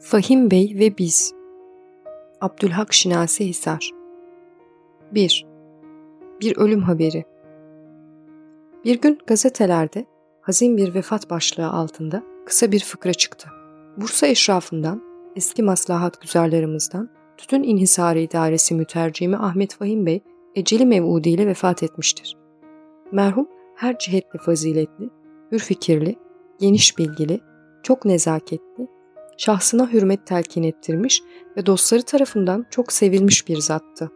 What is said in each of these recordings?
Fahim Bey ve Biz Abdülhak Şinasi Hisar 1. Bir ölüm haberi Bir gün gazetelerde hazin bir vefat başlığı altında kısa bir fıkra çıktı. Bursa eşrafından, eski maslahat güzerlerimizden Tütün İnhisarı İdaresi Mütercimi Ahmet Fahim Bey eceli mev'udi ile vefat etmiştir. Merhum her cihetle faziletli, hür fikirli, geniş bilgili, çok nezaketli, şahsına hürmet telkin ettirmiş ve dostları tarafından çok sevilmiş bir zattı.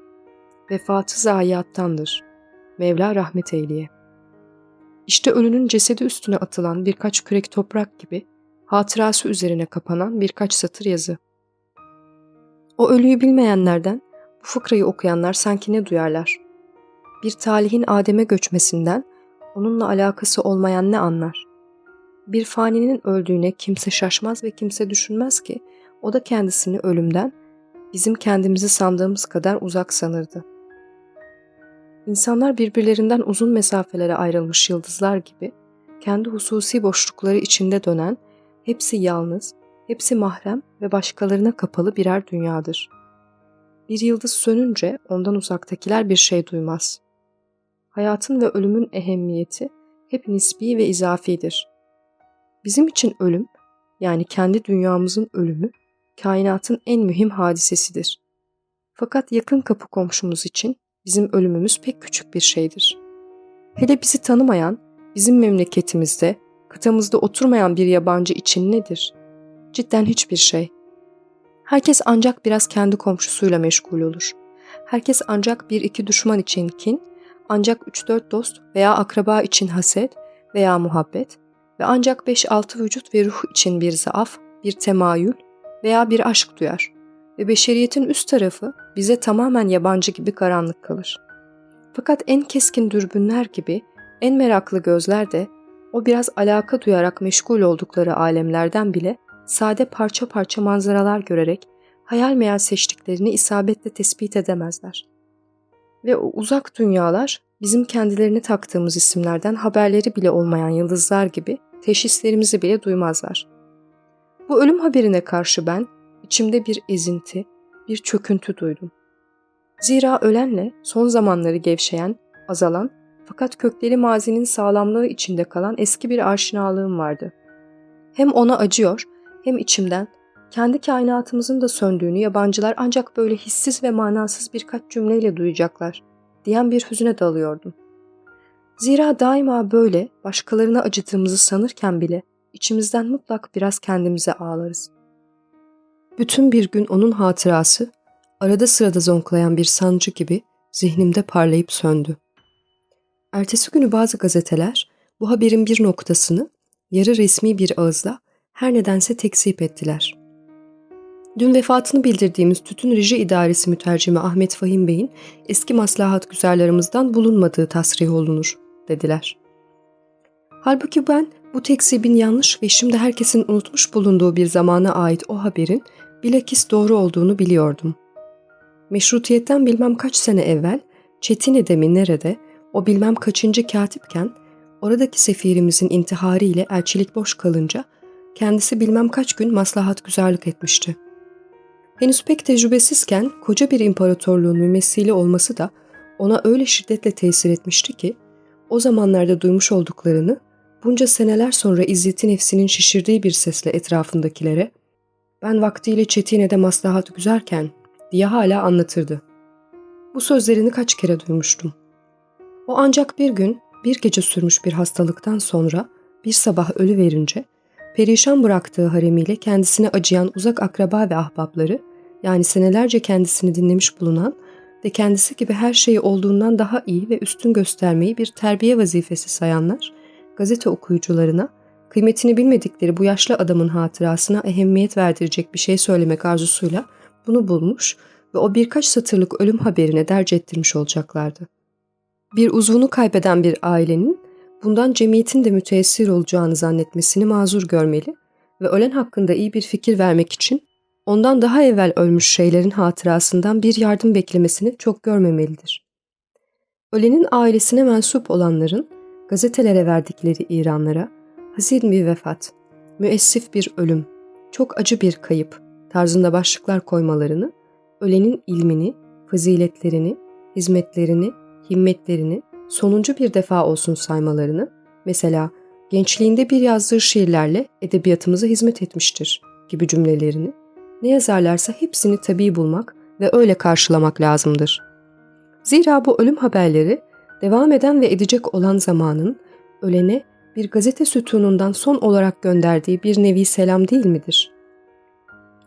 Vefatı zayiattandır. Mevla rahmet eyleye. İşte ölünün cesedi üstüne atılan birkaç kürek toprak gibi hatırası üzerine kapanan birkaç satır yazı. O ölüyü bilmeyenlerden bu fıkrayı okuyanlar sanki ne duyarlar? Bir talihin Adem'e göçmesinden onunla alakası olmayan ne anlar? Bir faninin öldüğüne kimse şaşmaz ve kimse düşünmez ki o da kendisini ölümden bizim kendimizi sandığımız kadar uzak sanırdı. İnsanlar birbirlerinden uzun mesafelere ayrılmış yıldızlar gibi kendi hususi boşlukları içinde dönen, hepsi yalnız, hepsi mahrem ve başkalarına kapalı birer dünyadır. Bir yıldız sönünce ondan uzaktakiler bir şey duymaz. Hayatın ve ölümün ehemmiyeti hep nisbi ve izafidir. Bizim için ölüm, yani kendi dünyamızın ölümü, kainatın en mühim hadisesidir. Fakat yakın kapı komşumuz için bizim ölümümüz pek küçük bir şeydir. Hele bizi tanımayan, bizim memleketimizde, kıtamızda oturmayan bir yabancı için nedir? Cidden hiçbir şey. Herkes ancak biraz kendi komşusuyla meşgul olur. Herkes ancak bir iki düşman için kin, ancak üç dört dost veya akraba için haset veya muhabbet, ve ancak 5-6 vücut ve ruh için bir zaaf, bir temayül veya bir aşk duyar ve beşeriyetin üst tarafı bize tamamen yabancı gibi karanlık kalır. Fakat en keskin dürbünler gibi en meraklı gözler de o biraz alaka duyarak meşgul oldukları alemlerden bile sade parça parça manzaralar görerek hayal meyal seçtiklerini isabetle tespit edemezler. Ve o uzak dünyalar bizim kendilerini taktığımız isimlerden haberleri bile olmayan yıldızlar gibi teşhislerimizi bile duymazlar. Bu ölüm haberine karşı ben içimde bir ezinti, bir çöküntü duydum. Zira ölenle son zamanları gevşeyen, azalan fakat kökleri mazinin sağlamlığı içinde kalan eski bir aşinalığım vardı. Hem ona acıyor hem içimden kendi kainatımızın da söndüğünü yabancılar ancak böyle hissiz ve manasız birkaç cümleyle duyacaklar diyen bir hüzüne dalıyordum.'' Zira daima böyle başkalarına acıtığımızı sanırken bile içimizden mutlak biraz kendimize ağlarız. Bütün bir gün onun hatırası arada sırada zonklayan bir sancı gibi zihnimde parlayıp söndü. Ertesi günü bazı gazeteler bu haberin bir noktasını yarı resmi bir ağızla her nedense tekzip ettiler. Dün vefatını bildirdiğimiz Tütün Reji İdaresi Mütercimi Ahmet Fahim Bey'in eski maslahat güzellerimizden bulunmadığı tasrih olunur dediler. Halbuki ben bu tekzibin yanlış ve şimdi herkesin unutmuş bulunduğu bir zamana ait o haberin bilakis doğru olduğunu biliyordum. Meşrutiyetten bilmem kaç sene evvel Çetine'de mi nerede o bilmem kaçıncı katipken oradaki sefirimizin intiharı ile elçilik boş kalınca kendisi bilmem kaç gün maslahat güzellik etmişti. Henüz pek tecrübesizken koca bir imparatorluğun mümessili olması da ona öyle şiddetle tesir etmişti ki o zamanlarda duymuş olduklarını bunca seneler sonra İzzet'in nefsinin şişirdiği bir sesle etrafındakilere ben vaktiyle Çetine'de maslahat güzerken diye hala anlatırdı. Bu sözlerini kaç kere duymuştum. O ancak bir gün bir gece sürmüş bir hastalıktan sonra bir sabah ölü verince perişan bıraktığı haremiyle kendisine acıyan uzak akraba ve ahbapları yani senelerce kendisini dinlemiş bulunan ve kendisi gibi her şeyi olduğundan daha iyi ve üstün göstermeyi bir terbiye vazifesi sayanlar, gazete okuyucularına kıymetini bilmedikleri bu yaşlı adamın hatırasına ehemmiyet verdirecek bir şey söylemek arzusuyla bunu bulmuş ve o birkaç satırlık ölüm haberine derc ettirmiş olacaklardı. Bir uzvunu kaybeden bir ailenin bundan cemiyetin de müteessir olacağını zannetmesini mazur görmeli ve ölen hakkında iyi bir fikir vermek için ondan daha evvel ölmüş şeylerin hatırasından bir yardım beklemesini çok görmemelidir. Ölenin ailesine mensup olanların gazetelere verdikleri iranlara hazin bir vefat, müessif bir ölüm, çok acı bir kayıp tarzında başlıklar koymalarını, ölenin ilmini, faziletlerini, hizmetlerini, himmetlerini sonuncu bir defa olsun saymalarını, mesela gençliğinde bir yazdığı şiirlerle edebiyatımıza hizmet etmiştir gibi cümlelerini, ne yazarlarsa hepsini tabii bulmak ve öyle karşılamak lazımdır. Zira bu ölüm haberleri devam eden ve edecek olan zamanın ölene bir gazete sütunundan son olarak gönderdiği bir nevi selam değil midir?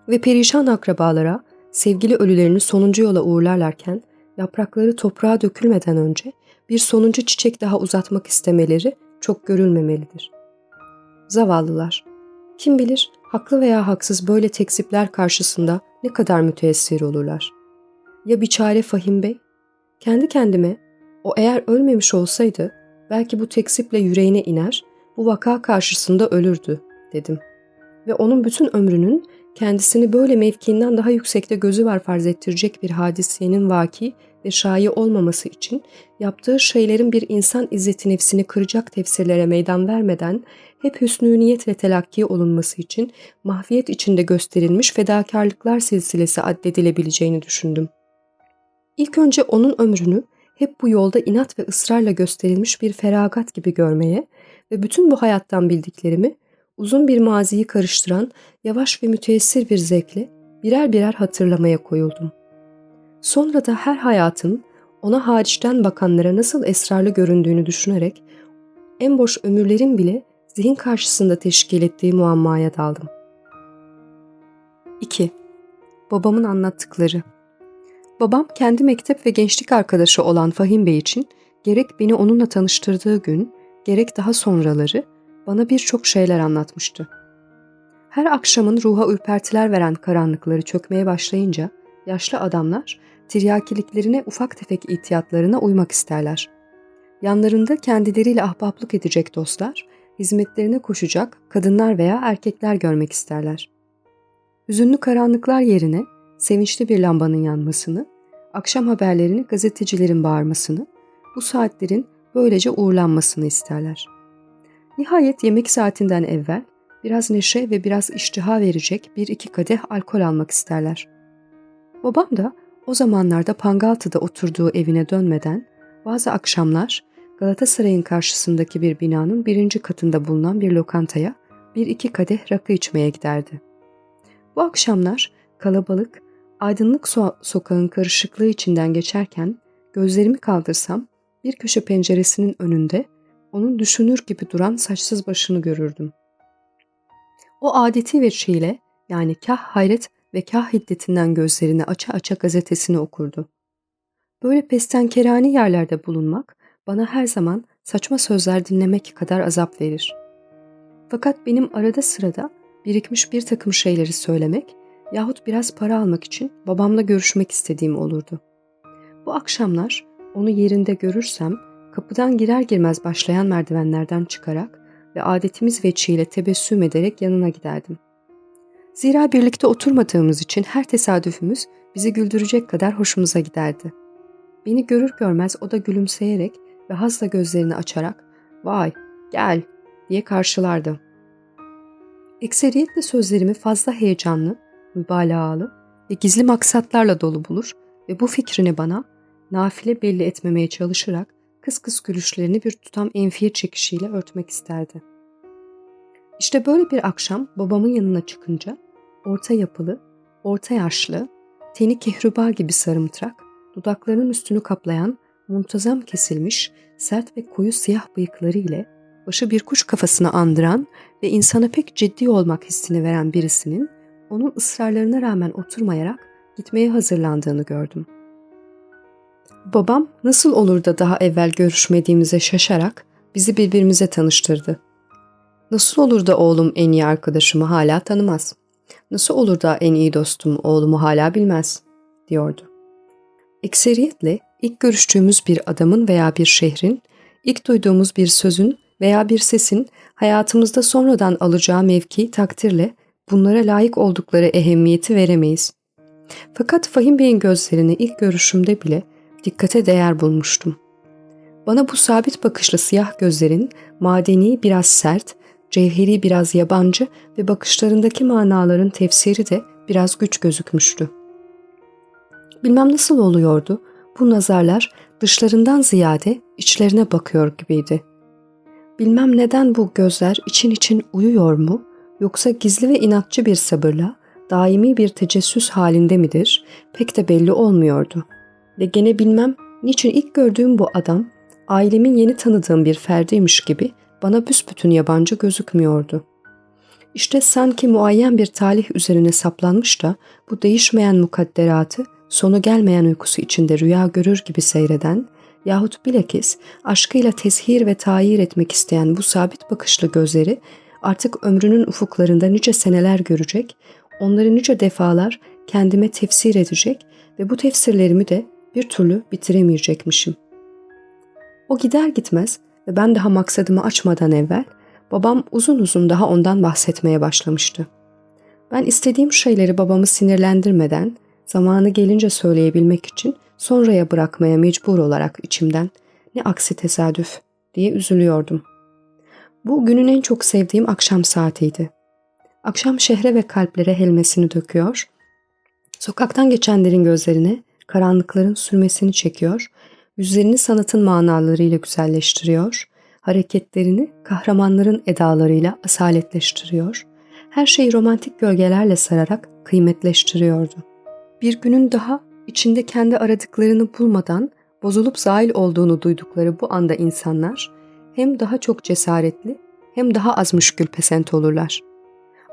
Ve perişan akrabalara sevgili ölülerini sonuncu yola uğurlarlarken yaprakları toprağa dökülmeden önce bir sonuncu çiçek daha uzatmak istemeleri çok görülmemelidir. Zavallılar, kim bilir haklı veya haksız böyle tekzipler karşısında ne kadar müteessir olurlar. Ya biçare Fahim Bey? Kendi kendime o eğer ölmemiş olsaydı belki bu tekziple yüreğine iner, bu vaka karşısında ölürdü dedim. Ve onun bütün ömrünün kendisini böyle mevkiinden daha yüksekte gözü var farz ettirecek bir hadisenin vaki ve şayi olmaması için yaptığı şeylerin bir insan izzeti nefsini kıracak tefsirlere meydan vermeden hep hüsnü niyetle telakki olunması için mahfiyet içinde gösterilmiş fedakarlıklar silsilesi addedilebileceğini düşündüm. İlk önce onun ömrünü hep bu yolda inat ve ısrarla gösterilmiş bir feragat gibi görmeye ve bütün bu hayattan bildiklerimi uzun bir maziyi karıştıran yavaş ve müteessir bir zevkle birer birer hatırlamaya koyuldum. Sonra da her hayatın ona hariçten bakanlara nasıl esrarlı göründüğünü düşünerek en boş ömürlerin bile zihin karşısında teşkil ettiği muammaya daldım. 2. Babamın anlattıkları Babam kendi mektep ve gençlik arkadaşı olan Fahim Bey için gerek beni onunla tanıştırdığı gün, gerek daha sonraları bana birçok şeyler anlatmıştı. Her akşamın ruha ürpertiler veren karanlıkları çökmeye başlayınca yaşlı adamlar tiryakiliklerine ufak tefek ihtiyatlarına uymak isterler. Yanlarında kendileriyle ahbaplık edecek dostlar, hizmetlerine koşacak kadınlar veya erkekler görmek isterler. Hüzünlü karanlıklar yerine sevinçli bir lambanın yanmasını, akşam haberlerini gazetecilerin bağırmasını, bu saatlerin böylece uğurlanmasını isterler. Nihayet yemek saatinden evvel biraz neşe ve biraz iştiha verecek bir iki kadeh alkol almak isterler. Babam da o zamanlarda Pangaltı'da oturduğu evine dönmeden bazı akşamlar Galatasaray'ın karşısındaki bir binanın birinci katında bulunan bir lokantaya bir iki kadeh rakı içmeye giderdi. Bu akşamlar kalabalık, aydınlık so sokağın karışıklığı içinden geçerken gözlerimi kaldırsam bir köşe penceresinin önünde onun düşünür gibi duran saçsız başını görürdüm. O adeti veçiyle yani kah hayret ve kah hiddetinden gözlerini aça aça gazetesini okurdu. Böyle pestenkerani yerlerde bulunmak bana her zaman saçma sözler dinlemek kadar azap verir. Fakat benim arada sırada birikmiş bir takım şeyleri söylemek yahut biraz para almak için babamla görüşmek istediğim olurdu. Bu akşamlar onu yerinde görürsem kapıdan girer girmez başlayan merdivenlerden çıkarak ve adetimiz veçiyle tebessüm ederek yanına giderdim. Zira birlikte oturmadığımız için her tesadüfümüz bizi güldürecek kadar hoşumuza giderdi. Beni görür görmez o da gülümseyerek ve hazla gözlerini açarak ''Vay, gel'' diye karşılardı. Ekseriyetle sözlerimi fazla heyecanlı, mübalağalı ve gizli maksatlarla dolu bulur ve bu fikrini bana nafile belli etmemeye çalışarak kıs kıs gülüşlerini bir tutam enfiye çekişiyle örtmek isterdi. İşte böyle bir akşam babamın yanına çıkınca orta yapılı, orta yaşlı, teni kehruba gibi sarımtırak, dudaklarının üstünü kaplayan, muntazam kesilmiş, sert ve koyu siyah bıyıkları ile başı bir kuş kafasını andıran ve insana pek ciddi olmak hissini veren birisinin onun ısrarlarına rağmen oturmayarak gitmeye hazırlandığını gördüm. Babam nasıl olur da daha evvel görüşmediğimize şaşarak bizi birbirimize tanıştırdı. Nasıl olur da oğlum en iyi arkadaşımı hala tanımaz? Nasıl olur da en iyi dostum oğlumu hala bilmez? diyordu. Ekseriyetle ilk görüştüğümüz bir adamın veya bir şehrin, ilk duyduğumuz bir sözün veya bir sesin hayatımızda sonradan alacağı mevki takdirle bunlara layık oldukları ehemmiyeti veremeyiz. Fakat Fahim Bey'in gözlerini ilk görüşümde bile dikkate değer bulmuştum. Bana bu sabit bakışlı siyah gözlerin madeni biraz sert, cevheri biraz yabancı ve bakışlarındaki manaların tefsiri de biraz güç gözükmüştü. Bilmem nasıl oluyordu, bu nazarlar dışlarından ziyade içlerine bakıyor gibiydi. Bilmem neden bu gözler için için uyuyor mu, yoksa gizli ve inatçı bir sabırla daimi bir tecessüs halinde midir pek de belli olmuyordu. Ve gene bilmem niçin ilk gördüğüm bu adam ailemin yeni tanıdığım bir ferdiymiş gibi bana büsbütün yabancı gözükmüyordu. İşte sanki muayyen bir talih üzerine saplanmış da bu değişmeyen mukadderatı sonu gelmeyen uykusu içinde rüya görür gibi seyreden yahut bilakis aşkıyla tezhir ve tayir etmek isteyen bu sabit bakışlı gözleri artık ömrünün ufuklarında nice seneler görecek, onları nice defalar kendime tefsir edecek ve bu tefsirlerimi de bir türlü bitiremeyecekmişim. O gider gitmez ve ben daha maksadımı açmadan evvel babam uzun uzun daha ondan bahsetmeye başlamıştı. Ben istediğim şeyleri babamı sinirlendirmeden zamanı gelince söyleyebilmek için sonraya bırakmaya mecbur olarak içimden ne aksi tesadüf diye üzülüyordum. Bu günün en çok sevdiğim akşam saatiydi. Akşam şehre ve kalplere helmesini döküyor, sokaktan geçenlerin gözlerine karanlıkların sürmesini çekiyor, yüzlerini sanatın manalarıyla güzelleştiriyor, hareketlerini kahramanların edalarıyla asaletleştiriyor, her şeyi romantik gölgelerle sararak kıymetleştiriyordu. Bir günün daha içinde kendi aradıklarını bulmadan bozulup zail olduğunu duydukları bu anda insanlar hem daha çok cesaretli hem daha az müşkül pesent olurlar.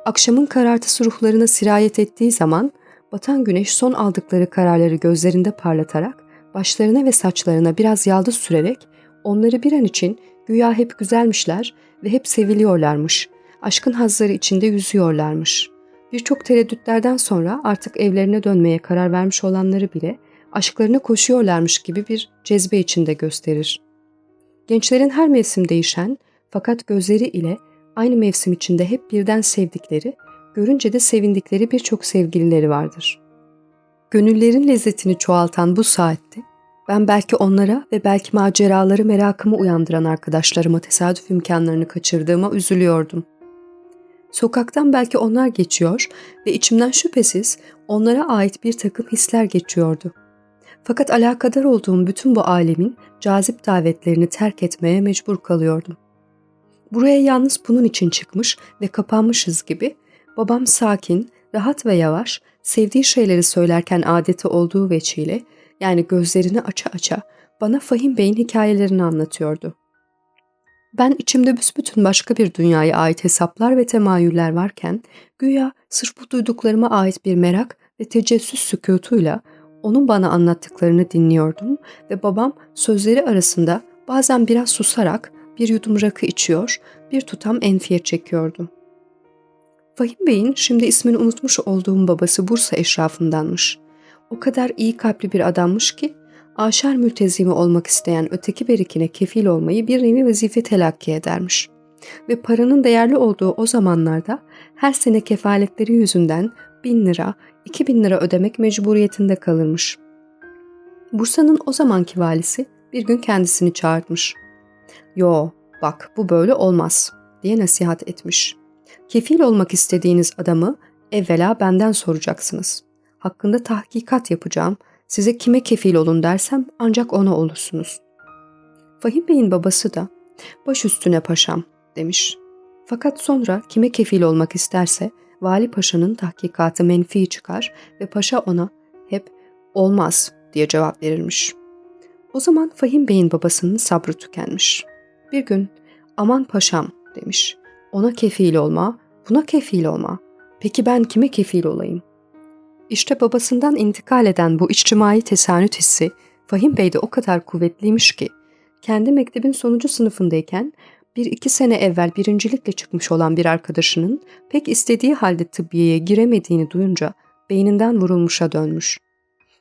Akşamın karartısı ruhlarına sirayet ettiği zaman batan güneş son aldıkları kararları gözlerinde parlatarak başlarına ve saçlarına biraz yaldız sürerek onları bir an için güya hep güzelmişler ve hep seviliyorlarmış, aşkın hazları içinde yüzüyorlarmış. Birçok tereddütlerden sonra artık evlerine dönmeye karar vermiş olanları bile aşklarına koşuyorlarmış gibi bir cezbe içinde gösterir. Gençlerin her mevsim değişen fakat gözleri ile aynı mevsim içinde hep birden sevdikleri, görünce de sevindikleri birçok sevgilileri vardır. Gönüllerin lezzetini çoğaltan bu saatte ben belki onlara ve belki maceraları merakımı uyandıran arkadaşlarıma tesadüf imkanlarını kaçırdığıma üzülüyordum. Sokaktan belki onlar geçiyor ve içimden şüphesiz onlara ait bir takım hisler geçiyordu. Fakat alakadar olduğum bütün bu alemin cazip davetlerini terk etmeye mecbur kalıyordum. Buraya yalnız bunun için çıkmış ve kapanmışız gibi babam sakin, rahat ve yavaş, sevdiği şeyleri söylerken adeti olduğu veçiyle yani gözlerini aça aça bana Fahim Bey'in hikayelerini anlatıyordu. Ben içimde büsbütün başka bir dünyaya ait hesaplar ve temayüller varken güya sırf bu duyduklarıma ait bir merak ve tecessüs sükutuyla onun bana anlattıklarını dinliyordum ve babam sözleri arasında bazen biraz susarak bir yudum rakı içiyor, bir tutam enfiye çekiyordu. Fahim Bey'in şimdi ismini unutmuş olduğum babası Bursa eşrafındanmış. O kadar iyi kalpli bir adammış ki aşar mültezimi olmak isteyen öteki berikine kefil olmayı bir nevi vazife telakki edermiş. Ve paranın değerli olduğu o zamanlarda her sene kefaletleri yüzünden bin lira, iki bin lira ödemek mecburiyetinde kalırmış. Bursa'nın o zamanki valisi bir gün kendisini çağırtmış. Yo, bak bu böyle olmaz diye nasihat etmiş. Kefil olmak istediğiniz adamı evvela benden soracaksınız. Hakkında tahkikat yapacağım. Size kime kefil olun dersem ancak ona olursunuz. Fahim Bey'in babası da baş üstüne paşam demiş. Fakat sonra kime kefil olmak isterse Vali Paşa'nın tahkikatı menfi çıkar ve paşa ona hep olmaz diye cevap verilmiş. O zaman Fahim Bey'in babasının sabrı tükenmiş. Bir gün aman paşam demiş. Ona kefil olma, buna kefil olma. Peki ben kime kefil olayım? İşte babasından intikal eden bu içtimai tesanüt hissi Fahim Bey'de o kadar kuvvetliymiş ki, kendi mektebin sonuncu sınıfındayken bir iki sene evvel birincilikle çıkmış olan bir arkadaşının pek istediği halde tıbbiyeye giremediğini duyunca beyninden vurulmuşa dönmüş.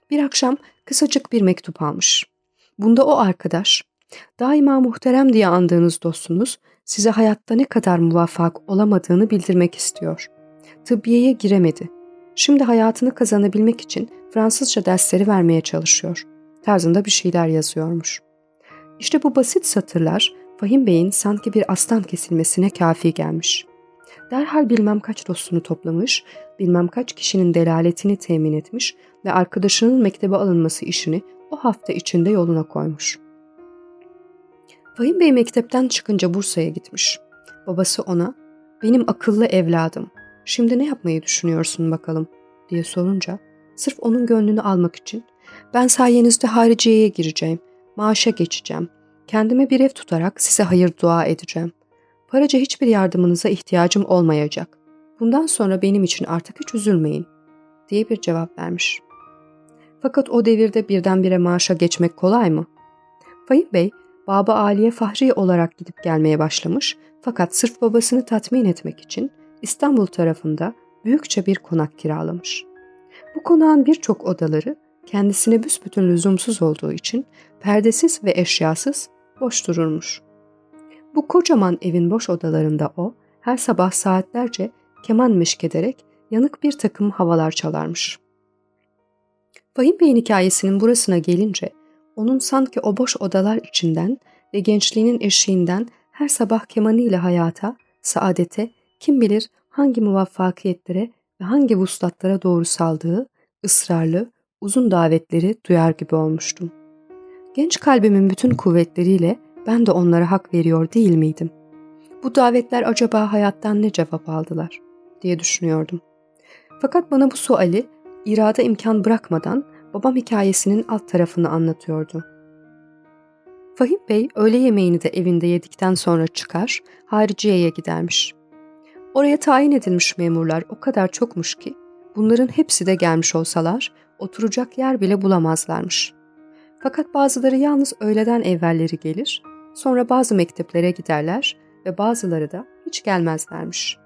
Bir akşam kısacık bir mektup almış. Bunda o arkadaş, daima muhterem diye andığınız dostunuz size hayatta ne kadar muvaffak olamadığını bildirmek istiyor. Tıbbiyeye giremedi. Şimdi hayatını kazanabilmek için Fransızca dersleri vermeye çalışıyor. Tarzında bir şeyler yazıyormuş. İşte bu basit satırlar Fahim Bey'in sanki bir aslan kesilmesine kafi gelmiş. Derhal bilmem kaç dostunu toplamış, bilmem kaç kişinin delaletini temin etmiş ve arkadaşının mektebe alınması işini o hafta içinde yoluna koymuş. Fahim Bey mektepten çıkınca Bursa'ya gitmiş. Babası ona, benim akıllı evladım, şimdi ne yapmayı düşünüyorsun bakalım diye sorunca, sırf onun gönlünü almak için, ben sayenizde hariciyeye gireceğim, maaşa geçeceğim, kendime bir ev tutarak size hayır dua edeceğim. Paraca hiçbir yardımınıza ihtiyacım olmayacak. Bundan sonra benim için artık hiç üzülmeyin diye bir cevap vermiş. Fakat o devirde birdenbire maaşa geçmek kolay mı? Fahim Bey, Baba Aliye Fahri olarak gidip gelmeye başlamış fakat sırf babasını tatmin etmek için İstanbul tarafında büyükçe bir konak kiralamış. Bu konağın birçok odaları kendisine büsbütün lüzumsuz olduğu için perdesiz ve eşyasız boş dururmuş. Bu kocaman evin boş odalarında o her sabah saatlerce keman meşk ederek yanık bir takım havalar çalarmış. Fahim Bey'in hikayesinin burasına gelince onun sanki o boş odalar içinden ve gençliğinin eşiğinden her sabah kemanıyla hayata, saadete, kim bilir hangi muvaffakiyetlere ve hangi vuslatlara doğru saldığı ısrarlı, uzun davetleri duyar gibi olmuştum. Genç kalbimin bütün kuvvetleriyle ben de onlara hak veriyor değil miydim? Bu davetler acaba hayattan ne cevap aldılar diye düşünüyordum. Fakat bana bu suali irade imkan bırakmadan babam hikayesinin alt tarafını anlatıyordu. Fahim Bey öğle yemeğini de evinde yedikten sonra çıkar, hariciyeye gidermiş. Oraya tayin edilmiş memurlar o kadar çokmuş ki bunların hepsi de gelmiş olsalar oturacak yer bile bulamazlarmış. Fakat bazıları yalnız öğleden evvelleri gelir, sonra bazı mekteplere giderler ve bazıları da hiç gelmezlermiş.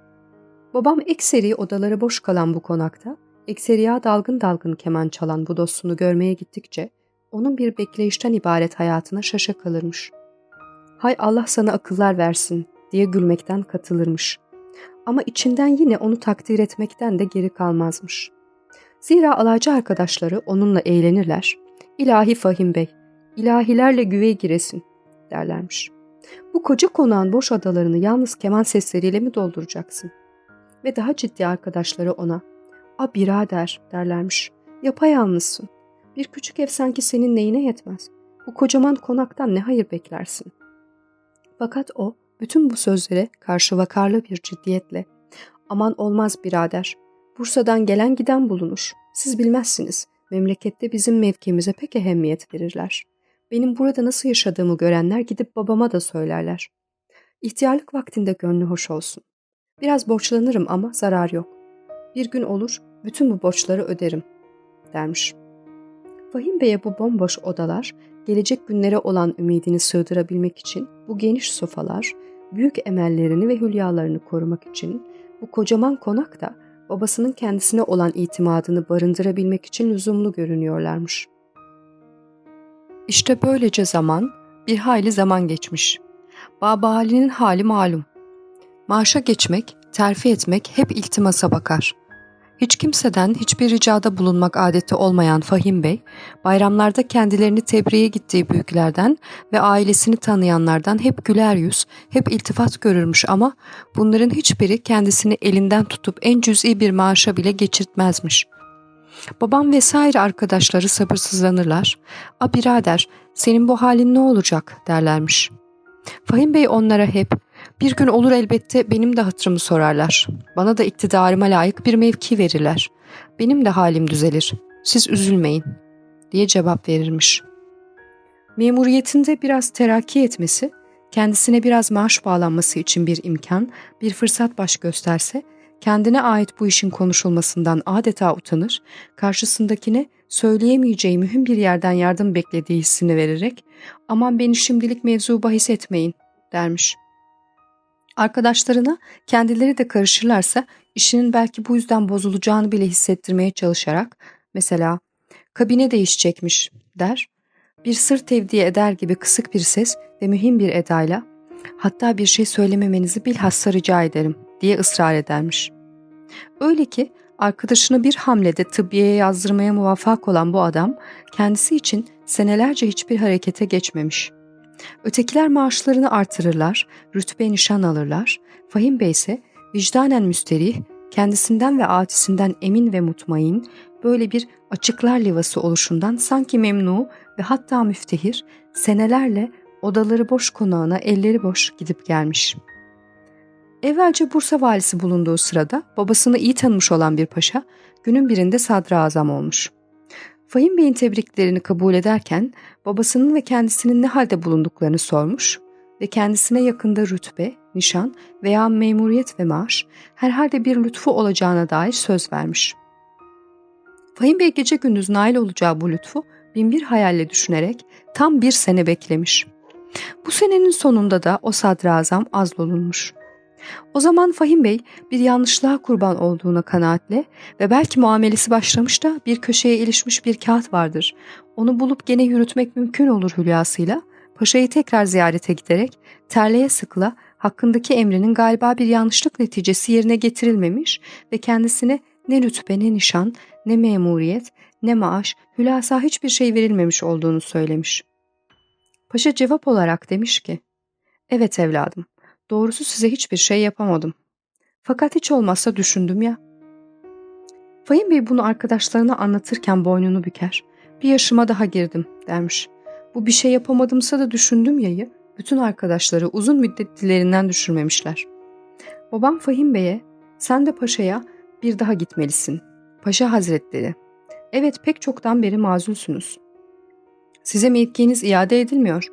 Babam ekseri odaları boş kalan bu konakta, ekseriya dalgın dalgın keman çalan bu dostunu görmeye gittikçe onun bir bekleyişten ibaret hayatına şaşa kalırmış. Hay Allah sana akıllar versin diye gülmekten katılırmış. Ama içinden yine onu takdir etmekten de geri kalmazmış. Zira alaycı arkadaşları onunla eğlenirler. İlahi Fahim Bey, ilahilerle güvey giresin derlermiş. Bu koca konağın boş adalarını yalnız keman sesleriyle mi dolduracaksın? Ve daha ciddi arkadaşları ona, a birader derlermiş, yapayalnızsın. Bir küçük ev sanki senin neyine yetmez. Bu kocaman konaktan ne hayır beklersin? Fakat o bütün bu sözlere karşı vakarlı bir ciddiyetle aman olmaz birader. Bursa'dan gelen giden bulunur. Siz bilmezsiniz. Memlekette bizim mevkimize pek ehemmiyet verirler. Benim burada nasıl yaşadığımı görenler gidip babama da söylerler. İhtiyarlık vaktinde gönlü hoş olsun. Biraz borçlanırım ama zarar yok. Bir gün olur bütün bu borçları öderim dermiş. Fahim Bey'e bu bomboş odalar, gelecek günlere olan ümidini sığdırabilmek için bu geniş sofalar, büyük emellerini ve hülyalarını korumak için bu kocaman konak da babasının kendisine olan itimadını barındırabilmek için lüzumlu görünüyorlarmış. İşte böylece zaman, bir hayli zaman geçmiş. Baba halinin hali malum. Maaşa geçmek, terfi etmek hep iltimasa bakar. Hiç kimseden hiçbir ricada bulunmak adeti olmayan Fahim Bey, bayramlarda kendilerini tebriğe gittiği büyüklerden ve ailesini tanıyanlardan hep güler yüz, hep iltifat görürmüş ama bunların hiçbiri kendisini elinden tutup en cüz'i bir maaşa bile geçirtmezmiş. Babam vesaire arkadaşları sabırsızlanırlar. A birader, senin bu halin ne olacak derlermiş. Fahim Bey onlara hep bir gün olur elbette benim de hatırımı sorarlar. Bana da iktidarıma layık bir mevki verirler. Benim de halim düzelir. Siz üzülmeyin diye cevap verirmiş. Memuriyetinde biraz terakki etmesi, kendisine biraz maaş bağlanması için bir imkan, bir fırsat baş gösterse, kendine ait bu işin konuşulmasından adeta utanır, karşısındakine söyleyemeyeceği mühim bir yerden yardım beklediği hissini vererek aman beni şimdilik mevzu bahis etmeyin dermiş. Arkadaşlarına kendileri de karışırlarsa işinin belki bu yüzden bozulacağını bile hissettirmeye çalışarak mesela kabine değişecekmiş der. Bir sır tevdi eder gibi kısık bir ses ve mühim bir edayla hatta bir şey söylememenizi bilhassa rica ederim diye ısrar edermiş. Öyle ki arkadaşını bir hamlede tıbbiyeye yazdırmaya muvaffak olan bu adam kendisi için senelerce hiçbir harekete geçmemiş.'' Ötekiler maaşlarını artırırlar, rütbe nişan alırlar. Fahim Bey ise vicdanen müsterih, kendisinden ve atisinden emin ve mutmain, böyle bir açıklar livası oluşundan sanki memnu ve hatta müftehir senelerle odaları boş konağına elleri boş gidip gelmiş. Evvelce Bursa valisi bulunduğu sırada babasını iyi tanımış olan bir paşa günün birinde sadrazam olmuş. Fahim Bey'in tebriklerini kabul ederken babasının ve kendisinin ne halde bulunduklarını sormuş ve kendisine yakında rütbe, nişan veya memuriyet ve maaş herhalde bir lütfu olacağına dair söz vermiş. Fahim Bey gece gündüz nail olacağı bu lütfu binbir hayalle düşünerek tam bir sene beklemiş. Bu senenin sonunda da o sadrazam azlolunmuş. O zaman Fahim Bey bir yanlışlığa kurban olduğuna kanaatle ve belki muamelesi başlamış da bir köşeye ilişmiş bir kağıt vardır. Onu bulup gene yürütmek mümkün olur hülyasıyla paşayı tekrar ziyarete giderek terleye sıkla hakkındaki emrinin galiba bir yanlışlık neticesi yerine getirilmemiş ve kendisine ne rütbe ne nişan ne memuriyet ne maaş hülasa hiçbir şey verilmemiş olduğunu söylemiş. Paşa cevap olarak demiş ki, evet evladım Doğrusu size hiçbir şey yapamadım. Fakat hiç olmazsa düşündüm ya. Fahim Bey bunu arkadaşlarına anlatırken boynunu büker. Bir yaşıma daha girdim dermiş. Bu bir şey yapamadımsa da düşündüm yayı. Bütün arkadaşları uzun müddet dillerinden düşürmemişler. Babam Fahim Bey'e sen de paşaya bir daha gitmelisin. Paşa Hazretleri. Evet pek çoktan beri mazulsünüz. Size mevkiniz iade edilmiyor.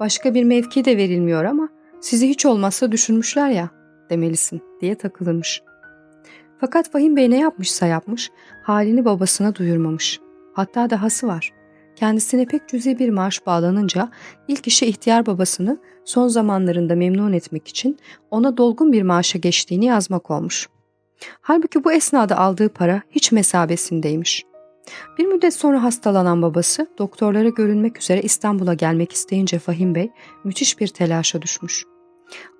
Başka bir mevki de verilmiyor ama sizi hiç olmazsa düşünmüşler ya demelisin diye takılırmış. Fakat Fahim Bey ne yapmışsa yapmış, halini babasına duyurmamış. Hatta dahası var. Kendisine pek cüzi bir maaş bağlanınca ilk işe ihtiyar babasını son zamanlarında memnun etmek için ona dolgun bir maaşa geçtiğini yazmak olmuş. Halbuki bu esnada aldığı para hiç mesabesindeymiş. Bir müddet sonra hastalanan babası doktorlara görünmek üzere İstanbul'a gelmek isteyince Fahim Bey müthiş bir telaşa düşmüş.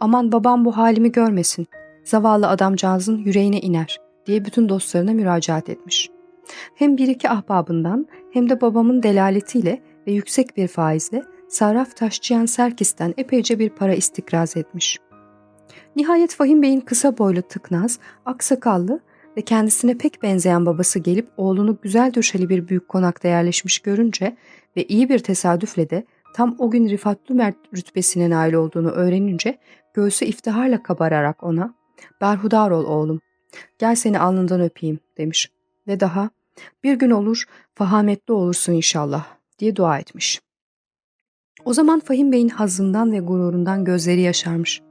Aman babam bu halimi görmesin, zavallı adamcağızın yüreğine iner diye bütün dostlarına müracaat etmiş. Hem bir iki ahbabından hem de babamın delaletiyle ve yüksek bir faizle sarraf taşçıyan Serkis'ten epeyce bir para istikraz etmiş. Nihayet Fahim Bey'in kısa boylu tıknaz, aksakallı ve kendisine pek benzeyen babası gelip oğlunu güzel döşeli bir büyük konakta yerleşmiş görünce ve iyi bir tesadüfle de tam o gün Rifatlı Mert rütbesine nail olduğunu öğrenince göğsü iftiharla kabararak ona ''Berhudar ol oğlum, gel seni alnından öpeyim.'' demiş ve daha ''Bir gün olur, fahametli olursun inşallah.'' diye dua etmiş. O zaman Fahim Bey'in hazından ve gururundan gözleri yaşarmış.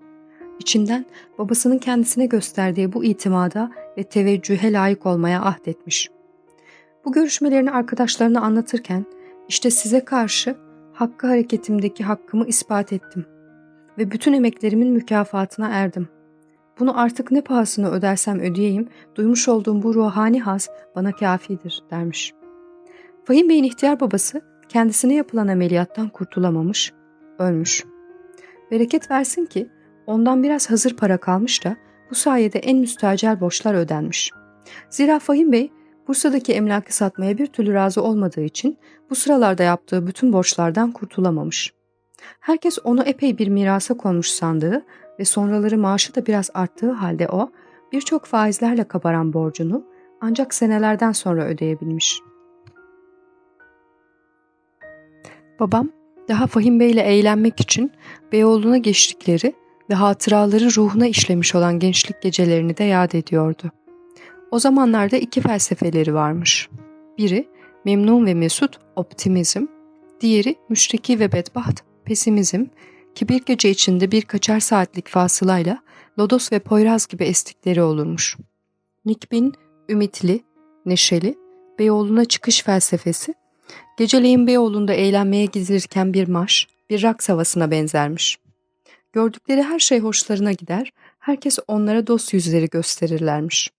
İçinden babasının kendisine gösterdiği bu itimada ve teveccühe layık olmaya ahdetmiş. Bu görüşmelerini arkadaşlarına anlatırken işte size karşı hakkı hareketimdeki hakkımı ispat ettim ve bütün emeklerimin mükafatına erdim. Bunu artık ne pahasına ödersem ödeyeyim, duymuş olduğum bu ruhani haz bana kafidir dermiş. Fahim Bey'in ihtiyar babası kendisine yapılan ameliyattan kurtulamamış, ölmüş. Bereket versin ki ondan biraz hazır para kalmış da bu sayede en müstacel borçlar ödenmiş. Zira Fahim Bey Bursa'daki emlakı satmaya bir türlü razı olmadığı için bu sıralarda yaptığı bütün borçlardan kurtulamamış. Herkes onu epey bir mirasa konmuş sandığı ve sonraları maaşı da biraz arttığı halde o birçok faizlerle kabaran borcunu ancak senelerden sonra ödeyebilmiş. Babam daha Fahim Bey ile eğlenmek için Beyoğlu'na geçtikleri ve hatıraları ruhuna işlemiş olan gençlik gecelerini de yad ediyordu. O zamanlarda iki felsefeleri varmış. Biri memnun ve mesut optimizm, diğeri müşriki ve bedbaht pesimizm ki bir gece içinde bir kaçar saatlik fasılayla lodos ve poyraz gibi estikleri olurmuş. Nikbin ümitli, neşeli, Beyoğlu'na çıkış felsefesi, geceleyin Beyoğlu'nda eğlenmeye gidilirken bir marş, bir raks havasına benzermiş. Gördükleri her şey hoşlarına gider, herkes onlara dost yüzleri gösterirlermiş.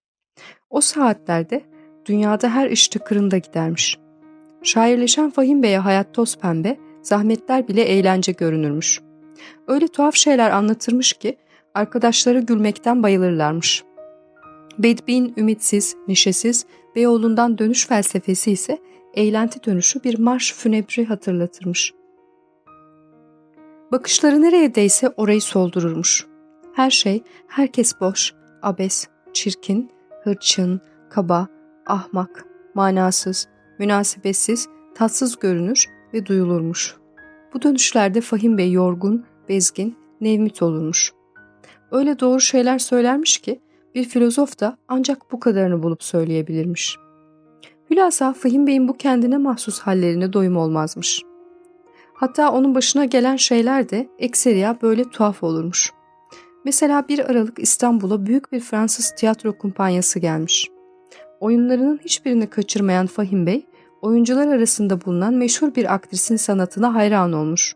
O saatlerde dünyada her iş tıkırında gidermiş. Şairleşen Fahim Bey'e hayat toz pembe, zahmetler bile eğlence görünürmüş. Öyle tuhaf şeyler anlatırmış ki arkadaşları gülmekten bayılırlarmış. Bedbin ümitsiz, neşesiz, Beyoğlu'ndan dönüş felsefesi ise eğlenti dönüşü bir marş fünebri hatırlatırmış. Bakışları neredeyse orayı soldururmuş. Her şey, herkes boş, abes, çirkin, hırçın, kaba, ahmak, manasız, münasebetsiz, tatsız görünür ve duyulurmuş. Bu dönüşlerde Fahim Bey yorgun, bezgin, nevmit olurmuş. Öyle doğru şeyler söylermiş ki bir filozof da ancak bu kadarını bulup söyleyebilirmiş. Hülasa Fahim Bey'in bu kendine mahsus hallerine doyum olmazmış. Hatta onun başına gelen şeyler de ekseriya böyle tuhaf olurmuş. Mesela bir Aralık İstanbul'a büyük bir Fransız tiyatro kumpanyası gelmiş. Oyunlarının hiçbirini kaçırmayan Fahim Bey, oyuncular arasında bulunan meşhur bir aktrisin sanatına hayran olmuş.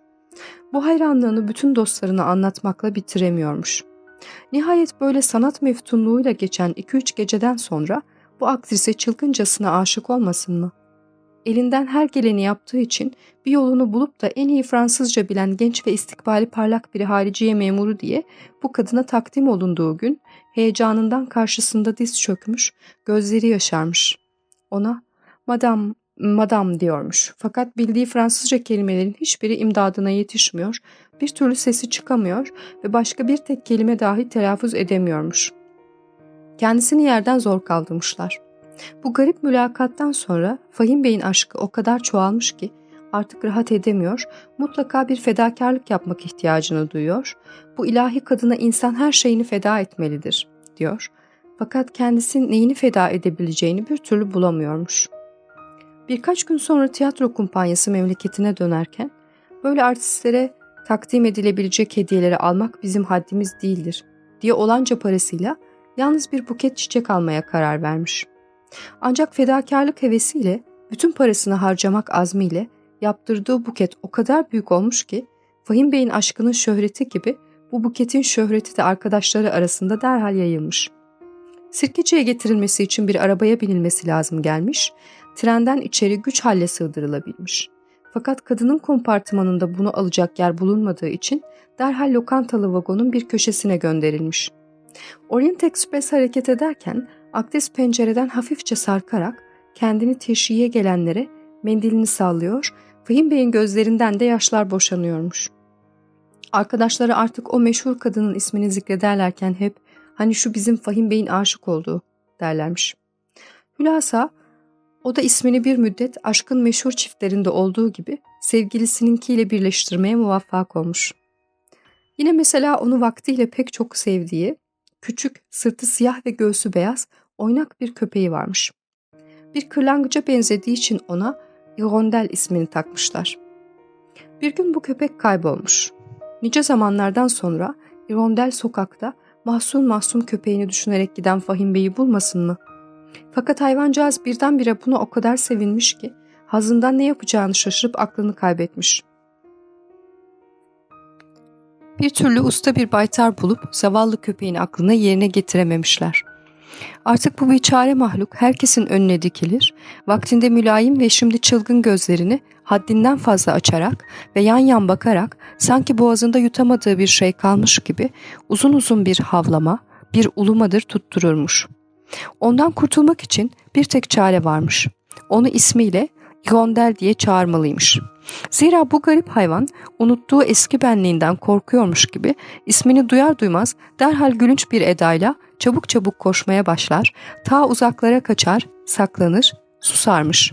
Bu hayranlığını bütün dostlarına anlatmakla bitiremiyormuş. Nihayet böyle sanat meftunluğuyla geçen 2-3 geceden sonra bu aktrise çılgıncasına aşık olmasın mı? Elinden her geleni yaptığı için bir yolunu bulup da en iyi Fransızca bilen genç ve istikbali parlak bir hariciye memuru diye bu kadına takdim olunduğu gün heyecanından karşısında diz çökmüş, gözleri yaşarmış. Ona madam, madam diyormuş fakat bildiği Fransızca kelimelerin hiçbiri imdadına yetişmiyor, bir türlü sesi çıkamıyor ve başka bir tek kelime dahi telaffuz edemiyormuş. Kendisini yerden zor kaldırmışlar. Bu garip mülakattan sonra Fahim Bey'in aşkı o kadar çoğalmış ki artık rahat edemiyor, mutlaka bir fedakarlık yapmak ihtiyacını duyuyor. Bu ilahi kadına insan her şeyini feda etmelidir, diyor. Fakat kendisi neyini feda edebileceğini bir türlü bulamıyormuş. Birkaç gün sonra tiyatro kumpanyası memleketine dönerken, böyle artistlere takdim edilebilecek hediyeleri almak bizim haddimiz değildir, diye olanca parasıyla yalnız bir buket çiçek almaya karar vermiş. Ancak fedakarlık hevesiyle, bütün parasını harcamak azmiyle yaptırdığı buket o kadar büyük olmuş ki Fahim Bey'in aşkının şöhreti gibi bu buketin şöhreti de arkadaşları arasında derhal yayılmış. Sirkeci'ye getirilmesi için bir arabaya binilmesi lazım gelmiş, trenden içeri güç halle sığdırılabilmiş. Fakat kadının kompartımanında bunu alacak yer bulunmadığı için derhal lokantalı vagonun bir köşesine gönderilmiş. Orient Express hareket ederken Akdes pencereden hafifçe sarkarak kendini teşhiye gelenlere mendilini sallıyor, Fahim Bey'in gözlerinden de yaşlar boşanıyormuş. Arkadaşları artık o meşhur kadının ismini zikrederlerken hep hani şu bizim Fahim Bey'in aşık olduğu derlermiş. Hülasa o da ismini bir müddet aşkın meşhur çiftlerinde olduğu gibi sevgilisininkiyle birleştirmeye muvaffak olmuş. Yine mesela onu vaktiyle pek çok sevdiği, küçük, sırtı siyah ve göğsü beyaz, oynak bir köpeği varmış. Bir kırlangıca benzediği için ona Irondel ismini takmışlar. Bir gün bu köpek kaybolmuş. Nice zamanlardan sonra Irondel sokakta mahzun mahzun köpeğini düşünerek giden Fahim Bey'i bulmasın mı? Fakat hayvancağız birdenbire buna o kadar sevinmiş ki hazından ne yapacağını şaşırıp aklını kaybetmiş. Bir türlü usta bir baytar bulup zavallı köpeğin aklını yerine getirememişler. Artık bu bir çare mahluk herkesin önüne dikilir, vaktinde mülayim ve şimdi çılgın gözlerini haddinden fazla açarak ve yan yan bakarak sanki boğazında yutamadığı bir şey kalmış gibi uzun uzun bir havlama, bir ulumadır tuttururmuş. Ondan kurtulmak için bir tek çare varmış. Onu ismiyle Gondel diye çağırmalıymış. Zira bu garip hayvan unuttuğu eski benliğinden korkuyormuş gibi ismini duyar duymaz derhal gülünç bir edayla çabuk çabuk koşmaya başlar, ta uzaklara kaçar, saklanır, susarmış.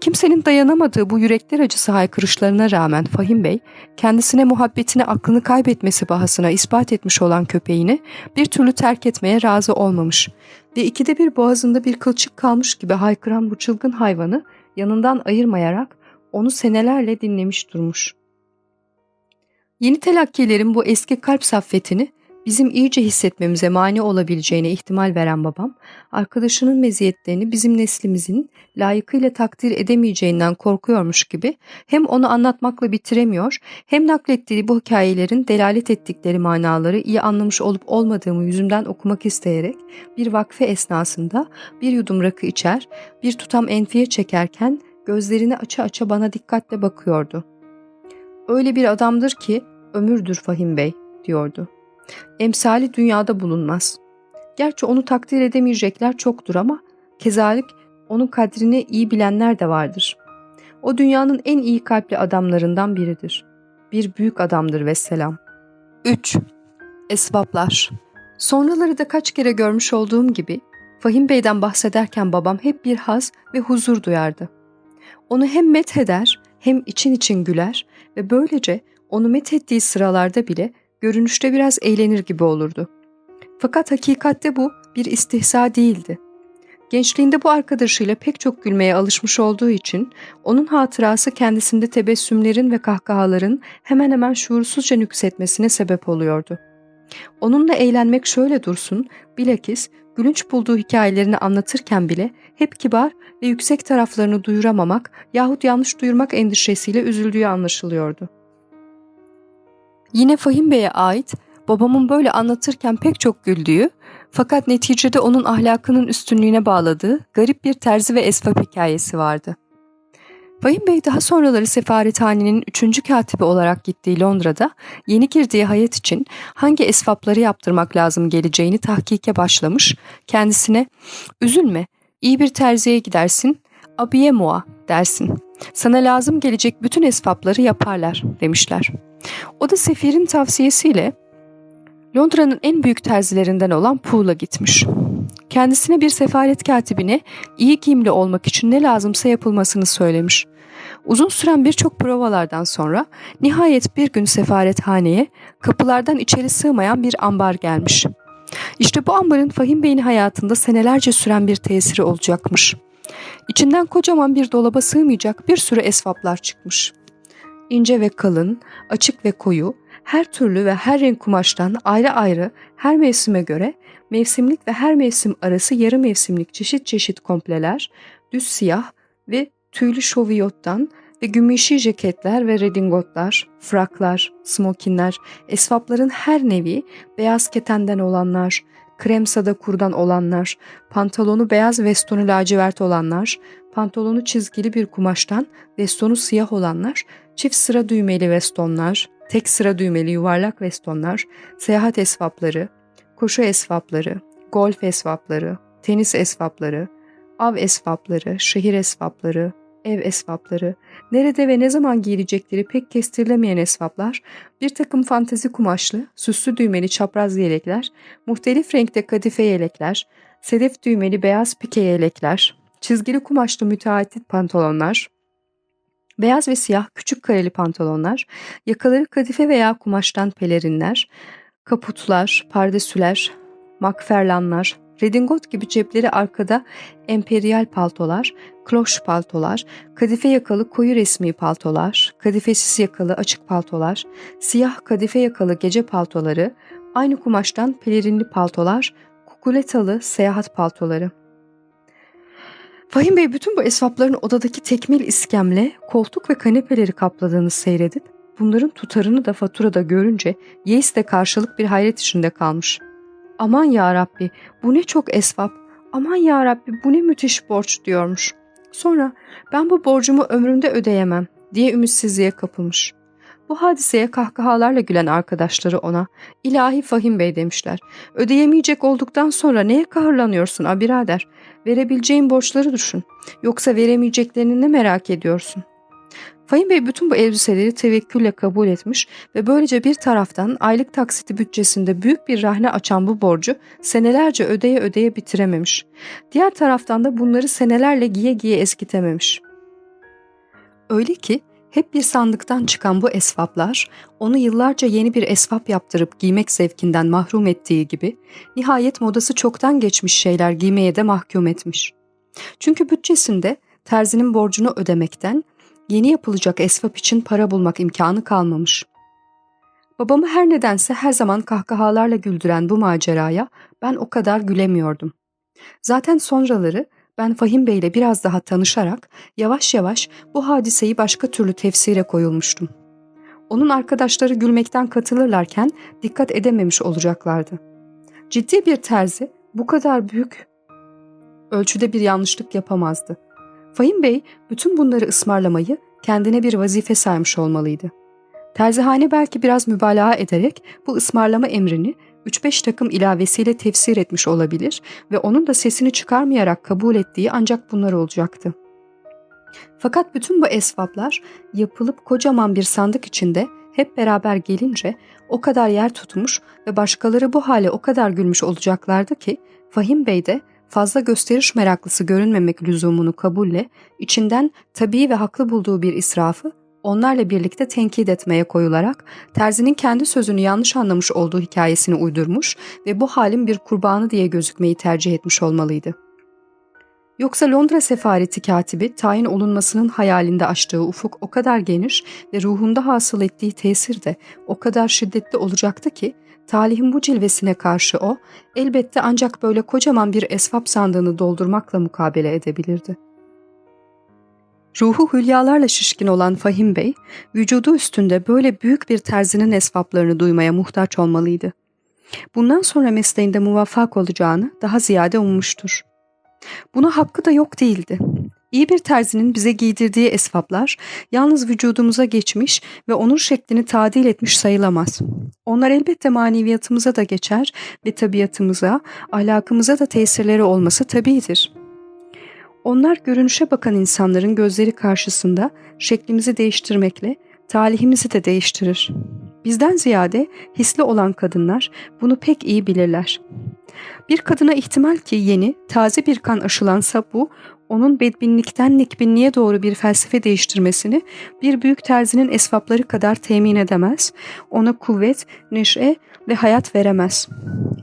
Kimsenin dayanamadığı bu yürekler acısı haykırışlarına rağmen Fahim Bey, kendisine muhabbetini aklını kaybetmesi bahasına ispat etmiş olan köpeğini bir türlü terk etmeye razı olmamış ve ikide bir boğazında bir kılçık kalmış gibi haykıran bu çılgın hayvanı yanından ayırmayarak onu senelerle dinlemiş durmuş. Yeni telakkilerin bu eski kalp saffetini bizim iyice hissetmemize mani olabileceğine ihtimal veren babam, arkadaşının meziyetlerini bizim neslimizin layıkıyla takdir edemeyeceğinden korkuyormuş gibi hem onu anlatmakla bitiremiyor hem naklettiği bu hikayelerin delalet ettikleri manaları iyi anlamış olup olmadığımı yüzümden okumak isteyerek bir vakfe esnasında bir yudum rakı içer, bir tutam enfiye çekerken gözlerini aça aça bana dikkatle bakıyordu. Öyle bir adamdır ki ömürdür Fahim Bey diyordu. Emsali dünyada bulunmaz. Gerçi onu takdir edemeyecekler çoktur ama kezalik onun kadrini iyi bilenler de vardır. O dünyanın en iyi kalpli adamlarından biridir. Bir büyük adamdır ve selam. 3. Esbaplar Sonraları da kaç kere görmüş olduğum gibi Fahim Bey'den bahsederken babam hep bir haz ve huzur duyardı. Onu hem metheder hem için için güler ve böylece onu methettiği sıralarda bile görünüşte biraz eğlenir gibi olurdu. Fakat hakikatte bu bir istihza değildi. Gençliğinde bu arkadaşıyla pek çok gülmeye alışmış olduğu için onun hatırası kendisinde tebessümlerin ve kahkahaların hemen hemen şuursuzca nüksetmesine sebep oluyordu. Onunla eğlenmek şöyle dursun, bilakis gülünç bulduğu hikayelerini anlatırken bile hep kibar ve yüksek taraflarını duyuramamak yahut yanlış duyurmak endişesiyle üzüldüğü anlaşılıyordu. Yine Fahim Bey'e ait babamın böyle anlatırken pek çok güldüğü fakat neticede onun ahlakının üstünlüğüne bağladığı garip bir terzi ve esvap hikayesi vardı. Fahim Bey daha sonraları sefarethanenin üçüncü katibi olarak gittiği Londra'da yeni girdiği hayat için hangi esvapları yaptırmak lazım geleceğini tahkike başlamış, kendisine ''Üzülme, iyi bir terziye gidersin, abiye mua dersin. Sana lazım gelecek bütün esvapları yaparlar.'' demişler. O da sefirin tavsiyesiyle Londra'nın en büyük terzilerinden olan Poole'a gitmiş. Kendisine bir sefaret katibine iyi giyimli olmak için ne lazımsa yapılmasını söylemiş. Uzun süren birçok provalardan sonra nihayet bir gün sefarethaneye kapılardan içeri sığmayan bir ambar gelmiş. İşte bu ambarın Fahim Bey'in hayatında senelerce süren bir tesiri olacakmış. İçinden kocaman bir dolaba sığmayacak bir sürü esvaplar çıkmış. İnce ve kalın, açık ve koyu, her türlü ve her renk kumaştan ayrı ayrı her mevsime göre mevsimlik ve her mevsim arası yarı mevsimlik çeşit çeşit kompleler, düz siyah ve tüylü şoviyottan ve gümüşi ceketler ve redingotlar, fraklar, smokinler, esvapların her nevi, beyaz ketenden olanlar, kremsada kurdan olanlar, pantolonu beyaz vestonu lacivert olanlar, pantolonu çizgili bir kumaştan, vestonu siyah olanlar, çift sıra düğmeli vestonlar, tek sıra düğmeli yuvarlak vestonlar, seyahat esvapları, koşu esvapları, golf esvapları, tenis esvapları, av esvapları, şehir esvapları, ev esvapları, nerede ve ne zaman giyilecekleri pek kestirilemeyen esvaplar, bir takım fantezi kumaşlı, süslü düğmeli çapraz yelekler, muhtelif renkte kadife yelekler, sedef düğmeli beyaz pike yelekler, çizgili kumaşlı müteahhit pantolonlar, beyaz ve siyah küçük kareli pantolonlar, yakaları kadife veya kumaştan pelerinler, kaputlar, pardesüler, makferlanlar, redingot gibi cepleri arkada emperyal paltolar, kloş paltolar, kadife yakalı koyu resmi paltolar, kadifesiz yakalı açık paltolar, siyah kadife yakalı gece paltoları, aynı kumaştan pelerinli paltolar, kukuletalı seyahat paltoları. Fahim Bey bütün bu esvapların odadaki tekmil iskemle, koltuk ve kanepeleri kapladığını seyredip, bunların tutarını da faturada görünce Yeis de karşılık bir hayret içinde kalmış. Aman ya Rabbi bu ne çok esvap, aman ya Rabbi bu ne müthiş borç diyormuş. Sonra ben bu borcumu ömrümde ödeyemem diye ümitsizliğe kapılmış. Bu hadiseye kahkahalarla gülen arkadaşları ona ilahi Fahim Bey demişler. Ödeyemeyecek olduktan sonra neye kahırlanıyorsun a birader? Verebileceğin borçları düşün. Yoksa veremeyeceklerini ne merak ediyorsun? Fahim Bey bütün bu elbiseleri tevekkülle kabul etmiş ve böylece bir taraftan aylık taksiti bütçesinde büyük bir rahne açan bu borcu senelerce ödeye ödeye bitirememiş. Diğer taraftan da bunları senelerle giye giye eskitememiş. Öyle ki hep bir sandıktan çıkan bu esvaplar onu yıllarca yeni bir esvap yaptırıp giymek zevkinden mahrum ettiği gibi nihayet modası çoktan geçmiş şeyler giymeye de mahkum etmiş. Çünkü bütçesinde terzinin borcunu ödemekten yeni yapılacak esvap için para bulmak imkanı kalmamış. Babamı her nedense her zaman kahkahalarla güldüren bu maceraya ben o kadar gülemiyordum. Zaten sonraları ben Fahim Bey ile biraz daha tanışarak yavaş yavaş bu hadiseyi başka türlü tefsire koyulmuştum. Onun arkadaşları gülmekten katılırlarken dikkat edememiş olacaklardı. Ciddi bir terzi bu kadar büyük ölçüde bir yanlışlık yapamazdı. Fahim Bey bütün bunları ısmarlamayı kendine bir vazife saymış olmalıydı. Terzihane belki biraz mübalağa ederek bu ısmarlama emrini 3-5 takım ilavesiyle tefsir etmiş olabilir ve onun da sesini çıkarmayarak kabul ettiği ancak bunlar olacaktı. Fakat bütün bu esvaplar yapılıp kocaman bir sandık içinde hep beraber gelince o kadar yer tutmuş ve başkaları bu hale o kadar gülmüş olacaklardı ki Fahim Bey de fazla gösteriş meraklısı görünmemek lüzumunu kabulle, içinden tabii ve haklı bulduğu bir israfı onlarla birlikte tenkit etmeye koyularak terzinin kendi sözünü yanlış anlamış olduğu hikayesini uydurmuş ve bu halin bir kurbanı diye gözükmeyi tercih etmiş olmalıydı. Yoksa Londra sefareti katibi tayin olunmasının hayalinde açtığı ufuk o kadar geniş ve ruhunda hasıl ettiği tesir de o kadar şiddetli olacaktı ki talihin bu cilvesine karşı o elbette ancak böyle kocaman bir esvap sandığını doldurmakla mukabele edebilirdi. Ruhu hülyalarla şişkin olan Fahim Bey, vücudu üstünde böyle büyük bir terzinin esvaplarını duymaya muhtaç olmalıydı. Bundan sonra mesleğinde muvaffak olacağını daha ziyade ummuştur. Buna hakkı da yok değildi. İyi bir terzinin bize giydirdiği esvaplar yalnız vücudumuza geçmiş ve onun şeklini tadil etmiş sayılamaz. Onlar elbette maneviyatımıza da geçer ve tabiatımıza, ahlakımıza da tesirleri olması tabidir. Onlar görünüşe bakan insanların gözleri karşısında şeklimizi değiştirmekle talihimizi de değiştirir. Bizden ziyade hisli olan kadınlar bunu pek iyi bilirler. Bir kadına ihtimal ki yeni, taze bir kan aşılansa bu, onun bedbinlikten nikbinliğe doğru bir felsefe değiştirmesini bir büyük terzinin esvapları kadar temin edemez, ona kuvvet, neşe ve hayat veremez.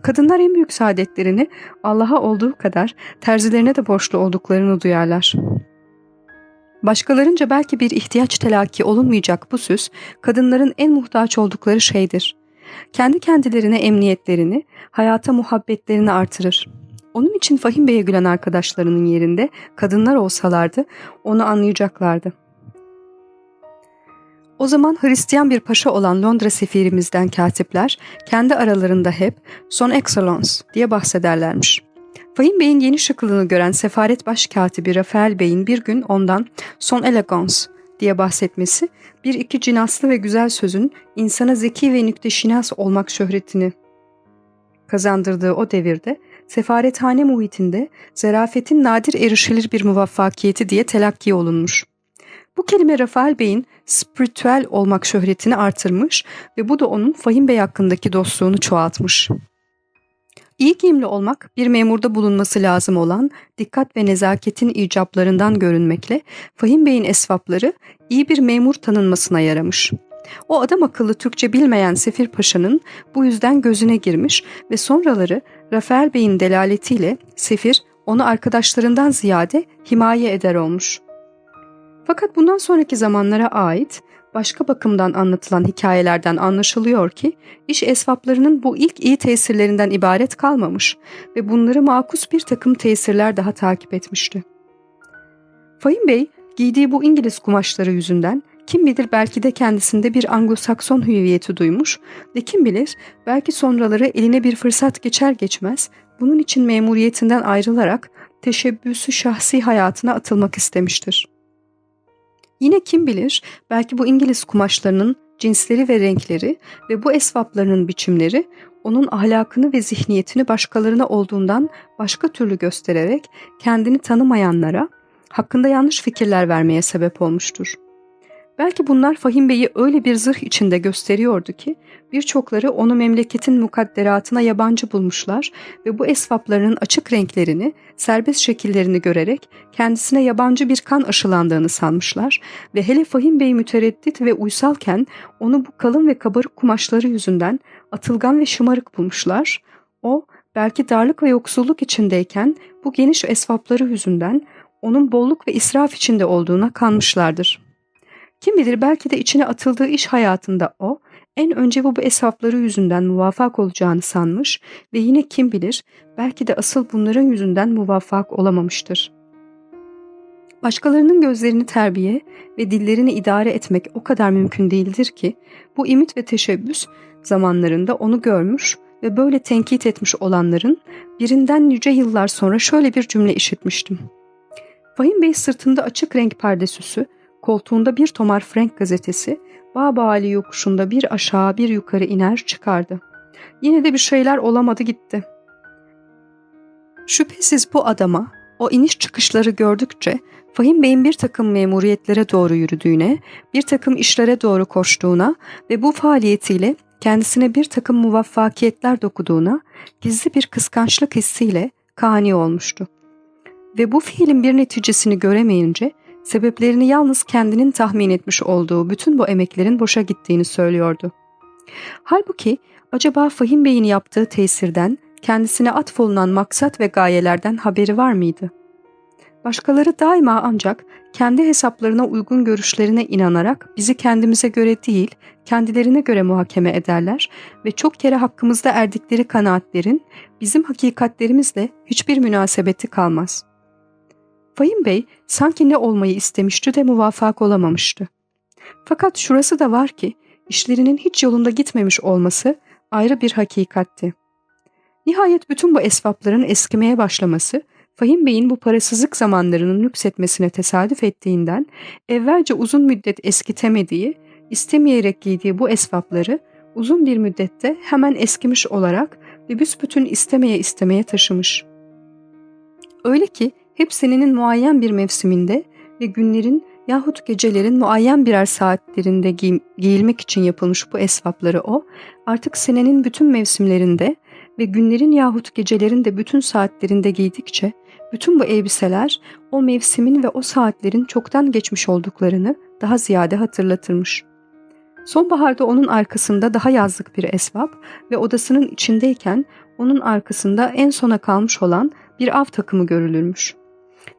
Kadınlar en büyük saadetlerini Allah'a olduğu kadar terzilerine de borçlu olduklarını duyarlar. Başkalarınca belki bir ihtiyaç telakki olunmayacak bu süs, kadınların en muhtaç oldukları şeydir. Kendi kendilerine emniyetlerini, hayata muhabbetlerini artırır. Onun için Fahim Bey'e gülen arkadaşlarının yerinde kadınlar olsalardı onu anlayacaklardı. O zaman Hristiyan bir paşa olan Londra sefirimizden katipler kendi aralarında hep son excellence diye bahsederlermiş. Fahim Bey'in yeni şıklığını gören sefaret başkatibi Rafael Bey'in bir gün ondan son elegance diye bahsetmesi bir iki cinaslı ve güzel sözün insana zeki ve nükteşinas olmak şöhretini kazandırdığı o devirde sefarethane muhitinde zarafetin nadir erişilir bir muvaffakiyeti diye telakki olunmuş. Bu kelime Rafael Bey'in spiritüel olmak şöhretini artırmış ve bu da onun Fahim Bey hakkındaki dostluğunu çoğaltmış. İyi giyimli olmak bir memurda bulunması lazım olan dikkat ve nezaketin icaplarından görünmekle Fahim Bey'in esvapları iyi bir memur tanınmasına yaramış. O adam akıllı Türkçe bilmeyen Sefir Paşa'nın bu yüzden gözüne girmiş ve sonraları Rafael Bey'in delaletiyle Sefir onu arkadaşlarından ziyade himaye eder olmuş. Fakat bundan sonraki zamanlara ait başka bakımdan anlatılan hikayelerden anlaşılıyor ki iş esvaplarının bu ilk iyi tesirlerinden ibaret kalmamış ve bunları makus bir takım tesirler daha takip etmişti. Fahim Bey giydiği bu İngiliz kumaşları yüzünden kim bilir belki de kendisinde bir Anglo-Sakson hüviyeti duymuş ve kim bilir belki sonraları eline bir fırsat geçer geçmez bunun için memuriyetinden ayrılarak teşebbüsü şahsi hayatına atılmak istemiştir. Yine kim bilir belki bu İngiliz kumaşlarının cinsleri ve renkleri ve bu esvaplarının biçimleri onun ahlakını ve zihniyetini başkalarına olduğundan başka türlü göstererek kendini tanımayanlara hakkında yanlış fikirler vermeye sebep olmuştur. Belki bunlar Fahim Bey'i öyle bir zırh içinde gösteriyordu ki birçokları onu memleketin mukadderatına yabancı bulmuşlar ve bu esvaplarının açık renklerini, serbest şekillerini görerek kendisine yabancı bir kan aşılandığını sanmışlar ve hele Fahim Bey mütereddit ve uysalken onu bu kalın ve kabarık kumaşları yüzünden atılgan ve şımarık bulmuşlar. O belki darlık ve yoksulluk içindeyken bu geniş esvapları yüzünden onun bolluk ve israf içinde olduğuna kanmışlardır.'' Kim bilir belki de içine atıldığı iş hayatında o, en önce bu, bu hesapları yüzünden muvaffak olacağını sanmış ve yine kim bilir belki de asıl bunların yüzünden muvaffak olamamıştır. Başkalarının gözlerini terbiye ve dillerini idare etmek o kadar mümkün değildir ki bu imit ve teşebbüs zamanlarında onu görmüş ve böyle tenkit etmiş olanların birinden yüce yıllar sonra şöyle bir cümle işitmiştim. Fahim Bey sırtında açık renk pardesüsü, koltuğunda bir tomar Frank gazetesi, Babali yokuşunda bir aşağı bir yukarı iner çıkardı. Yine de bir şeyler olamadı gitti. Şüphesiz bu adama o iniş çıkışları gördükçe Fahim Bey'in bir takım memuriyetlere doğru yürüdüğüne, bir takım işlere doğru koştuğuna ve bu faaliyetiyle kendisine bir takım muvaffakiyetler dokuduğuna, gizli bir kıskançlık hissiyle kani olmuştu. Ve bu fiilin bir neticesini göremeyince sebeplerini yalnız kendinin tahmin etmiş olduğu bütün bu emeklerin boşa gittiğini söylüyordu. Halbuki acaba Fahim Bey'in yaptığı tesirden kendisine atfolunan maksat ve gayelerden haberi var mıydı? Başkaları daima ancak kendi hesaplarına uygun görüşlerine inanarak bizi kendimize göre değil, kendilerine göre muhakeme ederler ve çok kere hakkımızda erdikleri kanaatlerin bizim hakikatlerimizle hiçbir münasebeti kalmaz. Fahim Bey sanki ne olmayı istemişti de muvaffak olamamıştı. Fakat şurası da var ki işlerinin hiç yolunda gitmemiş olması ayrı bir hakikatti. Nihayet bütün bu esvapların eskimeye başlaması Fahim Bey'in bu parasızlık zamanlarının nüksetmesine tesadüf ettiğinden evvelce uzun müddet eskitemediği, istemeyerek giydiği bu esvapları uzun bir müddette hemen eskimiş olarak ve büsbütün istemeye istemeye taşımış. Öyle ki hep senenin muayyen bir mevsiminde ve günlerin yahut gecelerin muayyen birer saatlerinde giy giyilmek için yapılmış bu esvapları o, artık senenin bütün mevsimlerinde ve günlerin yahut gecelerin de bütün saatlerinde giydikçe bütün bu elbiseler o mevsimin ve o saatlerin çoktan geçmiş olduklarını daha ziyade hatırlatırmış. Sonbaharda onun arkasında daha yazlık bir esvap ve odasının içindeyken onun arkasında en sona kalmış olan bir av takımı görülürmüş.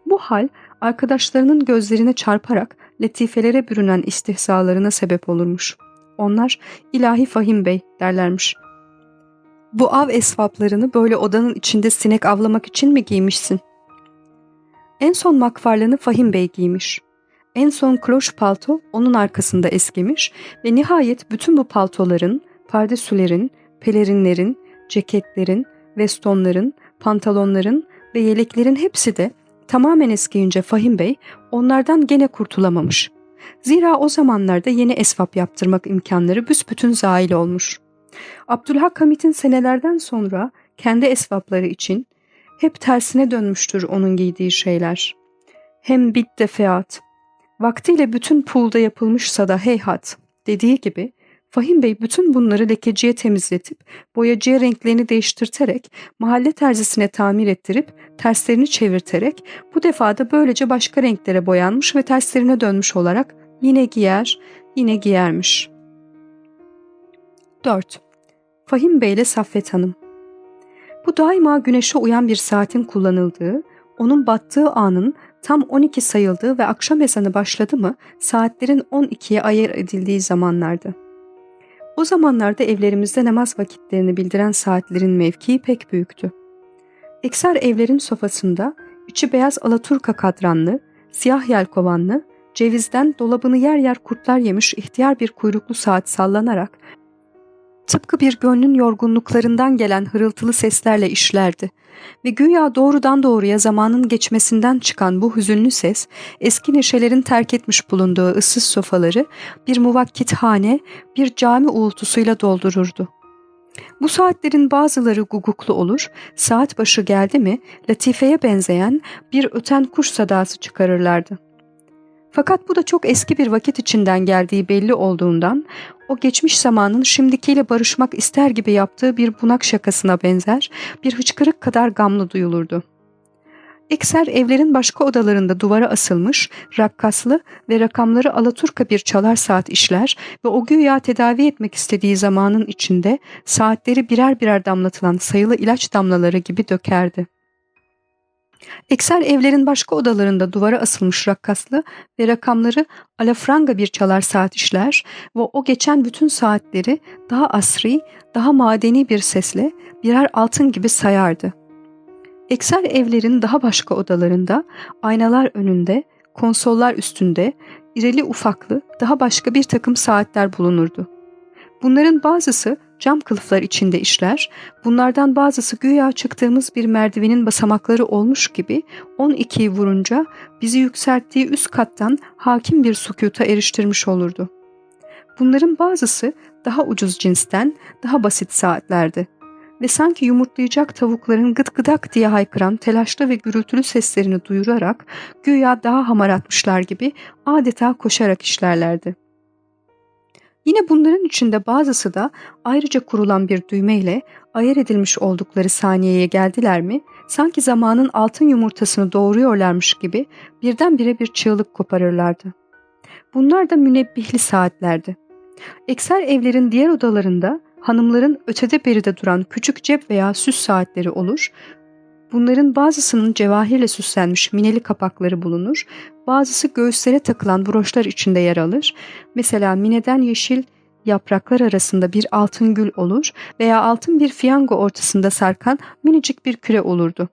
Bu hal arkadaşlarının gözlerine çarparak latifelere bürünen istihzalarına sebep olurmuş. Onlar ilahi Fahim Bey derlermiş. Bu av esvaplarını böyle odanın içinde sinek avlamak için mi giymişsin? En son makfarlığını Fahim Bey giymiş. En son kloş palto onun arkasında eskimiş ve nihayet bütün bu paltoların, pardesülerin, pelerinlerin, ceketlerin, vestonların, pantalonların ve yeleklerin hepsi de tamamen eskiyince Fahim Bey onlardan gene kurtulamamış. Zira o zamanlarda yeni esvap yaptırmak imkanları büsbütün zail olmuş. Abdülhak Hamit'in senelerden sonra kendi esvapları için hep tersine dönmüştür onun giydiği şeyler. Hem bit defeat, vaktiyle bütün pulda yapılmışsa da heyhat dediği gibi Fahim Bey bütün bunları lekeciye temizletip boyacıya renklerini değiştirterek mahalle terzisine tamir ettirip terslerini çevirterek bu defa da böylece başka renklere boyanmış ve terslerine dönmüş olarak yine giyer, yine giyermiş. 4. Fahim Bey ile Saffet Hanım Bu daima güneşe uyan bir saatin kullanıldığı, onun battığı anın tam 12 sayıldığı ve akşam ezanı başladı mı saatlerin 12'ye ayır edildiği zamanlardı. O zamanlarda evlerimizde namaz vakitlerini bildiren saatlerin mevkii pek büyüktü. Ekser evlerin sofasında içi beyaz alaturka kadranlı, siyah yelkovanlı, cevizden dolabını yer yer kurtlar yemiş ihtiyar bir kuyruklu saat sallanarak tıpkı bir gönlün yorgunluklarından gelen hırıltılı seslerle işlerdi ve güya doğrudan doğruya zamanın geçmesinden çıkan bu hüzünlü ses eski neşelerin terk etmiş bulunduğu ıssız sofaları bir muvakkithane, bir cami uğultusuyla doldururdu. Bu saatlerin bazıları guguklu olur, saat başı geldi mi latifeye benzeyen bir öten kuş sadası çıkarırlardı. Fakat bu da çok eski bir vakit içinden geldiği belli olduğundan o geçmiş zamanın şimdikiyle barışmak ister gibi yaptığı bir bunak şakasına benzer bir hıçkırık kadar gamlı duyulurdu. Ekser evlerin başka odalarında duvara asılmış, rakkaslı ve rakamları alaturka bir çalar saat işler ve o güya tedavi etmek istediği zamanın içinde saatleri birer birer damlatılan sayılı ilaç damlaları gibi dökerdi. Ekser evlerin başka odalarında duvara asılmış rakkaslı ve rakamları alafranga bir çalar saat işler ve o geçen bütün saatleri daha asri, daha madeni bir sesle birer altın gibi sayardı. Ekser evlerin daha başka odalarında aynalar önünde, konsollar üstünde, ireli ufaklı daha başka bir takım saatler bulunurdu. Bunların bazısı cam kılıflar içinde işler, bunlardan bazısı güya çıktığımız bir merdivenin basamakları olmuş gibi 12'yi vurunca bizi yükselttiği üst kattan hakim bir sukuta eriştirmiş olurdu. Bunların bazısı daha ucuz cinsten, daha basit saatlerdi ve sanki yumurtlayacak tavukların gıt gıdak diye haykıran telaşlı ve gürültülü seslerini duyurarak güya daha hamaratmışlar gibi adeta koşarak işlerlerdi. Yine bunların içinde bazısı da ayrıca kurulan bir düğmeyle ayar edilmiş oldukları saniyeye geldiler mi sanki zamanın altın yumurtasını doğuruyorlarmış gibi birdenbire bir çığlık koparırlardı. Bunlar da münebbihli saatlerdi. Ekser evlerin diğer odalarında hanımların ötede beride duran küçük cep veya süs saatleri olur, Bunların bazısının cevahirle süslenmiş mineli kapakları bulunur, bazısı göğüslere takılan broşlar içinde yer alır. Mesela mineden yeşil yapraklar arasında bir altın gül olur veya altın bir fiyango ortasında sarkan minicik bir küre olurdu.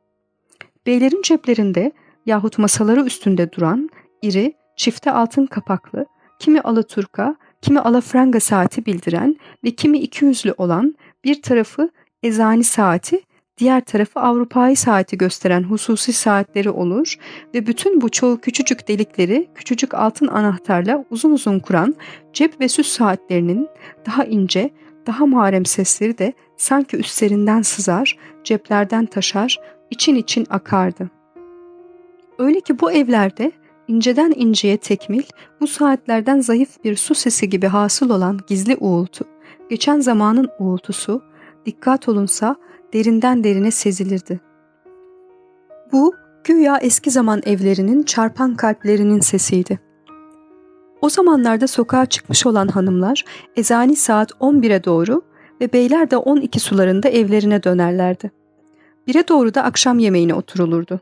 Beylerin ceplerinde yahut masaları üstünde duran iri, çifte altın kapaklı, kimi alaturka, kimi alafranga saati bildiren ve kimi iki yüzlü olan bir tarafı ezani saati diğer tarafı Avrupa'yı saati gösteren hususi saatleri olur ve bütün bu çoğu küçücük delikleri küçücük altın anahtarla uzun uzun kuran cep ve süs saatlerinin daha ince, daha muharem sesleri de sanki üstlerinden sızar, ceplerden taşar, için için akardı. Öyle ki bu evlerde inceden inceye tekmil, bu saatlerden zayıf bir su sesi gibi hasıl olan gizli uğultu, geçen zamanın uğultusu, dikkat olunsa derinden derine sezilirdi. Bu güya eski zaman evlerinin çarpan kalplerinin sesiydi. O zamanlarda sokağa çıkmış olan hanımlar ezani saat 11'e doğru ve beyler de 12 sularında evlerine dönerlerdi. Bire doğru da akşam yemeğine oturulurdu.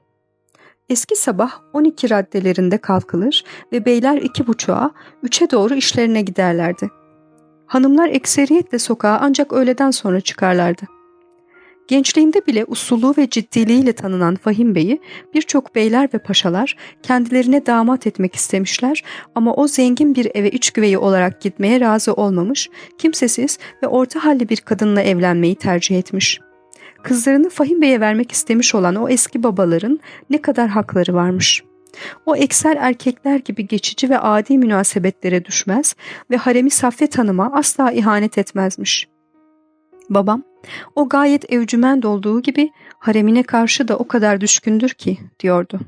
Eski sabah 12 raddelerinde kalkılır ve beyler iki buçuğa, üçe doğru işlerine giderlerdi. Hanımlar ekseriyetle sokağa ancak öğleden sonra çıkarlardı. Gençliğinde bile usulü ve ciddiliğiyle tanınan Fahim Bey'i birçok beyler ve paşalar kendilerine damat etmek istemişler ama o zengin bir eve iç güveyi olarak gitmeye razı olmamış, kimsesiz ve orta halli bir kadınla evlenmeyi tercih etmiş. Kızlarını Fahim Bey'e vermek istemiş olan o eski babaların ne kadar hakları varmış. O ekser erkekler gibi geçici ve adi münasebetlere düşmez ve haremi Saffet Hanım'a asla ihanet etmezmiş. Babam o gayet evcüment olduğu gibi haremine karşı da o kadar düşkündür ki diyordu.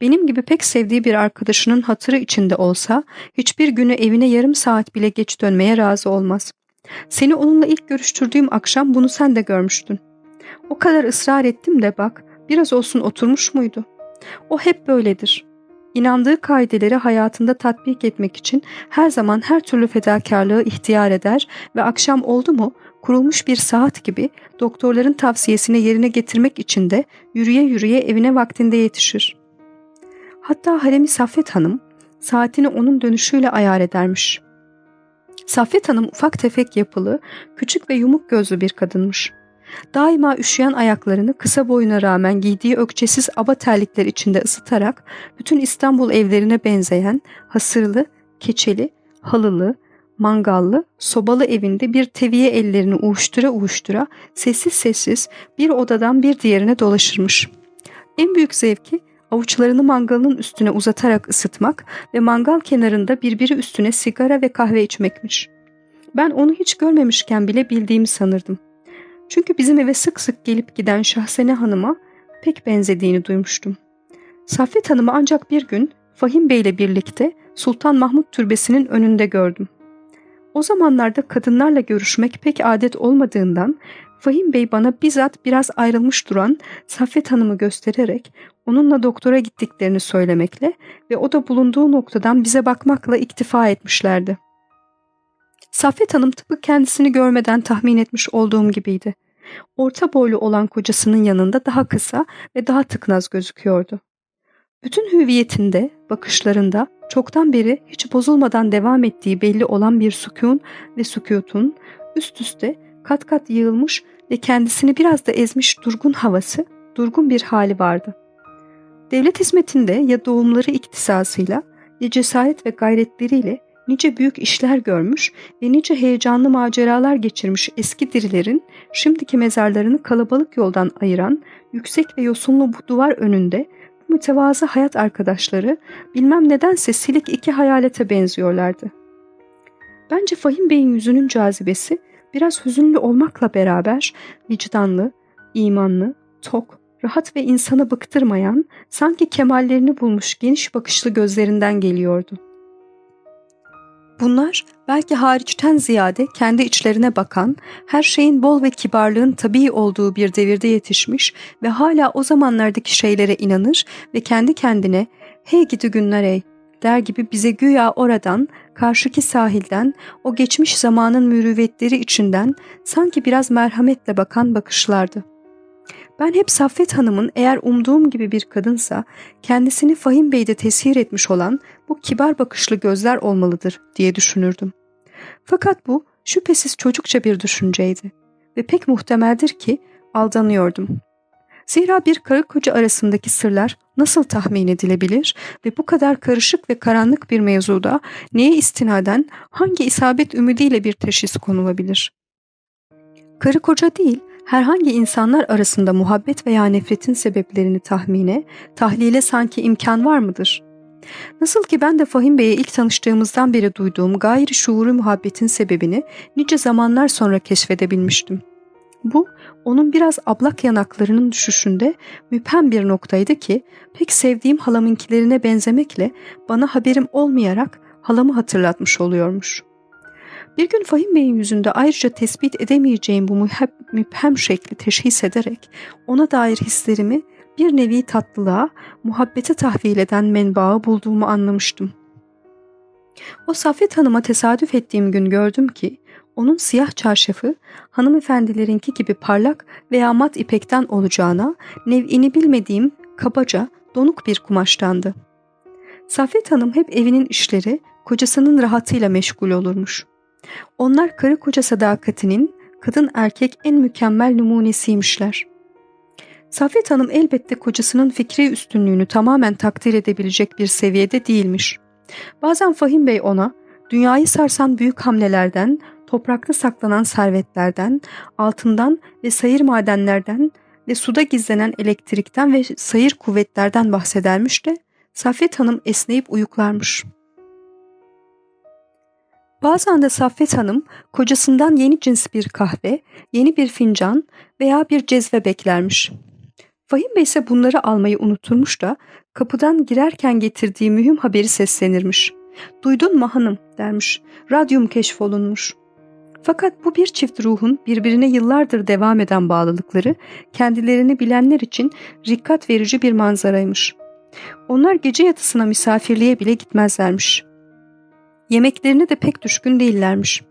Benim gibi pek sevdiği bir arkadaşının hatırı içinde olsa hiçbir günü evine yarım saat bile geç dönmeye razı olmaz. Seni onunla ilk görüştürdüğüm akşam bunu sen de görmüştün. O kadar ısrar ettim de bak biraz olsun oturmuş muydu? O hep böyledir. İnandığı kaideleri hayatında tatbik etmek için her zaman her türlü fedakarlığı ihtiyar eder ve akşam oldu mu kurulmuş bir saat gibi doktorların tavsiyesini yerine getirmek için de yürüye yürüye evine vaktinde yetişir. Hatta Haremi Saffet Hanım saatini onun dönüşüyle ayar edermiş. Saffet Hanım ufak tefek yapılı, küçük ve yumuk gözlü bir kadınmış. Daima üşüyen ayaklarını kısa boyuna rağmen giydiği ökçesiz aba terlikler içinde ısıtarak bütün İstanbul evlerine benzeyen hasırlı, keçeli, halılı, mangallı, sobalı evinde bir teviye ellerini uğuştura uğuştura sessiz sessiz bir odadan bir diğerine dolaşırmış. En büyük zevki avuçlarını mangalın üstüne uzatarak ısıtmak ve mangal kenarında birbiri üstüne sigara ve kahve içmekmiş. Ben onu hiç görmemişken bile bildiğimi sanırdım. Çünkü bizim eve sık sık gelip giden Şahsene Hanım'a pek benzediğini duymuştum. Saffet Hanım'ı ancak bir gün Fahim Bey ile birlikte Sultan Mahmut Türbesi'nin önünde gördüm. O zamanlarda kadınlarla görüşmek pek adet olmadığından Fahim Bey bana bizzat biraz ayrılmış duran Saffet Hanım'ı göstererek onunla doktora gittiklerini söylemekle ve o da bulunduğu noktadan bize bakmakla iktifa etmişlerdi. Saffet Hanım tıpkı kendisini görmeden tahmin etmiş olduğum gibiydi. Orta boylu olan kocasının yanında daha kısa ve daha tıknaz gözüküyordu. Bütün hüviyetinde, bakışlarında çoktan beri hiç bozulmadan devam ettiği belli olan bir sükun ve sükutun üst üste kat kat yığılmış ve kendisini biraz da ezmiş durgun havası, durgun bir hali vardı. Devlet hizmetinde ya doğumları iktisasıyla ya cesaret ve gayretleriyle nice büyük işler görmüş ve nice heyecanlı maceralar geçirmiş eski dirilerin şimdiki mezarlarını kalabalık yoldan ayıran yüksek ve yosunlu bu duvar önünde mütevazı hayat arkadaşları bilmem nedense silik iki hayalete benziyorlardı. Bence Fahim Bey'in yüzünün cazibesi biraz hüzünlü olmakla beraber vicdanlı, imanlı, tok, rahat ve insanı bıktırmayan, sanki kemallerini bulmuş geniş bakışlı gözlerinden geliyordu. Bunlar belki hariçten ziyade kendi içlerine bakan, her şeyin bol ve kibarlığın tabii olduğu bir devirde yetişmiş ve hala o zamanlardaki şeylere inanır ve kendi kendine ''Hey gidi günler ey'' der gibi bize güya oradan, karşıki sahilden, o geçmiş zamanın mürüvvetleri içinden sanki biraz merhametle bakan bakışlardı. Ben hep Saffet Hanım'ın eğer umduğum gibi bir kadınsa kendisini Fahim Bey'de tesir etmiş olan bu kibar bakışlı gözler olmalıdır diye düşünürdüm. Fakat bu şüphesiz çocukça bir düşünceydi ve pek muhtemeldir ki aldanıyordum. Zira bir karı koca arasındaki sırlar nasıl tahmin edilebilir ve bu kadar karışık ve karanlık bir mevzuda neye istinaden hangi isabet ümidiyle bir teşhis konulabilir? Karı koca değil, herhangi insanlar arasında muhabbet veya nefretin sebeplerini tahmine, tahlile sanki imkan var mıdır? Nasıl ki ben de Fahim Bey'e ilk tanıştığımızdan beri duyduğum gayri şuuru muhabbetin sebebini nice zamanlar sonra keşfedebilmiştim. Bu, onun biraz ablak yanaklarının düşüşünde müphem bir noktaydı ki, pek sevdiğim halamınkilerine benzemekle bana haberim olmayarak halamı hatırlatmış oluyormuş.'' Bir gün Fahim Bey'in yüzünde ayrıca tespit edemeyeceğim bu müphem şekli teşhis ederek ona dair hislerimi bir nevi tatlılığa, muhabbete tahvil eden menbaı bulduğumu anlamıştım. O Safet Hanım'a tesadüf ettiğim gün gördüm ki onun siyah çarşafı hanımefendilerinki gibi parlak veya mat ipekten olacağına nev'ini bilmediğim kabaca donuk bir kumaştandı. Safet Hanım hep evinin işleri, kocasının rahatıyla meşgul olurmuş. Onlar karı koca sadakatinin kadın erkek en mükemmel numunesiymişler. Safet Hanım elbette kocasının fikri üstünlüğünü tamamen takdir edebilecek bir seviyede değilmiş. Bazen Fahim Bey ona dünyayı sarsan büyük hamlelerden, toprakta saklanan servetlerden, altından ve sayır madenlerden ve suda gizlenen elektrikten ve sayır kuvvetlerden bahsedermiş de Safet Hanım esneyip uyuklarmış.'' Bazen de Saffet Hanım kocasından yeni cins bir kahve, yeni bir fincan veya bir cezve beklermiş. Fahim Bey ise bunları almayı unuturmuş da kapıdan girerken getirdiği mühim haberi seslenirmiş. Duydun mu hanım dermiş. Radyum keşfolunmuş. Fakat bu bir çift ruhun birbirine yıllardır devam eden bağlılıkları kendilerini bilenler için rikkat verici bir manzaraymış. Onlar gece yatısına misafirliğe bile gitmezlermiş. Yemeklerine de pek düşkün değillermiş.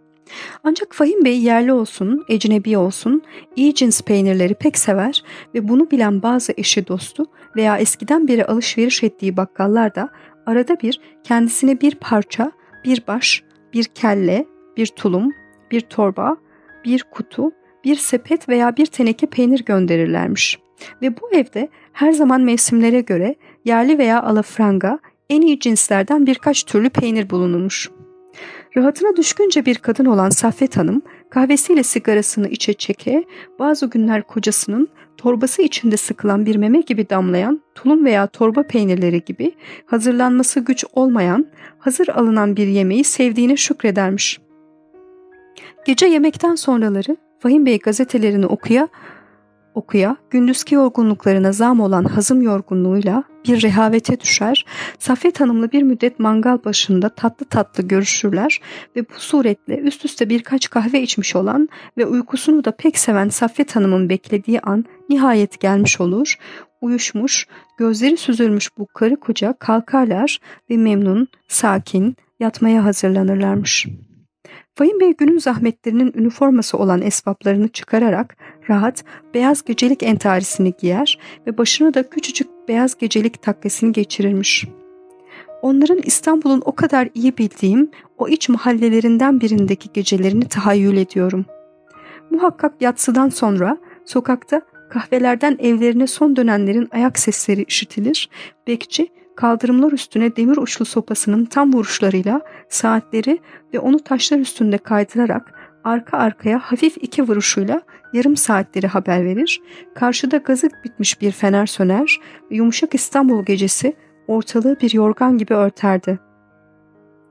Ancak Fahim Bey yerli olsun, ecnebi olsun, iyi cins peynirleri pek sever ve bunu bilen bazı eşi dostu veya eskiden beri alışveriş ettiği bakkallar da arada bir kendisine bir parça, bir baş, bir kelle, bir tulum, bir torba, bir kutu, bir sepet veya bir teneke peynir gönderirlermiş. Ve bu evde her zaman mevsimlere göre yerli veya alafranga en iyi cinslerden birkaç türlü peynir bulunurmuş. Rahatına düşkünce bir kadın olan Saffet Hanım kahvesiyle sigarasını içe çeke bazı günler kocasının torbası içinde sıkılan bir meme gibi damlayan tulum veya torba peynirleri gibi hazırlanması güç olmayan hazır alınan bir yemeği sevdiğine şükredermiş. Gece yemekten sonraları Fahim Bey gazetelerini okuya okuya, gündüzki yorgunluklarına zam olan hazım yorgunluğuyla bir rehavete düşer, Safet Hanım'la bir müddet mangal başında tatlı tatlı görüşürler ve bu suretle üst üste birkaç kahve içmiş olan ve uykusunu da pek seven Safet Hanım'ın beklediği an nihayet gelmiş olur, uyuşmuş, gözleri süzülmüş bu karı koca kalkarlar ve memnun, sakin yatmaya hazırlanırlarmış.'' Fahim Bey günün zahmetlerinin üniforması olan esvaplarını çıkararak rahat beyaz gecelik entarisini giyer ve başına da küçücük beyaz gecelik takkesini geçirirmiş. Onların İstanbul'un o kadar iyi bildiğim o iç mahallelerinden birindeki gecelerini tahayyül ediyorum. Muhakkak yatsıdan sonra sokakta kahvelerden evlerine son dönenlerin ayak sesleri işitilir, bekçi kaldırımlar üstüne demir uçlu sopasının tam vuruşlarıyla saatleri ve onu taşlar üstünde kaydırarak arka arkaya hafif iki vuruşuyla yarım saatleri haber verir, karşıda gazı bitmiş bir fener söner ve yumuşak İstanbul gecesi ortalığı bir yorgan gibi örterdi.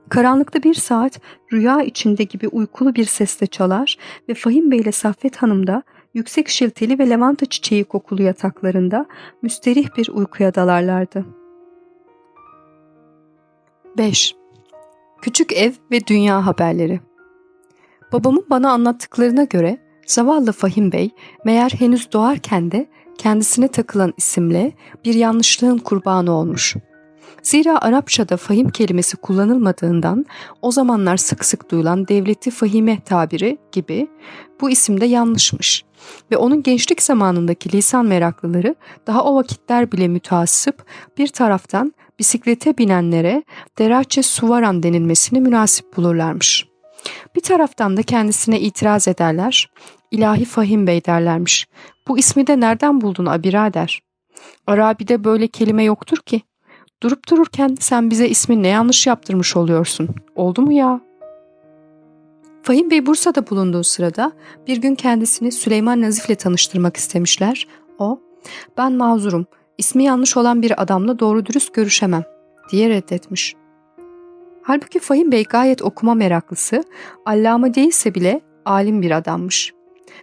Karanlıkta bir saat rüya içinde gibi uykulu bir sesle çalar ve Fahim Bey ile Saffet Hanım da yüksek şilteli ve lavanta çiçeği kokulu yataklarında müsterih bir uykuya dalarlardı.'' 5. Küçük Ev ve Dünya Haberleri Babamın bana anlattıklarına göre zavallı Fahim Bey meğer henüz doğarken de kendisine takılan isimle bir yanlışlığın kurbanı olmuş. Zira Arapçada fahim kelimesi kullanılmadığından o zamanlar sık sık duyulan devleti fahime tabiri gibi bu isimde yanlışmış. Ve onun gençlik zamanındaki lisan meraklıları daha o vakitler bile müteassıp bir taraftan bisiklete binenlere deraçe suvaran denilmesini münasip bulurlarmış. Bir taraftan da kendisine itiraz ederler, ilahi Fahim Bey derlermiş. Bu ismi de nereden buldun abirader? Arabi'de böyle kelime yoktur ki. Durup dururken sen bize ismi ne yanlış yaptırmış oluyorsun. Oldu mu ya? Fahim Bey Bursa'da bulunduğu sırada bir gün kendisini Süleyman Nazif'le tanıştırmak istemişler. O, ben mazurum, ismi yanlış olan bir adamla doğru dürüst görüşemem diye reddetmiş. Halbuki Fahim Bey gayet okuma meraklısı, allame değilse bile alim bir adammış.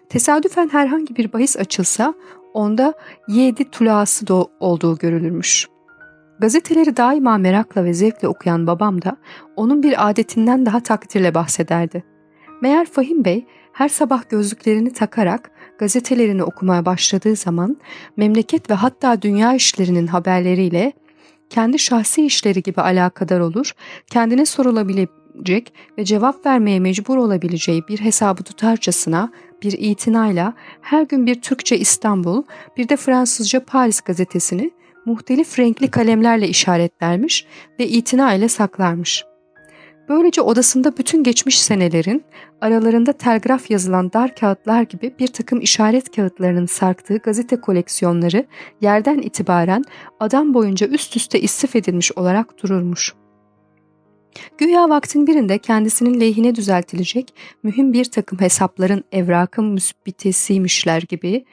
Tesadüfen herhangi bir bahis açılsa onda yedi tulası da olduğu görülürmüş. Gazeteleri daima merakla ve zevkle okuyan babam da onun bir adetinden daha takdirle bahsederdi. Meğer Fahim Bey her sabah gözlüklerini takarak gazetelerini okumaya başladığı zaman memleket ve hatta dünya işlerinin haberleriyle kendi şahsi işleri gibi alakadar olur, kendine sorulabilecek ve cevap vermeye mecbur olabileceği bir hesabı tutarcasına bir itinayla her gün bir Türkçe İstanbul, bir de Fransızca Paris gazetesini muhtelif renkli kalemlerle işaretlermiş ve itina ile saklarmış. Böylece odasında bütün geçmiş senelerin aralarında telgraf yazılan dar kağıtlar gibi bir takım işaret kağıtlarının sarktığı gazete koleksiyonları yerden itibaren adam boyunca üst üste istif edilmiş olarak dururmuş. Güya vaktin birinde kendisinin lehine düzeltilecek mühim bir takım hesapların evrakı müsbitesiymişler gibi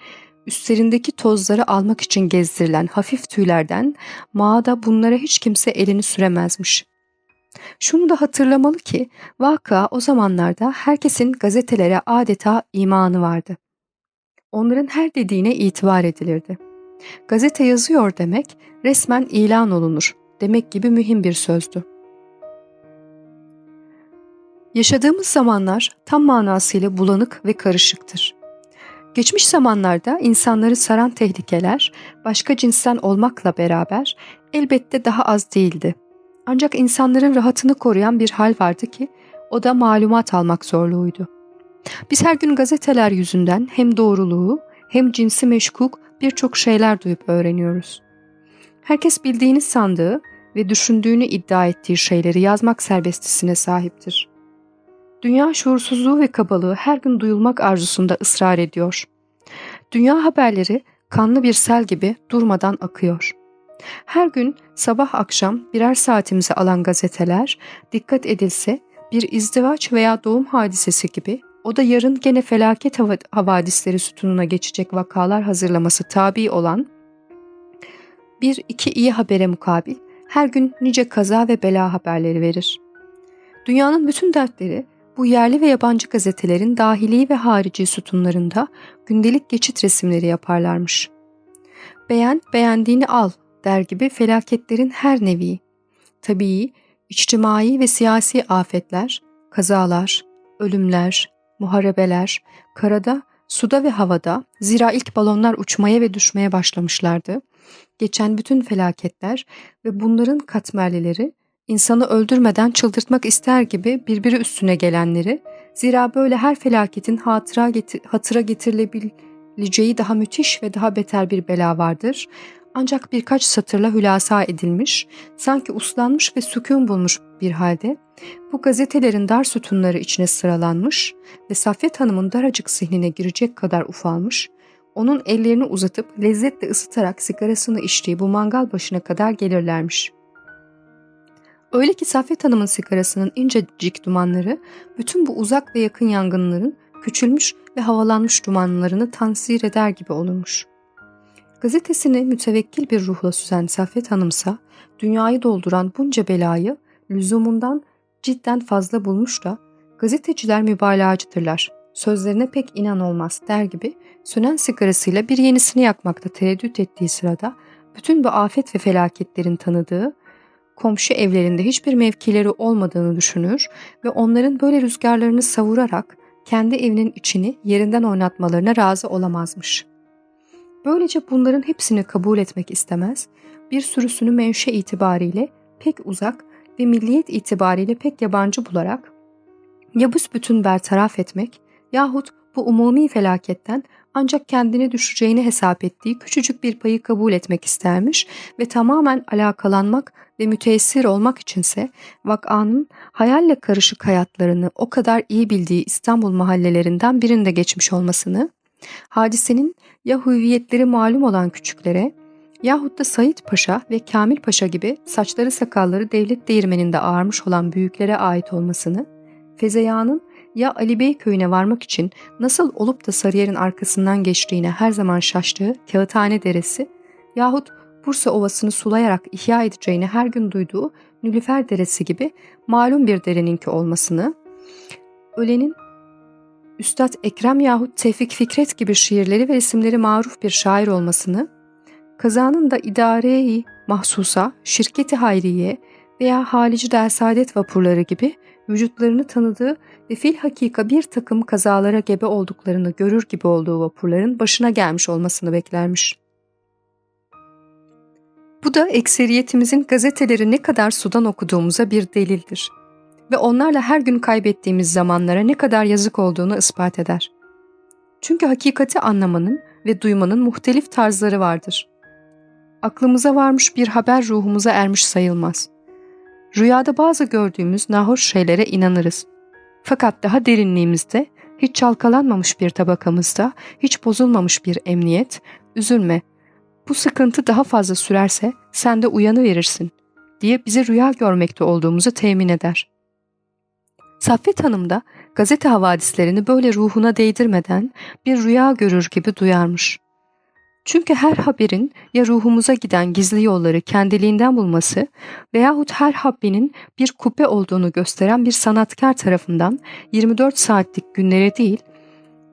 üstlerindeki tozları almak için gezdirilen hafif tüylerden mağada bunlara hiç kimse elini süremezmiş. Şunu da hatırlamalı ki vaka o zamanlarda herkesin gazetelere adeta imanı vardı. Onların her dediğine itibar edilirdi. Gazete yazıyor demek resmen ilan olunur demek gibi mühim bir sözdü. Yaşadığımız zamanlar tam manasıyla bulanık ve karışıktır. Geçmiş zamanlarda insanları saran tehlikeler başka cinsten olmakla beraber elbette daha az değildi. Ancak insanların rahatını koruyan bir hal vardı ki o da malumat almak zorluğuydu. Biz her gün gazeteler yüzünden hem doğruluğu hem cinsi meşkuk birçok şeyler duyup öğreniyoruz. Herkes bildiğini sandığı ve düşündüğünü iddia ettiği şeyleri yazmak serbestisine sahiptir. Dünya şuursuzluğu ve kabalığı her gün duyulmak arzusunda ısrar ediyor. Dünya haberleri kanlı bir sel gibi durmadan akıyor. Her gün sabah akşam birer saatimizi alan gazeteler dikkat edilse bir izdivaç veya doğum hadisesi gibi o da yarın gene felaket havadisleri sütununa geçecek vakalar hazırlaması tabi olan bir iki iyi habere mukabil her gün nice kaza ve bela haberleri verir. Dünyanın bütün dertleri bu yerli ve yabancı gazetelerin dahili ve harici sütunlarında gündelik geçit resimleri yaparlarmış. Beğen, beğendiğini al der gibi felaketlerin her nevi, tabii, içtimai ve siyasi afetler, kazalar, ölümler, muharebeler, karada, suda ve havada, zira ilk balonlar uçmaya ve düşmeye başlamışlardı. Geçen bütün felaketler ve bunların katmerlileri insanı öldürmeden çıldırtmak ister gibi birbiri üstüne gelenleri, zira böyle her felaketin hatıra, getir hatıra getirilebileceği daha müthiş ve daha beter bir bela vardır. Ancak birkaç satırla hülasa edilmiş, sanki uslanmış ve sükun bulmuş bir halde bu gazetelerin dar sütunları içine sıralanmış ve Saffet Hanım'ın daracık zihnine girecek kadar ufalmış, onun ellerini uzatıp lezzetle ısıtarak sigarasını içtiği bu mangal başına kadar gelirlermiş.'' Öyle ki Saffet Hanım'ın sigarasının incecik dumanları bütün bu uzak ve yakın yangınların küçülmüş ve havalanmış dumanlarını tansir eder gibi olurmuş. Gazetesini mütevekkil bir ruhla süzen Saffet Hanımsa dünyayı dolduran bunca belayı lüzumundan cidden fazla bulmuş da gazeteciler mübalağacıdırlar. Sözlerine pek inan olmaz der gibi sönen sigarasıyla bir yenisini yakmakta tereddüt ettiği sırada bütün bu afet ve felaketlerin tanıdığı komşu evlerinde hiçbir mevkileri olmadığını düşünür ve onların böyle rüzgarlarını savurarak kendi evinin içini yerinden oynatmalarına razı olamazmış. Böylece bunların hepsini kabul etmek istemez, bir sürüsünü menşe itibariyle pek uzak ve milliyet itibariyle pek yabancı bularak ya büsbütün bertaraf etmek yahut bu umumi felaketten ancak kendine düşeceğini hesap ettiği küçücük bir payı kabul etmek istermiş ve tamamen alakalanmak ve müteessir olmak içinse vakanın hayalle karışık hayatlarını o kadar iyi bildiği İstanbul mahallelerinden birinde geçmiş olmasını, hadisenin ya hüviyetleri malum olan küçüklere yahut da Said Paşa ve Kamil Paşa gibi saçları sakalları devlet değirmeninde ağarmış olan büyüklere ait olmasını, Fezeya'nın ya Ali Bey köyüne varmak için nasıl olup da Sarıyer'in arkasından geçtiğine her zaman şaştığı Kağıthane Deresi yahut Bursa Ovası'nı sulayarak ihya edeceğini her gün duyduğu Nülüfer Deresi gibi malum bir dereninki olmasını, ölenin Üstad Ekrem yahut Tevfik Fikret gibi şiirleri ve resimleri maruf bir şair olmasını, kazanın da idare-i mahsusa, şirketi hayriye veya halici dersaadet vapurları gibi vücutlarını tanıdığı ve fil hakika bir takım kazalara gebe olduklarını görür gibi olduğu vapurların başına gelmiş olmasını beklermiş. Bu da ekseriyetimizin gazeteleri ne kadar sudan okuduğumuza bir delildir ve onlarla her gün kaybettiğimiz zamanlara ne kadar yazık olduğunu ispat eder. Çünkü hakikati anlamanın ve duymanın muhtelif tarzları vardır. Aklımıza varmış bir haber ruhumuza ermiş sayılmaz. Rüyada bazı gördüğümüz nahoş şeylere inanırız. Fakat daha derinliğimizde, hiç çalkalanmamış bir tabakamızda, hiç bozulmamış bir emniyet, üzülme, bu sıkıntı daha fazla sürerse sen de uyanı verirsin diye bize rüya görmekte olduğumuzu temin eder. Saffet Hanım da gazete havadislerini böyle ruhuna değdirmeden bir rüya görür gibi duyarmış. Çünkü her haberin ya ruhumuza giden gizli yolları kendiliğinden bulması veyahut her habbenin bir kupe olduğunu gösteren bir sanatkar tarafından 24 saatlik günlere değil,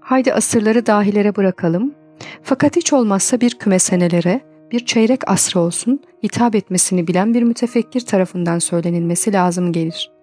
haydi asırları dahilere bırakalım, fakat hiç olmazsa bir kümesenelere, bir çeyrek asrı olsun hitap etmesini bilen bir mütefekkir tarafından söylenilmesi lazım gelir.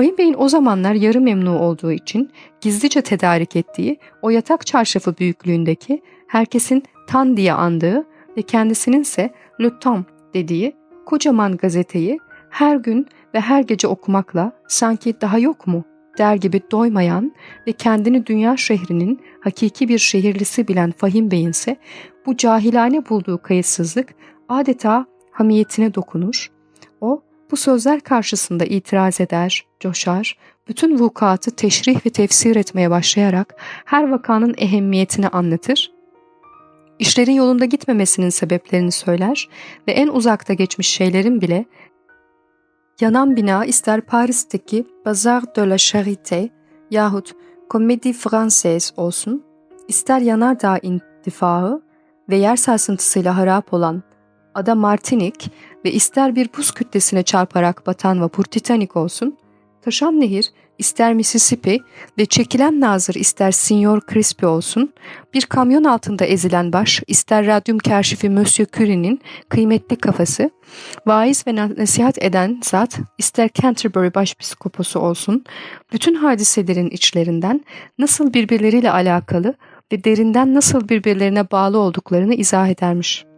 Fahim Bey'in o zamanlar yarı memnu olduğu için gizlice tedarik ettiği o yatak çarşafı büyüklüğündeki herkesin Tan diye andığı ve kendisinin ise Temps dediği kocaman gazeteyi her gün ve her gece okumakla sanki daha yok mu der gibi doymayan ve kendini dünya şehrinin hakiki bir şehirlisi bilen Fahim Bey'in ise bu cahilane bulduğu kayıtsızlık adeta hamiyetine dokunur. O bu sözler karşısında itiraz eder, coşar, bütün vukuatı teşrih ve tefsir etmeye başlayarak her vakanın ehemmiyetini anlatır işlerin yolunda gitmemesinin sebeplerini söyler ve en uzakta geçmiş şeylerin bile yanan bina ister Paris'teki Bazar de la Charité yahut Comédie Française olsun, ister Yanardağ intifağı ve yer sarsıntısıyla harap olan Ada Martinik ve ister bir buz kütlesine çarparak batan vapur Titanic olsun, taşan nehir ister Mississippi ve çekilen nazır ister Signor Crispy olsun, bir kamyon altında ezilen baş ister radyum kerşifi Monsieur Curie'nin kıymetli kafası, vaiz ve nasihat eden zat ister Canterbury başpiskoposu olsun, bütün hadiselerin içlerinden nasıl birbirleriyle alakalı ve derinden nasıl birbirlerine bağlı olduklarını izah edermiş.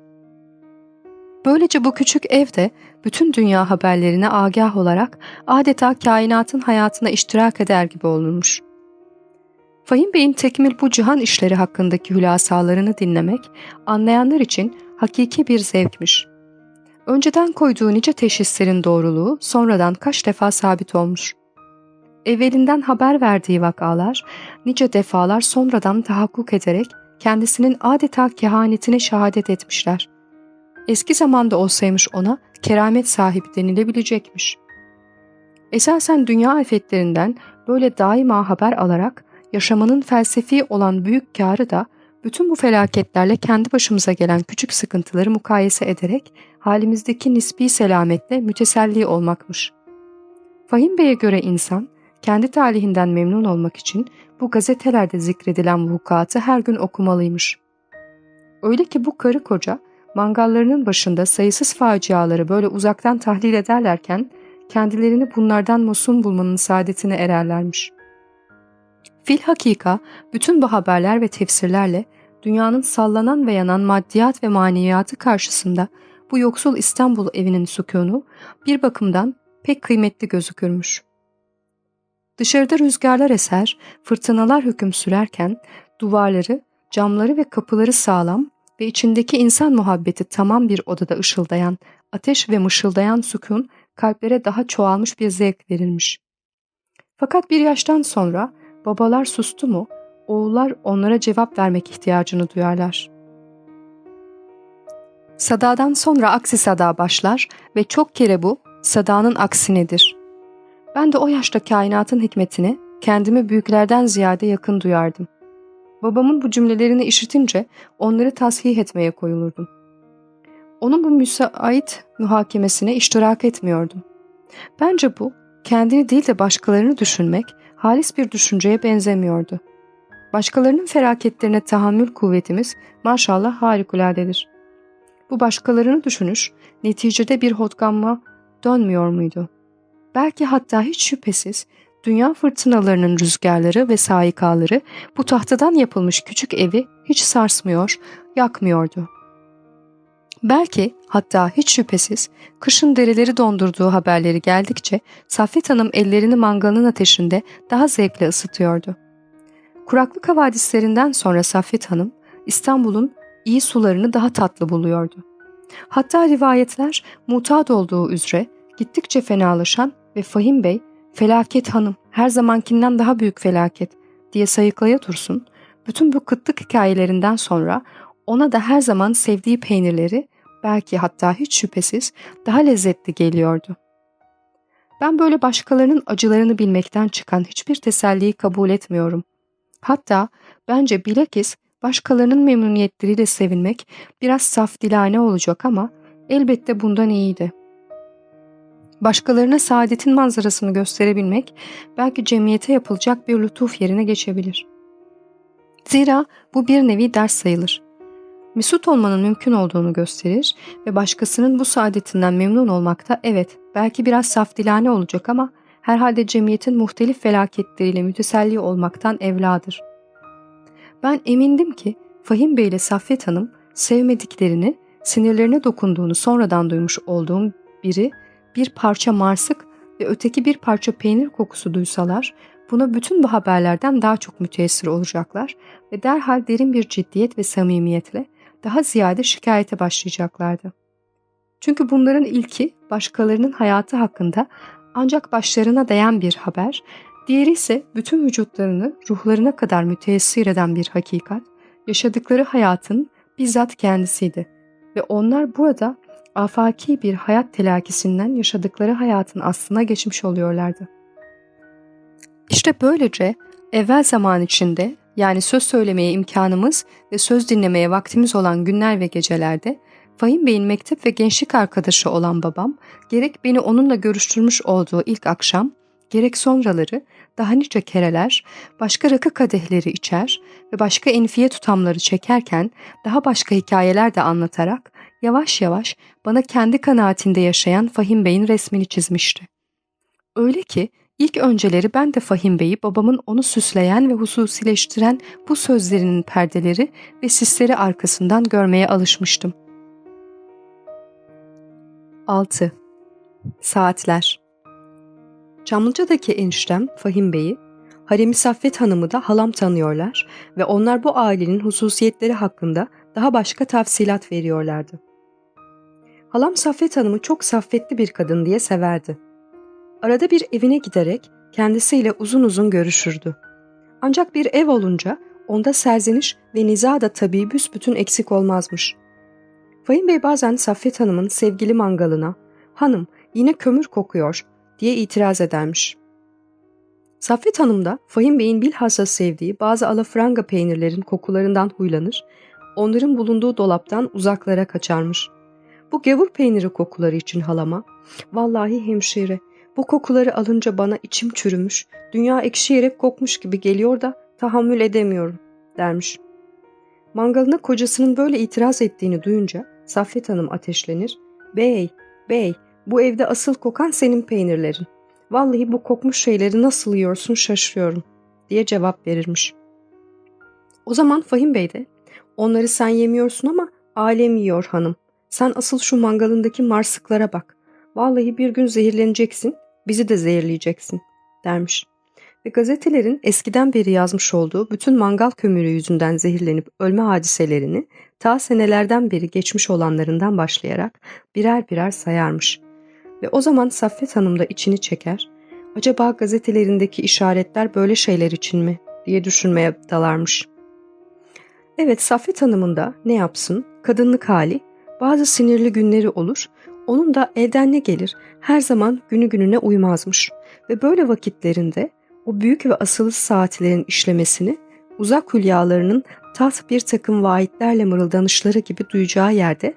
Böylece bu küçük evde bütün dünya haberlerine agah olarak adeta kainatın hayatına iştirak eder gibi olurmuş. Fahim Bey'in tekmil bu cihan işleri hakkındaki hülasalarını dinlemek, anlayanlar için hakiki bir zevkmiş. Önceden koyduğu nice teşhislerin doğruluğu sonradan kaç defa sabit olmuş. Evvelinden haber verdiği vakalar nice defalar sonradan tahakkuk ederek kendisinin adeta kehanetine şehadet etmişler. Eski zamanda olsaymış ona keramet sahibi denilebilecekmiş. Esasen dünya afetlerinden böyle daima haber alarak yaşamanın felsefi olan büyük karı da bütün bu felaketlerle kendi başımıza gelen küçük sıkıntıları mukayese ederek halimizdeki nispi selametle müteselli olmakmış. Fahim Bey'e göre insan, kendi talihinden memnun olmak için bu gazetelerde zikredilen vukuatı her gün okumalıymış. Öyle ki bu karı koca mangallarının başında sayısız faciaları böyle uzaktan tahlil ederlerken kendilerini bunlardan musun bulmanın saadetine ererlermiş. Fil hakika bütün bu haberler ve tefsirlerle dünyanın sallanan ve yanan maddiyat ve maneviyatı karşısında bu yoksul İstanbul evinin sükunu bir bakımdan pek kıymetli gözükürmüş. Dışarıda rüzgarlar eser, fırtınalar hüküm sürerken duvarları, camları ve kapıları sağlam ve içindeki insan muhabbeti tamam bir odada ışıldayan, ateş ve mışıldayan sükun kalplere daha çoğalmış bir zevk verilmiş. Fakat bir yaştan sonra babalar sustu mu, oğullar onlara cevap vermek ihtiyacını duyarlar. Sadadan sonra aksi sada başlar ve çok kere bu sadanın aksinedir. Ben de o yaşta kainatın hikmetini kendimi büyüklerden ziyade yakın duyardım. Babamın bu cümlelerini işitince onları tasih etmeye koyulurdum. Onun bu müsait muhakemesine iştirak etmiyordum. Bence bu, kendini değil de başkalarını düşünmek, halis bir düşünceye benzemiyordu. Başkalarının felaketlerine tahammül kuvvetimiz maşallah harikuladedir. Bu başkalarını düşünüş, neticede bir hotganma dönmüyor muydu? Belki hatta hiç şüphesiz dünya fırtınalarının rüzgarları ve saikaları bu tahtadan yapılmış küçük evi hiç sarsmıyor, yakmıyordu. Belki hatta hiç şüphesiz kışın dereleri dondurduğu haberleri geldikçe Saffet Hanım ellerini mangalın ateşinde daha zevkle ısıtıyordu. Kuraklık havadislerinden sonra Saffet Hanım İstanbul'un iyi sularını daha tatlı buluyordu. Hatta rivayetler mutat olduğu üzere gittikçe fenalaşan ve Fahim Bey felaket hanım her zamankinden daha büyük felaket diye sayıklaya dursun, bütün bu kıtlık hikayelerinden sonra ona da her zaman sevdiği peynirleri belki hatta hiç şüphesiz daha lezzetli geliyordu. Ben böyle başkalarının acılarını bilmekten çıkan hiçbir teselliyi kabul etmiyorum. Hatta bence bilakis başkalarının memnuniyetleriyle sevinmek biraz saf dilane olacak ama elbette bundan iyiydi. Başkalarına saadetin manzarasını gösterebilmek belki cemiyete yapılacak bir lütuf yerine geçebilir. Zira bu bir nevi ders sayılır. Mesut olmanın mümkün olduğunu gösterir ve başkasının bu saadetinden memnun olmakta evet belki biraz saf dilane olacak ama herhalde cemiyetin muhtelif felaketleriyle müteselli olmaktan evladır. Ben emindim ki Fahim Bey ile Saffet Hanım sevmediklerini, sinirlerine dokunduğunu sonradan duymuş olduğum biri bir parça marsık ve öteki bir parça peynir kokusu duysalar buna bütün bu haberlerden daha çok müteessir olacaklar ve derhal derin bir ciddiyet ve samimiyetle daha ziyade şikayete başlayacaklardı. Çünkü bunların ilki başkalarının hayatı hakkında ancak başlarına değen bir haber, diğeri ise bütün vücutlarını ruhlarına kadar müteessir eden bir hakikat, yaşadıkları hayatın bizzat kendisiydi ve onlar burada afaki bir hayat telakisinden yaşadıkları hayatın aslına geçmiş oluyorlardı. İşte böylece evvel zaman içinde yani söz söylemeye imkanımız ve söz dinlemeye vaktimiz olan günler ve gecelerde Fahim Bey'in mektep ve gençlik arkadaşı olan babam gerek beni onunla görüştürmüş olduğu ilk akşam gerek sonraları daha nice kereler başka rakı kadehleri içer ve başka enfiye tutamları çekerken daha başka hikayeler de anlatarak yavaş yavaş bana kendi kanaatinde yaşayan Fahim Bey'in resmini çizmişti. Öyle ki ilk önceleri ben de Fahim Bey'i babamın onu süsleyen ve hususileştiren bu sözlerinin perdeleri ve sisleri arkasından görmeye alışmıştım. 6. Saatler Çamlıca'daki eniştem Fahim Bey'i, Haremi Saffet Hanım'ı da halam tanıyorlar ve onlar bu ailenin hususiyetleri hakkında daha başka tafsilat veriyorlardı. Halam Saffet Hanım'ı çok saffetli bir kadın diye severdi. Arada bir evine giderek kendisiyle uzun uzun görüşürdü. Ancak bir ev olunca onda serzeniş ve niza da tabii büsbütün eksik olmazmış. Fahim Bey bazen Saffet Hanım'ın sevgili mangalına, hanım yine kömür kokuyor diye itiraz edermiş. Saffet Hanım da Fahim Bey'in bilhassa sevdiği bazı alafranga peynirlerin kokularından huylanır, onların bulunduğu dolaptan uzaklara kaçarmış.'' Bu gavur peyniri kokuları için halama. Vallahi hemşire bu kokuları alınca bana içim çürümüş, dünya ekşiyerek kokmuş gibi geliyor da tahammül edemiyorum dermiş. Mangalına kocasının böyle itiraz ettiğini duyunca Saffet Hanım ateşlenir. Bey, bey, bu evde asıl kokan senin peynirlerin. Vallahi bu kokmuş şeyleri nasıl yiyorsun şaşırıyorum diye cevap verirmiş. O zaman Fahim Bey de onları sen yemiyorsun ama alem yiyor hanım. Sen asıl şu mangalındaki marsıklara bak. Vallahi bir gün zehirleneceksin, bizi de zehirleyeceksin dermiş. Ve gazetelerin eskiden beri yazmış olduğu bütün mangal kömürü yüzünden zehirlenip ölme hadiselerini ta senelerden beri geçmiş olanlarından başlayarak birer birer sayarmış. Ve o zaman Saffet Hanım da içini çeker, acaba gazetelerindeki işaretler böyle şeyler için mi diye düşünmeye dalarmış. Evet Saffet Hanım'ın da ne yapsın kadınlık hali bazı sinirli günleri olur. Onun da elden ne gelir? Her zaman günü gününe uymazmış. Ve böyle vakitlerinde o büyük ve asılı saatlerin işlemesini uzak hülyalarının tat bir takım vaatlerle mırıldanışları gibi duyacağı yerde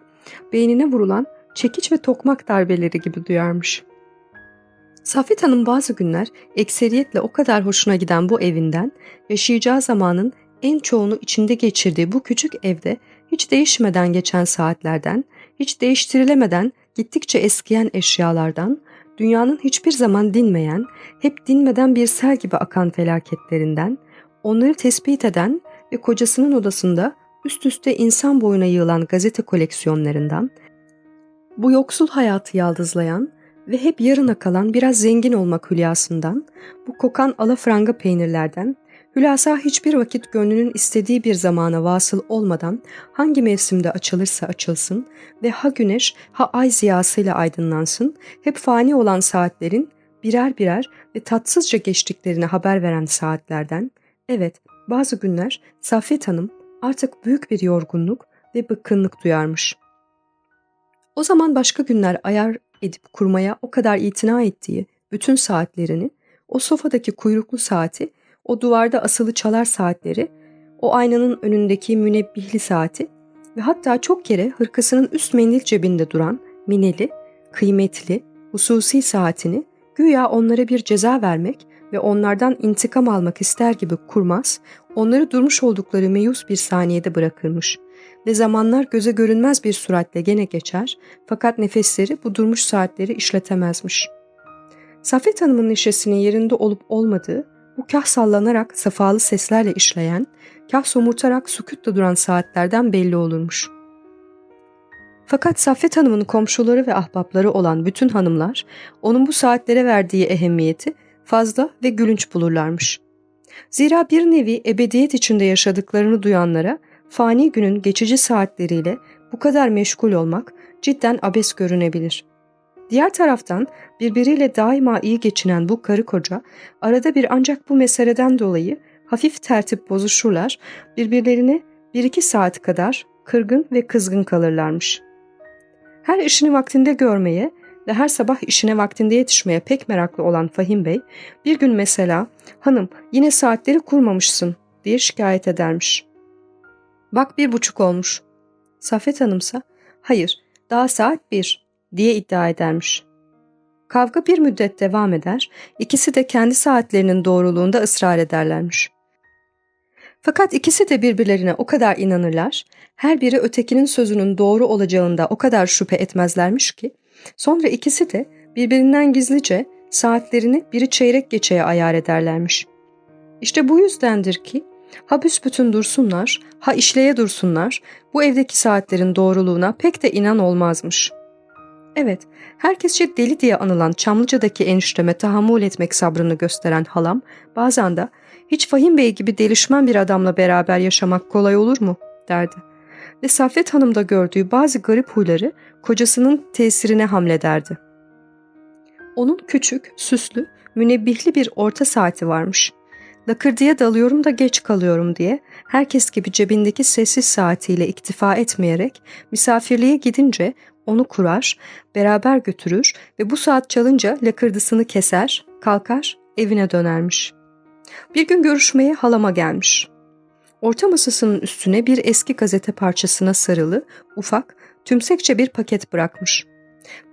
beynine vurulan çekiç ve tokmak darbeleri gibi duyarmış. Safet Hanım bazı günler ekseriyetle o kadar hoşuna giden bu evinden, yaşayacağı zamanın en çoğunu içinde geçirdiği bu küçük evde hiç değişmeden geçen saatlerden, hiç değiştirilemeden gittikçe eskiyen eşyalardan, dünyanın hiçbir zaman dinmeyen, hep dinmeden bir sel gibi akan felaketlerinden, onları tespit eden ve kocasının odasında üst üste insan boyuna yığılan gazete koleksiyonlarından, bu yoksul hayatı yaldızlayan ve hep yarına kalan biraz zengin olmak hülyasından, bu kokan alafranga peynirlerden, hülasa hiçbir vakit gönlünün istediği bir zamana vasıl olmadan hangi mevsimde açılırsa açılsın ve ha güneş ha ay ziyasıyla aydınlansın, hep fani olan saatlerin birer birer ve tatsızca geçtiklerini haber veren saatlerden, evet bazı günler Saffet Hanım artık büyük bir yorgunluk ve bıkkınlık duyarmış. O zaman başka günler ayar edip kurmaya o kadar itina ettiği bütün saatlerini, o sofadaki kuyruklu saati, o duvarda asılı çalar saatleri, o aynanın önündeki münebbihli saati ve hatta çok kere hırkasının üst mendil cebinde duran mineli, kıymetli, hususi saatini güya onlara bir ceza vermek ve onlardan intikam almak ister gibi kurmaz, onları durmuş oldukları meyus bir saniyede bırakırmış ve zamanlar göze görünmez bir suratle gene geçer fakat nefesleri bu durmuş saatleri işletemezmiş. Safet Hanım'ın neşesinin yerinde olup olmadığı, bu kah sallanarak safalı seslerle işleyen, kah somurtarak sükutla duran saatlerden belli olurmuş. Fakat Saffet Hanım'ın komşuları ve ahbapları olan bütün hanımlar onun bu saatlere verdiği ehemmiyeti fazla ve gülünç bulurlarmış. Zira bir nevi ebediyet içinde yaşadıklarını duyanlara fani günün geçici saatleriyle bu kadar meşgul olmak cidden abes görünebilir. Diğer taraftan birbiriyle daima iyi geçinen bu karı koca arada bir ancak bu meseleden dolayı hafif tertip bozuşurlar, birbirlerine bir iki saat kadar kırgın ve kızgın kalırlarmış. Her işini vaktinde görmeye ve her sabah işine vaktinde yetişmeye pek meraklı olan Fahim Bey, bir gün mesela hanım yine saatleri kurmamışsın diye şikayet edermiş. Bak bir buçuk olmuş. Safet Hanımsa hayır daha saat bir diye iddia edermiş. Kavga bir müddet devam eder, ikisi de kendi saatlerinin doğruluğunda ısrar ederlermiş. Fakat ikisi de birbirlerine o kadar inanırlar, her biri ötekinin sözünün doğru olacağında o kadar şüphe etmezlermiş ki, sonra ikisi de birbirinden gizlice saatlerini biri çeyrek geçeye ayar ederlermiş. İşte bu yüzdendir ki Ha büsbütün dursunlar, ha işleye dursunlar, bu evdeki saatlerin doğruluğuna pek de inan olmazmış. Evet, herkesçe deli diye anılan Çamlıca'daki enişteme tahammül etmek sabrını gösteren halam, bazen de hiç Fahim Bey gibi delişmen bir adamla beraber yaşamak kolay olur mu, derdi. Ve Saffet Hanım'da gördüğü bazı garip huyları kocasının tesirine hamlederdi. Onun küçük, süslü, münebbihli bir orta saati varmış lakırdıya dalıyorum da geç kalıyorum diye herkes gibi cebindeki sessiz saatiyle iktifa etmeyerek misafirliğe gidince onu kurar, beraber götürür ve bu saat çalınca lakırdısını keser, kalkar, evine dönermiş. Bir gün görüşmeye halama gelmiş. Orta masasının üstüne bir eski gazete parçasına sarılı, ufak, tümsekçe bir paket bırakmış.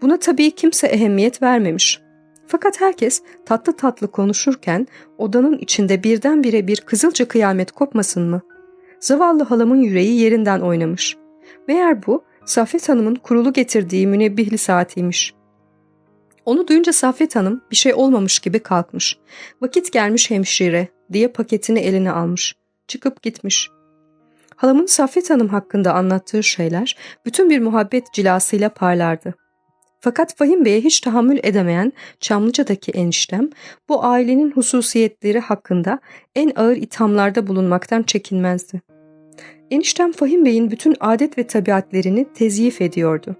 Buna tabii kimse ehemmiyet vermemiş. Fakat herkes tatlı tatlı konuşurken odanın içinde birdenbire bir kızılca kıyamet kopmasın mı? Zavallı halamın yüreği yerinden oynamış. Meğer bu Saffet Hanım'ın kurulu getirdiği münebbihli saatiymiş. Onu duyunca Saffet Hanım bir şey olmamış gibi kalkmış. Vakit gelmiş hemşire diye paketini eline almış. Çıkıp gitmiş. Halamın Saffet Hanım hakkında anlattığı şeyler bütün bir muhabbet cilasıyla parlardı. Fakat Fahim Bey'e hiç tahammül edemeyen Çamlıca'daki eniştem bu ailenin hususiyetleri hakkında en ağır ithamlarda bulunmaktan çekinmezdi. Eniştem Fahim Bey'in bütün adet ve tabiatlerini tezyif ediyordu.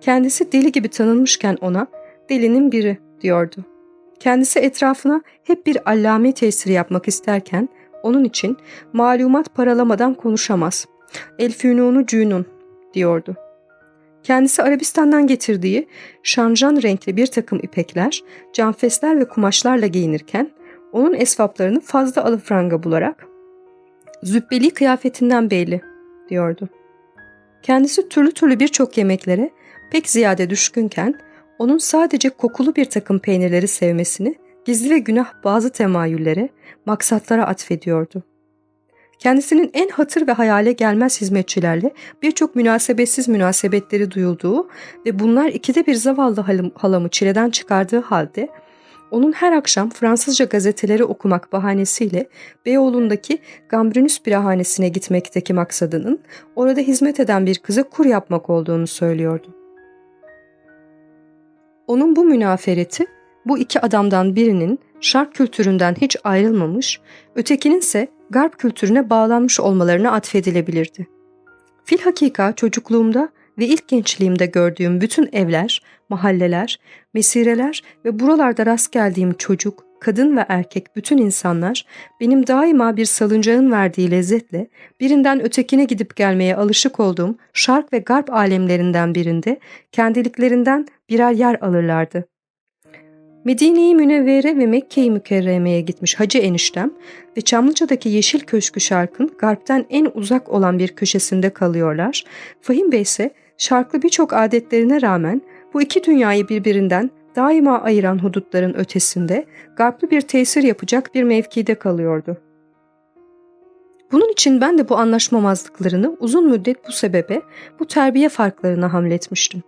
Kendisi deli gibi tanınmışken ona delinin biri diyordu. Kendisi etrafına hep bir allame tesiri yapmak isterken onun için malumat paralamadan konuşamaz. El fünunu cünun diyordu. Kendisi Arabistan'dan getirdiği şanjan renkli bir takım ipekler, canfesler ve kumaşlarla giyinirken onun esvaplarını fazla alafranga bularak zübbeli kıyafetinden belli diyordu. Kendisi türlü türlü birçok yemeklere pek ziyade düşkünken onun sadece kokulu bir takım peynirleri sevmesini gizli ve günah bazı temayüllere, maksatlara atfediyordu. Kendisinin en hatır ve hayale gelmez hizmetçilerle birçok münasebetsiz münasebetleri duyulduğu ve bunlar ikide bir zavallı halamı çileden çıkardığı halde onun her akşam Fransızca gazeteleri okumak bahanesiyle Beyoğlu'ndaki Gambrinus birahanesine gitmekteki maksadının orada hizmet eden bir kıza kur yapmak olduğunu söylüyordu. Onun bu münafereti bu iki adamdan birinin şark kültüründen hiç ayrılmamış, ötekinin ise garp kültürüne bağlanmış olmalarına atfedilebilirdi. Filhakika çocukluğumda ve ilk gençliğimde gördüğüm bütün evler, mahalleler, mesireler ve buralarda rast geldiğim çocuk, kadın ve erkek bütün insanlar benim daima bir salıncağın verdiği lezzetle birinden ötekine gidip gelmeye alışık olduğum şark ve garp alemlerinden birinde kendiliklerinden birer yer alırlardı. Medine-i Münevvere ve Mekke-i Mükerreme'ye gitmiş hacı eniştem ve Çamlıca'daki Yeşil Köşkü Şark'ın garpten en uzak olan bir köşesinde kalıyorlar. Fahim Bey ise şarklı birçok adetlerine rağmen bu iki dünyayı birbirinden daima ayıran hudutların ötesinde garplı bir tesir yapacak bir mevkide kalıyordu. Bunun için ben de bu anlaşmamazlıklarını uzun müddet bu sebebe, bu terbiye farklarına hamletmiştim.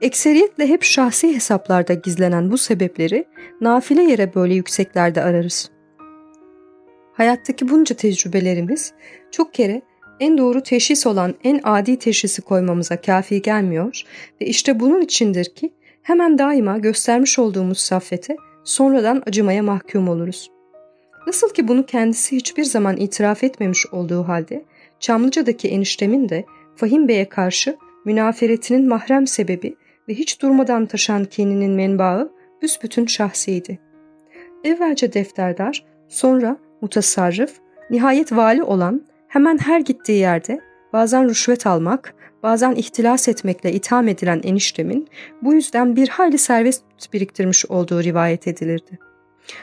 Ekseriyetle hep şahsi hesaplarda gizlenen bu sebepleri nafile yere böyle yükseklerde ararız. Hayattaki bunca tecrübelerimiz çok kere en doğru teşhis olan en adi teşhisi koymamıza kafi gelmiyor ve işte bunun içindir ki hemen daima göstermiş olduğumuz saffete sonradan acımaya mahkum oluruz. Nasıl ki bunu kendisi hiçbir zaman itiraf etmemiş olduğu halde Çamlıca'daki eniştemin de Fahim Bey'e karşı münaferetinin mahrem sebebi ve hiç durmadan taşan kininin menbaı büsbütün şahsiydi. Evvelce defterdar, sonra mutasarrıf, nihayet vali olan hemen her gittiği yerde bazen rüşvet almak, bazen ihtilas etmekle itham edilen eniştemin bu yüzden bir hayli servet biriktirmiş olduğu rivayet edilirdi.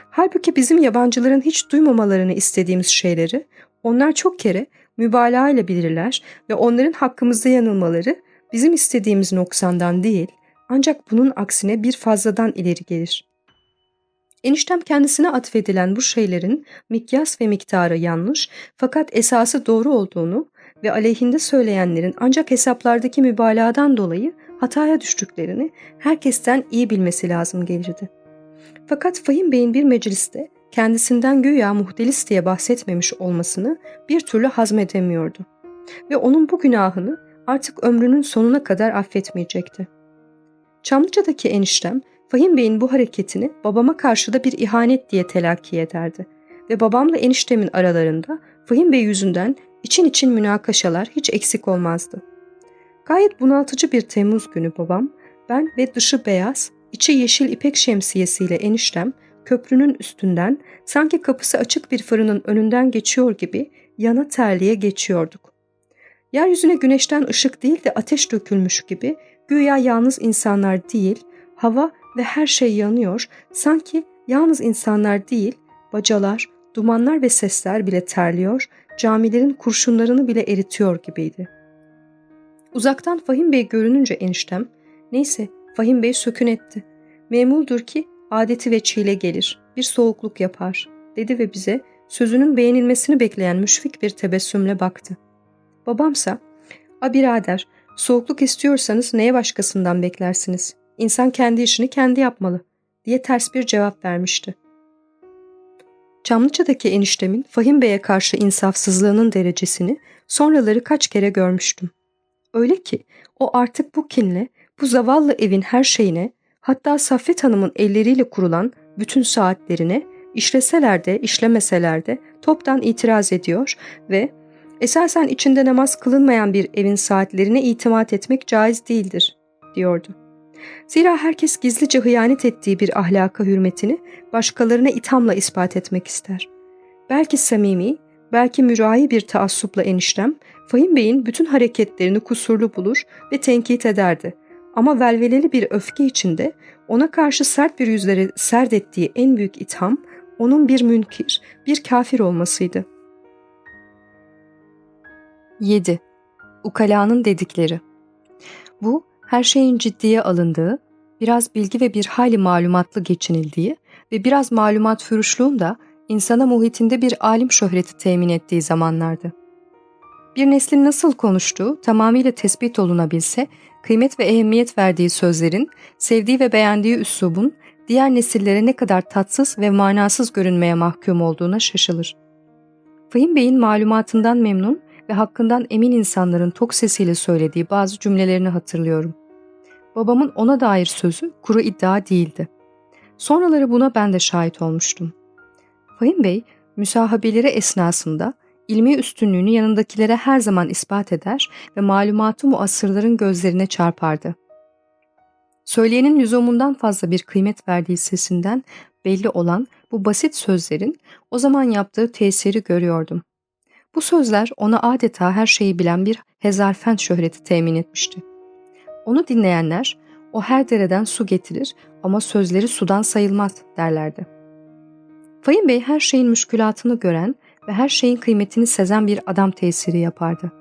Halbuki bizim yabancıların hiç duymamalarını istediğimiz şeyleri onlar çok kere mübalağa ile bilirler ve onların hakkımızda yanılmaları bizim istediğimiz noksandan değil ancak bunun aksine bir fazladan ileri gelir. Eniştem kendisine atfedilen bu şeylerin mikyas ve miktarı yanlış fakat esası doğru olduğunu ve aleyhinde söyleyenlerin ancak hesaplardaki mübalağadan dolayı hataya düştüklerini herkesten iyi bilmesi lazım gelirdi. Fakat Fahim Bey'in bir mecliste kendisinden güya muhtelis diye bahsetmemiş olmasını bir türlü hazmedemiyordu. Ve onun bu günahını artık ömrünün sonuna kadar affetmeyecekti. Çamlıca'daki eniştem Fahim Bey'in bu hareketini babama karşı da bir ihanet diye telakki ederdi ve babamla eniştemin aralarında Fahim Bey yüzünden için için münakaşalar hiç eksik olmazdı. Gayet bunaltıcı bir Temmuz günü babam, ben ve dışı beyaz, içi yeşil ipek şemsiyesiyle eniştem köprünün üstünden sanki kapısı açık bir fırının önünden geçiyor gibi yana terliye geçiyorduk. Yeryüzüne güneşten ışık değil de ateş dökülmüş gibi güya yalnız insanlar değil, hava ve her şey yanıyor, sanki yalnız insanlar değil, bacalar, dumanlar ve sesler bile terliyor, camilerin kurşunlarını bile eritiyor gibiydi. Uzaktan Fahim Bey görününce eniştem, neyse Fahim Bey sökün etti. Memuldur ki adeti ve çile gelir, bir soğukluk yapar, dedi ve bize sözünün beğenilmesini bekleyen müşfik bir tebessümle baktı. Babamsa, a birader Soğukluk istiyorsanız neye başkasından beklersiniz? İnsan kendi işini kendi yapmalı diye ters bir cevap vermişti. Çamlıca'daki eniştemin Fahim Bey'e karşı insafsızlığının derecesini sonraları kaç kere görmüştüm. Öyle ki o artık bu kinle, bu zavallı evin her şeyine, hatta Saffet Hanım'ın elleriyle kurulan bütün saatlerine, işleseler de işlemeseler de toptan itiraz ediyor ve esasen içinde namaz kılınmayan bir evin saatlerine itimat etmek caiz değildir, diyordu. Zira herkes gizlice hıyanet ettiği bir ahlaka hürmetini başkalarına ithamla ispat etmek ister. Belki samimi, belki mürahi bir taassupla eniştem, Fahim Bey'in bütün hareketlerini kusurlu bulur ve tenkit ederdi. Ama velveleli bir öfke içinde ona karşı sert bir yüzleri sert ettiği en büyük itham, onun bir münkir, bir kafir olmasıydı. 7. Ukalanın dedikleri Bu, her şeyin ciddiye alındığı, biraz bilgi ve bir hayli malumatlı geçinildiği ve biraz malumat fürüşluğun da insana muhitinde bir alim şöhreti temin ettiği zamanlardı. Bir neslin nasıl konuştuğu tamamıyla tespit olunabilse, kıymet ve ehemmiyet verdiği sözlerin, sevdiği ve beğendiği üslubun diğer nesillere ne kadar tatsız ve manasız görünmeye mahkum olduğuna şaşılır. Fahim Bey'in malumatından memnun ve hakkından emin insanların tok sesiyle söylediği bazı cümlelerini hatırlıyorum. Babamın ona dair sözü kuru iddia değildi. Sonraları buna ben de şahit olmuştum. Fahim Bey, müsahabeleri esnasında ilmi üstünlüğünü yanındakilere her zaman ispat eder ve malumatı muasırların gözlerine çarpardı. Söyleyenin lüzumundan fazla bir kıymet verdiği sesinden belli olan bu basit sözlerin o zaman yaptığı tesiri görüyordum. Bu sözler ona adeta her şeyi bilen bir hezarfen şöhreti temin etmişti. Onu dinleyenler, o her dereden su getirir ama sözleri sudan sayılmaz derlerdi. Fahim Bey her şeyin müşkülatını gören ve her şeyin kıymetini sezen bir adam tesiri yapardı.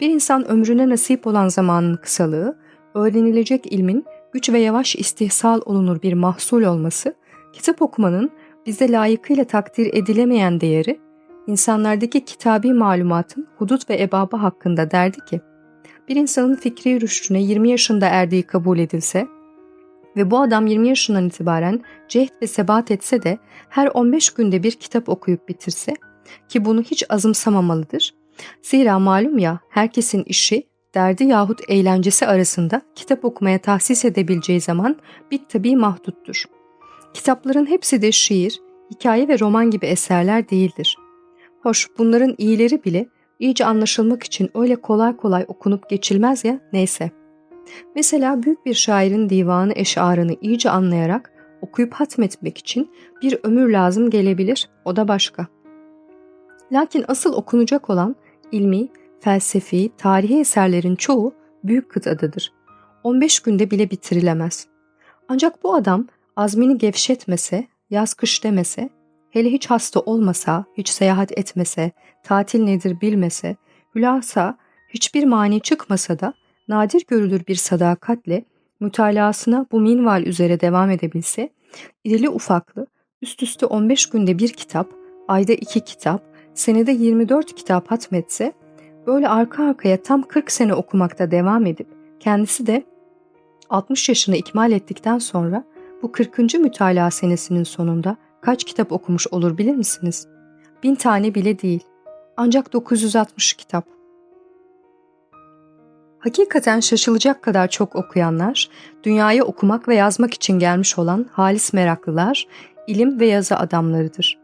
Bir insan ömrüne nasip olan zamanın kısalığı, öğrenilecek ilmin güç ve yavaş istihsal olunur bir mahsul olması, kitap okumanın bize layıkıyla takdir edilemeyen değeri, insanlardaki kitabi malumatın hudut ve ebabı hakkında derdi ki, bir insanın fikri rüştüne 20 yaşında erdiği kabul edilse ve bu adam 20 yaşından itibaren cehd ve sebat etse de her 15 günde bir kitap okuyup bitirse ki bunu hiç azımsamamalıdır. Zira malum ya herkesin işi, derdi yahut eğlencesi arasında kitap okumaya tahsis edebileceği zaman bir tabi mahduttur. Kitapların hepsi de şiir, hikaye ve roman gibi eserler değildir. Hoş bunların iyileri bile iyice anlaşılmak için öyle kolay kolay okunup geçilmez ya neyse. Mesela büyük bir şairin divanı eşarını iyice anlayarak okuyup hatmetmek için bir ömür lazım gelebilir, o da başka. Lakin asıl okunacak olan ilmi, felsefi, tarihi eserlerin çoğu büyük kıtadadır. 15 günde bile bitirilemez. Ancak bu adam azmini gevşetmese, yaz kış demese, hele hiç hasta olmasa, hiç seyahat etmese, tatil nedir bilmese, hülasa hiçbir mani çıkmasa da nadir görülür bir sadakatle mütalasına bu minval üzere devam edebilse, irili ufaklı, üst üste 15 günde bir kitap, ayda iki kitap, senede 24 kitap hatmetse, böyle arka arkaya tam 40 sene okumakta devam edip, kendisi de 60 yaşını ikmal ettikten sonra bu 40. mütalaa senesinin sonunda kaç kitap okumuş olur bilir misiniz? Bin tane bile değil. Ancak 960 kitap. Hakikaten şaşılacak kadar çok okuyanlar, dünyayı okumak ve yazmak için gelmiş olan halis meraklılar, ilim ve yazı adamlarıdır.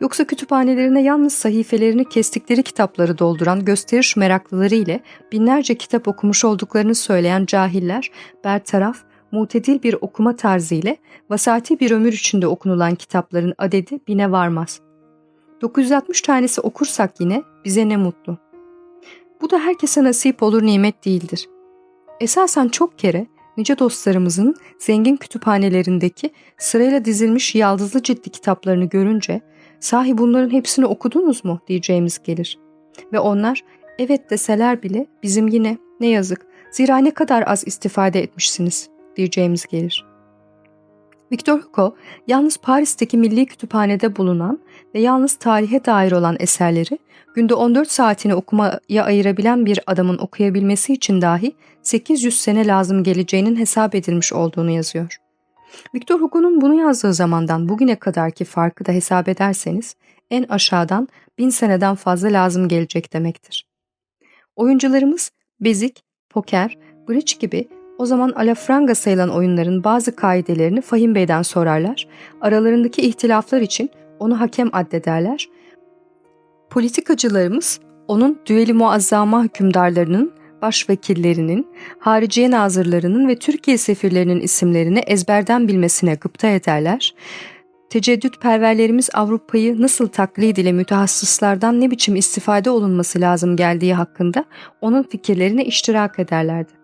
Yoksa kütüphanelerine yalnız sahifelerini kestikleri kitapları dolduran gösteriş meraklıları ile binlerce kitap okumuş olduklarını söyleyen cahiller, bertaraf, mutedil bir okuma tarzı ile vasati bir ömür içinde okunulan kitapların adedi bine varmaz. 960 tanesi okursak yine bize ne mutlu. Bu da herkese nasip olur nimet değildir. Esasen çok kere nice dostlarımızın zengin kütüphanelerindeki sırayla dizilmiş yaldızlı ciddi kitaplarını görünce sahi bunların hepsini okudunuz mu diyeceğimiz gelir. Ve onlar evet deseler bile bizim yine ne yazık zira ne kadar az istifade etmişsiniz diyeceğimiz gelir. Victor Hugo yalnız Paris'teki Milli Kütüphane'de bulunan ve yalnız tarihe dair olan eserleri günde 14 saatini okumaya ayırabilen bir adamın okuyabilmesi için dahi 800 sene lazım geleceğinin hesap edilmiş olduğunu yazıyor. Victor Hugo'nun bunu yazdığı zamandan bugüne kadarki farkı da hesap ederseniz en aşağıdan bin seneden fazla lazım gelecek demektir. Oyuncularımız bezik, poker, bridge gibi o zaman alafranga sayılan oyunların bazı kaidelerini Fahim Bey'den sorarlar, aralarındaki ihtilaflar için onu hakem addederler. Politikacılarımız onun düeli muazzama hükümdarlarının, başvekillerinin, hariciye nazırlarının ve Türkiye sefirlerinin isimlerini ezberden bilmesine gıpta ederler. Teceddüt perverlerimiz Avrupa'yı nasıl taklit ile mütehassıslardan ne biçim istifade olunması lazım geldiği hakkında onun fikirlerine iştirak ederlerdi.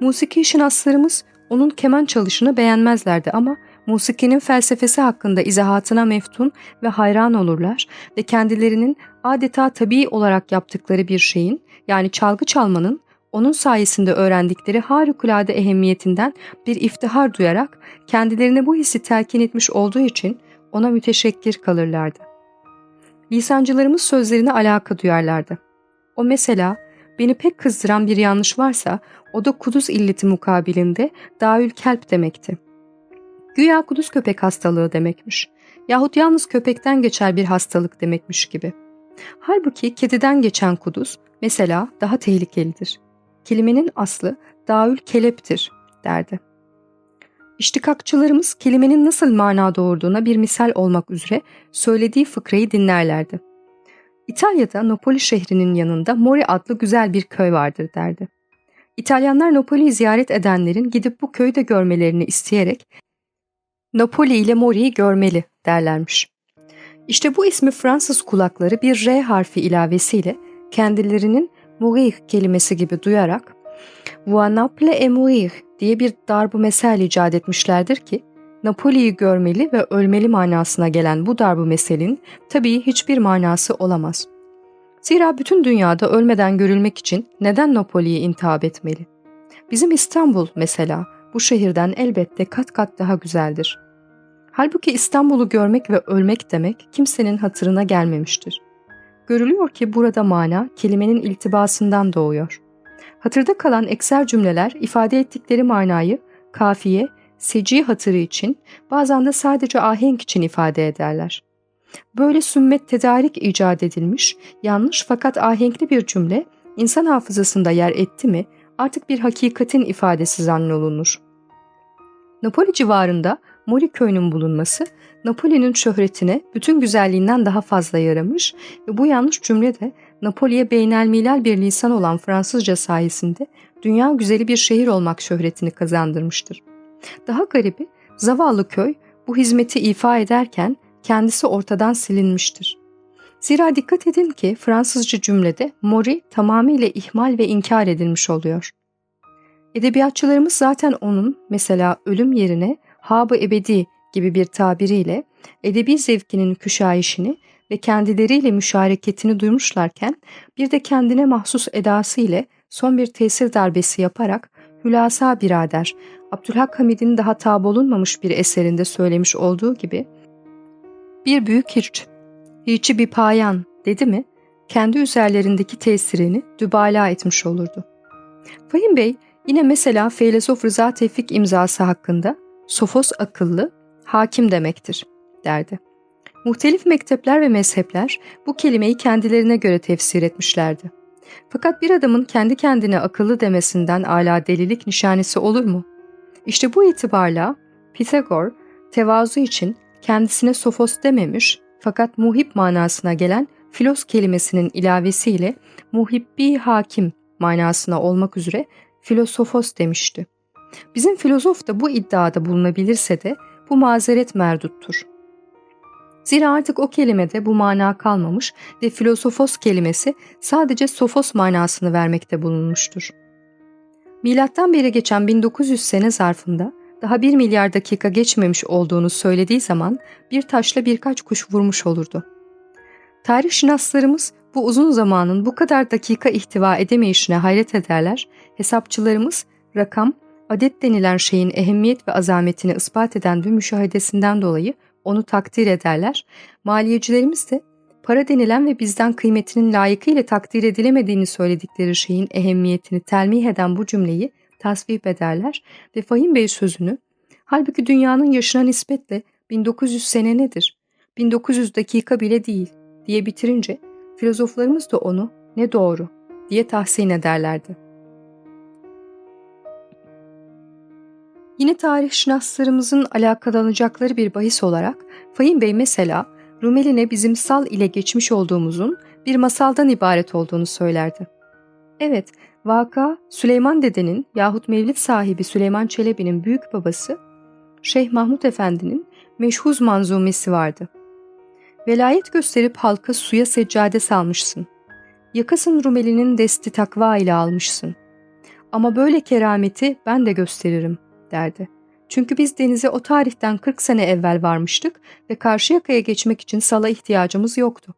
Musiki şinaslarımız onun keman çalışını beğenmezlerdi ama musikinin felsefesi hakkında izahatına meftun ve hayran olurlar ve kendilerinin adeta tabii olarak yaptıkları bir şeyin yani çalgı çalmanın onun sayesinde öğrendikleri harikulade ehemmiyetinden bir iftihar duyarak kendilerine bu hissi telkin etmiş olduğu için ona müteşekkir kalırlardı. Lisancılarımız sözlerine alaka duyarlardı. O mesela beni pek kızdıran bir yanlış varsa o da kuduz illeti mukabilinde daül kelp demekti. Güya kuduz köpek hastalığı demekmiş. Yahut yalnız köpekten geçer bir hastalık demekmiş gibi. Halbuki kediden geçen kuduz mesela daha tehlikelidir. Kelimenin aslı daül keleptir derdi. İştikakçılarımız kelimenin nasıl mana doğurduğuna bir misal olmak üzere söylediği fıkrayı dinlerlerdi. İtalya'da Napoli şehrinin yanında Mori adlı güzel bir köy vardır derdi. İtalyanlar Napoli'yi ziyaret edenlerin gidip bu köyü de görmelerini isteyerek Napoli ile Mori'yi görmeli derlermiş. İşte bu ismi Fransız kulakları bir R harfi ilavesiyle kendilerinin mourir kelimesi gibi duyarak Voi Naples et mourir diye bir darbu mesel icat etmişlerdir ki Napoli'yi görmeli ve ölmeli manasına gelen bu darbu meselin tabii hiçbir manası olamaz. Zira bütün dünyada ölmeden görülmek için neden Napoli'yi intihap etmeli? Bizim İstanbul mesela bu şehirden elbette kat kat daha güzeldir. Halbuki İstanbul'u görmek ve ölmek demek kimsenin hatırına gelmemiştir. Görülüyor ki burada mana kelimenin iltibasından doğuyor. Hatırda kalan ekser cümleler ifade ettikleri manayı kafiye, seci hatırı için bazen de sadece ahenk için ifade ederler. Böyle sümmet tedarik icat edilmiş, yanlış fakat ahenkli bir cümle insan hafızasında yer etti mi artık bir hakikatin ifadesi zannolunur. Napoli civarında Mori köyünün bulunması Napoli'nin şöhretine bütün güzelliğinden daha fazla yaramış ve bu yanlış cümle de Napoli'ye beynelmilel bir lisan olan Fransızca sayesinde dünya güzeli bir şehir olmak şöhretini kazandırmıştır. Daha garibi zavallı köy bu hizmeti ifa ederken kendisi ortadan silinmiştir. Zira dikkat edin ki Fransızca cümlede mori tamamıyla ihmal ve inkar edilmiş oluyor. Edebiyatçılarımız zaten onun mesela ölüm yerine habı ebedi gibi bir tabiriyle edebi zevkinin küşayişini ve kendileriyle müşareketini duymuşlarken bir de kendine mahsus edası ile son bir tesir darbesi yaparak Hülasa birader, Abdülhak Hamid'in daha tab olunmamış bir eserinde söylemiş olduğu gibi bir büyük hiç, hiçi bir payan dedi mi kendi üzerlerindeki tesirini dübala etmiş olurdu. Fahim Bey yine mesela filozof Rıza Tevfik imzası hakkında sofos akıllı, hakim demektir derdi. Muhtelif mektepler ve mezhepler bu kelimeyi kendilerine göre tefsir etmişlerdi. Fakat bir adamın kendi kendine akıllı demesinden ala delilik nişanesi olur mu? İşte bu itibarla Pisagor tevazu için kendisine sofos dememiş fakat muhip manasına gelen filos kelimesinin ilavesiyle muhibbi hakim manasına olmak üzere filosofos demişti. Bizim filozof da bu iddiada bulunabilirse de bu mazeret merduttur. Zira artık o kelimede bu mana kalmamış ve filosofos kelimesi sadece sofos manasını vermekte bulunmuştur. Milattan beri geçen 1900 sene zarfında daha bir milyar dakika geçmemiş olduğunu söylediği zaman bir taşla birkaç kuş vurmuş olurdu. Tarih şinaslarımız bu uzun zamanın bu kadar dakika ihtiva edemeyişine hayret ederler, hesapçılarımız rakam adet denilen şeyin ehemmiyet ve azametini ispat eden bir müşahedesinden dolayı onu takdir ederler. Maliyecilerimiz de para denilen ve bizden kıymetinin layıkıyla takdir edilemediğini söyledikleri şeyin ehemmiyetini telmih eden bu cümleyi tasvip ederler ve Fahim Bey sözünü halbuki dünyanın yaşına nispetle 1900 sene nedir? 1900 dakika bile değil diye bitirince filozoflarımız da onu ne doğru diye tahsin ederlerdi. Yine tarih şinaslarımızın alakalanacakları bir bahis olarak Fahim Bey mesela Rumeline bizim sal ile geçmiş olduğumuzun bir masaldan ibaret olduğunu söylerdi. Evet, vaka Süleyman Dede'nin yahut Mevlid sahibi Süleyman Çelebi'nin büyük babası Şeyh Mahmud Efendi'nin meşhuz manzumesi vardı. Velayet gösterip halka suya seccade salmışsın. Yakasın Rumeli'nin desti takva ile almışsın. Ama böyle kerameti ben de gösteririm derdi. Çünkü biz denize o tarihten 40 sene evvel varmıştık ve karşı yakaya geçmek için sala ihtiyacımız yoktu.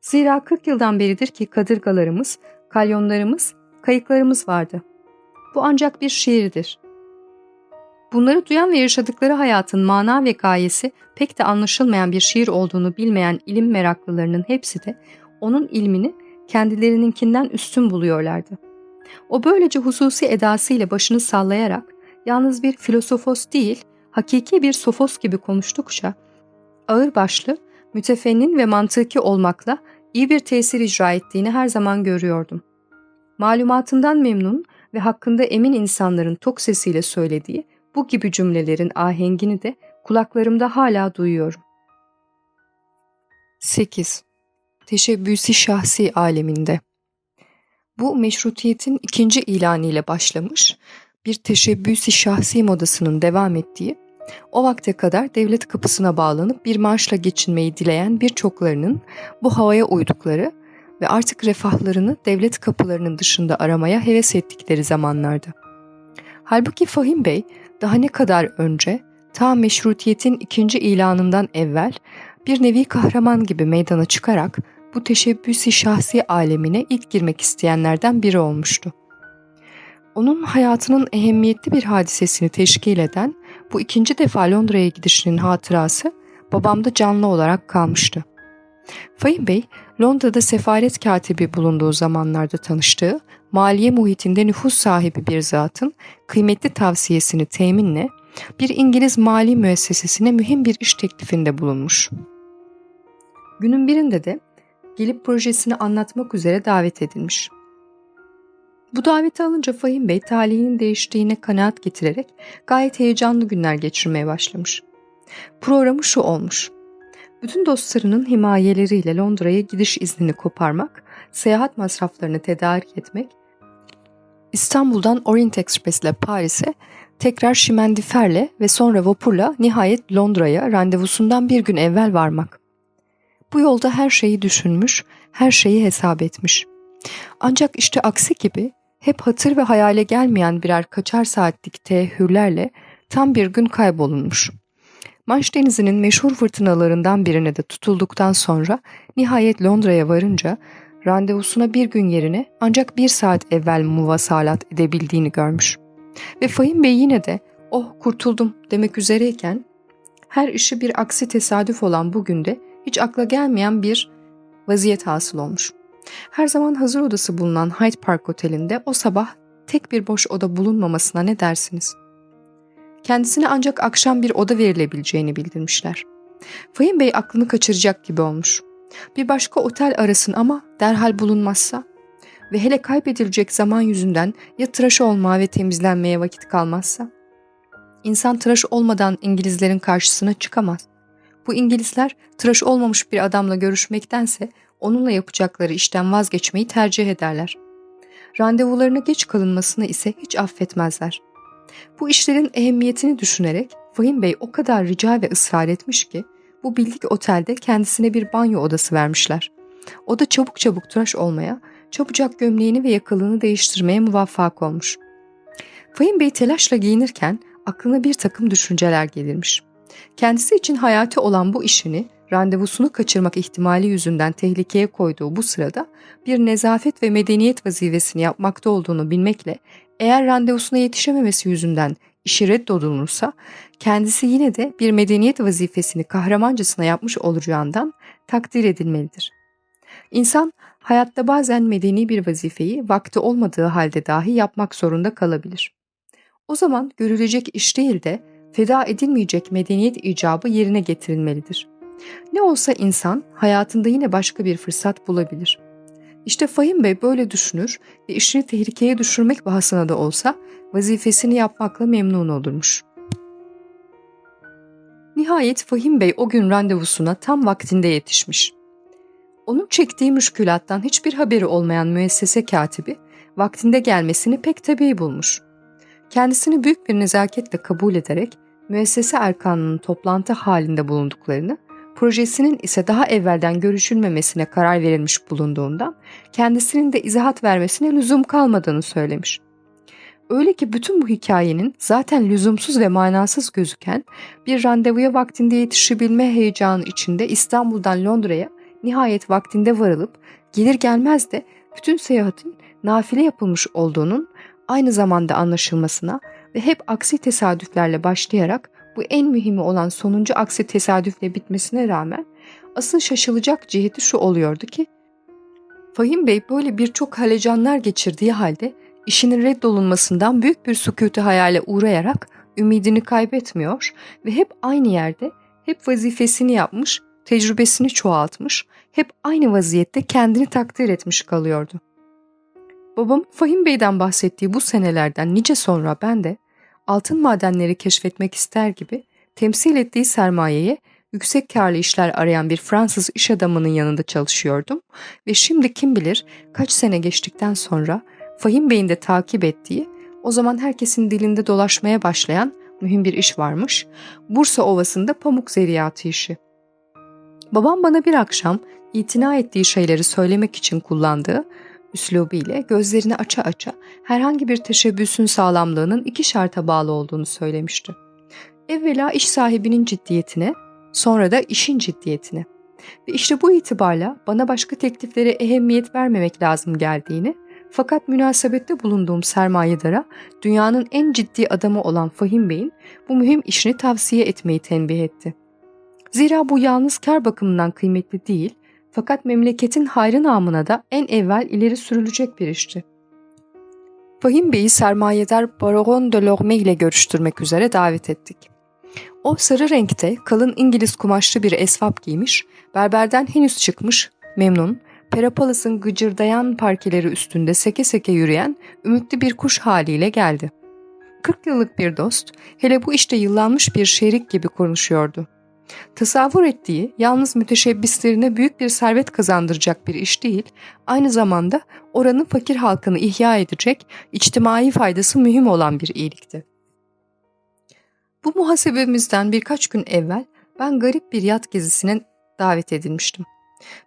Zira 40 yıldan beridir ki kadırgalarımız, kalyonlarımız, kayıklarımız vardı. Bu ancak bir şiirdir. Bunları duyan ve yaşadıkları hayatın mana ve gayesi pek de anlaşılmayan bir şiir olduğunu bilmeyen ilim meraklılarının hepsi de onun ilmini kendilerininkinden üstün buluyorlardı. O böylece hususi edasıyla başını sallayarak yalnız bir filosofos değil, hakiki bir sofos gibi konuştukça ağırbaşlı, mütefennin ve mantıki olmakla iyi bir tesir icra ettiğini her zaman görüyordum. Malumatından memnun ve hakkında emin insanların tok sesiyle söylediği bu gibi cümlelerin ahengini de kulaklarımda hala duyuyorum. 8. Teşebbüsi şahsi aleminde Bu meşrutiyetin ikinci ilanı ile başlamış, bir teşebbüsi şahsi modasının devam ettiği, o vakte kadar devlet kapısına bağlanıp bir maaşla geçinmeyi dileyen birçoklarının bu havaya uydukları ve artık refahlarını devlet kapılarının dışında aramaya heves ettikleri zamanlardı. Halbuki Fahim Bey daha ne kadar önce ta meşrutiyetin ikinci ilanından evvel bir nevi kahraman gibi meydana çıkarak bu teşebbüsi şahsi alemine ilk girmek isteyenlerden biri olmuştu. Onun hayatının ehemmiyetli bir hadisesini teşkil eden bu ikinci defa Londra'ya gidişinin hatırası babamda canlı olarak kalmıştı. Fahim Bey, Londra'da sefaret katibi bulunduğu zamanlarda tanıştığı, maliye muhitinde nüfus sahibi bir zatın kıymetli tavsiyesini teminle bir İngiliz mali müessesesine mühim bir iş teklifinde bulunmuş. Günün birinde de gelip projesini anlatmak üzere davet edilmiş. Bu daveti alınca Fahim Bey talihinin değiştiğine kanaat getirerek gayet heyecanlı günler geçirmeye başlamış. Programı şu olmuş. Bütün dostlarının himayeleriyle Londra'ya gidiş iznini koparmak, seyahat masraflarını tedarik etmek, İstanbul'dan Orient Express ile Paris'e, tekrar şimendiferle ve sonra vapurla nihayet Londra'ya randevusundan bir gün evvel varmak. Bu yolda her şeyi düşünmüş, her şeyi hesap etmiş. Ancak işte aksi gibi hep hatır ve hayale gelmeyen birer kaçar saatlik tehürlerle tam bir gün kaybolunmuş. Manş Denizi'nin meşhur fırtınalarından birine de tutulduktan sonra nihayet Londra'ya varınca randevusuna bir gün yerine ancak bir saat evvel muvasalat edebildiğini görmüş. Ve Fahim Bey yine de oh kurtuldum demek üzereyken her işi bir aksi tesadüf olan bugün de hiç akla gelmeyen bir vaziyet hasıl olmuş. Her zaman hazır odası bulunan Hyde Park Oteli'nde o sabah tek bir boş oda bulunmamasına ne dersiniz? Kendisine ancak akşam bir oda verilebileceğini bildirmişler. Fahim Bey aklını kaçıracak gibi olmuş. Bir başka otel arasın ama derhal bulunmazsa ve hele kaybedilecek zaman yüzünden ya tıraş olmaya ve temizlenmeye vakit kalmazsa? İnsan tıraş olmadan İngilizlerin karşısına çıkamaz. Bu İngilizler tıraş olmamış bir adamla görüşmektense onunla yapacakları işten vazgeçmeyi tercih ederler. Randevularına geç kalınmasını ise hiç affetmezler. Bu işlerin ehemmiyetini düşünerek Fahim Bey o kadar rica ve ısrar etmiş ki bu bildik otelde kendisine bir banyo odası vermişler. O da çabuk çabuk tıraş olmaya, çabucak gömleğini ve yakalığını değiştirmeye muvaffak olmuş. Fahim Bey telaşla giyinirken aklına bir takım düşünceler gelirmiş. Kendisi için hayati olan bu işini randevusunu kaçırmak ihtimali yüzünden tehlikeye koyduğu bu sırada bir nezafet ve medeniyet vazifesini yapmakta olduğunu bilmekle eğer randevusuna yetişememesi yüzünden işi reddolunursa kendisi yine de bir medeniyet vazifesini kahramancasına yapmış olacağından takdir edilmelidir. İnsan hayatta bazen medeni bir vazifeyi vakti olmadığı halde dahi yapmak zorunda kalabilir. O zaman görülecek iş değil de feda edilmeyecek medeniyet icabı yerine getirilmelidir. Ne olsa insan hayatında yine başka bir fırsat bulabilir. İşte Fahim Bey böyle düşünür ve işini tehlikeye düşürmek bahasına da olsa vazifesini yapmakla memnun olurmuş. Nihayet Fahim Bey o gün randevusuna tam vaktinde yetişmiş. Onun çektiği müşkülattan hiçbir haberi olmayan müessese katibi vaktinde gelmesini pek tabii bulmuş. Kendisini büyük bir nezaketle kabul ederek müessese erkanının toplantı halinde bulunduklarını, projesinin ise daha evvelden görüşülmemesine karar verilmiş bulunduğundan kendisinin de izahat vermesine lüzum kalmadığını söylemiş. Öyle ki bütün bu hikayenin zaten lüzumsuz ve manasız gözüken bir randevuya vaktinde yetişebilme heyecanı içinde İstanbul'dan Londra'ya nihayet vaktinde varılıp gelir gelmez de bütün seyahatin nafile yapılmış olduğunun aynı zamanda anlaşılmasına ve hep aksi tesadüflerle başlayarak bu en mühimi olan sonuncu aksi tesadüfle bitmesine rağmen asıl şaşılacak ciheti şu oluyordu ki Fahim Bey böyle birçok halecanlar geçirdiği halde işinin reddolunmasından büyük bir sükutu hayale uğrayarak ümidini kaybetmiyor ve hep aynı yerde, hep vazifesini yapmış, tecrübesini çoğaltmış, hep aynı vaziyette kendini takdir etmiş kalıyordu. Babam Fahim Bey'den bahsettiği bu senelerden nice sonra ben de altın madenleri keşfetmek ister gibi temsil ettiği sermayeye yüksek karlı işler arayan bir Fransız iş adamının yanında çalışıyordum ve şimdi kim bilir kaç sene geçtikten sonra Fahim Bey'in de takip ettiği, o zaman herkesin dilinde dolaşmaya başlayan mühim bir iş varmış. Bursa Ovası'nda pamuk zeriyatı işi. Babam bana bir akşam itina ettiği şeyleri söylemek için kullandığı üslubu ile gözlerini aça aça herhangi bir teşebbüsün sağlamlığının iki şarta bağlı olduğunu söylemişti. Evvela iş sahibinin ciddiyetine, sonra da işin ciddiyetine. Ve işte bu itibarla bana başka tekliflere ehemmiyet vermemek lazım geldiğini fakat münasebette bulunduğum sermayedara dünyanın en ciddi adamı olan Fahim Bey'in bu mühim işini tavsiye etmeyi tenbih etti. Zira bu yalnız kar bakımından kıymetli değil fakat memleketin hayrı namına da en evvel ileri sürülecek bir işti. Fahim Bey'i sermayedar Baron de Lorme ile görüştürmek üzere davet ettik. O sarı renkte kalın İngiliz kumaşlı bir esvap giymiş, berberden henüz çıkmış, memnun, Perapalas'ın gıcırdayan parkeleri üstünde seke seke yürüyen ümitli bir kuş haliyle geldi. 40 yıllık bir dost, hele bu işte yıllanmış bir şerik gibi konuşuyordu. Tasavvur ettiği yalnız müteşebbislerine büyük bir servet kazandıracak bir iş değil, aynı zamanda oranın fakir halkını ihya edecek, içtimai faydası mühim olan bir iyilikti. Bu muhasebemizden birkaç gün evvel ben garip bir yat gezisine davet edilmiştim.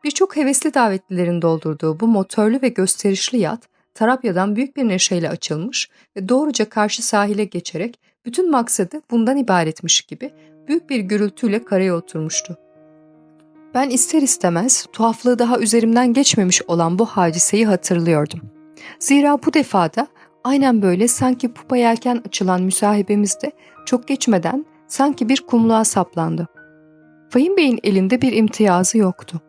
Birçok hevesli davetlilerin doldurduğu bu motorlu ve gösterişli yat, Tarabya'dan büyük bir neşeyle açılmış ve doğruca karşı sahile geçerek bütün maksadı bundan ibaretmiş gibi büyük bir gürültüyle karaya oturmuştu. Ben ister istemez tuhaflığı daha üzerimden geçmemiş olan bu hadiseyi hatırlıyordum. Zira bu defada aynen böyle sanki pupa yelken açılan müsahibemizde çok geçmeden sanki bir kumluğa saplandı. Fahim Bey'in elinde bir imtiyazı yoktu.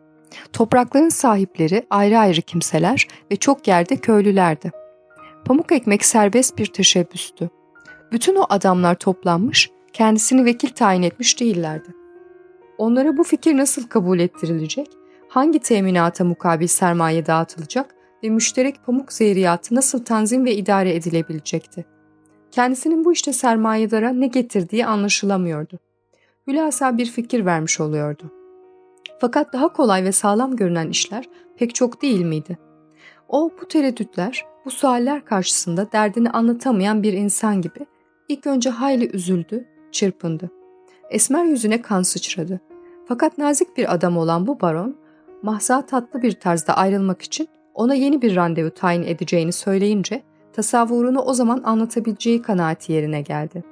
Toprakların sahipleri ayrı ayrı kimseler ve çok yerde köylülerdi. Pamuk ekmek serbest bir teşebbüstü. Bütün o adamlar toplanmış, kendisini vekil tayin etmiş değillerdi. Onlara bu fikir nasıl kabul ettirilecek, hangi teminata mukabil sermaye dağıtılacak ve müşterek pamuk zeyriyatı nasıl tanzim ve idare edilebilecekti? Kendisinin bu işte sermayedara ne getirdiği anlaşılamıyordu. Hülasa bir fikir vermiş oluyordu. Fakat daha kolay ve sağlam görünen işler pek çok değil miydi? O bu tereddütler, bu sualler karşısında derdini anlatamayan bir insan gibi ilk önce hayli üzüldü, çırpındı. Esmer yüzüne kan sıçradı. Fakat nazik bir adam olan bu baron, mahza tatlı bir tarzda ayrılmak için ona yeni bir randevu tayin edeceğini söyleyince tasavvurunu o zaman anlatabileceği kanaati yerine geldi.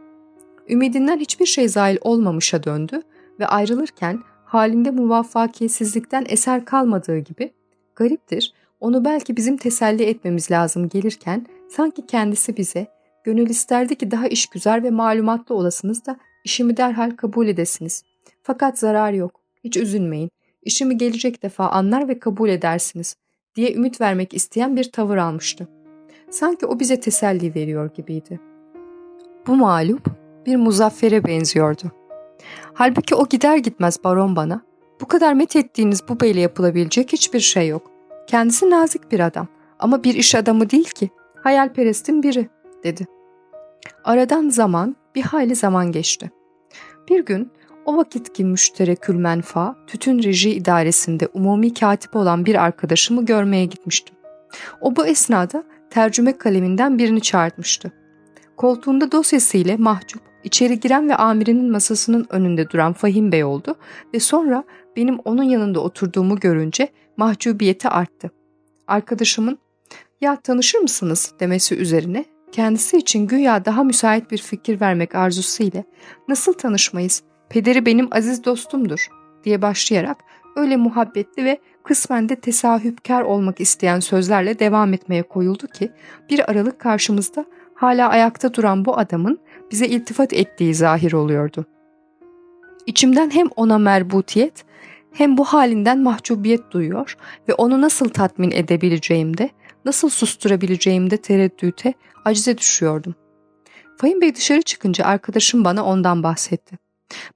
Ümidinden hiçbir şey zail olmamışa döndü ve ayrılırken halinde muvaffakiyetsizlikten eser kalmadığı gibi gariptir onu belki bizim teselli etmemiz lazım gelirken Sanki kendisi bize, gönül isterdi ki daha iş güzel ve malumatlı olasınız da işimi derhal kabul edesiniz. Fakat zarar yok, hiç üzülmeyin, işimi gelecek defa anlar ve kabul edersiniz diye ümit vermek isteyen bir tavır almıştı. Sanki o bize teselli veriyor gibiydi. Bu mağlup bir muzaffere benziyordu. Halbuki o gider gitmez baron bana, bu kadar met ettiğiniz bu beyle yapılabilecek hiçbir şey yok. Kendisi nazik bir adam ama bir iş adamı değil ki, hayalperestin biri, dedi. Aradan zaman, bir hayli zaman geçti. Bir gün o vakitki müşterekül menfa, tütün reji idaresinde umumi katip olan bir arkadaşımı görmeye gitmiştim. O bu esnada tercüme kaleminden birini çağırtmıştı. Koltuğunda dosyasıyla mahcup, içeri giren ve amirinin masasının önünde duran Fahim Bey oldu ve sonra benim onun yanında oturduğumu görünce mahcubiyeti arttı. Arkadaşımın ya tanışır mısınız demesi üzerine kendisi için güya daha müsait bir fikir vermek arzusu ile nasıl tanışmayız, pederi benim aziz dostumdur diye başlayarak öyle muhabbetli ve kısmen de tesahüpkar olmak isteyen sözlerle devam etmeye koyuldu ki bir aralık karşımızda hala ayakta duran bu adamın bize iltifat ettiği zahir oluyordu. İçimden hem ona merbutiyet hem bu halinden mahcubiyet duyuyor ve onu nasıl tatmin edebileceğimde, nasıl susturabileceğimde tereddüte, acize düşüyordum. Fahim Bey dışarı çıkınca arkadaşım bana ondan bahsetti.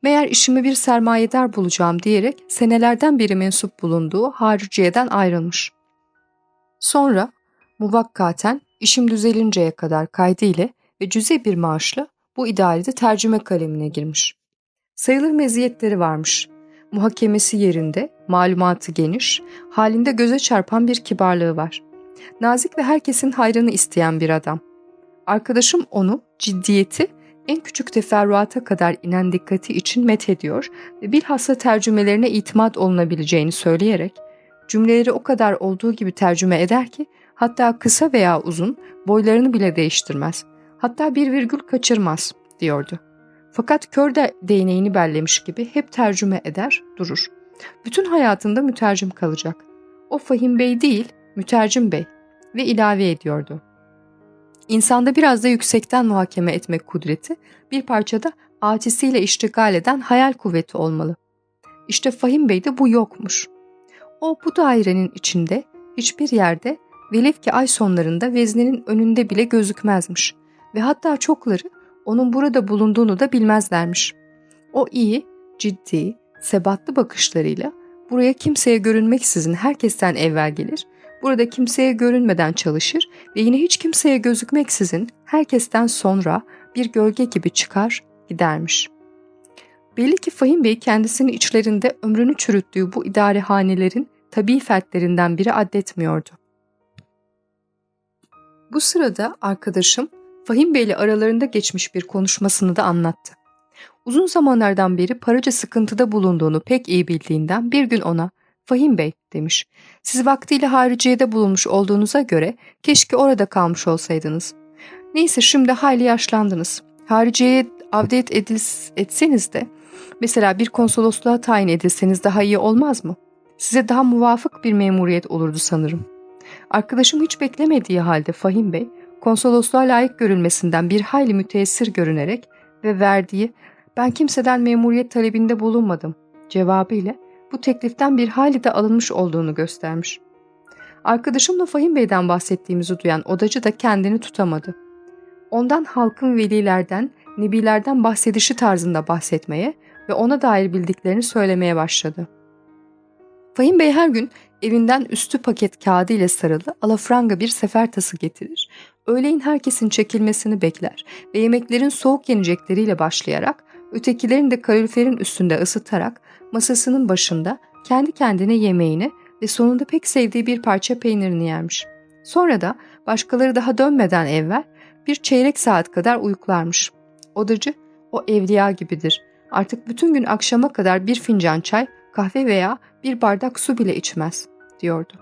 Meğer işimi bir sermayedar bulacağım diyerek senelerden beri mensup bulunduğu hariciyeden ayrılmış. Sonra muvakkaten işim düzelinceye kadar kaydıyla ve cüze bir maaşla bu idarede tercüme kalemine girmiş. Sayılır meziyetleri varmış. Muhakemesi yerinde, malumatı geniş, halinde göze çarpan bir kibarlığı var. Nazik ve herkesin hayrını isteyen bir adam. Arkadaşım onu ciddiyeti en küçük teferruata kadar inen dikkati için met ediyor ve bilhassa tercümelerine itimat olunabileceğini söyleyerek cümleleri o kadar olduğu gibi tercüme eder ki hatta kısa veya uzun boylarını bile değiştirmez. Hatta bir virgül kaçırmaz diyordu. Fakat kör de değneğini bellemiş gibi hep tercüme eder, durur. Bütün hayatında mütercim kalacak. O Fahim Bey değil, mütercim bey ve ilave ediyordu. İnsanda biraz da yüksekten muhakeme etmek kudreti, bir parçada acisiyle iştigal eden hayal kuvveti olmalı. İşte Fahim Bey'de bu yokmuş. O bu dairenin içinde hiçbir yerde velev ki ay sonlarında veznenin önünde bile gözükmezmiş ve hatta çokları onun burada bulunduğunu da bilmezlermiş. O iyi, ciddi, sebatlı bakışlarıyla buraya kimseye görünmeksizin herkesten evvel gelir, burada kimseye görünmeden çalışır ve yine hiç kimseye gözükmeksizin herkesten sonra bir gölge gibi çıkar gidermiş. Belli ki Fahim Bey kendisini içlerinde ömrünü çürüttüğü bu idarehanelerin tabii fertlerinden biri addetmiyordu. Bu sırada arkadaşım Fahim Bey ile aralarında geçmiş bir konuşmasını da anlattı. Uzun zamanlardan beri paraca sıkıntıda bulunduğunu pek iyi bildiğinden bir gün ona Fahim Bey demiş. Siz vaktiyle hariciyede bulunmuş olduğunuza göre keşke orada kalmış olsaydınız. Neyse şimdi hayli yaşlandınız. Hariciyeye avdet edils, etseniz de mesela bir konsolosluğa tayin edilseniz daha iyi olmaz mı? Size daha muvafık bir memuriyet olurdu sanırım. Arkadaşım hiç beklemediği halde Fahim Bey konsolosluğa layık görülmesinden bir hayli müteessir görünerek ve verdiği ben kimseden memuriyet talebinde bulunmadım cevabı ile bu tekliften bir hayli de alınmış olduğunu göstermiş. Arkadaşımla Fahim Bey'den bahsettiğimizi duyan odacı da kendini tutamadı. Ondan halkın velilerden, nebilerden bahsedişi tarzında bahsetmeye ve ona dair bildiklerini söylemeye başladı. Fahim Bey her gün evinden üstü paket kağıdı ile sarılı alafranga bir sefer tası getirir. Öğleyin herkesin çekilmesini bekler ve yemeklerin soğuk yenecekleriyle başlayarak ötekilerini de kaloriferin üstünde ısıtarak masasının başında kendi kendine yemeğini ve sonunda pek sevdiği bir parça peynirini yermiş. Sonra da başkaları daha dönmeden evvel bir çeyrek saat kadar uyuklarmış. Odacı o evliya gibidir. Artık bütün gün akşama kadar bir fincan çay, kahve veya bir bardak su bile içmez, diyordu.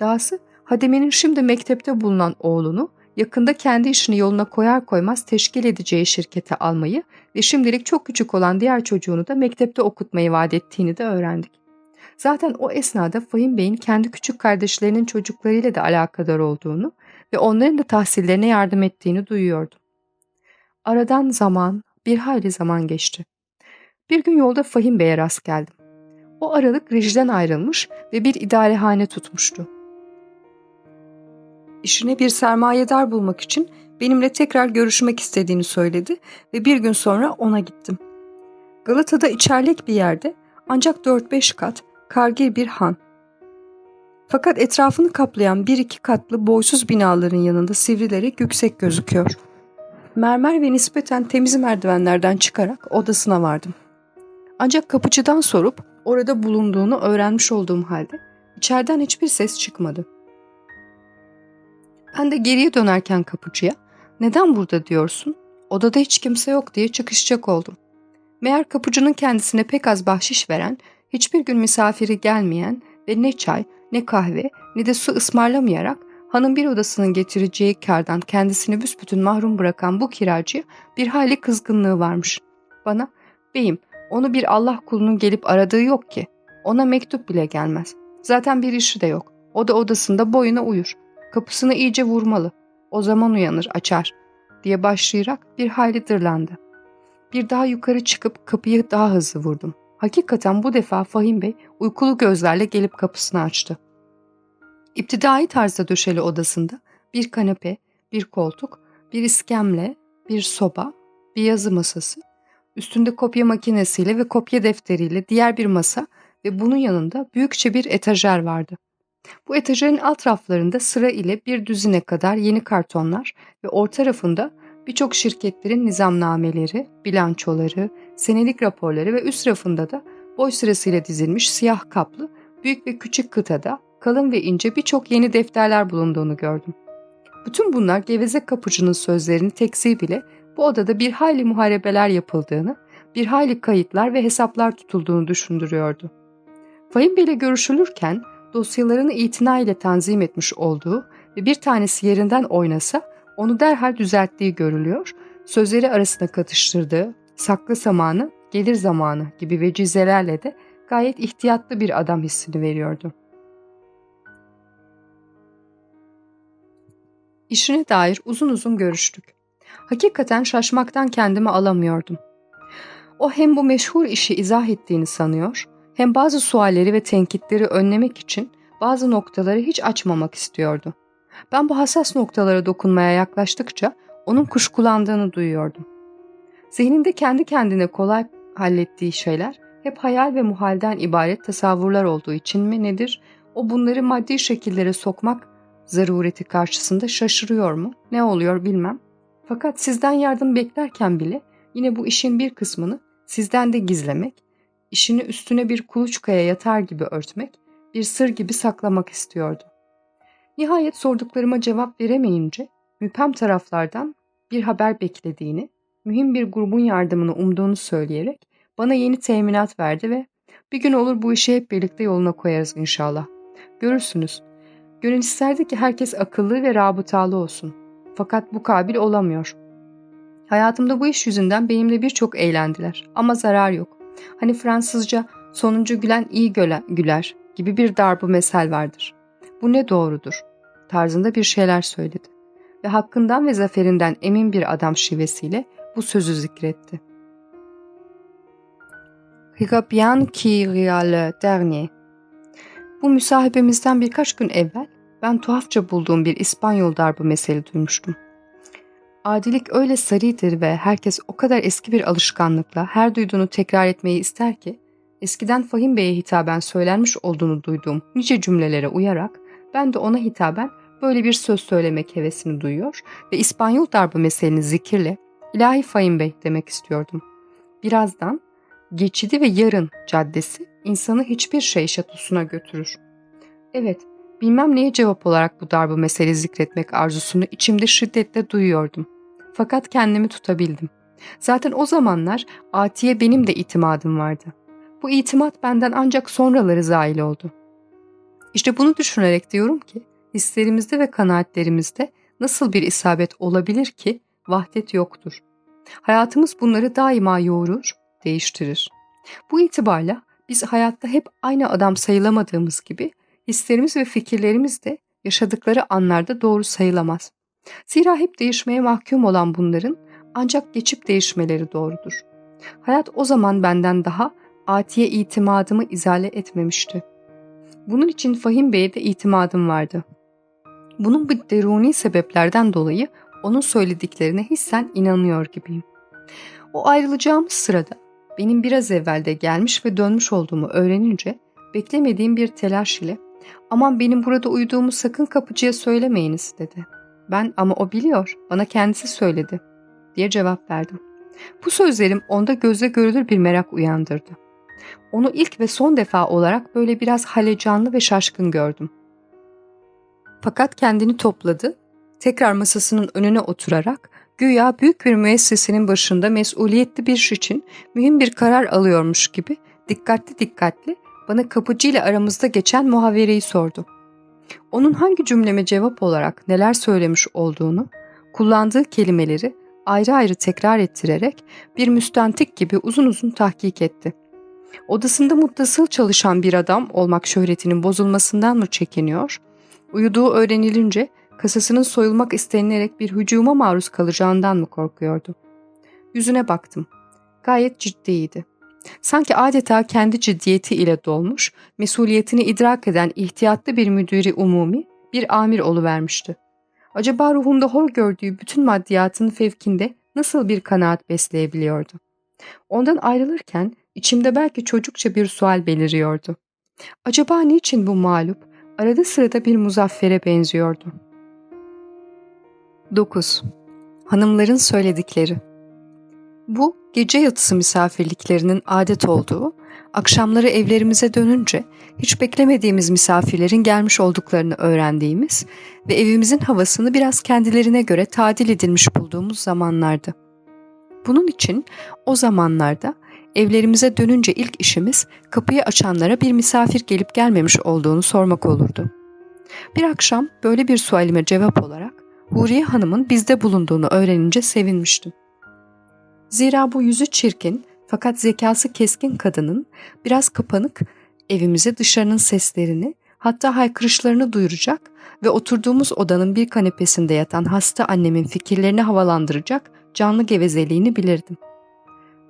Dahası Hademe'nin şimdi mektepte bulunan oğlunu yakında kendi işini yoluna koyar koymaz teşkil edeceği şirkete almayı ve şimdilik çok küçük olan diğer çocuğunu da mektepte okutmayı vaat ettiğini de öğrendik. Zaten o esnada Fahim Bey'in kendi küçük kardeşlerinin çocuklarıyla da alakadar olduğunu ve onların da tahsillerine yardım ettiğini duyuyordum. Aradan zaman, bir hayli zaman geçti. Bir gün yolda Fahim Bey'e rast geldim. O aralık rejiden ayrılmış ve bir idarehane tutmuştu. İşine bir sermayedar bulmak için benimle tekrar görüşmek istediğini söyledi ve bir gün sonra ona gittim. Galata'da içerlik bir yerde ancak 4-5 kat kargir bir han. Fakat etrafını kaplayan bir iki katlı boysuz binaların yanında sivrilerek yüksek gözüküyor. Mermer ve nispeten temiz merdivenlerden çıkarak odasına vardım. Ancak kapıcıdan sorup orada bulunduğunu öğrenmiş olduğum halde içeriden hiçbir ses çıkmadı. Ben de geriye dönerken kapıcıya neden burada diyorsun? Odada hiç kimse yok diye çıkışacak oldum. Meğer kapıcının kendisine pek az bahşiş veren, hiçbir gün misafiri gelmeyen ve ne çay, ne kahve, ne de su ısmarlamayarak hanım bir odasının getireceği kardan kendisini büsbütün mahrum bırakan bu kiracıya bir hali kızgınlığı varmış. Bana, beyim onu bir Allah kulunun gelip aradığı yok ki. Ona mektup bile gelmez. Zaten bir işi de yok. O da odasında boyuna uyur. Kapısını iyice vurmalı. O zaman uyanır, açar diye başlayarak bir hayli dırlandı. Bir daha yukarı çıkıp kapıyı daha hızlı vurdum. Hakikaten bu defa Fahim Bey uykulu gözlerle gelip kapısını açtı. İptidai tarzda döşeli odasında bir kanepe, bir koltuk, bir iskemle, bir soba, bir yazı masası, üstünde kopya makinesiyle ve kopya defteriyle diğer bir masa ve bunun yanında büyükçe bir etajer vardı. Bu etajerin alt raflarında sıra ile bir düzine kadar yeni kartonlar ve orta rafında birçok şirketlerin nizamnameleri, bilançoları, senelik raporları ve üst rafında da boy sırasıyla dizilmiş siyah kaplı büyük ve küçük kıtada kalın ve ince birçok yeni defterler bulunduğunu gördüm. Bütün bunlar geveze kapıcının sözlerini tekzi bile bu odada bir hayli muharebeler yapıldığını, bir hayli kayıtlar ve hesaplar tutulduğunu düşündürüyordu. Fahim Bey ile görüşülürken dosyalarını itina ile tanzim etmiş olduğu ve bir tanesi yerinden oynasa onu derhal düzelttiği görülüyor, sözleri arasında katıştırdığı, saklı zamanı, gelir zamanı gibi vecizelerle de gayet ihtiyatlı bir adam hissini veriyordu. İşine dair uzun uzun görüştük. Hakikaten şaşmaktan kendimi alamıyordum. O hem bu meşhur işi izah ettiğini sanıyor, hem bazı sualleri ve tenkitleri önlemek için bazı noktaları hiç açmamak istiyordu. Ben bu hassas noktalara dokunmaya yaklaştıkça onun kuşkulandığını duyuyordum. Zihninde kendi kendine kolay hallettiği şeyler hep hayal ve muhalden ibaret tasavvurlar olduğu için mi nedir? O bunları maddi şekillere sokmak zarureti karşısında şaşırıyor mu? Ne oluyor bilmem. Fakat sizden yardım beklerken bile yine bu işin bir kısmını sizden de gizlemek, işini üstüne bir kuluçkaya yatar gibi örtmek, bir sır gibi saklamak istiyordu. Nihayet sorduklarıma cevap veremeyince müphem taraflardan bir haber beklediğini, mühim bir grubun yardımını umduğunu söyleyerek bana yeni teminat verdi ve bir gün olur bu işi hep birlikte yoluna koyarız inşallah. Görürsünüz. Gönül isterdi ki herkes akıllı ve rabıtalı olsun. Fakat bu kabil olamıyor. Hayatımda bu iş yüzünden benimle birçok eğlendiler ama zarar yok. Hani Fransızca sonuncu gülen iyi göle, güler gibi bir darbu mesel vardır. Bu ne doğrudur tarzında bir şeyler söyledi ve hakkından ve zaferinden emin bir adam şivesiyle bu sözü zikretti. Rigabien qui le dernier. Bu müsahibemizden birkaç gün evvel ben tuhafça bulduğum bir İspanyol darbu meseli duymuştum. Adilik öyle saridir ve herkes o kadar eski bir alışkanlıkla her duyduğunu tekrar etmeyi ister ki, eskiden Fahim Bey'e hitaben söylenmiş olduğunu duyduğum nice cümlelere uyarak ben de ona hitaben böyle bir söz söylemek hevesini duyuyor ve İspanyol darbe meseleni zikirle ilahi Fahim Bey demek istiyordum. Birazdan geçidi ve yarın caddesi insanı hiçbir şey şatosuna götürür. Evet, bilmem neye cevap olarak bu darbe mesele zikretmek arzusunu içimde şiddetle duyuyordum. Fakat kendimi tutabildim. Zaten o zamanlar Atiye benim de itimadım vardı. Bu itimat benden ancak sonraları zail oldu. İşte bunu düşünerek diyorum ki, hislerimizde ve kanaatlerimizde nasıl bir isabet olabilir ki vahdet yoktur. Hayatımız bunları daima yoğurur, değiştirir. Bu itibarla biz hayatta hep aynı adam sayılamadığımız gibi hislerimiz ve fikirlerimiz de yaşadıkları anlarda doğru sayılamaz. Zira hep değişmeye mahkum olan bunların ancak geçip değişmeleri doğrudur. Hayat o zaman benden daha Atiye itimadımı izale etmemişti. Bunun için Fahim Bey'e de itimadım vardı. Bunun bu deruni sebeplerden dolayı onun söylediklerine hissen inanıyor gibiyim. O ayrılacağımız sırada benim biraz evvelde gelmiş ve dönmüş olduğumu öğrenince beklemediğim bir telaş ile aman benim burada uyuduğumu sakın kapıcıya söylemeyiniz dedi. Ben ama o biliyor bana kendisi söyledi diye cevap verdim. Bu sözlerim onda gözle görülür bir merak uyandırdı. Onu ilk ve son defa olarak böyle biraz halecanlı ve şaşkın gördüm. Fakat kendini topladı, tekrar masasının önüne oturarak güya büyük bir müessesenin başında mesuliyetli bir iş için mühim bir karar alıyormuş gibi dikkatli dikkatli bana kapıcıyla aramızda geçen muhavereyi sordu. Onun hangi cümleme cevap olarak neler söylemiş olduğunu, kullandığı kelimeleri ayrı ayrı tekrar ettirerek bir müstentik gibi uzun uzun tahkik etti. Odasında muttasıl çalışan bir adam olmak şöhretinin bozulmasından mı çekiniyor? Uyuduğu öğrenilince kasasının soyulmak istenilerek bir hücuma maruz kalacağından mı korkuyordu? Yüzüne baktım. Gayet ciddiydi. Sanki adeta kendi ciddiyeti ile dolmuş, mesuliyetini idrak eden ihtiyatlı bir müdürü umumi, bir amir oluvermişti. Acaba ruhunda hor gördüğü bütün maddiyatın fevkinde nasıl bir kanaat besleyebiliyordu? Ondan ayrılırken içimde belki çocukça bir sual beliriyordu. Acaba niçin bu mağlup arada sırada bir muzaffere benziyordu? 9. Hanımların söyledikleri Bu gece yatısı misafirliklerinin adet olduğu, akşamları evlerimize dönünce hiç beklemediğimiz misafirlerin gelmiş olduklarını öğrendiğimiz ve evimizin havasını biraz kendilerine göre tadil edilmiş bulduğumuz zamanlardı. Bunun için o zamanlarda evlerimize dönünce ilk işimiz kapıyı açanlara bir misafir gelip gelmemiş olduğunu sormak olurdu. Bir akşam böyle bir sualime cevap olarak Huriye Hanım'ın bizde bulunduğunu öğrenince sevinmiştim. Zira bu yüzü çirkin fakat zekası keskin kadının biraz kapanık evimize dışarının seslerini hatta haykırışlarını duyuracak ve oturduğumuz odanın bir kanepesinde yatan hasta annemin fikirlerini havalandıracak canlı gevezeliğini bilirdim.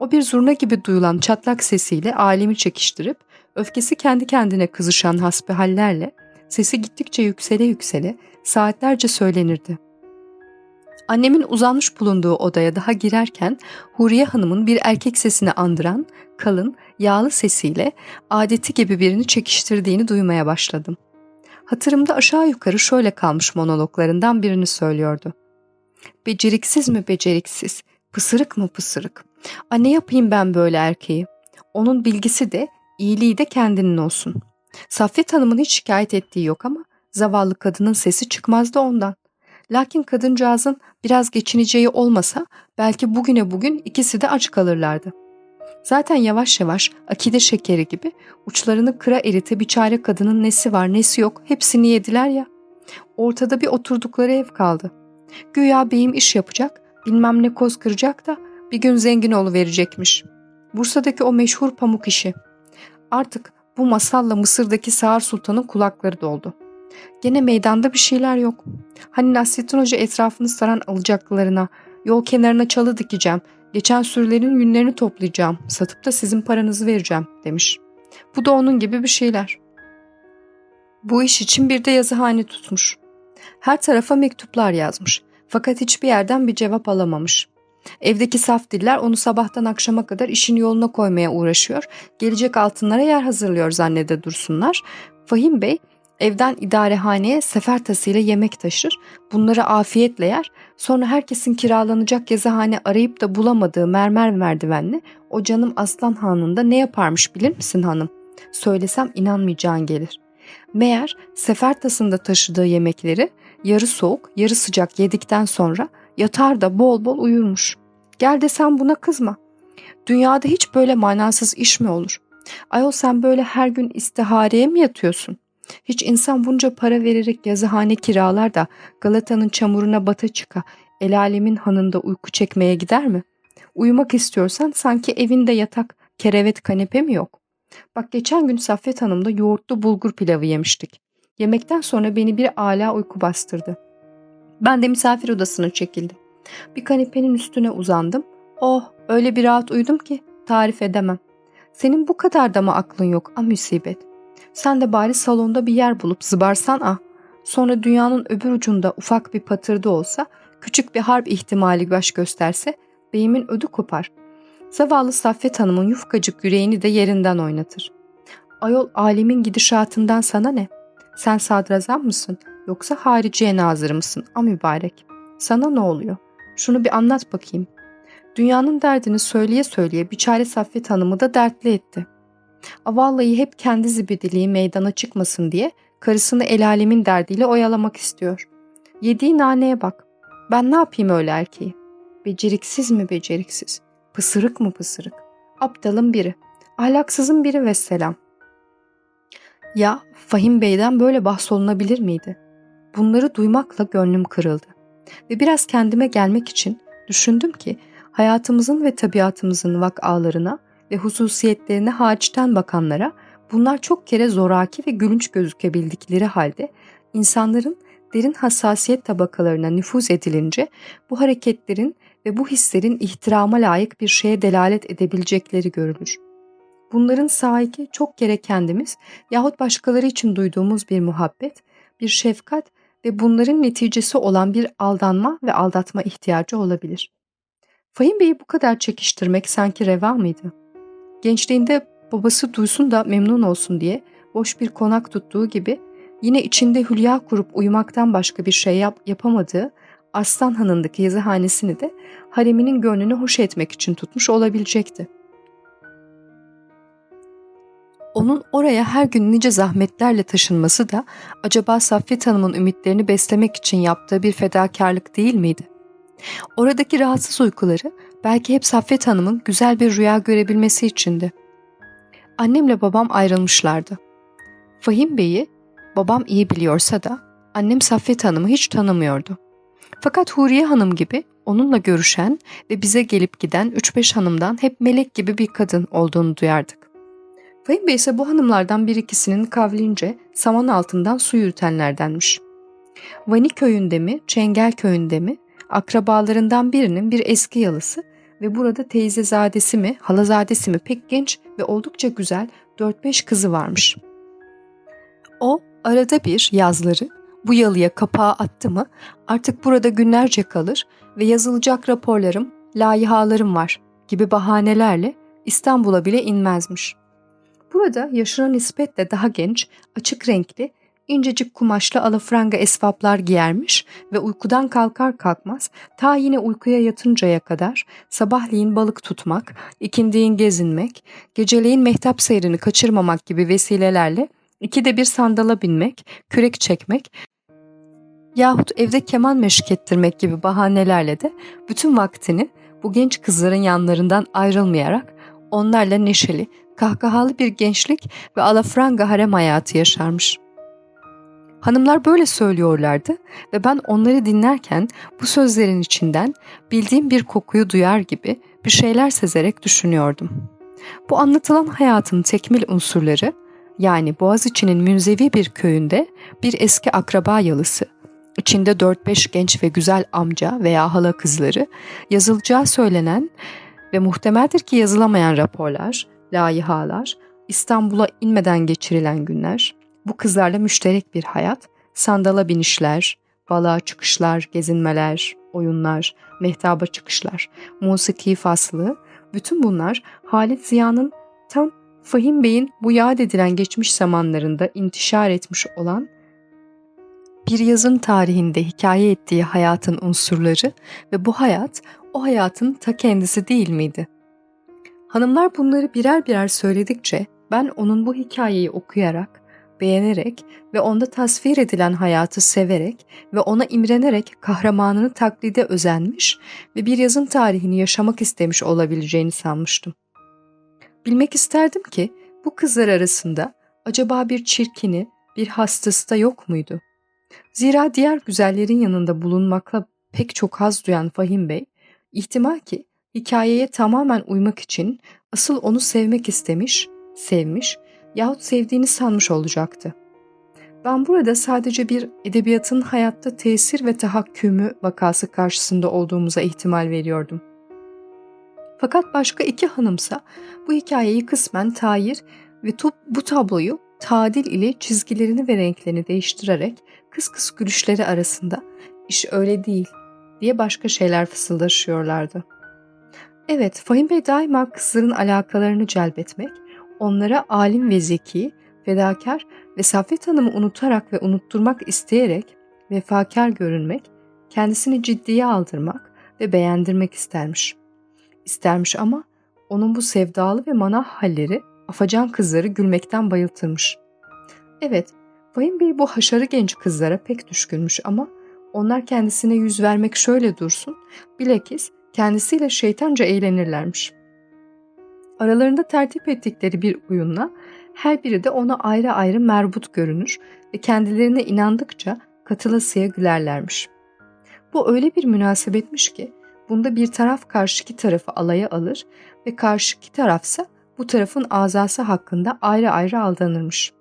O bir zurna gibi duyulan çatlak sesiyle alemi çekiştirip öfkesi kendi kendine kızışan hasbihallerle sesi gittikçe yüksele yüksele saatlerce söylenirdi. Annemin uzanmış bulunduğu odaya daha girerken Huriye Hanım'ın bir erkek sesini andıran kalın, yağlı sesiyle adeti gibi birini çekiştirdiğini duymaya başladım. Hatırımda aşağı yukarı şöyle kalmış monologlarından birini söylüyordu. Beceriksiz mi beceriksiz, pısırık mı pısırık. A ne yapayım ben böyle erkeği? Onun bilgisi de, iyiliği de kendinin olsun. Saffet Hanım'ın hiç şikayet ettiği yok ama zavallı kadının sesi çıkmazdı ondan. Lakin kadıncağızın biraz geçineceği olmasa belki bugüne bugün ikisi de aç kalırlardı. Zaten yavaş yavaş akide şekeri gibi uçlarını kıra erite biçare kadının nesi var nesi yok hepsini yediler ya. Ortada bir oturdukları ev kaldı. Güya beyim iş yapacak, bilmem ne koz kıracak da bir gün zengin verecekmiş. Bursa'daki o meşhur pamuk işi. Artık bu masalla Mısır'daki Sağır Sultan'ın kulakları doldu. Gene meydanda bir şeyler yok. Hani Nasrettin Hoca etrafını saran alacaklarına, yol kenarına çalı dikeceğim, geçen sürülerin yünlerini toplayacağım, satıp da sizin paranızı vereceğim demiş. Bu da onun gibi bir şeyler. Bu iş için bir de yazıhane tutmuş. Her tarafa mektuplar yazmış. Fakat hiçbir yerden bir cevap alamamış. Evdeki saf diller onu sabahtan akşama kadar işin yoluna koymaya uğraşıyor. Gelecek altınlara yer hazırlıyor zannede dursunlar. Fahim Bey Evden idarehaneye sefer tasıyla yemek taşır, bunları afiyetle yer, sonra herkesin kiralanacak yazıhane arayıp da bulamadığı mermer merdivenli o canım Aslan Hanı'nda ne yaparmış bilir misin hanım? Söylesem inanmayacağın gelir. Meğer sefer tasında taşıdığı yemekleri yarı soğuk yarı sıcak yedikten sonra yatar da bol bol uyurmuş. Gel desem buna kızma. Dünyada hiç böyle manasız iş mi olur? Ayol sen böyle her gün istihareye mi yatıyorsun? Hiç insan bunca para vererek yazıhane kiralar da Galata'nın çamuruna bata çıka el alemin hanında uyku çekmeye gider mi? Uyumak istiyorsan sanki evinde yatak, kerevet kanepe mi yok? Bak geçen gün Saffet Hanım'da yoğurtlu bulgur pilavı yemiştik. Yemekten sonra beni bir ala uyku bastırdı. Ben de misafir odasına çekildim. Bir kanepenin üstüne uzandım. Oh öyle bir rahat uyudum ki tarif edemem. Senin bu kadar da mı aklın yok a müsibet. Sen de bari salonda bir yer bulup zıbarsan ah. Sonra dünyanın öbür ucunda ufak bir patırdı olsa, küçük bir harp ihtimali baş gösterse beyimin ödü kopar. Zavallı Saffet Hanım'ın yufkacık yüreğini de yerinden oynatır. Ayol alemin gidişatından sana ne? Sen sadrazam mısın yoksa hariciye nazırı mısın a mübarek? Sana ne oluyor? Şunu bir anlat bakayım. Dünyanın derdini söyleye söyleye biçare Saffet Hanım'ı da dertli etti. A vallahi hep kendi zibidiliği meydana çıkmasın diye karısını el alemin derdiyle oyalamak istiyor. Yediği naneye bak. Ben ne yapayım öyle erkeği? Beceriksiz mi beceriksiz? Pısırık mı pısırık? Aptalın biri. Ahlaksızın biri vesselam. Ya Fahim Bey'den böyle bahsolunabilir miydi? Bunları duymakla gönlüm kırıldı. Ve biraz kendime gelmek için düşündüm ki hayatımızın ve tabiatımızın vakalarına ve hususiyetlerine hariçten bakanlara bunlar çok kere zoraki ve gülünç gözükebildikleri halde insanların derin hassasiyet tabakalarına nüfuz edilince bu hareketlerin ve bu hislerin ihtirama layık bir şeye delalet edebilecekleri görülür. Bunların sahibi çok kere kendimiz yahut başkaları için duyduğumuz bir muhabbet, bir şefkat ve bunların neticesi olan bir aldanma ve aldatma ihtiyacı olabilir. Fahim Bey'i bu kadar çekiştirmek sanki reva mıydı? Gençliğinde babası duysun da memnun olsun diye boş bir konak tuttuğu gibi yine içinde hülya kurup uyumaktan başka bir şey yap yapamadığı Aslan Hanı'ndaki yazıhanesini de hareminin gönlünü hoş etmek için tutmuş olabilecekti. Onun oraya her gün nice zahmetlerle taşınması da acaba Saffet Hanım'ın ümitlerini beslemek için yaptığı bir fedakarlık değil miydi? Oradaki rahatsız uykuları belki hep Saffet Hanım'ın güzel bir rüya görebilmesi içindi. Annemle babam ayrılmışlardı. Fahim Bey'i babam iyi biliyorsa da annem Saffet Hanım'ı hiç tanımıyordu. Fakat Huriye Hanım gibi onunla görüşen ve bize gelip giden 3-5 hanımdan hep melek gibi bir kadın olduğunu duyardık. Fahim Bey ise bu hanımlardan bir ikisinin kavlince saman altından su yürütenlerdenmiş. Vani köyünde mi, Çengel köyünde mi, akrabalarından birinin bir eski yalısı ve burada teyzezadesi mi, halazadesi mi pek genç ve oldukça güzel 4-5 kızı varmış. O arada bir yazları bu yalıya kapağı attı mı artık burada günlerce kalır ve yazılacak raporlarım, layihalarım var gibi bahanelerle İstanbul'a bile inmezmiş. Burada yaşına nispetle daha genç, açık renkli, incecik kumaşlı alafranga esvaplar giyermiş ve uykudan kalkar kalkmaz ta yine uykuya yatıncaya kadar sabahleyin balık tutmak, ikindiğin gezinmek, geceleyin mehtap seyrini kaçırmamak gibi vesilelerle ikide bir sandala binmek, kürek çekmek yahut evde keman meşk ettirmek gibi bahanelerle de bütün vaktini bu genç kızların yanlarından ayrılmayarak onlarla neşeli, kahkahalı bir gençlik ve alafranga harem hayatı yaşarmış. Hanımlar böyle söylüyorlardı ve ben onları dinlerken bu sözlerin içinden bildiğim bir kokuyu duyar gibi bir şeyler sezerek düşünüyordum. Bu anlatılan hayatın tekmil unsurları yani Boğaziçi'nin münzevi bir köyünde bir eski akraba yalısı, içinde 4-5 genç ve güzel amca veya hala kızları, yazılacağı söylenen ve muhtemeldir ki yazılamayan raporlar, layihalar, İstanbul'a inmeden geçirilen günler, bu kızlarla müşterek bir hayat, sandala binişler, balığa çıkışlar, gezinmeler, oyunlar, mehtaba çıkışlar, musiki faslı, bütün bunlar Halit Ziya'nın tam Fahim Bey'in bu yad edilen geçmiş zamanlarında intişar etmiş olan bir yazın tarihinde hikaye ettiği hayatın unsurları ve bu hayat o hayatın ta kendisi değil miydi? Hanımlar bunları birer birer söyledikçe ben onun bu hikayeyi okuyarak, beğenerek ve onda tasvir edilen hayatı severek ve ona imrenerek kahramanını taklide özenmiş ve bir yazın tarihini yaşamak istemiş olabileceğini sanmıştım. Bilmek isterdim ki bu kızlar arasında acaba bir çirkini, bir hastası da yok muydu? Zira diğer güzellerin yanında bulunmakla pek çok haz duyan Fahim Bey, ihtimal ki hikayeye tamamen uymak için asıl onu sevmek istemiş, sevmiş yahut sevdiğini sanmış olacaktı. Ben burada sadece bir edebiyatın hayatta tesir ve tahakkümü vakası karşısında olduğumuza ihtimal veriyordum. Fakat başka iki hanımsa bu hikayeyi kısmen tayir ve bu tabloyu tadil ile çizgilerini ve renklerini değiştirerek kıs kıs gülüşleri arasında iş öyle değil diye başka şeyler fısıldaşıyorlardı. Evet, Fahim Bey daima kızların alakalarını celbetmek, onlara alim ve zeki, fedakar ve Saffet Hanım'ı unutarak ve unutturmak isteyerek vefakar görünmek, kendisini ciddiye aldırmak ve beğendirmek istermiş. İstermiş ama onun bu sevdalı ve manah halleri afacan kızları gülmekten bayıltırmış. Evet, Fahim Bey bu haşarı genç kızlara pek düşkünmüş ama onlar kendisine yüz vermek şöyle dursun, bilakis kendisiyle şeytanca eğlenirlermiş. Aralarında tertip ettikleri bir oyunla her biri de ona ayrı ayrı merbut görünür ve kendilerine inandıkça katılasıya gülerlermiş. Bu öyle bir münasebetmiş ki bunda bir taraf karşıki tarafı alaya alır ve karşıki tarafsa bu tarafın azası hakkında ayrı ayrı aldanırmış.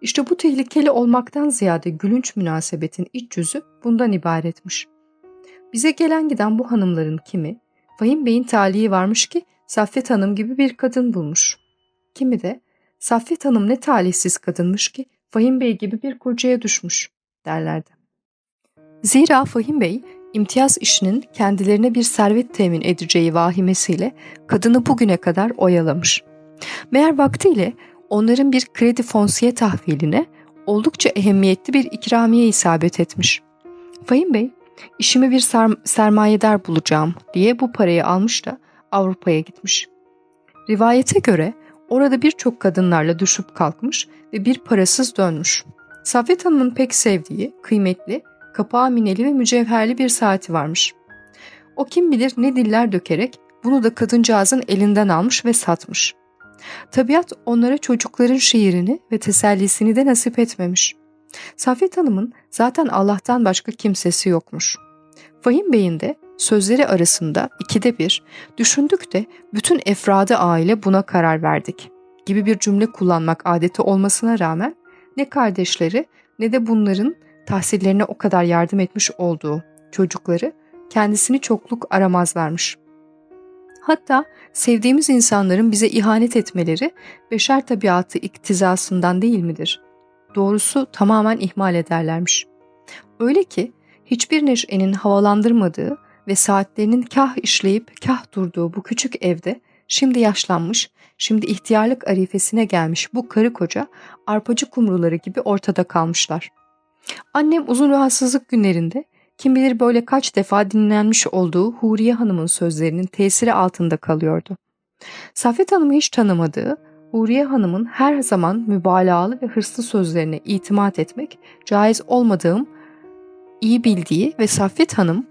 İşte bu tehlikeli olmaktan ziyade gülünç münasebetin iç yüzü bundan ibaretmiş. Bize gelen giden bu hanımların kimi, Fahim Bey'in talihi varmış ki Saffet Hanım gibi bir kadın bulmuş. Kimi de Saffet Hanım ne talihsiz kadınmış ki Fahim Bey gibi bir kocaya düşmüş derlerdi. Zira Fahim Bey imtiyaz işinin kendilerine bir servet temin edeceği vahimesiyle kadını bugüne kadar oyalamış. Meğer vaktiyle onların bir kredi fonsiye tahviline oldukça ehemmiyetli bir ikramiye isabet etmiş. Fahim Bey, işimi bir ser sermayedar bulacağım diye bu parayı almış da Avrupa'ya gitmiş. Rivayete göre orada birçok kadınlarla düşüp kalkmış ve bir parasız dönmüş. Saffet Hanım'ın pek sevdiği, kıymetli, kapağı mineli ve mücevherli bir saati varmış. O kim bilir ne diller dökerek bunu da kadıncağızın elinden almış ve satmış. Tabiat onlara çocukların şiirini ve tesellisini de nasip etmemiş. Safet Hanım'ın zaten Allah'tan başka kimsesi yokmuş. Fahim Bey'in de sözleri arasında ikide bir düşündük de bütün efradı aile buna karar verdik gibi bir cümle kullanmak adeti olmasına rağmen ne kardeşleri ne de bunların tahsillerine o kadar yardım etmiş olduğu çocukları kendisini çokluk aramazlarmış. Hatta sevdiğimiz insanların bize ihanet etmeleri beşer tabiatı iktizasından değil midir? Doğrusu tamamen ihmal ederlermiş. Öyle ki hiçbir neşenin havalandırmadığı ve saatlerinin kah işleyip kah durduğu bu küçük evde şimdi yaşlanmış, şimdi ihtiyarlık arifesine gelmiş bu karı koca arpacı kumruları gibi ortada kalmışlar. Annem uzun rahatsızlık günlerinde kim bilir böyle kaç defa dinlenmiş olduğu Huriye Hanım'ın sözlerinin tesiri altında kalıyordu. Safet Hanım'ı hiç tanımadığı, Huriye Hanım'ın her zaman mübalağalı ve hırslı sözlerine itimat etmek caiz olmadığım iyi bildiği ve Saffet Hanım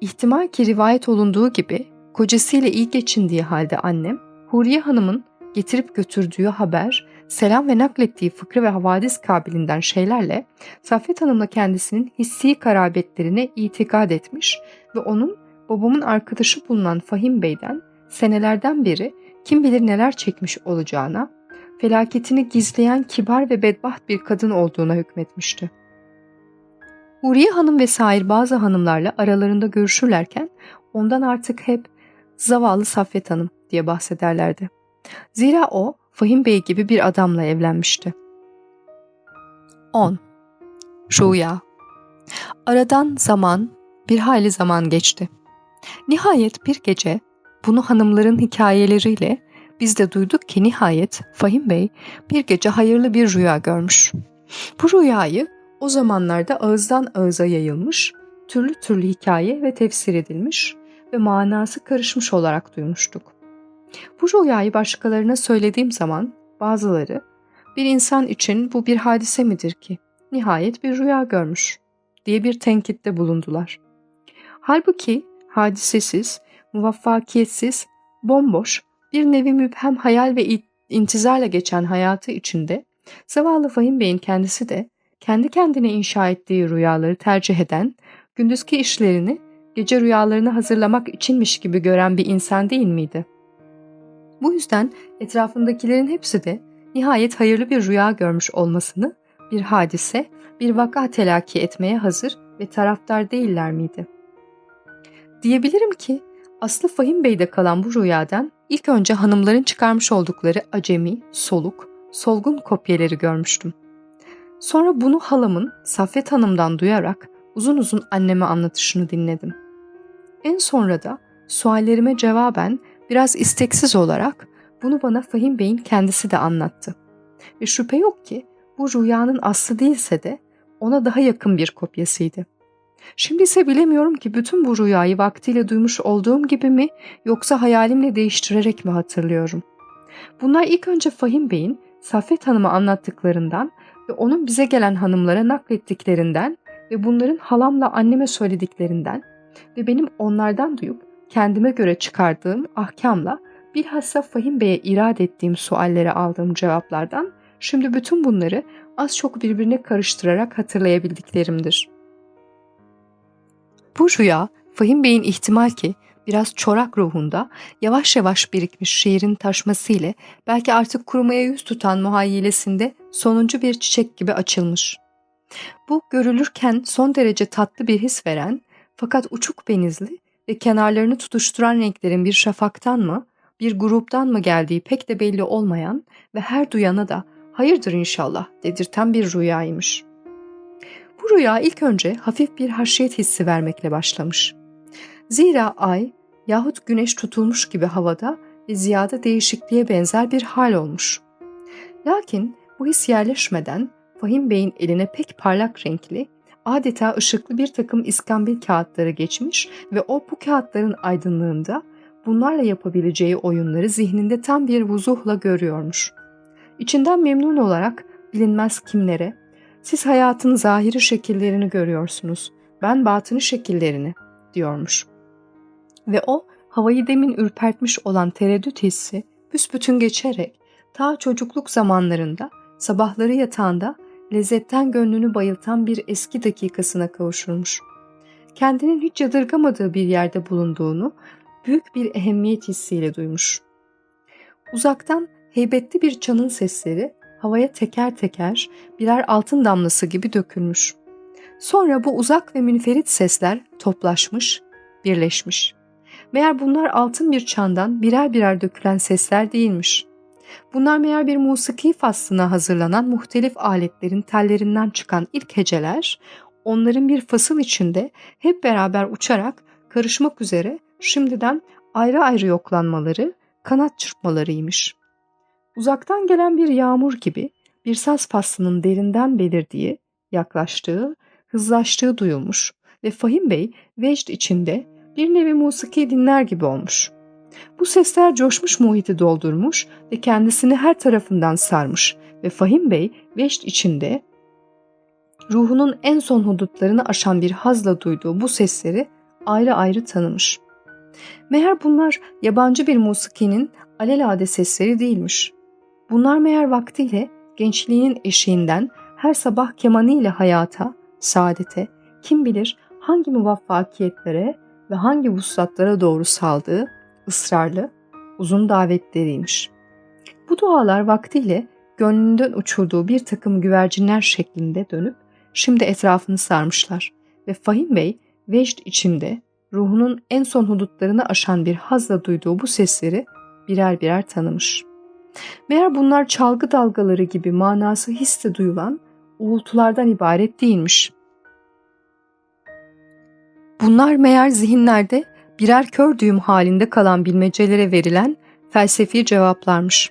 ihtimal ki rivayet olunduğu gibi kocasıyla iyi geçindiği halde annem Huriye Hanım'ın getirip götürdüğü haber selam ve naklettiği fıkra ve havadis kabilinden şeylerle Saffet Hanım'la kendisinin hissi karabetlerine itikad etmiş ve onun babamın arkadaşı bulunan Fahim Bey'den senelerden beri kim bilir neler çekmiş olacağına, felaketini gizleyen kibar ve bedbaht bir kadın olduğuna hükmetmişti. Huriye Hanım ve sair bazı hanımlarla aralarında görüşürlerken ondan artık hep zavallı Saffet Hanım diye bahsederlerdi. Zira o Fahim Bey gibi bir adamla evlenmişti. 10. Rüya Aradan zaman, bir hayli zaman geçti. Nihayet bir gece bunu hanımların hikayeleriyle biz de duyduk ki nihayet Fahim Bey bir gece hayırlı bir rüya görmüş. Bu rüyayı o zamanlarda ağızdan ağıza yayılmış, türlü türlü hikaye ve tefsir edilmiş ve manası karışmış olarak duymuştuk. Bu rüyayı başkalarına söylediğim zaman bazıları bir insan için bu bir hadise midir ki? Nihayet bir rüya görmüş diye bir tenkitte bulundular. Halbuki hadisesiz, muvaffakiyetsiz, bomboş, bir nevi müphem hayal ve intizarla geçen hayatı içinde zavallı Fahim Bey'in kendisi de kendi kendine inşa ettiği rüyaları tercih eden, gündüzki işlerini gece rüyalarını hazırlamak içinmiş gibi gören bir insan değil miydi?'' Bu yüzden etrafındakilerin hepsi de nihayet hayırlı bir rüya görmüş olmasını bir hadise, bir vaka telaki etmeye hazır ve taraftar değiller miydi? Diyebilirim ki Aslı Fahim Bey'de kalan bu rüyadan ilk önce hanımların çıkarmış oldukları acemi, soluk, solgun kopyeleri görmüştüm. Sonra bunu halamın Saffet Hanım'dan duyarak uzun uzun anneme anlatışını dinledim. En sonra da suallerime cevaben biraz isteksiz olarak bunu bana Fahim Bey'in kendisi de anlattı. Ve şüphe yok ki bu rüyanın aslı değilse de ona daha yakın bir kopyasıydı. Şimdi ise bilemiyorum ki bütün bu rüyayı vaktiyle duymuş olduğum gibi mi yoksa hayalimle değiştirerek mi hatırlıyorum. Bunlar ilk önce Fahim Bey'in Saffet Hanım'a anlattıklarından ve onun bize gelen hanımlara naklettiklerinden ve bunların halamla anneme söylediklerinden ve benim onlardan duyup kendime göre çıkardığım ahkamla bilhassa Fahim Bey'e irad ettiğim suallere aldığım cevaplardan şimdi bütün bunları az çok birbirine karıştırarak hatırlayabildiklerimdir. Bu rüya Fahim Bey'in ihtimal ki biraz çorak ruhunda yavaş yavaş birikmiş şiirin taşması ile belki artık kurumaya yüz tutan muhayyilesinde sonuncu bir çiçek gibi açılmış. Bu görülürken son derece tatlı bir his veren fakat uçuk benizli ve kenarlarını tutuşturan renklerin bir şafaktan mı, bir gruptan mı geldiği pek de belli olmayan ve her duyana da hayırdır inşallah dedirten bir rüyaymış. Bu rüya ilk önce hafif bir haşiyet hissi vermekle başlamış. Zira ay yahut güneş tutulmuş gibi havada ve ziyade değişikliğe benzer bir hal olmuş. Lakin bu his yerleşmeden Fahim Bey'in eline pek parlak renkli, adeta ışıklı bir takım iskambil kağıtları geçmiş ve o bu kağıtların aydınlığında bunlarla yapabileceği oyunları zihninde tam bir vuzuhla görüyormuş. İçinden memnun olarak bilinmez kimlere, siz hayatın zahiri şekillerini görüyorsunuz, ben batını şekillerini diyormuş. Ve o havayı demin ürpertmiş olan tereddüt hissi büsbütün geçerek ta çocukluk zamanlarında sabahları yatağında lezzetten gönlünü bayıltan bir eski dakikasına kavuşurmuş. Kendinin hiç yadırgamadığı bir yerde bulunduğunu büyük bir ehemmiyet hissiyle duymuş. Uzaktan heybetli bir çanın sesleri havaya teker teker birer altın damlası gibi dökülmüş. Sonra bu uzak ve münferit sesler toplaşmış, birleşmiş. Meğer bunlar altın bir çandan birer birer dökülen sesler değilmiş. Bunlar meğer bir musiki faslına hazırlanan muhtelif aletlerin tellerinden çıkan ilk heceler, onların bir fasıl içinde hep beraber uçarak karışmak üzere şimdiden ayrı ayrı yoklanmaları, kanat çırpmalarıymış. Uzaktan gelen bir yağmur gibi bir saz faslının derinden belirdiği, yaklaştığı, hızlaştığı duyulmuş ve Fahim Bey vecd içinde bir nevi musiki dinler gibi olmuş. Bu sesler coşmuş muhiti doldurmuş ve kendisini her tarafından sarmış ve Fahim Bey vecd içinde ruhunun en son hudutlarını aşan bir hazla duyduğu bu sesleri ayrı ayrı tanımış. Meğer bunlar yabancı bir musikinin alelade sesleri değilmiş. Bunlar meğer vaktiyle gençliğinin eşiğinden her sabah kemaniyle hayata, saadete, kim bilir hangi muvaffakiyetlere ve hangi vuslatlara doğru saldığı ısrarlı, uzun davetleriymiş. Bu dualar vaktiyle gönlünden uçurduğu bir takım güvercinler şeklinde dönüp şimdi etrafını sarmışlar ve Fahim Bey vecd içinde ruhunun en son hudutlarını aşan bir hazla duyduğu bu sesleri birer birer tanımış. Meğer bunlar çalgı dalgaları gibi manası hisse duyulan uğultulardan ibaret değilmiş. Bunlar meğer zihinlerde birer kör düğüm halinde kalan bilmecelere verilen felsefi cevaplarmış.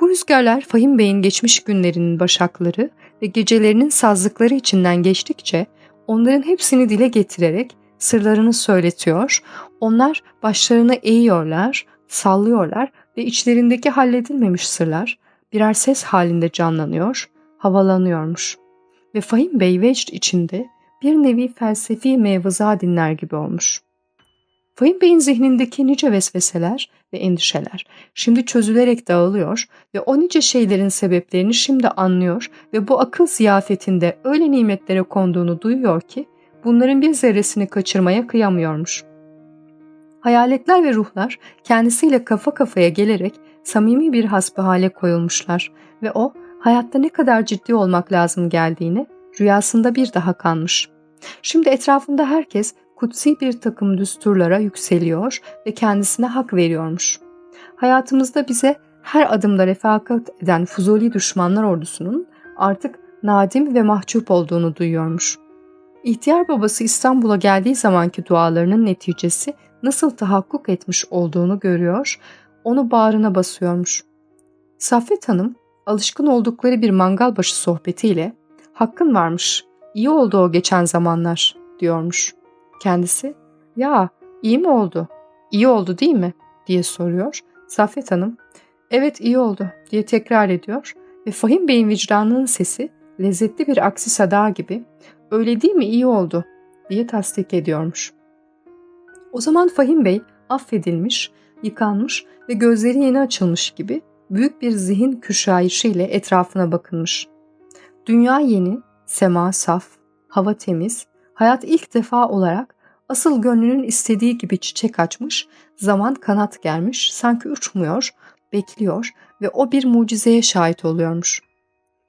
Bu rüzgarlar Fahim Bey'in geçmiş günlerinin başakları ve gecelerinin sazlıkları içinden geçtikçe onların hepsini dile getirerek sırlarını söyletiyor, onlar başlarını eğiyorlar, sallıyorlar ve içlerindeki halledilmemiş sırlar birer ses halinde canlanıyor, havalanıyormuş. Ve Fahim Bey vecd içinde bir nevi felsefi mevza dinler gibi olmuş. Fahim Bey'in zihnindeki nice vesveseler ve endişeler şimdi çözülerek dağılıyor ve o nice şeylerin sebeplerini şimdi anlıyor ve bu akıl ziyafetinde öyle nimetlere konduğunu duyuyor ki bunların bir zerresini kaçırmaya kıyamıyormuş. Hayaletler ve ruhlar kendisiyle kafa kafaya gelerek samimi bir hasbihale koyulmuşlar ve o hayatta ne kadar ciddi olmak lazım geldiğini rüyasında bir daha kanmış. Şimdi etrafında herkes kutsi bir takım düsturlara yükseliyor ve kendisine hak veriyormuş. Hayatımızda bize her adımda refakat eden Fuzuli düşmanlar ordusunun artık nadim ve mahcup olduğunu duyuyormuş. İhtiyar babası İstanbul'a geldiği zamanki dualarının neticesi nasıl tahakkuk etmiş olduğunu görüyor, onu bağrına basıyormuş. Saffet Hanım alışkın oldukları bir mangal başı sohbetiyle hakkın varmış, iyi oldu o geçen zamanlar diyormuş. Kendisi ya iyi mi oldu, iyi oldu değil mi diye soruyor. Saffet Hanım evet iyi oldu diye tekrar ediyor ve Fahim Bey'in vicdanının sesi lezzetli bir aksi sada gibi öyle değil mi iyi oldu diye tasdik ediyormuş. O zaman Fahim Bey affedilmiş, yıkanmış ve gözleri yeni açılmış gibi büyük bir zihin küşayişiyle etrafına bakınmış. Dünya yeni, sema saf, hava temiz, hayat ilk defa olarak asıl gönlünün istediği gibi çiçek açmış, zaman kanat germiş, sanki uçmuyor, bekliyor ve o bir mucizeye şahit oluyormuş.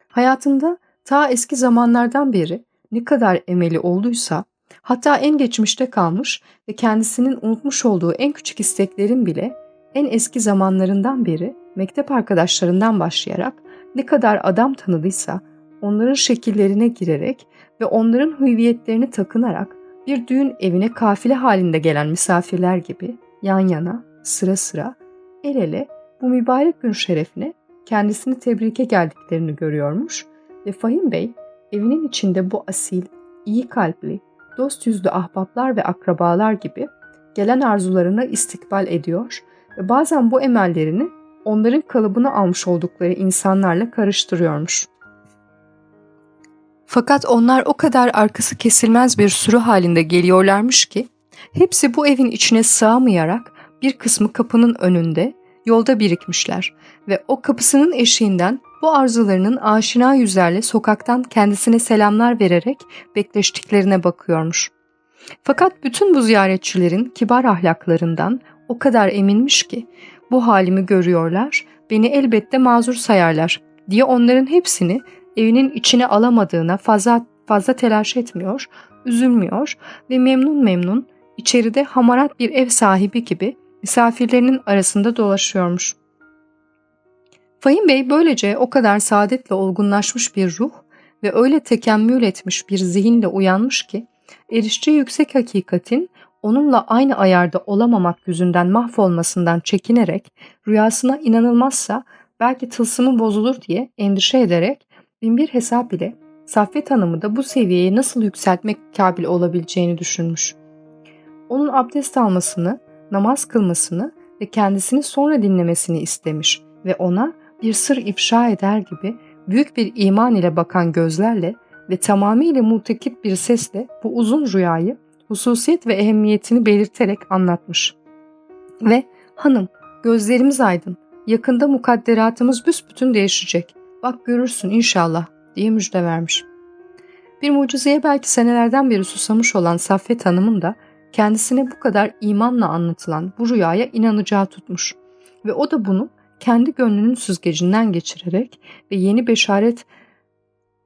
Hayatında ta eski zamanlardan beri ne kadar emeli olduysa, hatta en geçmişte kalmış ve kendisinin unutmuş olduğu en küçük isteklerin bile en eski zamanlarından beri mektep arkadaşlarından başlayarak ne kadar adam tanıdıysa onların şekillerine girerek ve onların hüviyetlerini takınarak bir düğün evine kafile halinde gelen misafirler gibi yan yana, sıra sıra, el ele bu mübarek gün şerefine kendisini tebrike geldiklerini görüyormuş ve Fahim Bey evinin içinde bu asil, iyi kalpli, dost yüzlü ahbaplar ve akrabalar gibi gelen arzularına istikbal ediyor ve bazen bu emellerini onların kalıbını almış oldukları insanlarla karıştırıyormuş. Fakat onlar o kadar arkası kesilmez bir sürü halinde geliyorlarmış ki hepsi bu evin içine sığamayarak bir kısmı kapının önünde yolda birikmişler ve o kapısının eşiğinden bu arzularının aşina yüzlerle sokaktan kendisine selamlar vererek bekleştiklerine bakıyormuş. Fakat bütün bu ziyaretçilerin kibar ahlaklarından o kadar eminmiş ki bu halimi görüyorlar, beni elbette mazur sayarlar diye onların hepsini evinin içine alamadığına fazla fazla telaş etmiyor, üzülmüyor ve memnun memnun içeride hamarat bir ev sahibi gibi misafirlerinin arasında dolaşıyormuş. Fahim Bey böylece o kadar saadetle olgunlaşmış bir ruh ve öyle tekemmül etmiş bir zihinle uyanmış ki eriştiği yüksek hakikatin onunla aynı ayarda olamamak yüzünden mahvolmasından çekinerek rüyasına inanılmazsa belki tılsımı bozulur diye endişe ederek binbir hesap ile Saffet Hanım'ı da bu seviyeye nasıl yükseltmek kabil olabileceğini düşünmüş. Onun abdest almasını, namaz kılmasını ve kendisini sonra dinlemesini istemiş ve ona bir sır ifşa eder gibi büyük bir iman ile bakan gözlerle ve tamamıyla mutekit bir sesle bu uzun rüyayı hususiyet ve ehemmiyetini belirterek anlatmış. Ve hanım gözlerimiz aydın, yakında mukadderatımız büsbütün değişecek. Bak görürsün inşallah diye müjde vermiş. Bir mucizeye belki senelerden beri susamış olan Saffet Hanım'ın da kendisine bu kadar imanla anlatılan bu rüyaya inanacağı tutmuş. Ve o da bunu kendi gönlünün süzgecinden geçirerek ve yeni beşaret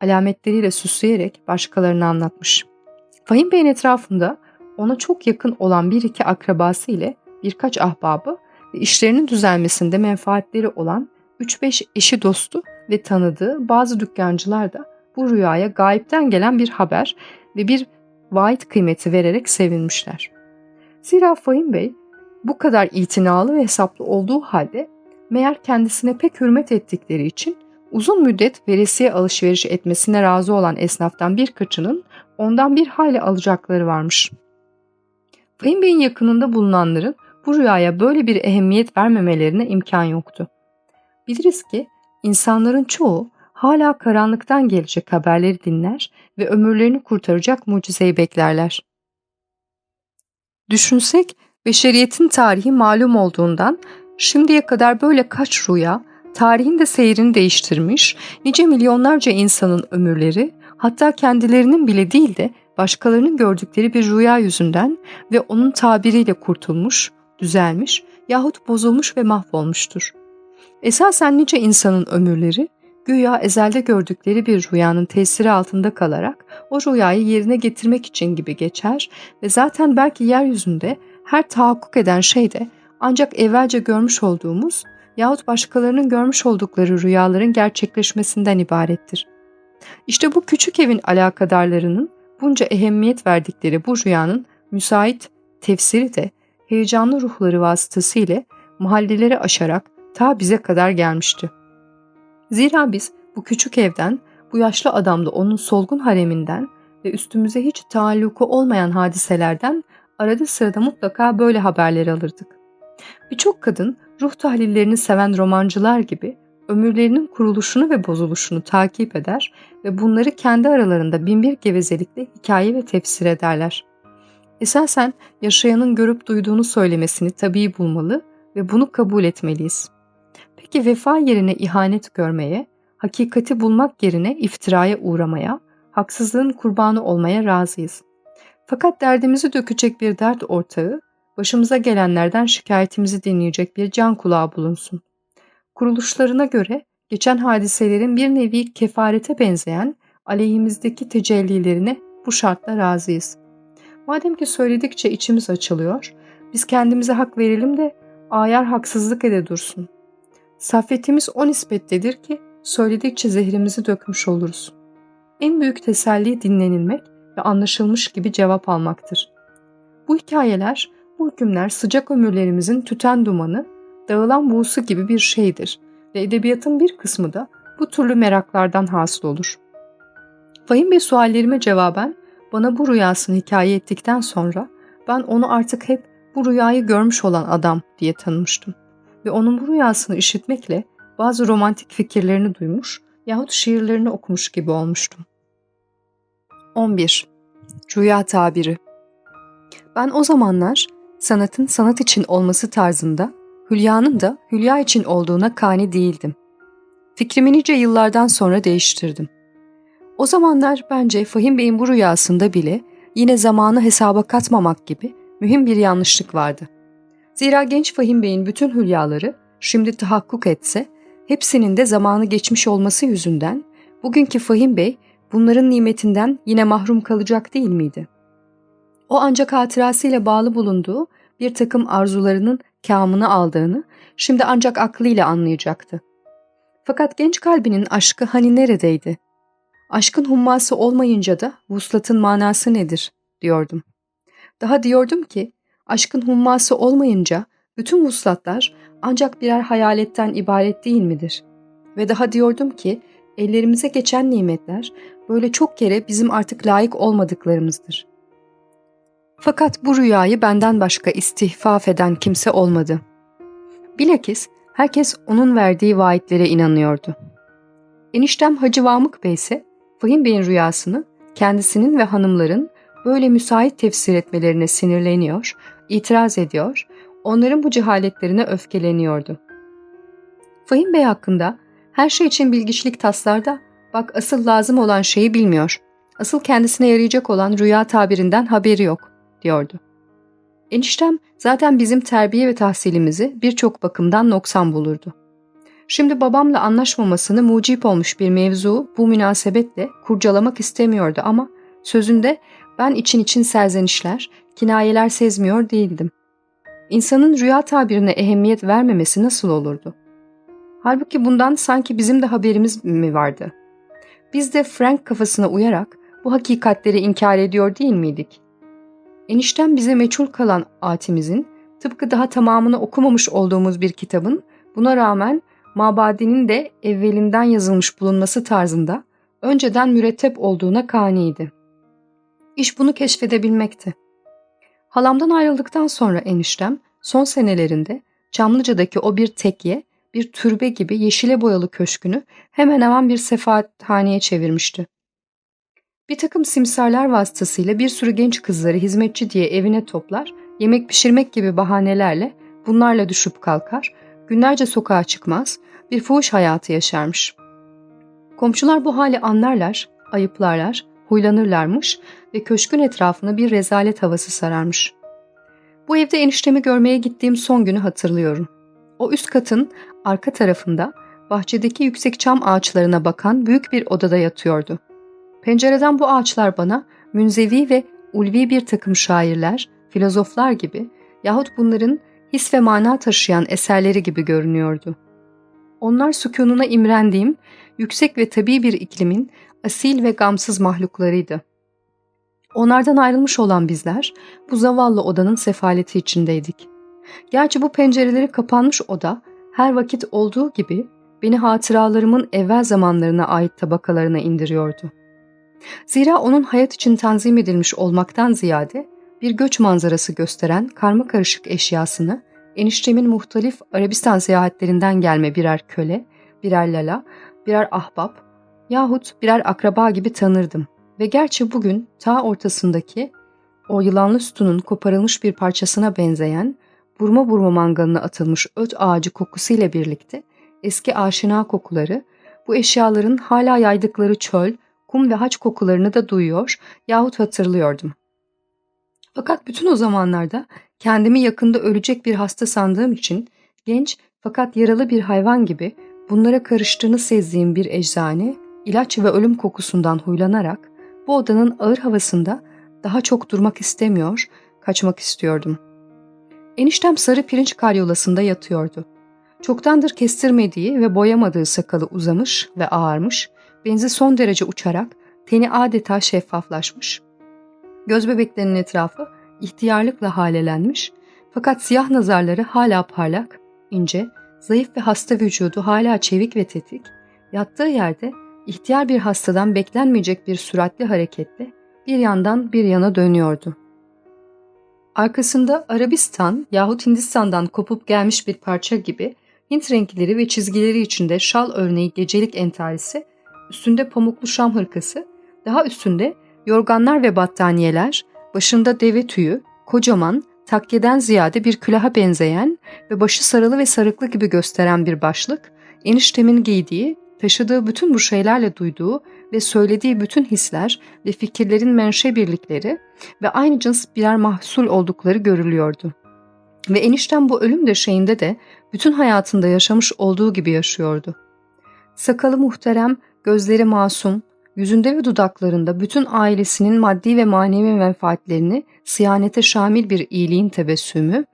alametleriyle süsleyerek başkalarına anlatmış. Fahim Bey'in etrafında ona çok yakın olan bir iki akrabası ile birkaç ahbabı ve işlerinin düzelmesinde menfaatleri olan 3-5 eşi dostu ve tanıdığı bazı dükkancılar da bu rüyaya gayipten gelen bir haber ve bir vaat kıymeti vererek sevinmişler. Zira Fahim Bey bu kadar itinalı ve hesaplı olduğu halde meğer kendisine pek hürmet ettikleri için uzun müddet veresiye alışveriş etmesine razı olan esnaftan birkaçının ondan bir hale alacakları varmış. Fahim Bey'in yakınında bulunanların bu rüyaya böyle bir ehemmiyet vermemelerine imkan yoktu. Biliriz ki insanların çoğu hala karanlıktan gelecek haberleri dinler ve ömürlerini kurtaracak mucizeyi beklerler. Düşünsek beşeriyetin tarihi malum olduğundan şimdiye kadar böyle kaç rüya, tarihin de seyrini değiştirmiş, nice milyonlarca insanın ömürleri, hatta kendilerinin bile değil de başkalarının gördükleri bir rüya yüzünden ve onun tabiriyle kurtulmuş, düzelmiş yahut bozulmuş ve mahvolmuştur. Esasen nice insanın ömürleri güya ezelde gördükleri bir rüyanın tesiri altında kalarak o rüyayı yerine getirmek için gibi geçer ve zaten belki yeryüzünde her tahakkuk eden şey de ancak evvelce görmüş olduğumuz yahut başkalarının görmüş oldukları rüyaların gerçekleşmesinden ibarettir. İşte bu küçük evin alakadarlarının bunca ehemmiyet verdikleri bu rüyanın müsait tefsiri de heyecanlı ruhları vasıtasıyla mahalleleri aşarak ta bize kadar gelmişti. Zira biz bu küçük evden, bu yaşlı adamda onun solgun hareminden ve üstümüze hiç taalluku olmayan hadiselerden arada sırada mutlaka böyle haberler alırdık. Birçok kadın ruh tahlillerini seven romancılar gibi ömürlerinin kuruluşunu ve bozuluşunu takip eder ve bunları kendi aralarında binbir gevezelikle hikaye ve tefsir ederler. Esasen yaşayanın görüp duyduğunu söylemesini tabii bulmalı ve bunu kabul etmeliyiz. Peki vefa yerine ihanet görmeye, hakikati bulmak yerine iftiraya uğramaya, haksızlığın kurbanı olmaya razıyız. Fakat derdimizi dökecek bir dert ortağı, başımıza gelenlerden şikayetimizi dinleyecek bir can kulağı bulunsun. Kuruluşlarına göre geçen hadiselerin bir nevi kefarete benzeyen aleyhimizdeki tecellilerine bu şartla razıyız. Madem ki söyledikçe içimiz açılıyor, biz kendimize hak verelim de ayar haksızlık ede dursun. Saffetimiz o nispettedir ki söyledikçe zehrimizi dökmüş oluruz. En büyük teselli dinlenilmek ve anlaşılmış gibi cevap almaktır. Bu hikayeler, bu hükümler sıcak ömürlerimizin tüten dumanı, dağılan buğusu gibi bir şeydir ve edebiyatın bir kısmı da bu türlü meraklardan hasıl olur. Fahim Bey suallerime cevaben bana bu rüyasını hikaye ettikten sonra ben onu artık hep bu rüyayı görmüş olan adam diye tanımıştım. Ve onun bu rüyasını işitmekle bazı romantik fikirlerini duymuş yahut şiirlerini okumuş gibi olmuştum. 11. Rüya tabiri Ben o zamanlar sanatın sanat için olması tarzında, hülyanın da hülya için olduğuna kani değildim. Fikrimi nice yıllardan sonra değiştirdim. O zamanlar bence Fahim Bey'in bu rüyasında bile yine zamanı hesaba katmamak gibi mühim bir yanlışlık vardı. Zira genç Fahim Bey'in bütün hülyaları şimdi tahakkuk etse, hepsinin de zamanı geçmiş olması yüzünden bugünkü Fahim Bey bunların nimetinden yine mahrum kalacak değil miydi? O ancak hatırasıyla bağlı bulunduğu bir takım arzularının kamını aldığını şimdi ancak aklıyla anlayacaktı. Fakat genç kalbinin aşkı hani neredeydi? Aşkın humması olmayınca da vuslatın manası nedir diyordum. Daha diyordum ki aşkın humması olmayınca bütün vuslatlar ancak birer hayaletten ibaret değil midir? Ve daha diyordum ki ellerimize geçen nimetler böyle çok kere bizim artık layık olmadıklarımızdır. Fakat bu rüyayı benden başka istihfaf eden kimse olmadı. Bilakis herkes onun verdiği vaatlere inanıyordu. Eniştem Hacı Vamık Bey ise Fahim Bey'in rüyasını kendisinin ve hanımların böyle müsait tefsir etmelerine sinirleniyor, itiraz ediyor, onların bu cehaletlerine öfkeleniyordu. Fahim Bey hakkında her şey için bilgiçlik taslarda bak asıl lazım olan şeyi bilmiyor. Asıl kendisine yarayacak olan rüya tabirinden haberi yok diyordu. Eniştem zaten bizim terbiye ve tahsilimizi birçok bakımdan noksan bulurdu. Şimdi babamla anlaşmamasını mucip olmuş bir mevzu bu münasebetle kurcalamak istemiyordu ama sözünde ben için için serzenişler, kinayeler sezmiyor değildim. İnsanın rüya tabirine ehemmiyet vermemesi nasıl olurdu? Halbuki bundan sanki bizim de haberimiz mi vardı? Biz de Frank kafasına uyarak bu hakikatleri inkar ediyor değil miydik? Enişten bize meçhul kalan atimizin, tıpkı daha tamamını okumamış olduğumuz bir kitabın, buna rağmen Mabadi'nin de evvelinden yazılmış bulunması tarzında önceden mürettep olduğuna kaniydi. İş bunu keşfedebilmekti. Halamdan ayrıldıktan sonra eniştem son senelerinde Çamlıca'daki o bir tekye, bir türbe gibi yeşile boyalı köşkünü hemen hemen bir sefahathaneye çevirmişti. Bir takım simsarlar vasıtasıyla bir sürü genç kızları hizmetçi diye evine toplar, yemek pişirmek gibi bahanelerle bunlarla düşüp kalkar, günlerce sokağa çıkmaz, bir fuhuş hayatı yaşarmış. Komşular bu hali anlarlar, ayıplarlar, huylanırlarmış ve köşkün etrafını bir rezalet havası sararmış. Bu evde eniştemi görmeye gittiğim son günü hatırlıyorum. O üst katın arka tarafında bahçedeki yüksek çam ağaçlarına bakan büyük bir odada yatıyordu. Pencereden bu ağaçlar bana münzevi ve ulvi bir takım şairler, filozoflar gibi yahut bunların his ve mana taşıyan eserleri gibi görünüyordu. Onlar sükununa imrendiğim yüksek ve tabii bir iklimin asil ve gamsız mahluklarıydı. Onlardan ayrılmış olan bizler bu zavallı odanın sefaleti içindeydik. Gerçi bu pencereleri kapanmış oda her vakit olduğu gibi beni hatıralarımın evvel zamanlarına ait tabakalarına indiriyordu. Zira onun hayat için tanzim edilmiş olmaktan ziyade bir göç manzarası gösteren karma karışık eşyasını eniştemin muhtalif Arabistan seyahatlerinden gelme birer köle, birer lala, birer ahbap yahut birer akraba gibi tanırdım. Ve gerçi bugün ta ortasındaki o yılanlı sütunun koparılmış bir parçasına benzeyen burma burma mangalına atılmış öt ağacı kokusuyla birlikte eski aşina kokuları bu eşyaların hala yaydıkları çöl, kum ve haç kokularını da duyuyor yahut hatırlıyordum. Fakat bütün o zamanlarda kendimi yakında ölecek bir hasta sandığım için genç fakat yaralı bir hayvan gibi bunlara karıştığını sezdiğim bir eczane, ilaç ve ölüm kokusundan huylanarak bu odanın ağır havasında daha çok durmak istemiyor, kaçmak istiyordum. Eniştem sarı pirinç karyolasında yatıyordu. Çoktandır kestirmediği ve boyamadığı sakalı uzamış ve ağarmış, benzi son derece uçarak teni adeta şeffaflaşmış. Göz bebeklerinin etrafı ihtiyarlıkla halelenmiş fakat siyah nazarları hala parlak, ince, zayıf ve hasta vücudu hala çevik ve tetik, yattığı yerde ihtiyar bir hastadan beklenmeyecek bir süratli hareketle bir yandan bir yana dönüyordu. Arkasında Arabistan yahut Hindistan'dan kopup gelmiş bir parça gibi Hint renkleri ve çizgileri içinde şal örneği gecelik entarisi, üstünde pamuklu şam hırkası, daha üstünde yorganlar ve battaniyeler, başında deve tüyü, kocaman, takkeden ziyade bir külaha benzeyen ve başı sarılı ve sarıklı gibi gösteren bir başlık, eniştemin giydiği, taşıdığı bütün bu şeylerle duyduğu ve söylediği bütün hisler ve fikirlerin menşe birlikleri ve aynı cins birer mahsul oldukları görülüyordu. Ve eniştem bu ölüm döşeğinde de bütün hayatında yaşamış olduğu gibi yaşıyordu. Sakalı muhterem, gözleri masum, yüzünde ve dudaklarında bütün ailesinin maddi ve manevi menfaatlerini siyanete şamil bir iyiliğin tebessümü,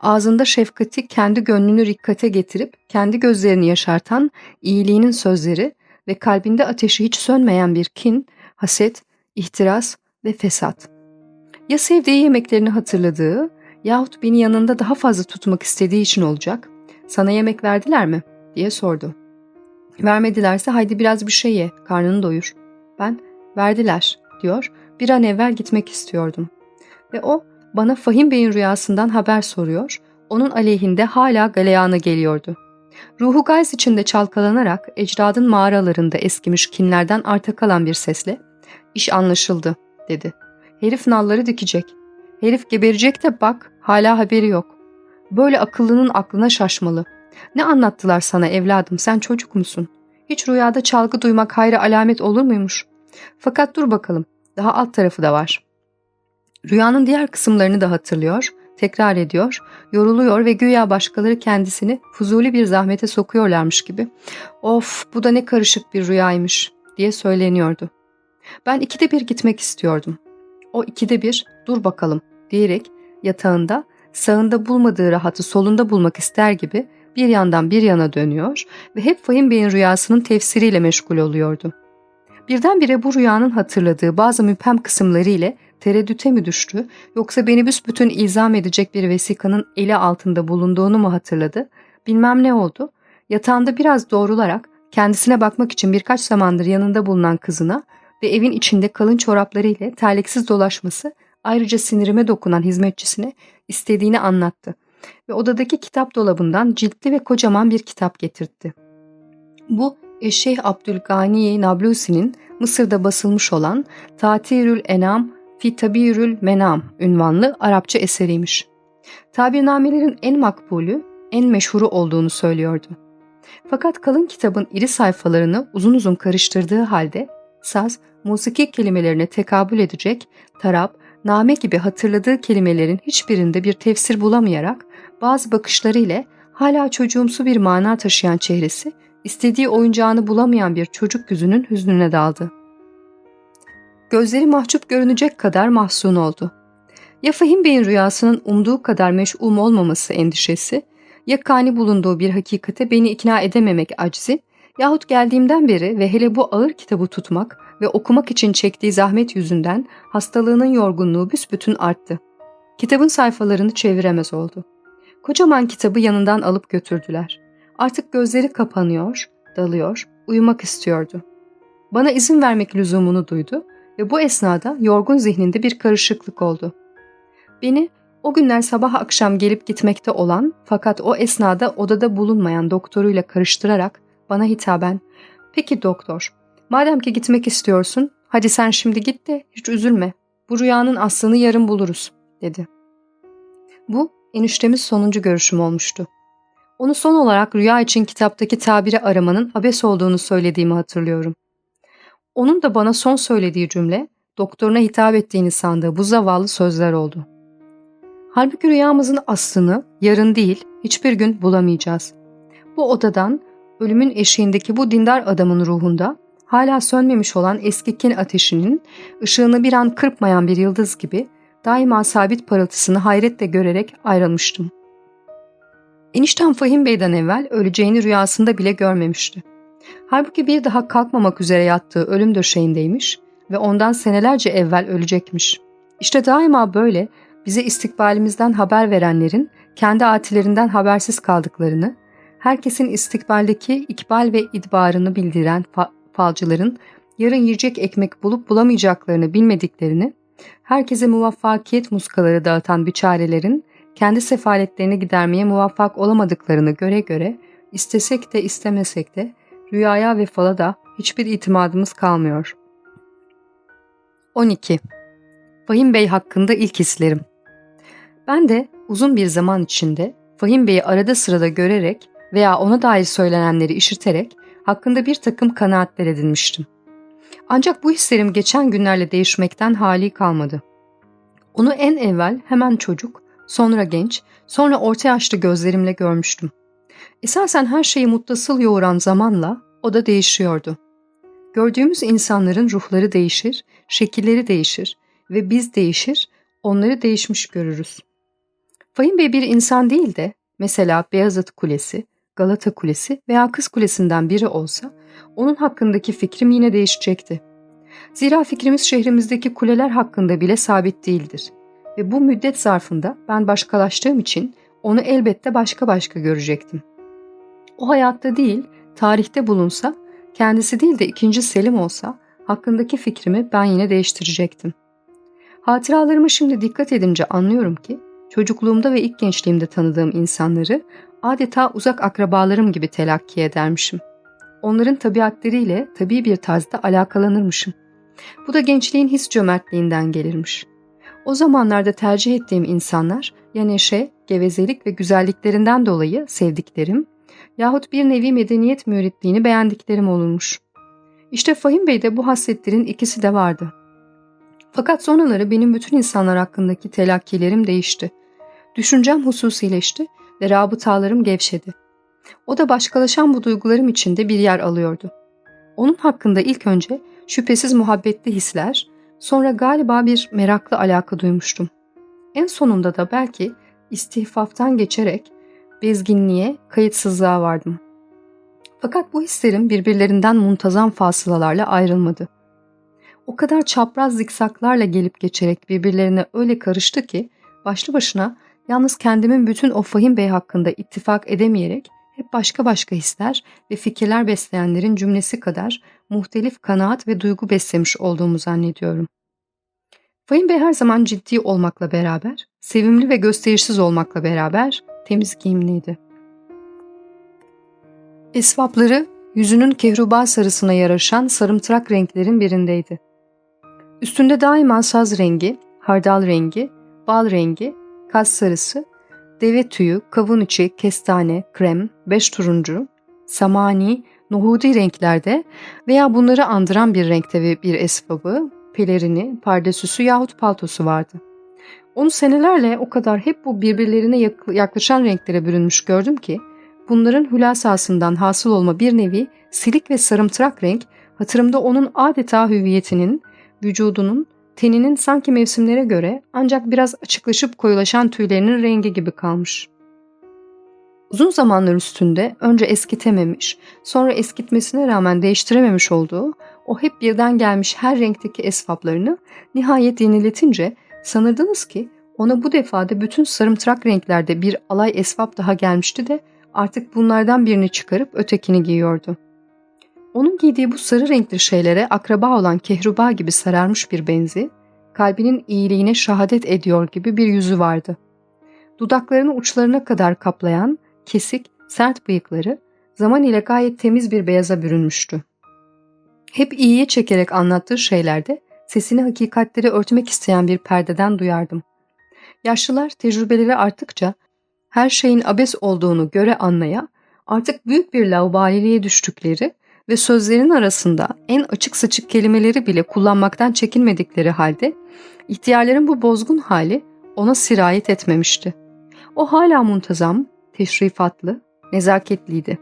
ağzında şefkati kendi gönlünü rikkate getirip kendi gözlerini yaşartan iyiliğinin sözleri ve kalbinde ateşi hiç sönmeyen bir kin, haset, ihtiras ve fesat. Ya sevdiği yemeklerini hatırladığı yahut beni yanında daha fazla tutmak istediği için olacak, sana yemek verdiler mi diye sordu. Vermedilerse haydi biraz bir şey ye, karnını doyur. Ben verdiler diyor, bir an evvel gitmek istiyordum. Ve o bana Fahim Bey'in rüyasından haber soruyor, onun aleyhinde hala galeyana geliyordu. Ruhu gayz içinde çalkalanarak ecdadın mağaralarında eskimiş kinlerden arta kalan bir sesle ''İş anlaşıldı'' dedi. ''Herif nalları dikecek. Herif geberecek de bak hala haberi yok. Böyle akıllının aklına şaşmalı. Ne anlattılar sana evladım sen çocuk musun? Hiç rüyada çalgı duymak hayra alamet olur muymuş? Fakat dur bakalım daha alt tarafı da var. Rüyanın diğer kısımlarını da hatırlıyor, tekrar ediyor, yoruluyor ve güya başkaları kendisini fuzuli bir zahmete sokuyorlarmış gibi. Of bu da ne karışık bir rüyaymış diye söyleniyordu. Ben ikide bir gitmek istiyordum. O ikide bir dur bakalım diyerek yatağında sağında bulmadığı rahatı solunda bulmak ister gibi bir yandan bir yana dönüyor ve hep Fahim Bey'in rüyasının tefsiriyle meşgul oluyordu. Birdenbire bu rüyanın hatırladığı bazı müphem kısımları ile tereddüte mi düştü yoksa beni büsbütün ilzam edecek bir vesikanın eli altında bulunduğunu mu hatırladı? Bilmem ne oldu. Yatağında biraz doğrularak kendisine bakmak için birkaç zamandır yanında bulunan kızına ve evin içinde kalın çorapları ile terliksiz dolaşması ayrıca sinirime dokunan hizmetçisine istediğini anlattı ve odadaki kitap dolabından ciltli ve kocaman bir kitap getirtti. Bu Eşşeyh Abdülgani Nablusi'nin Mısır'da basılmış olan Tatirül Enam fi Tabirül Menam ünvanlı Arapça eseriymiş. Tabirnamelerin en makbulü, en meşhuru olduğunu söylüyordu. Fakat kalın kitabın iri sayfalarını uzun uzun karıştırdığı halde saz, musiki kelimelerine tekabül edecek tarap, name gibi hatırladığı kelimelerin hiçbirinde bir tefsir bulamayarak bazı bakışları ile hala çocuğumsu bir mana taşıyan çehresi istediği oyuncağını bulamayan bir çocuk yüzünün hüznüne daldı. Gözleri mahcup görünecek kadar mahzun oldu. Ya Fahim Bey'in rüyasının umduğu kadar meş'um olmaması endişesi, ya kani bulunduğu bir hakikate beni ikna edememek aczi, yahut geldiğimden beri ve hele bu ağır kitabı tutmak ve okumak için çektiği zahmet yüzünden hastalığının yorgunluğu büsbütün arttı. Kitabın sayfalarını çeviremez oldu. Kocaman kitabı yanından alıp götürdüler. Artık gözleri kapanıyor, dalıyor, uyumak istiyordu. Bana izin vermek lüzumunu duydu ve bu esnada yorgun zihninde bir karışıklık oldu. Beni o günler sabah akşam gelip gitmekte olan fakat o esnada odada bulunmayan doktoruyla karıştırarak bana hitaben ''Peki doktor, madem ki gitmek istiyorsun hadi sen şimdi git de hiç üzülme. Bu rüyanın aslını yarın buluruz.'' dedi. Bu eniştemiz sonuncu görüşüm olmuştu. Onu son olarak rüya için kitaptaki tabiri aramanın abes olduğunu söylediğimi hatırlıyorum. Onun da bana son söylediği cümle doktoruna hitap ettiğini sandığı bu zavallı sözler oldu. Halbuki rüyamızın aslını yarın değil hiçbir gün bulamayacağız. Bu odadan ölümün eşiğindeki bu dindar adamın ruhunda hala sönmemiş olan eski kin ateşinin ışığını bir an kırpmayan bir yıldız gibi daima sabit parıltısını hayretle görerek ayrılmıştım. Eniştem Fahim Bey'den evvel öleceğini rüyasında bile görmemişti. Halbuki bir daha kalkmamak üzere yattığı ölüm döşeğindeymiş ve ondan senelerce evvel ölecekmiş. İşte daima böyle bize istikbalimizden haber verenlerin kendi atilerinden habersiz kaldıklarını, herkesin istikbaldeki ikbal ve idbarını bildiren fa falcıların yarın yiyecek ekmek bulup bulamayacaklarını bilmediklerini, herkese muvaffakiyet muskaları dağıtan biçarelerin kendi sefaletlerini gidermeye muvaffak olamadıklarını göre göre istesek de istemesek de rüyaya ve fala da hiçbir itimadımız kalmıyor. 12. Fahim Bey hakkında ilk hislerim ben de uzun bir zaman içinde Fahim Bey'i arada sırada görerek veya ona dair söylenenleri işiterek hakkında bir takım kanaatler edinmiştim. Ancak bu hislerim geçen günlerle değişmekten hali kalmadı. Onu en evvel hemen çocuk, sonra genç, sonra orta yaşlı gözlerimle görmüştüm. Esasen her şeyi muttasıl yoğuran zamanla o da değişiyordu. Gördüğümüz insanların ruhları değişir, şekilleri değişir ve biz değişir, onları değişmiş görürüz. Fahim Bey bir insan değil de mesela Beyazıt Kulesi, Galata Kulesi veya Kız Kulesi'nden biri olsa onun hakkındaki fikrim yine değişecekti. Zira fikrimiz şehrimizdeki kuleler hakkında bile sabit değildir. Ve bu müddet zarfında ben başkalaştığım için onu elbette başka başka görecektim. O hayatta değil, tarihte bulunsa, kendisi değil de ikinci Selim olsa hakkındaki fikrimi ben yine değiştirecektim. Hatıralarımı şimdi dikkat edince anlıyorum ki çocukluğumda ve ilk gençliğimde tanıdığım insanları adeta uzak akrabalarım gibi telakki edermişim. Onların tabiatleriyle tabii bir tarzda alakalanırmışım. Bu da gençliğin his cömertliğinden gelirmiş. O zamanlarda tercih ettiğim insanlar ya neşe, gevezelik ve güzelliklerinden dolayı sevdiklerim yahut bir nevi medeniyet müritliğini beğendiklerim olurmuş. İşte Fahim Bey'de bu hasletlerin ikisi de vardı. Fakat sonraları benim bütün insanlar hakkındaki telakkilerim değişti. Düşüncem hususileşti ve rabıtalarım gevşedi. O da başkalaşan bu duygularım içinde bir yer alıyordu. Onun hakkında ilk önce şüphesiz muhabbetli hisler, sonra galiba bir meraklı alaka duymuştum. En sonunda da belki istihfaftan geçerek bezginliğe, kayıtsızlığa vardım. Fakat bu hislerim birbirlerinden muntazam fasılalarla ayrılmadı. O kadar çapraz zikzaklarla gelip geçerek birbirlerine öyle karıştı ki başlı başına Yalnız kendimin bütün o Fahim Bey hakkında ittifak edemeyerek hep başka başka hisler ve fikirler besleyenlerin cümlesi kadar muhtelif kanaat ve duygu beslemiş olduğumu zannediyorum. Fahim Bey her zaman ciddi olmakla beraber, sevimli ve gösterişsiz olmakla beraber temiz giyimliydi. Esvapları yüzünün kehruba sarısına yaraşan sarımtırak renklerin birindeydi. Üstünde daima saz rengi, hardal rengi, bal rengi kas sarısı, deve tüyü, kavun içi, kestane, krem, beş turuncu, samani, nohudi renklerde veya bunları andıran bir renkte bir esbabı, pelerini, pardesüsü yahut paltosu vardı. Onu senelerle o kadar hep bu birbirlerine yaklaşan renklere bürünmüş gördüm ki, bunların hülasasından hasıl olma bir nevi silik ve sarımtırak renk hatırımda onun adeta hüviyetinin, vücudunun, teninin sanki mevsimlere göre ancak biraz açıklaşıp koyulaşan tüylerinin rengi gibi kalmış. Uzun zamanlar üstünde önce eskitememiş, sonra eskitmesine rağmen değiştirememiş olduğu o hep birden gelmiş her renkteki esvaplarını nihayet yeniletince sanırdınız ki ona bu defada bütün sarımtırak renklerde bir alay esvap daha gelmişti de artık bunlardan birini çıkarıp ötekini giyiyordu. Onun giydiği bu sarı renkli şeylere akraba olan kehruba gibi sararmış bir benzi, kalbinin iyiliğine şahadet ediyor gibi bir yüzü vardı. Dudaklarını uçlarına kadar kaplayan, kesik, sert bıyıkları zaman ile gayet temiz bir beyaza bürünmüştü. Hep iyiye çekerek anlattığı şeylerde sesini hakikatleri örtmek isteyen bir perdeden duyardım. Yaşlılar tecrübeleri arttıkça her şeyin abes olduğunu göre anlaya, artık büyük bir laubaliliğe düştükleri ve sözlerin arasında en açık saçık kelimeleri bile kullanmaktan çekinmedikleri halde ihtiyarların bu bozgun hali ona sirayet etmemişti. O hala muntazam, teşrifatlı, nezaketliydi.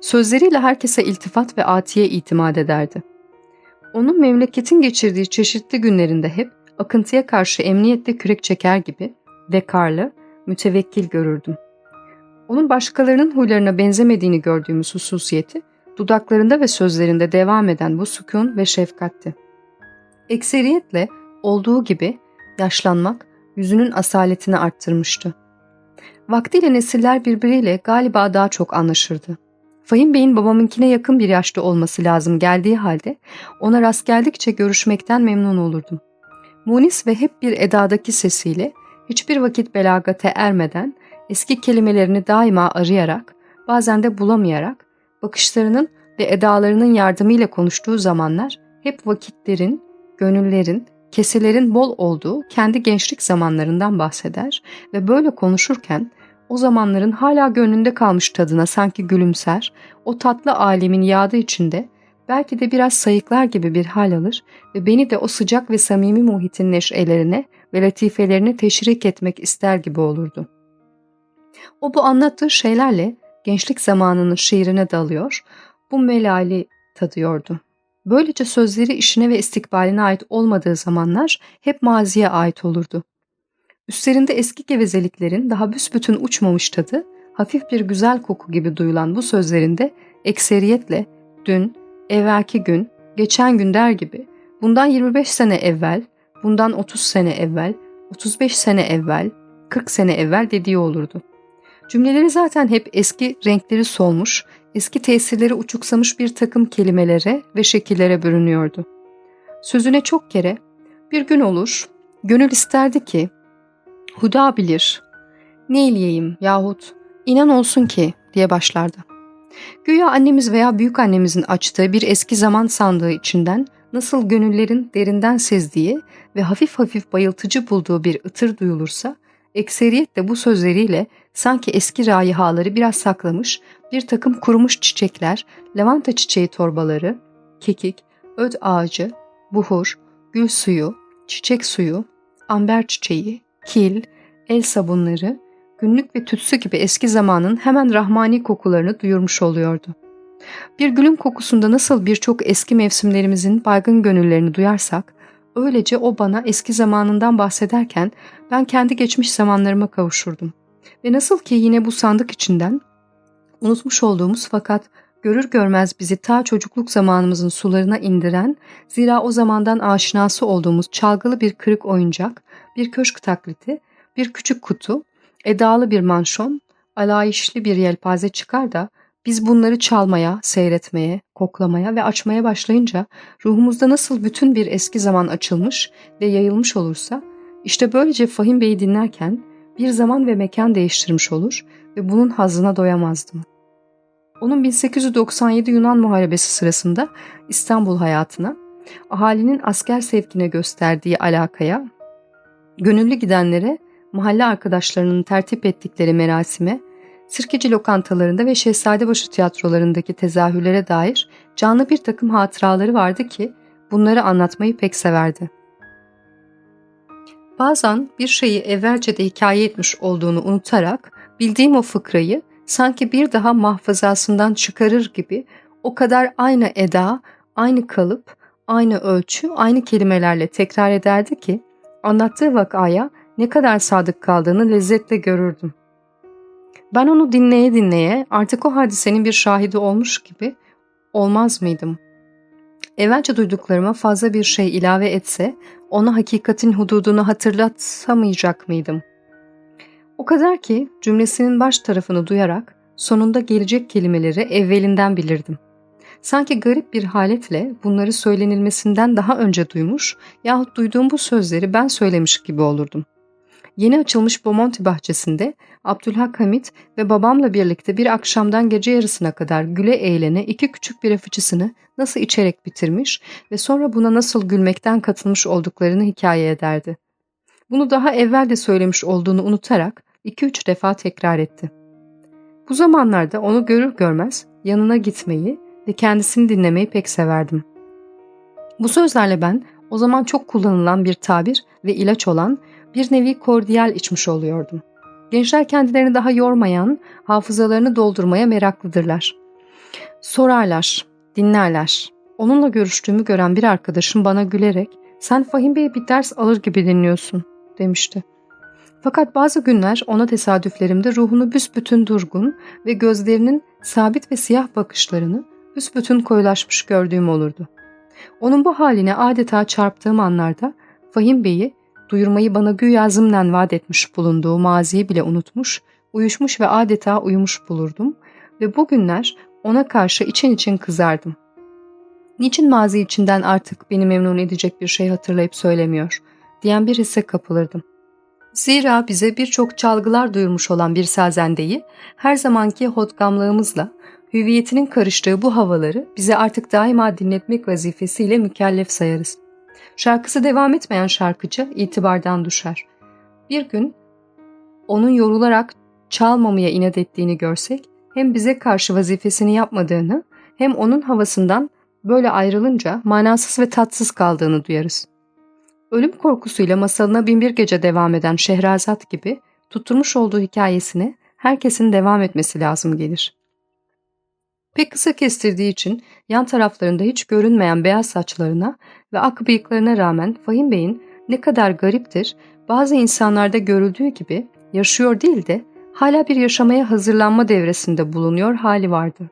Sözleriyle herkese iltifat ve atiye itimat ederdi. Onun memleketin geçirdiği çeşitli günlerinde hep akıntıya karşı emniyette kürek çeker gibi vekarlı, mütevekkil görürdüm. Onun başkalarının huylarına benzemediğini gördüğümüz hususiyeti dudaklarında ve sözlerinde devam eden bu sükun ve şefkatti. Ekseriyetle olduğu gibi yaşlanmak yüzünün asaletini arttırmıştı. Vaktiyle nesiller birbiriyle galiba daha çok anlaşırdı. Fahim Bey'in babamınkine yakın bir yaşta olması lazım geldiği halde ona rast geldikçe görüşmekten memnun olurdum. Munis ve hep bir edadaki sesiyle hiçbir vakit belagate ermeden eski kelimelerini daima arayarak bazen de bulamayarak bakışlarının ve edalarının yardımıyla konuştuğu zamanlar hep vakitlerin, gönüllerin, keselerin bol olduğu kendi gençlik zamanlarından bahseder ve böyle konuşurken o zamanların hala gönlünde kalmış tadına sanki gülümser, o tatlı alemin yağdı içinde belki de biraz sayıklar gibi bir hal alır ve beni de o sıcak ve samimi muhitin neşelerine ve latifelerine teşrik etmek ister gibi olurdu. O bu anlattığı şeylerle gençlik zamanının şiirine dalıyor, bu melali tadıyordu. Böylece sözleri işine ve istikbaline ait olmadığı zamanlar hep maziye ait olurdu. Üstlerinde eski gevezeliklerin daha büsbütün uçmamış tadı, hafif bir güzel koku gibi duyulan bu sözlerinde ekseriyetle dün, evvelki gün, geçen gün der gibi bundan 25 sene evvel, bundan 30 sene evvel, 35 sene evvel, 40 sene evvel dediği olurdu. Cümleleri zaten hep eski renkleri solmuş, eski tesirleri uçuksamış bir takım kelimelere ve şekillere bürünüyordu. Sözüne çok kere bir gün olur, gönül isterdi ki, Huda bilir, ne ileyeyim yahut inan olsun ki diye başlardı. Güya annemiz veya büyük annemizin açtığı bir eski zaman sandığı içinden nasıl gönüllerin derinden sezdiği ve hafif hafif bayıltıcı bulduğu bir ıtır duyulursa, ekseriyetle bu sözleriyle sanki eski rayihaları biraz saklamış bir takım kurumuş çiçekler, lavanta çiçeği torbaları, kekik, öd ağacı, buhur, gül suyu, çiçek suyu, amber çiçeği, kil, el sabunları, günlük ve tütsü gibi eski zamanın hemen rahmani kokularını duyurmuş oluyordu. Bir gülün kokusunda nasıl birçok eski mevsimlerimizin baygın gönüllerini duyarsak, öylece o bana eski zamanından bahsederken ben kendi geçmiş zamanlarıma kavuşurdum. Ve nasıl ki yine bu sandık içinden unutmuş olduğumuz fakat görür görmez bizi ta çocukluk zamanımızın sularına indiren, zira o zamandan aşinası olduğumuz çalgılı bir kırık oyuncak, bir köşk taklidi, bir küçük kutu, edalı bir manşon, alayişli bir yelpaze çıkar da biz bunları çalmaya, seyretmeye, koklamaya ve açmaya başlayınca ruhumuzda nasıl bütün bir eski zaman açılmış ve yayılmış olursa, işte böylece Fahim Bey'i dinlerken bir zaman ve mekan değiştirmiş olur ve bunun hazına doyamazdım. Onun 1897 Yunan Muharebesi sırasında İstanbul hayatına, ahalinin asker sevkine gösterdiği alakaya, gönüllü gidenlere, mahalle arkadaşlarının tertip ettikleri merasime, sirkeci lokantalarında ve Şehzadebaşı tiyatrolarındaki tezahürlere dair canlı bir takım hatıraları vardı ki bunları anlatmayı pek severdi. Bazen bir şeyi evvelce de hikaye etmiş olduğunu unutarak bildiğim o fıkrayı sanki bir daha mahfazasından çıkarır gibi o kadar aynı eda, aynı kalıp, aynı ölçü, aynı kelimelerle tekrar ederdi ki anlattığı vakaya ne kadar sadık kaldığını lezzetle görürdüm. Ben onu dinleye dinleye artık o hadisenin bir şahidi olmuş gibi olmaz mıydım? Evvelce duyduklarıma fazla bir şey ilave etse ona hakikatin hududunu hatırlatamayacak mıydım? O kadar ki cümlesinin baş tarafını duyarak sonunda gelecek kelimeleri evvelinden bilirdim. Sanki garip bir haletle bunları söylenilmesinden daha önce duymuş yahut duyduğum bu sözleri ben söylemiş gibi olurdum. Yeni açılmış Bomonti bahçesinde Abdülhak Hamit ve babamla birlikte bir akşamdan gece yarısına kadar güle eğlene iki küçük bir fıçısını nasıl içerek bitirmiş ve sonra buna nasıl gülmekten katılmış olduklarını hikaye ederdi. Bunu daha evvel de söylemiş olduğunu unutarak iki üç defa tekrar etti. Bu zamanlarda onu görür görmez yanına gitmeyi ve kendisini dinlemeyi pek severdim. Bu sözlerle ben o zaman çok kullanılan bir tabir ve ilaç olan bir nevi kordiyal içmiş oluyordum. Gençler kendilerini daha yormayan, hafızalarını doldurmaya meraklıdırlar. Sorarlar, dinlerler. Onunla görüştüğümü gören bir arkadaşım bana gülerek sen Fahim Bey'e bir ders alır gibi dinliyorsun demişti. Fakat bazı günler ona tesadüflerimde ruhunu büsbütün durgun ve gözlerinin sabit ve siyah bakışlarını büsbütün koyulaşmış gördüğüm olurdu. Onun bu haline adeta çarptığım anlarda Fahim Bey'i duyurmayı bana güya zımnen vaat etmiş bulunduğu maziyi bile unutmuş, uyuşmuş ve adeta uyumuş bulurdum ve bugünler ona karşı için için kızardım. Niçin mazi içinden artık beni memnun edecek bir şey hatırlayıp söylemiyor diyen bir hisse kapılırdım. Zira bize birçok çalgılar duyurmuş olan bir sazendeyi her zamanki hotgamlığımızla hüviyetinin karıştığı bu havaları bize artık daima dinletmek vazifesiyle mükellef sayarız. Şarkısı devam etmeyen şarkıcı itibardan düşer. Bir gün onun yorularak çalmamaya inat ettiğini görsek hem bize karşı vazifesini yapmadığını hem onun havasından böyle ayrılınca manasız ve tatsız kaldığını duyarız. Ölüm korkusuyla masalına binbir gece devam eden Şehrazat gibi tutturmuş olduğu hikayesine herkesin devam etmesi lazım gelir. Pek kısa kestirdiği için yan taraflarında hiç görünmeyen beyaz saçlarına ve ak bıyıklarına rağmen Fahim Bey'in ne kadar gariptir, bazı insanlarda görüldüğü gibi yaşıyor değil de hala bir yaşamaya hazırlanma devresinde bulunuyor hali vardı.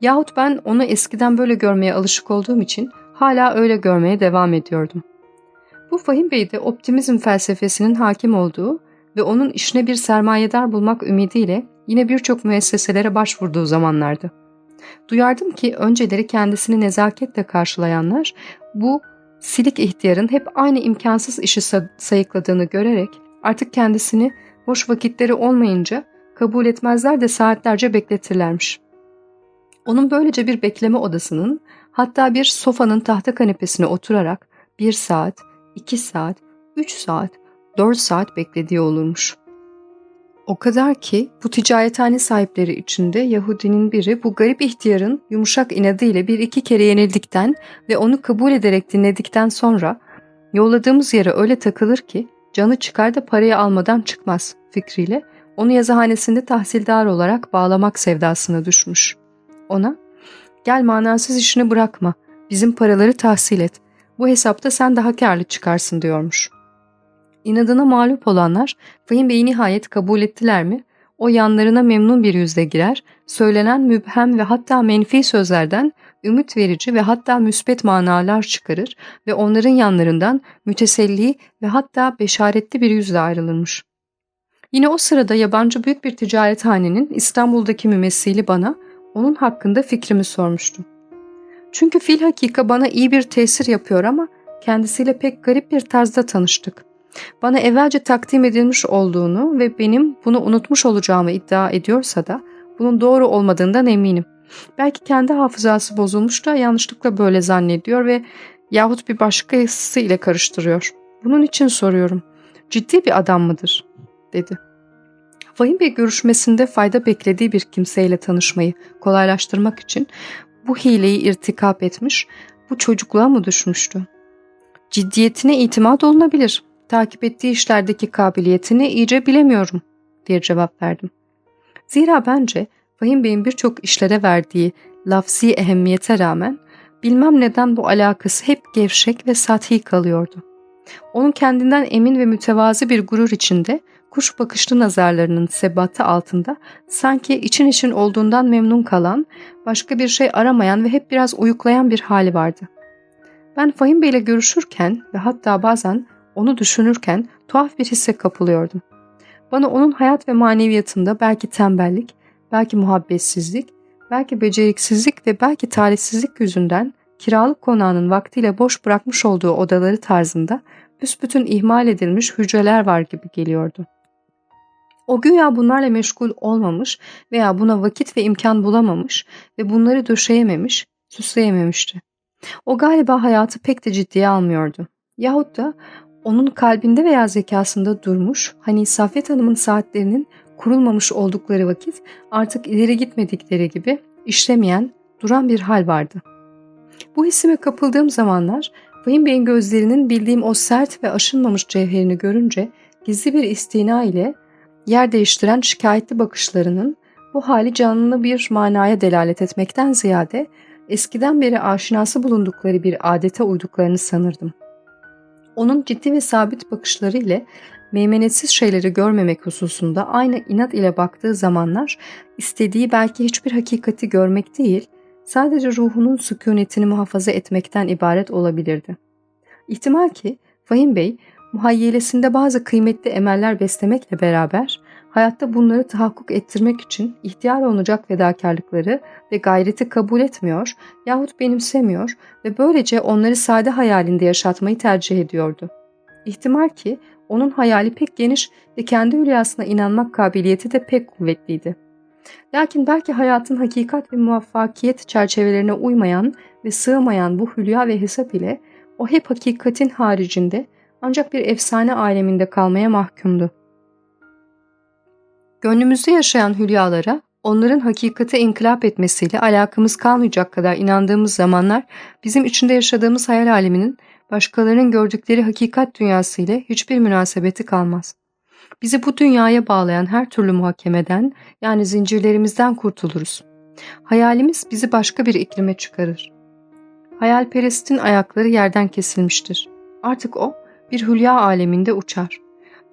Yahut ben onu eskiden böyle görmeye alışık olduğum için hala öyle görmeye devam ediyordum. Bu Fahim Bey'de optimizm felsefesinin hakim olduğu ve onun işine bir sermayedar bulmak ümidiyle yine birçok müesseselere başvurduğu zamanlardı. Duyardım ki önceleri kendisini nezaketle karşılayanlar bu silik ihtiyarın hep aynı imkansız işi sayıkladığını görerek artık kendisini boş vakitleri olmayınca kabul etmezler de saatlerce bekletirlermiş. Onun böylece bir bekleme odasının hatta bir sofanın tahta kanepesine oturarak bir saat, iki saat, üç saat, dört saat beklediği olurmuş. O kadar ki bu ticarethane sahipleri içinde Yahudinin biri bu garip ihtiyarın yumuşak inadıyla bir iki kere yenildikten ve onu kabul ederek dinledikten sonra yolladığımız yere öyle takılır ki canı çıkar da parayı almadan çıkmaz fikriyle onu yazıhanesinde tahsildar olarak bağlamak sevdasına düşmüş. Ona gel manasız işini bırakma bizim paraları tahsil et bu hesapta sen daha karlı çıkarsın diyormuş.'' İnadına mağlup olanlar Fahim Bey'i nihayet kabul ettiler mi? O yanlarına memnun bir yüzle girer, söylenen mübhem ve hatta menfi sözlerden ümit verici ve hatta müspet manalar çıkarır ve onların yanlarından müteselli ve hatta beşaretli bir yüzle ayrılırmış. Yine o sırada yabancı büyük bir ticarethanenin İstanbul'daki mümessili bana onun hakkında fikrimi sormuştu. Çünkü fil hakika bana iyi bir tesir yapıyor ama kendisiyle pek garip bir tarzda tanıştık. Bana evvelce takdim edilmiş olduğunu ve benim bunu unutmuş olacağımı iddia ediyorsa da bunun doğru olmadığından eminim. Belki kendi hafızası bozulmuş da yanlışlıkla böyle zannediyor ve yahut bir başkası ile karıştırıyor. Bunun için soruyorum. Ciddi bir adam mıdır? dedi. Fahim Bey görüşmesinde fayda beklediği bir kimseyle tanışmayı kolaylaştırmak için bu hileyi irtikap etmiş, bu çocukluğa mı düşmüştü? Ciddiyetine itimat olunabilir takip ettiği işlerdeki kabiliyetini iyice bilemiyorum diye cevap verdim. Zira bence Fahim Bey'in birçok işlere verdiği lafzi ehemmiyete rağmen bilmem neden bu alakası hep gevşek ve sathi kalıyordu. Onun kendinden emin ve mütevazi bir gurur içinde kuş bakışlı nazarlarının sebatı altında sanki için için olduğundan memnun kalan, başka bir şey aramayan ve hep biraz uyuklayan bir hali vardı. Ben Fahim Bey ile görüşürken ve hatta bazen onu düşünürken tuhaf bir hisse kapılıyordum. Bana onun hayat ve maneviyatında belki tembellik, belki muhabbetsizlik, belki beceriksizlik ve belki talihsizlik yüzünden kiralık konağının vaktiyle boş bırakmış olduğu odaları tarzında büsbütün ihmal edilmiş hücreler var gibi geliyordu. O güya bunlarla meşgul olmamış veya buna vakit ve imkan bulamamış ve bunları döşeyememiş, süsleyememişti. O galiba hayatı pek de ciddiye almıyordu. Yahut da onun kalbinde veya zekasında durmuş, hani Safet Hanım'ın saatlerinin kurulmamış oldukları vakit artık ileri gitmedikleri gibi işlemeyen, duran bir hal vardı. Bu hissime kapıldığım zamanlar Fahim Bey'in gözlerinin bildiğim o sert ve aşınmamış cevherini görünce gizli bir istina ile yer değiştiren şikayetli bakışlarının bu hali canlı bir manaya delalet etmekten ziyade eskiden beri aşinası bulundukları bir adete uyduklarını sanırdım. Onun ciddi ve sabit bakışları ile meymenetsiz şeyleri görmemek hususunda aynı inat ile baktığı zamanlar istediği belki hiçbir hakikati görmek değil, sadece ruhunun sükunetini muhafaza etmekten ibaret olabilirdi. İhtimal ki Fahim Bey muhayyelesinde bazı kıymetli emeller beslemekle beraber hayatta bunları tahakkuk ettirmek için ihtiyar olacak fedakarlıkları ve gayreti kabul etmiyor yahut benimsemiyor ve böylece onları sade hayalinde yaşatmayı tercih ediyordu. İhtimal ki onun hayali pek geniş ve kendi hülyasına inanmak kabiliyeti de pek kuvvetliydi. Lakin belki hayatın hakikat ve muvaffakiyet çerçevelerine uymayan ve sığmayan bu hülya ve hesap ile o hep hakikatin haricinde ancak bir efsane aleminde kalmaya mahkumdu. Gönlümüzde yaşayan hülyalara onların hakikate inkılap etmesiyle alakamız kalmayacak kadar inandığımız zamanlar bizim içinde yaşadığımız hayal aleminin başkalarının gördükleri hakikat dünyası ile hiçbir münasebeti kalmaz. Bizi bu dünyaya bağlayan her türlü muhakemeden yani zincirlerimizden kurtuluruz. Hayalimiz bizi başka bir iklime çıkarır. Hayalperestin ayakları yerden kesilmiştir. Artık o bir hülya aleminde uçar.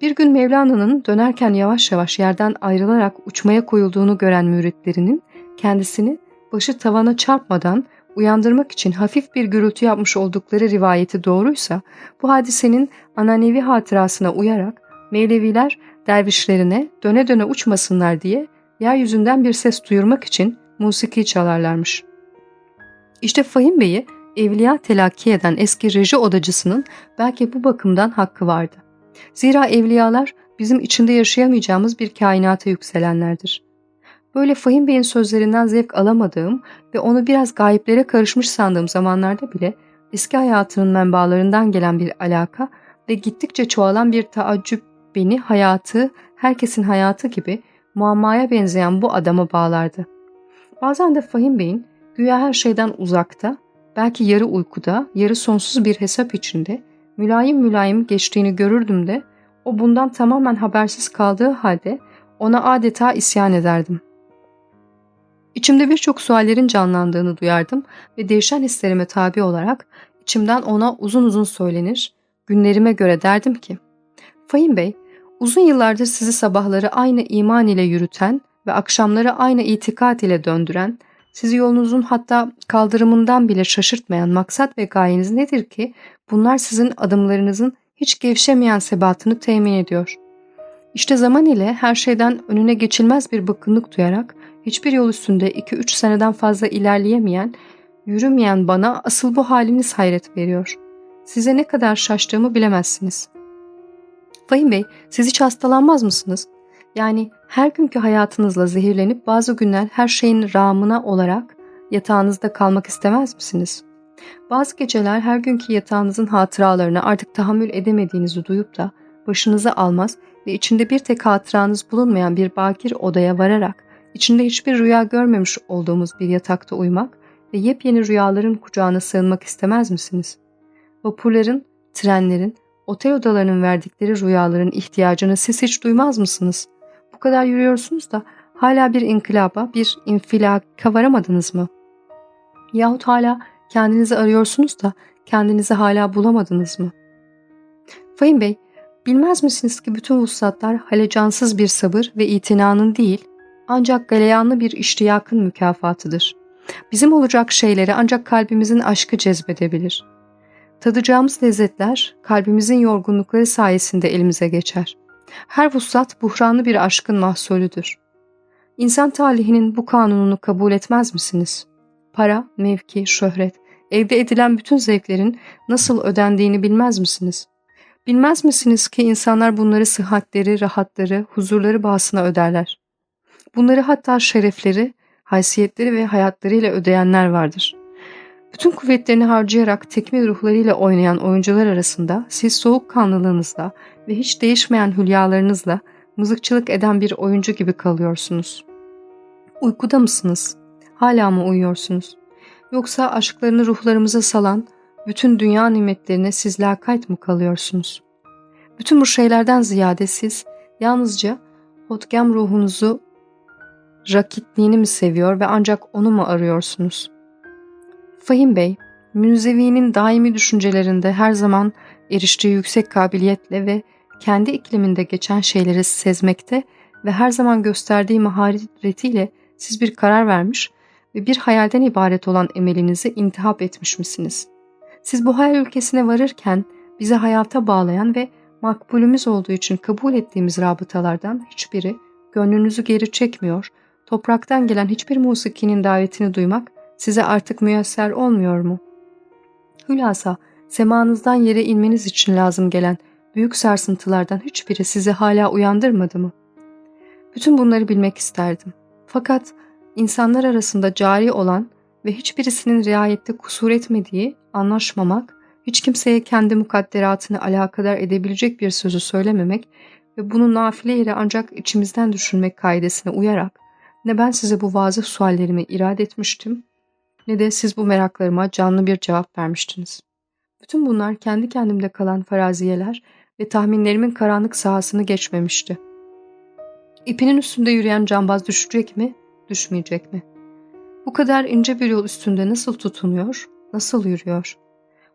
Bir gün Mevlana'nın dönerken yavaş yavaş yerden ayrılarak uçmaya koyulduğunu gören müritlerinin kendisini başı tavana çarpmadan uyandırmak için hafif bir gürültü yapmış oldukları rivayeti doğruysa bu hadisenin ananevi hatırasına uyarak Mevleviler dervişlerine döne döne uçmasınlar diye yeryüzünden bir ses duyurmak için musiki çalarlarmış. İşte Fahim Bey'i evliya telakki eden eski reji odacısının belki bu bakımdan hakkı vardı. Zira evliyalar bizim içinde yaşayamayacağımız bir kainata yükselenlerdir. Böyle Fahim Bey'in sözlerinden zevk alamadığım ve onu biraz gayiplere karışmış sandığım zamanlarda bile eski hayatının menbaalarından gelen bir alaka ve gittikçe çoğalan bir taaccüp beni hayatı, herkesin hayatı gibi muammaya benzeyen bu adama bağlardı. Bazen de Fahim Bey'in güya her şeyden uzakta, belki yarı uykuda, yarı sonsuz bir hesap içinde mülayim mülayim geçtiğini görürdüm de o bundan tamamen habersiz kaldığı halde ona adeta isyan ederdim. İçimde birçok suallerin canlandığını duyardım ve değişen hislerime tabi olarak içimden ona uzun uzun söylenir, günlerime göre derdim ki, Fahim Bey, uzun yıllardır sizi sabahları aynı iman ile yürüten ve akşamları aynı itikat ile döndüren, sizi yolunuzun hatta kaldırımından bile şaşırtmayan maksat ve gayeniz nedir ki bunlar sizin adımlarınızın hiç gevşemeyen sebatını temin ediyor. İşte zaman ile her şeyden önüne geçilmez bir bıkkınlık duyarak hiçbir yol üstünde 2-3 seneden fazla ilerleyemeyen, yürümeyen bana asıl bu haliniz hayret veriyor. Size ne kadar şaştığımı bilemezsiniz. Fahim Bey, siz hiç hastalanmaz mısınız? Yani her günkü hayatınızla zehirlenip bazı günler her şeyin rağmına olarak yatağınızda kalmak istemez misiniz? Bazı geceler her günkü yatağınızın hatıralarını artık tahammül edemediğinizi duyup da başınızı almaz ve içinde bir tek hatıranız bulunmayan bir bakir odaya vararak içinde hiçbir rüya görmemiş olduğumuz bir yatakta uyumak ve yepyeni rüyaların kucağına sığınmak istemez misiniz? Vapurların, trenlerin, otel odalarının verdikleri rüyaların ihtiyacını siz hiç duymaz mısınız? Bu kadar yürüyorsunuz da Hala bir inkılaba, bir infilaka varamadınız mı? Yahut hala kendinizi arıyorsunuz da kendinizi hala bulamadınız mı? Fahim Bey, bilmez misiniz ki bütün vuslatlar halecansız bir sabır ve itinanın değil, ancak galeyanlı bir iştiyakın mükafatıdır. Bizim olacak şeyleri ancak kalbimizin aşkı cezbedebilir. Tadacağımız lezzetler kalbimizin yorgunlukları sayesinde elimize geçer. Her vuslat buhranlı bir aşkın mahsulüdür. İnsan talihinin bu kanununu kabul etmez misiniz? Para, mevki, şöhret, elde edilen bütün zevklerin nasıl ödendiğini bilmez misiniz? Bilmez misiniz ki insanlar bunları sıhhatleri, rahatları, huzurları bahsına öderler? Bunları hatta şerefleri, haysiyetleri ve hayatlarıyla ödeyenler vardır. Bütün kuvvetlerini harcayarak tekmil ruhlarıyla oynayan oyuncular arasında siz soğukkanlılığınızla ve hiç değişmeyen hülyalarınızla mızıkçılık eden bir oyuncu gibi kalıyorsunuz. Uykuda mısınız? Hala mı uyuyorsunuz? Yoksa aşklarını ruhlarımıza salan bütün dünya nimetlerine siz lakayt mı kalıyorsunuz? Bütün bu şeylerden ziyade siz yalnızca hotgem ruhunuzu rakitliğini mi seviyor ve ancak onu mu arıyorsunuz? Fahim Bey, Münzevi'nin daimi düşüncelerinde her zaman eriştiği yüksek kabiliyetle ve kendi ikliminde geçen şeyleri sezmekte ve her zaman gösterdiği maharetiyle siz bir karar vermiş ve bir hayalden ibaret olan emelinizi intihap etmiş misiniz? Siz bu hayal ülkesine varırken bizi hayata bağlayan ve makbulümüz olduğu için kabul ettiğimiz rabıtalardan hiçbiri gönlünüzü geri çekmiyor, topraktan gelen hiçbir musikinin davetini duymak size artık müyesser olmuyor mu? Hülasa, semanızdan yere inmeniz için lazım gelen büyük sarsıntılardan hiçbiri sizi hala uyandırmadı mı? Bütün bunları bilmek isterdim. Fakat insanlar arasında cari olan ve hiçbirisinin riayette kusur etmediği anlaşmamak, hiç kimseye kendi mukadderatını alakadar edebilecek bir sözü söylememek ve bunu nafile yere ancak içimizden düşünmek kaidesine uyarak ne ben size bu vazı suallerimi irade etmiştim ne de siz bu meraklarıma canlı bir cevap vermiştiniz. Bütün bunlar kendi kendimde kalan faraziyeler ve tahminlerimin karanlık sahasını geçmemişti. İpinin üstünde yürüyen cambaz düşecek mi, düşmeyecek mi? Bu kadar ince bir yol üstünde nasıl tutunuyor, nasıl yürüyor?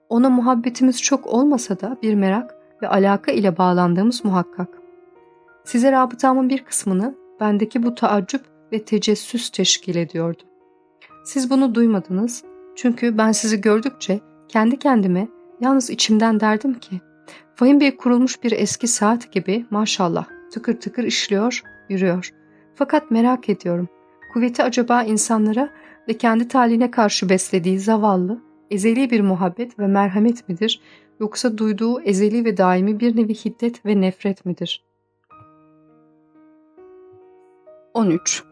Ona muhabbetimiz çok olmasa da bir merak ve alaka ile bağlandığımız muhakkak. Size rabıtamın bir kısmını bendeki bu taaccüp ve tecessüs teşkil ediyordu. Siz bunu duymadınız çünkü ben sizi gördükçe kendi kendime yalnız içimden derdim ki Fahim Bey kurulmuş bir eski saat gibi maşallah tıkır tıkır işliyor, yürüyor. Fakat merak ediyorum. Kuvveti acaba insanlara ve kendi taline karşı beslediği zavallı, ezeli bir muhabbet ve merhamet midir yoksa duyduğu ezeli ve daimi bir nevi hiddet ve nefret midir? 13.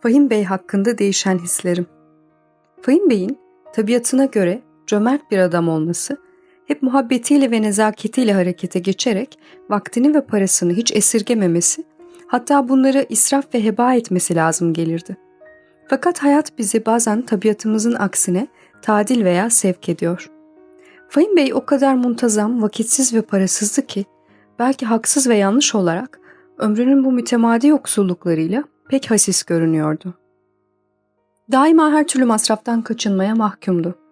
Fahim Bey hakkında değişen hislerim. Fahim Bey'in tabiatına göre cömert bir adam olması, hep muhabbetiyle ve nezaketiyle harekete geçerek vaktini ve parasını hiç esirgememesi, hatta bunları israf ve heba etmesi lazım gelirdi. Fakat hayat bizi bazen tabiatımızın aksine tadil veya sevk ediyor. Fahim Bey o kadar muntazam, vakitsiz ve parasızdı ki, belki haksız ve yanlış olarak ömrünün bu mütemadi yoksulluklarıyla pek hasis görünüyordu. Daima her türlü masraftan kaçınmaya mahkumdu.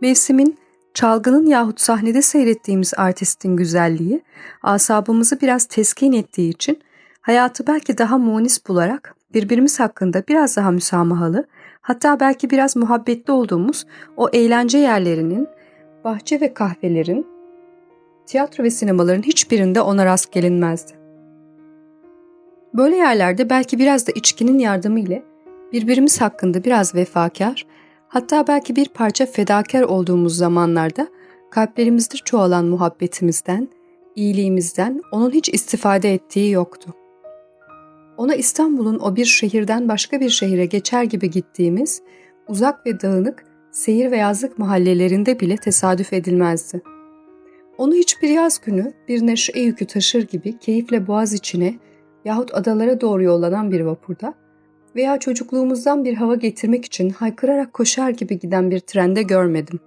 Mevsimin, çalgının yahut sahnede seyrettiğimiz artistin güzelliği asabımızı biraz teskin ettiği için hayatı belki daha munis bularak birbirimiz hakkında biraz daha müsamahalı, hatta belki biraz muhabbetli olduğumuz o eğlence yerlerinin, bahçe ve kahvelerin, tiyatro ve sinemaların hiçbirinde ona rast gelinmezdi. Böyle yerlerde belki biraz da içkinin yardımı ile birbirimiz hakkında biraz vefakar, hatta belki bir parça fedakar olduğumuz zamanlarda kalplerimizde çoğalan muhabbetimizden, iyiliğimizden onun hiç istifade ettiği yoktu. Ona İstanbul'un o bir şehirden başka bir şehire geçer gibi gittiğimiz uzak ve dağınık seyir ve yazlık mahallelerinde bile tesadüf edilmezdi. Onu hiçbir yaz günü bir neşe yükü taşır gibi keyifle boğaz içine yahut adalara doğru yollanan bir vapurda veya çocukluğumuzdan bir hava getirmek için haykırarak koşar gibi giden bir trende görmedim.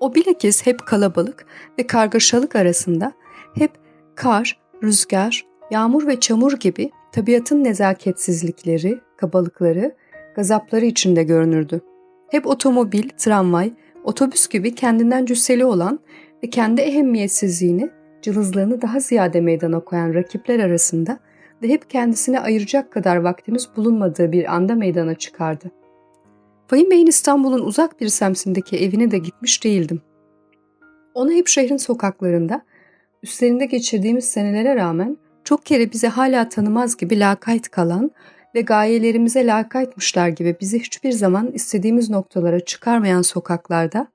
O bilakis hep kalabalık ve kargaşalık arasında hep kar, rüzgar, yağmur ve çamur gibi tabiatın nezaketsizlikleri, kabalıkları, gazapları içinde görünürdü. Hep otomobil, tramvay, otobüs gibi kendinden cüsseli olan ve kendi ehemmiyetsizliğini, cılızlığını daha ziyade meydana koyan rakipler arasında hep kendisine ayıracak kadar vaktimiz bulunmadığı bir anda meydana çıkardı. Fahim Bey'in İstanbul'un uzak bir semtindeki evine de gitmiş değildim. Onu hep şehrin sokaklarında, üstlerinde geçirdiğimiz senelere rağmen çok kere bize hala tanımaz gibi lakayt kalan ve gayelerimize lakaytmışlar gibi bizi hiçbir zaman istediğimiz noktalara çıkarmayan sokaklarda,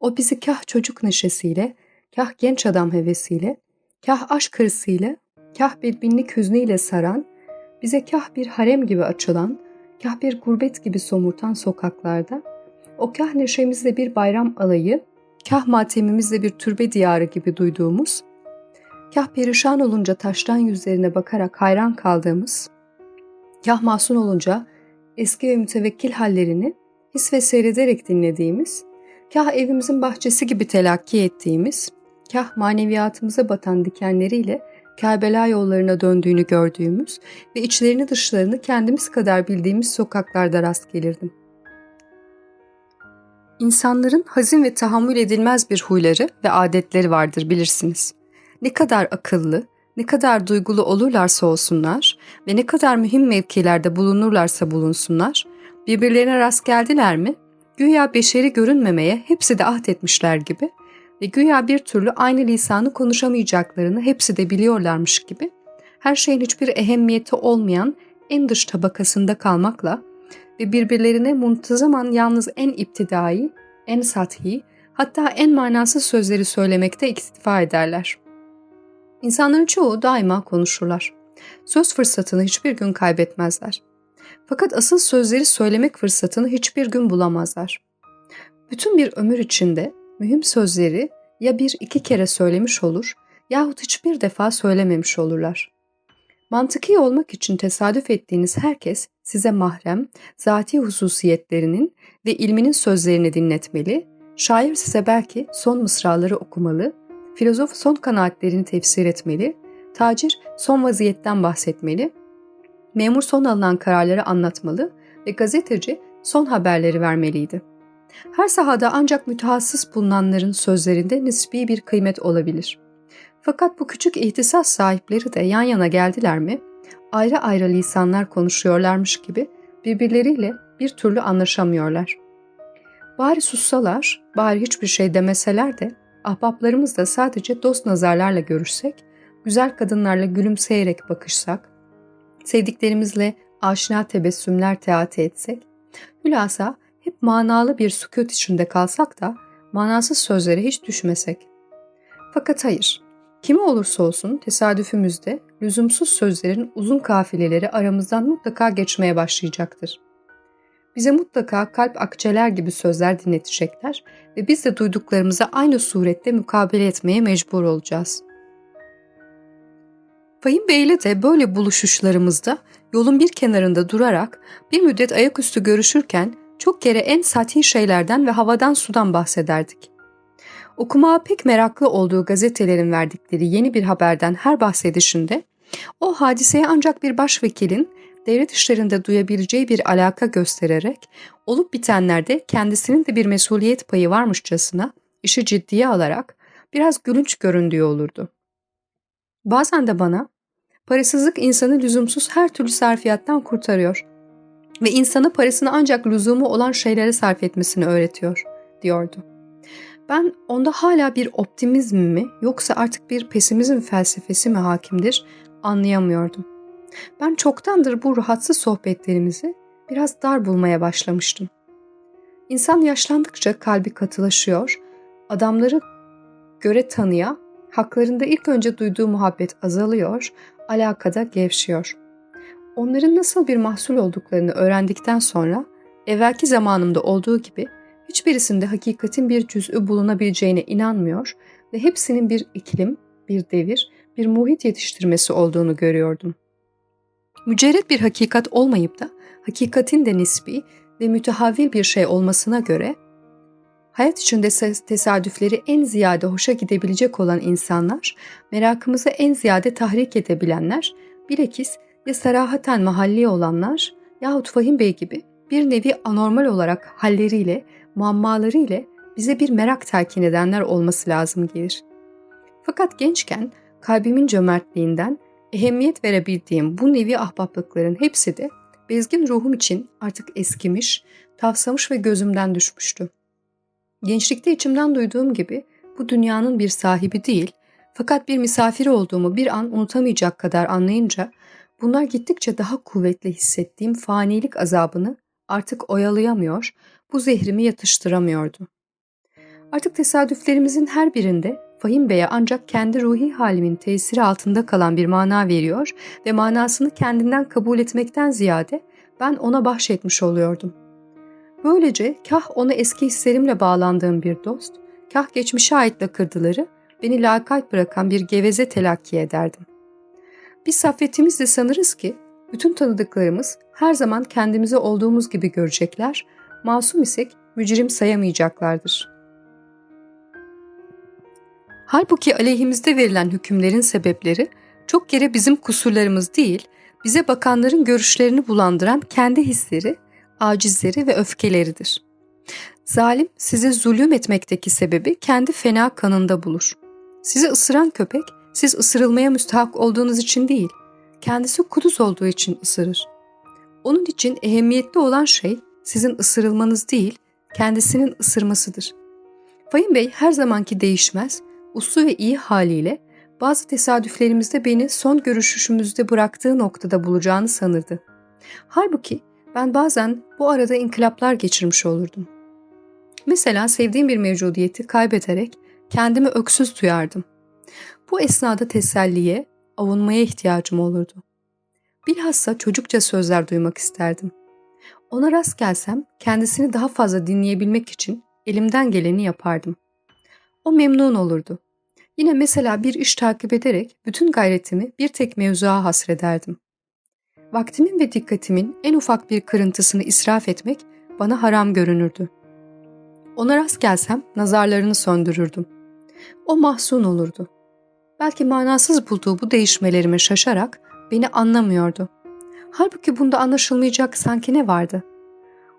o bizi kah çocuk neşesiyle, kah genç adam hevesiyle, kah aşk hırsıyla, kah bir binlik hüznüyle saran, bize kah bir harem gibi açılan, kah bir gurbet gibi somurtan sokaklarda, o kah neşemizle bir bayram alayı, kah matemimizle bir türbe diyarı gibi duyduğumuz, kah perişan olunca taştan yüzlerine bakarak hayran kaldığımız, kah mahzun olunca eski ve mütevekkil hallerini his ve seyrederek dinlediğimiz, kah evimizin bahçesi gibi telakki ettiğimiz, kah maneviyatımıza batan dikenleriyle Kerbela yollarına döndüğünü gördüğümüz ve içlerini dışlarını kendimiz kadar bildiğimiz sokaklarda rast gelirdim. İnsanların hazin ve tahammül edilmez bir huyları ve adetleri vardır bilirsiniz. Ne kadar akıllı, ne kadar duygulu olurlarsa olsunlar ve ne kadar mühim mevkilerde bulunurlarsa bulunsunlar, birbirlerine rast geldiler mi, güya beşeri görünmemeye hepsi de ahd etmişler gibi ve güya bir türlü aynı lisanı konuşamayacaklarını hepsi de biliyorlarmış gibi, her şeyin hiçbir ehemmiyeti olmayan en dış tabakasında kalmakla ve birbirlerine muntazaman yalnız en iptidai, en sathi, hatta en manasız sözleri söylemekte iktifa ederler. İnsanların çoğu daima konuşurlar. Söz fırsatını hiçbir gün kaybetmezler. Fakat asıl sözleri söylemek fırsatını hiçbir gün bulamazlar. Bütün bir ömür içinde mühim sözleri ya bir iki kere söylemiş olur yahut hiçbir defa söylememiş olurlar. Mantıki olmak için tesadüf ettiğiniz herkes size mahrem, zati hususiyetlerinin ve ilminin sözlerini dinletmeli, şair size belki son mısraları okumalı, filozof son kanaatlerini tefsir etmeli, tacir son vaziyetten bahsetmeli, memur son alınan kararları anlatmalı ve gazeteci son haberleri vermeliydi. Her sahada ancak mütehassıs bulunanların sözlerinde nispi bir kıymet olabilir. Fakat bu küçük ihtisas sahipleri de yan yana geldiler mi, ayrı ayrı lisanlar konuşuyorlarmış gibi birbirleriyle bir türlü anlaşamıyorlar. Bari sussalar, bari hiçbir şey demeseler de ahbaplarımızla sadece dost nazarlarla görüşsek, güzel kadınlarla gülümseyerek bakışsak, sevdiklerimizle aşina tebessümler teati etsek, hülasa hep manalı bir sükut içinde kalsak da manasız sözlere hiç düşmesek. Fakat hayır, kimi olursa olsun tesadüfümüzde lüzumsuz sözlerin uzun kafileleri aramızdan mutlaka geçmeye başlayacaktır. Bize mutlaka kalp akçeler gibi sözler dinletecekler ve biz de duyduklarımıza aynı surette mukabele etmeye mecbur olacağız. Fahim Bey'le de böyle buluşuşlarımızda yolun bir kenarında durarak bir müddet ayaküstü görüşürken çok kere en satin şeylerden ve havadan sudan bahsederdik. Okumaya pek meraklı olduğu gazetelerin verdikleri yeni bir haberden her bahsedişinde o hadiseye ancak bir başvekilin devlet işlerinde duyabileceği bir alaka göstererek olup bitenlerde kendisinin de bir mesuliyet payı varmışçasına işi ciddiye alarak biraz gülünç göründüğü olurdu. Bazen de bana parasızlık insanı lüzumsuz her türlü sarfiyattan kurtarıyor ve insana parasını ancak lüzumu olan şeylere sarf etmesini öğretiyor, diyordu. Ben onda hala bir optimizm mi yoksa artık bir pesimizm felsefesi mi hakimdir anlayamıyordum. Ben çoktandır bu rahatsız sohbetlerimizi biraz dar bulmaya başlamıştım. İnsan yaşlandıkça kalbi katılaşıyor, adamları göre tanıya, haklarında ilk önce duyduğu muhabbet azalıyor, alakada gevşiyor. Onların nasıl bir mahsul olduklarını öğrendikten sonra evvelki zamanımda olduğu gibi hiçbirisinde hakikatin bir cüz'ü bulunabileceğine inanmıyor ve hepsinin bir iklim, bir devir, bir muhit yetiştirmesi olduğunu görüyordum. Mücerret bir hakikat olmayıp da hakikatin de nispi ve mütehavvil bir şey olmasına göre hayat içinde tesadüfleri en ziyade hoşa gidebilecek olan insanlar, merakımızı en ziyade tahrik edebilenler, bilakis ya serahaten mahalli olanlar yahut Fahim Bey gibi bir nevi anormal olarak halleriyle, muammalarıyla bize bir merak telkin edenler olması lazım gelir. Fakat gençken kalbimin cömertliğinden ehemmiyet verebildiğim bu nevi ahbaplıkların hepsi de bezgin ruhum için artık eskimiş, tavsamış ve gözümden düşmüştü. Gençlikte içimden duyduğum gibi bu dünyanın bir sahibi değil, fakat bir misafir olduğumu bir an unutamayacak kadar anlayınca bunlar gittikçe daha kuvvetli hissettiğim fanilik azabını artık oyalayamıyor, bu zehrimi yatıştıramıyordu. Artık tesadüflerimizin her birinde Fahim Bey'e ancak kendi ruhi halimin tesiri altında kalan bir mana veriyor ve manasını kendinden kabul etmekten ziyade ben ona bahşetmiş oluyordum. Böylece kah ona eski hislerimle bağlandığım bir dost, kah geçmişe ait lakırdıları beni lakayt bırakan bir geveze telakki ederdim. Biz saffetimizle sanırız ki bütün tanıdıklarımız her zaman kendimizi olduğumuz gibi görecekler, masum isek mücrim sayamayacaklardır. Halbuki aleyhimizde verilen hükümlerin sebepleri çok kere bizim kusurlarımız değil, bize bakanların görüşlerini bulandıran kendi hisleri, acizleri ve öfkeleridir. Zalim size zulüm etmekteki sebebi kendi fena kanında bulur. Sizi ısıran köpek, siz ısırılmaya müstahak olduğunuz için değil, kendisi kuduz olduğu için ısırır. Onun için ehemmiyetli olan şey sizin ısırılmanız değil, kendisinin ısırmasıdır. Fahim Bey her zamanki değişmez, uslu ve iyi haliyle bazı tesadüflerimizde beni son görüşüşümüzde bıraktığı noktada bulacağını sanırdı. Halbuki ben bazen bu arada inkılaplar geçirmiş olurdum. Mesela sevdiğim bir mevcudiyeti kaybederek kendimi öksüz duyardım. Bu esnada teselliye, avunmaya ihtiyacım olurdu. Bilhassa çocukça sözler duymak isterdim. Ona rast gelsem kendisini daha fazla dinleyebilmek için elimden geleni yapardım. O memnun olurdu. Yine mesela bir iş takip ederek bütün gayretimi bir tek mevzuğa hasrederdim. Vaktimin ve dikkatimin en ufak bir kırıntısını israf etmek bana haram görünürdü. Ona rast gelsem nazarlarını söndürürdüm. O mahzun olurdu. Belki manasız bulduğu bu değişmelerime şaşarak beni anlamıyordu. Halbuki bunda anlaşılmayacak sanki ne vardı?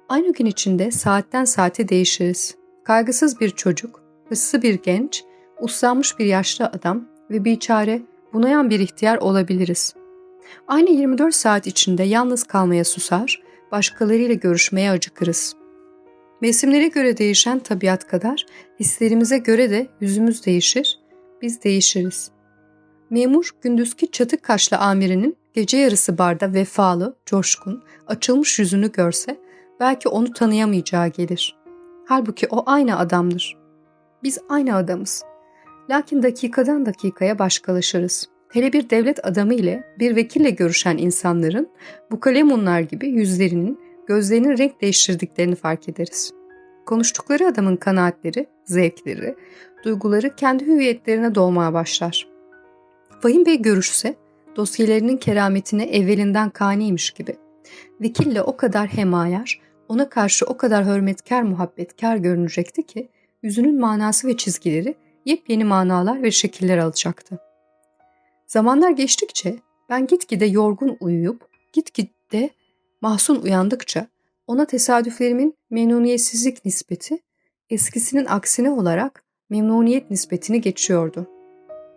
Aynı gün içinde saatten saate değişiriz. Kaygısız bir çocuk, hırslı bir genç, uslanmış bir yaşlı adam ve biçare, bunayan bir ihtiyar olabiliriz. Aynı 24 saat içinde yalnız kalmaya susar, başkalarıyla görüşmeye acıkırız. Mevsimlere göre değişen tabiat kadar hislerimize göre de yüzümüz değişir, biz değişiriz. Memur gündüzki çatık kaşlı amirinin gece yarısı barda vefalı, coşkun, açılmış yüzünü görse belki onu tanıyamayacağı gelir. Halbuki o aynı adamdır. Biz aynı adamız. Lakin dakikadan dakikaya başkalaşırız. Hele bir devlet adamı ile bir vekille görüşen insanların bu kalemunlar gibi yüzlerinin, gözlerinin renk değiştirdiklerini fark ederiz. Konuştukları adamın kanaatleri, zevkleri, duyguları kendi hüviyetlerine dolmaya başlar. Fahim Bey görüşse dosyalarının kerametine evvelinden kaniymiş gibi. Vekille o kadar hemayar, ona karşı o kadar hürmetkar muhabbetkar görünecekti ki yüzünün manası ve çizgileri yepyeni manalar ve şekiller alacaktı. Zamanlar geçtikçe ben gitgide yorgun uyuyup gitgide mahzun uyandıkça ona tesadüflerimin memnuniyetsizlik nispeti eskisinin aksine olarak memnuniyet nispetini geçiyordu.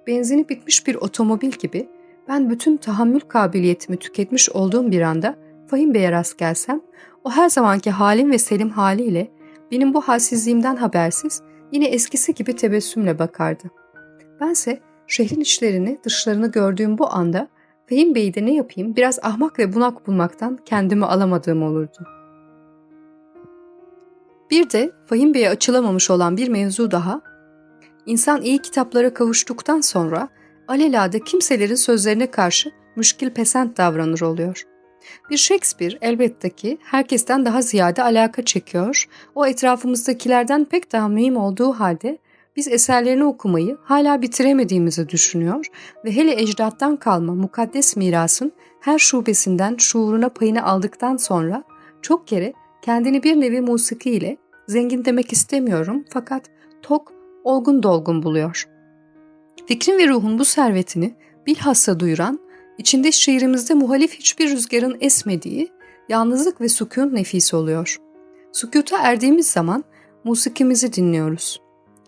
Benzini bitmiş bir otomobil gibi ben bütün tahammül kabiliyetimi tüketmiş olduğum bir anda Fahim Bey'e rast gelsem o her zamanki halim ve selim haliyle benim bu halsizliğimden habersiz yine eskisi gibi tebessümle bakardı. Bense şehrin içlerini dışlarını gördüğüm bu anda Fehim Bey'i de ne yapayım biraz ahmak ve bunak bulmaktan kendimi alamadığım olurdu. Bir de Fahim Bey'e açılamamış olan bir mevzu daha, İnsan iyi kitaplara kavuştuktan sonra alelade kimselerin sözlerine karşı müşkil pesent davranır oluyor. Bir Shakespeare elbette ki herkesten daha ziyade alaka çekiyor, o etrafımızdakilerden pek daha mühim olduğu halde biz eserlerini okumayı hala bitiremediğimizi düşünüyor ve hele ecdattan kalma mukaddes mirasın her şubesinden şuuruna payını aldıktan sonra çok kere kendini bir nevi musiki ile zengin demek istemiyorum fakat tok, olgun dolgun buluyor. Fikrin ve ruhun bu servetini bilhassa duyuran İçinde şiirimizde muhalif hiçbir rüzgarın esmediği, yalnızlık ve sükun nefis oluyor. Sükuta erdiğimiz zaman musikimizi dinliyoruz.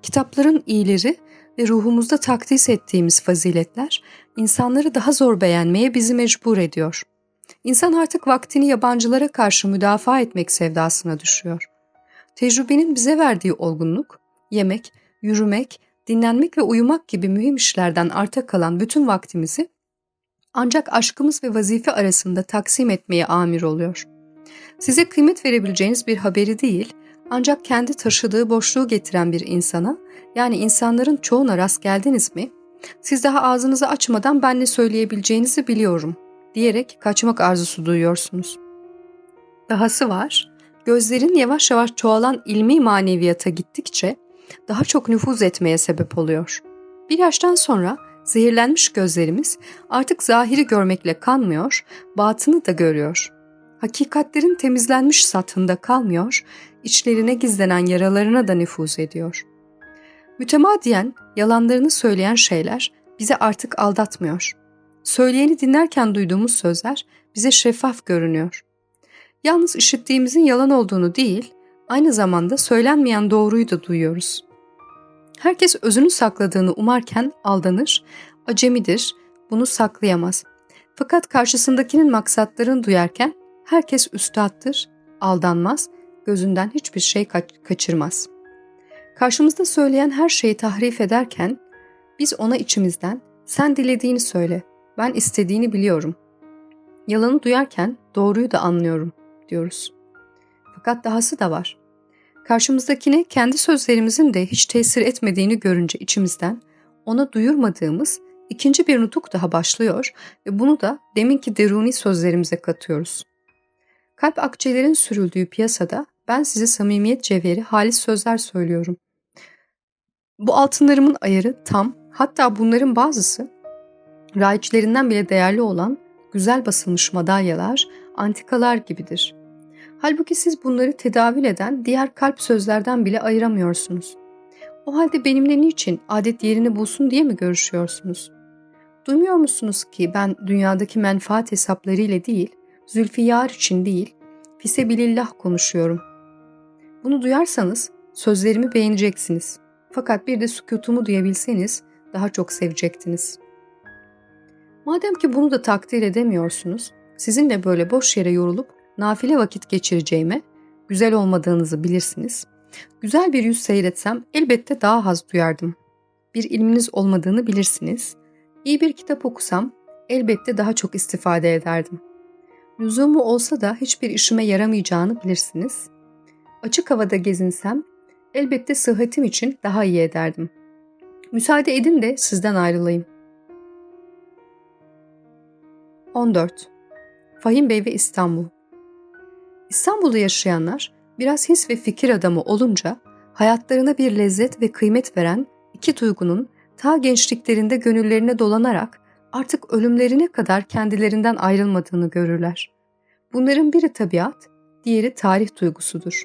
Kitapların iyileri ve ruhumuzda takdis ettiğimiz faziletler insanları daha zor beğenmeye bizi mecbur ediyor. İnsan artık vaktini yabancılara karşı müdafaa etmek sevdasına düşüyor. Tecrübenin bize verdiği olgunluk, yemek, yürümek, dinlenmek ve uyumak gibi mühim işlerden arta kalan bütün vaktimizi ancak aşkımız ve vazife arasında taksim etmeye amir oluyor. Size kıymet verebileceğiniz bir haberi değil, ancak kendi taşıdığı boşluğu getiren bir insana, yani insanların çoğuna rast geldiniz mi? Siz daha ağzınızı açmadan ben ne söyleyebileceğinizi biliyorum, diyerek kaçmak arzusu duyuyorsunuz. Dahası var, gözlerin yavaş yavaş çoğalan ilmi maneviyata gittikçe daha çok nüfuz etmeye sebep oluyor. Bir yaştan sonra zehirlenmiş gözlerimiz artık zahiri görmekle kanmıyor, batını da görüyor. Hakikatlerin temizlenmiş satında kalmıyor, içlerine gizlenen yaralarına da nüfuz ediyor. Mütemadiyen yalanlarını söyleyen şeyler bize artık aldatmıyor. Söyleyeni dinlerken duyduğumuz sözler bize şeffaf görünüyor. Yalnız işittiğimizin yalan olduğunu değil, aynı zamanda söylenmeyen doğruyu da duyuyoruz. Herkes özünü sakladığını umarken aldanır, acemidir, bunu saklayamaz. Fakat karşısındakinin maksatlarını duyarken herkes üstattır, aldanmaz, gözünden hiçbir şey kaçırmaz. Karşımızda söyleyen her şeyi tahrif ederken biz ona içimizden sen dilediğini söyle, ben istediğini biliyorum. Yalanı duyarken doğruyu da anlıyorum diyoruz. Fakat dahası da var. Karşımızdakine kendi sözlerimizin de hiç tesir etmediğini görünce içimizden ona duyurmadığımız ikinci bir nutuk daha başlıyor ve bunu da deminki deruni sözlerimize katıyoruz. Kalp akçelerin sürüldüğü piyasada ben size samimiyet cevheri halis sözler söylüyorum. Bu altınlarımın ayarı tam, hatta bunların bazısı raiçlerinden bile değerli olan güzel basılmış madalyalar, antikalar gibidir. Halbuki siz bunları tedavül eden diğer kalp sözlerden bile ayıramıyorsunuz. O halde benimle niçin adet yerini bulsun diye mi görüşüyorsunuz? Duymuyor musunuz ki ben dünyadaki menfaat hesaplarıyla değil, Zülfiyar için değil, fisebilillah konuşuyorum. Bunu duyarsanız sözlerimi beğeneceksiniz. Fakat bir de sükutumu duyabilseniz daha çok sevecektiniz. Madem ki bunu da takdir edemiyorsunuz, sizinle böyle boş yere yorulup nafile vakit geçireceğime, güzel olmadığınızı bilirsiniz. Güzel bir yüz seyretsem elbette daha haz duyardım. Bir ilminiz olmadığını bilirsiniz. İyi bir kitap okusam elbette daha çok istifade ederdim. Lüzumu olsa da hiçbir işime yaramayacağını bilirsiniz. Açık havada gezinsem elbette sıhhatim için daha iyi ederdim. Müsaade edin de sizden ayrılayım. 14. Fahim Bey ve İstanbul İstanbul'da yaşayanlar biraz his ve fikir adamı olunca hayatlarına bir lezzet ve kıymet veren iki duygunun ta gençliklerinde gönüllerine dolanarak artık ölümlerine kadar kendilerinden ayrılmadığını görürler. Bunların biri tabiat, diğeri tarih duygusudur.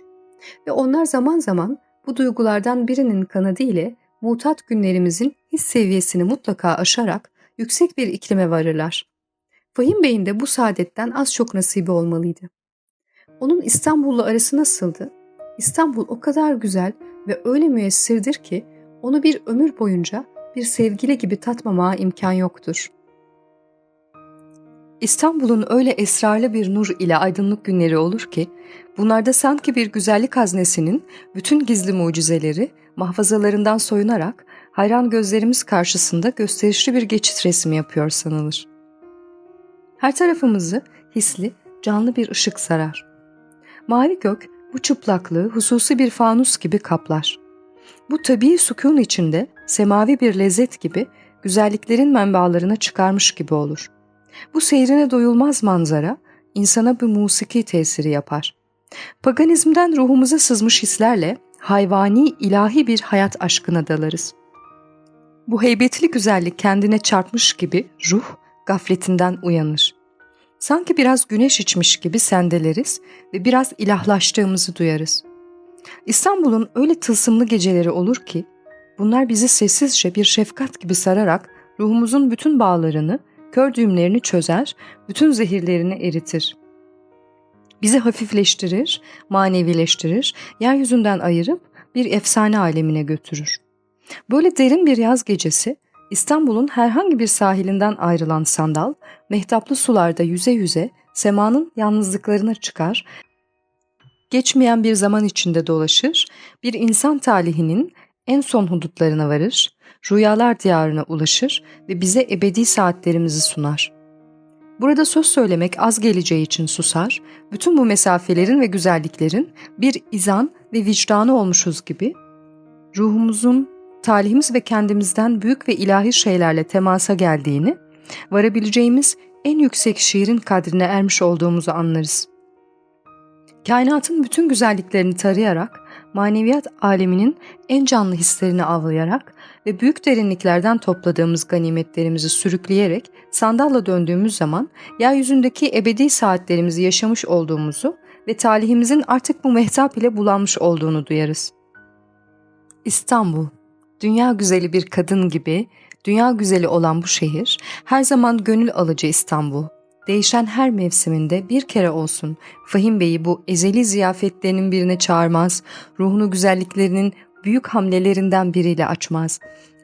Ve onlar zaman zaman bu duygulardan birinin kanadı ile mutat günlerimizin his seviyesini mutlaka aşarak yüksek bir iklime varırlar. Fahim Bey'in de bu saadetten az çok nasibi olmalıydı. Onun İstanbul'la arası nasıldı? İstanbul o kadar güzel ve öyle müessirdir ki onu bir ömür boyunca bir sevgili gibi tatmamaya imkan yoktur. İstanbul'un öyle esrarlı bir nur ile aydınlık günleri olur ki, bunlarda sanki bir güzellik haznesinin bütün gizli mucizeleri mahfazalarından soyunarak hayran gözlerimiz karşısında gösterişli bir geçit resmi yapıyor sanılır. Her tarafımızı hisli, canlı bir ışık sarar. Mavi gök bu çıplaklığı hususi bir fanus gibi kaplar. Bu tabii sükun içinde semavi bir lezzet gibi güzelliklerin menbaalarına çıkarmış gibi olur. Bu seyrine doyulmaz manzara insana bir musiki tesiri yapar. Paganizmden ruhumuza sızmış hislerle hayvani ilahi bir hayat aşkına dalarız. Bu heybetli güzellik kendine çarpmış gibi ruh gafletinden uyanır. Sanki biraz güneş içmiş gibi sendeleriz ve biraz ilahlaştığımızı duyarız. İstanbul'un öyle tılsımlı geceleri olur ki bunlar bizi sessizce bir şefkat gibi sararak ruhumuzun bütün bağlarını kör düğümlerini çözer, bütün zehirlerini eritir. Bizi hafifleştirir, manevileştirir, yeryüzünden ayırıp bir efsane alemine götürür. Böyle derin bir yaz gecesi İstanbul'un herhangi bir sahilinden ayrılan sandal, mehtaplı sularda yüze yüze semanın yalnızlıklarına çıkar, geçmeyen bir zaman içinde dolaşır, bir insan talihinin en son hudutlarına varır, rüyalar diyarına ulaşır ve bize ebedi saatlerimizi sunar. Burada söz söylemek az geleceği için susar, bütün bu mesafelerin ve güzelliklerin bir izan ve vicdanı olmuşuz gibi, ruhumuzun, talihimiz ve kendimizden büyük ve ilahi şeylerle temasa geldiğini, varabileceğimiz en yüksek şiirin kadrine ermiş olduğumuzu anlarız. Kainatın bütün güzelliklerini tarayarak, maneviyat aleminin en canlı hislerini avlayarak ve büyük derinliklerden topladığımız ganimetlerimizi sürükleyerek sandalla döndüğümüz zaman yeryüzündeki ebedi saatlerimizi yaşamış olduğumuzu ve talihimizin artık bu mehtap ile bulanmış olduğunu duyarız. İstanbul, dünya güzeli bir kadın gibi, dünya güzeli olan bu şehir, her zaman gönül alıcı İstanbul. Değişen her mevsiminde bir kere olsun Fahim Bey'i bu ezeli ziyafetlerinin birine çağırmaz, ruhunu güzelliklerinin büyük hamlelerinden biriyle açmaz,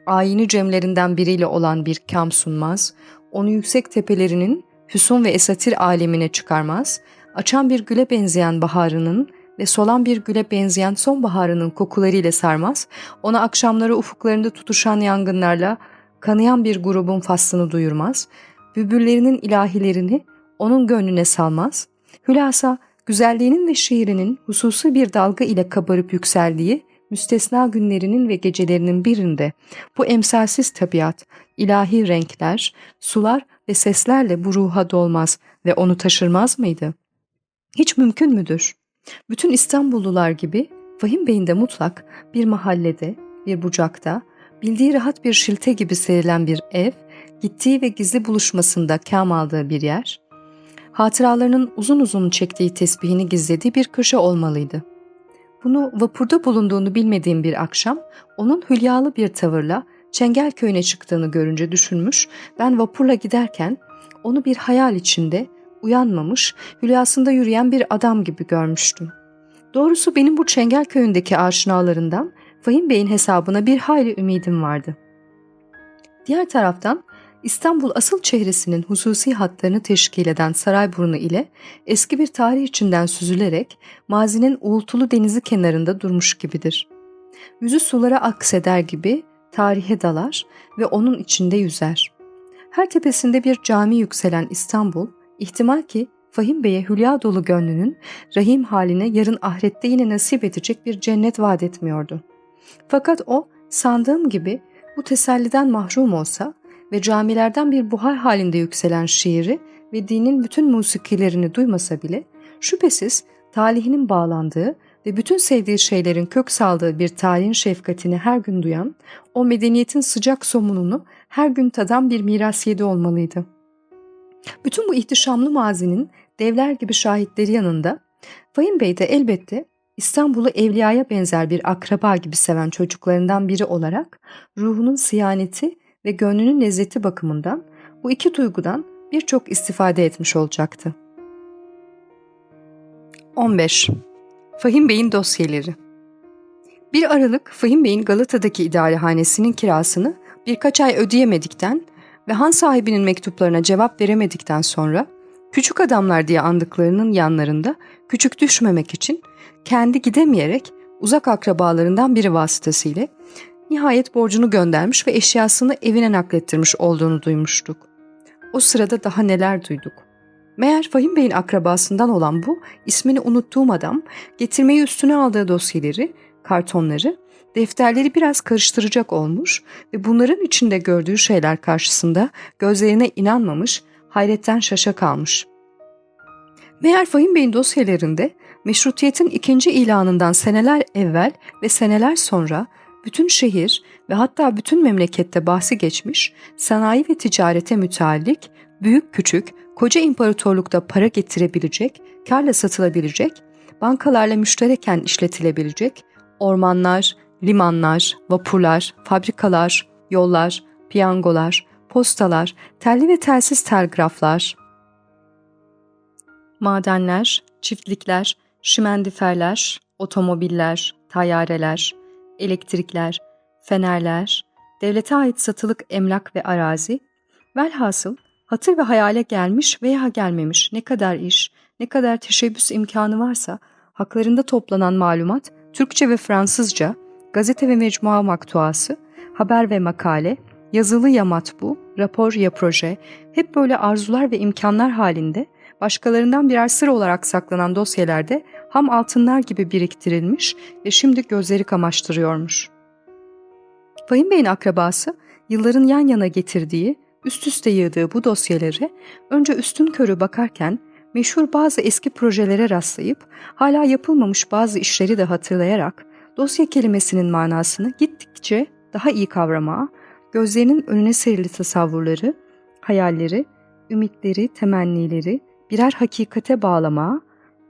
ayini cemlerinden biriyle olan bir kam sunmaz, onu yüksek tepelerinin hüsun ve esatir alemine çıkarmaz, açan bir güle benzeyen baharının ve solan bir güle benzeyen sonbaharının kokularıyla sarmaz, ona akşamları ufuklarında tutuşan yangınlarla kanayan bir grubun faslını duyurmaz, bülbüllerinin ilahilerini onun gönlüne salmaz, hülasa güzelliğinin ve şiirinin hususi bir dalga ile kabarıp yükseldiği müstesna günlerinin ve gecelerinin birinde bu emsalsiz tabiat, ilahi renkler, sular ve seslerle bu ruha dolmaz ve onu taşırmaz mıydı? Hiç mümkün müdür? Bütün İstanbullular gibi Fahim Bey'in de mutlak bir mahallede, bir bucakta, bildiği rahat bir şilte gibi serilen bir ev, gittiği ve gizli buluşmasında kam aldığı bir yer, hatıralarının uzun uzun çektiği tesbihini gizlediği bir köşe olmalıydı. Bunu vapurda bulunduğunu bilmediğim bir akşam onun hülyalı bir tavırla Çengelköy'üne çıktığını görünce düşünmüş, ben vapurla giderken onu bir hayal içinde uyanmamış, hülyasında yürüyen bir adam gibi görmüştüm. Doğrusu benim bu Çengelköy'ündeki aşinalarından Fahim Bey'in hesabına bir hayli ümidim vardı. Diğer taraftan İstanbul asıl çehresinin hususi hatlarını teşkil eden Sarayburnu ile eski bir tarih içinden süzülerek mazinin uğultulu denizi kenarında durmuş gibidir. Yüzü sulara akseder gibi tarihe dalar ve onun içinde yüzer. Her tepesinde bir cami yükselen İstanbul, ihtimal ki Fahim Bey'e hülya dolu gönlünün rahim haline yarın ahirette yine nasip edecek bir cennet vaat etmiyordu. Fakat o sandığım gibi bu teselliden mahrum olsa ve camilerden bir buhar halinde yükselen şiiri ve dinin bütün musikilerini duymasa bile şüphesiz talihinin bağlandığı ve bütün sevdiği şeylerin kök saldığı bir tarihin şefkatini her gün duyan, o medeniyetin sıcak somununu her gün tadan bir miras yedi olmalıydı. Bütün bu ihtişamlı mazinin devler gibi şahitleri yanında Fahim Bey de elbette İstanbul'u evliyaya benzer bir akraba gibi seven çocuklarından biri olarak ruhunun siyaneti ve gönlünün lezzeti bakımından bu iki duygudan birçok istifade etmiş olacaktı. 15. Fahim Bey'in dosyeleri Bir Aralık Fahim Bey'in Galata'daki idarehanesinin kirasını birkaç ay ödeyemedikten ve han sahibinin mektuplarına cevap veremedikten sonra küçük adamlar diye andıklarının yanlarında küçük düşmemek için kendi gidemeyerek uzak akrabalarından biri vasıtasıyla nihayet borcunu göndermiş ve eşyasını evine naklettirmiş olduğunu duymuştuk. O sırada daha neler duyduk. Meğer Fahim Bey'in akrabasından olan bu, ismini unuttuğum adam, getirmeyi üstüne aldığı dosyaları, kartonları, defterleri biraz karıştıracak olmuş ve bunların içinde gördüğü şeyler karşısında gözlerine inanmamış, hayretten şaşa kalmış. Meğer Fahim Bey'in dosyalarında meşrutiyetin ikinci ilanından seneler evvel ve seneler sonra bütün şehir ve hatta bütün memlekette bahsi geçmiş, sanayi ve ticarete müteallik, büyük küçük, koca imparatorlukta para getirebilecek, karla satılabilecek, bankalarla müştereken işletilebilecek, ormanlar, limanlar, vapurlar, fabrikalar, yollar, piyangolar, postalar, telli ve telsiz telgraflar, madenler, çiftlikler, şimendiferler, otomobiller, tayyareler, elektrikler, fenerler, devlete ait satılık emlak ve arazi, velhasıl hatır ve hayale gelmiş veya gelmemiş ne kadar iş, ne kadar teşebbüs imkanı varsa haklarında toplanan malumat Türkçe ve Fransızca, gazete ve mecmua maktuası, haber ve makale, yazılı ya matbu, rapor ya proje, hep böyle arzular ve imkanlar halinde başkalarından birer sır olarak saklanan dosyalarda ham altınlar gibi biriktirilmiş ve şimdi gözleri kamaştırıyormuş. Fahim Bey'in akrabası yılların yan yana getirdiği, üst üste yığdığı bu dosyaları önce üstün körü bakarken meşhur bazı eski projelere rastlayıp hala yapılmamış bazı işleri de hatırlayarak dosya kelimesinin manasını gittikçe daha iyi kavramaya, gözlerinin önüne serili tasavvurları, hayalleri, ümitleri, temennileri birer hakikate bağlamaya,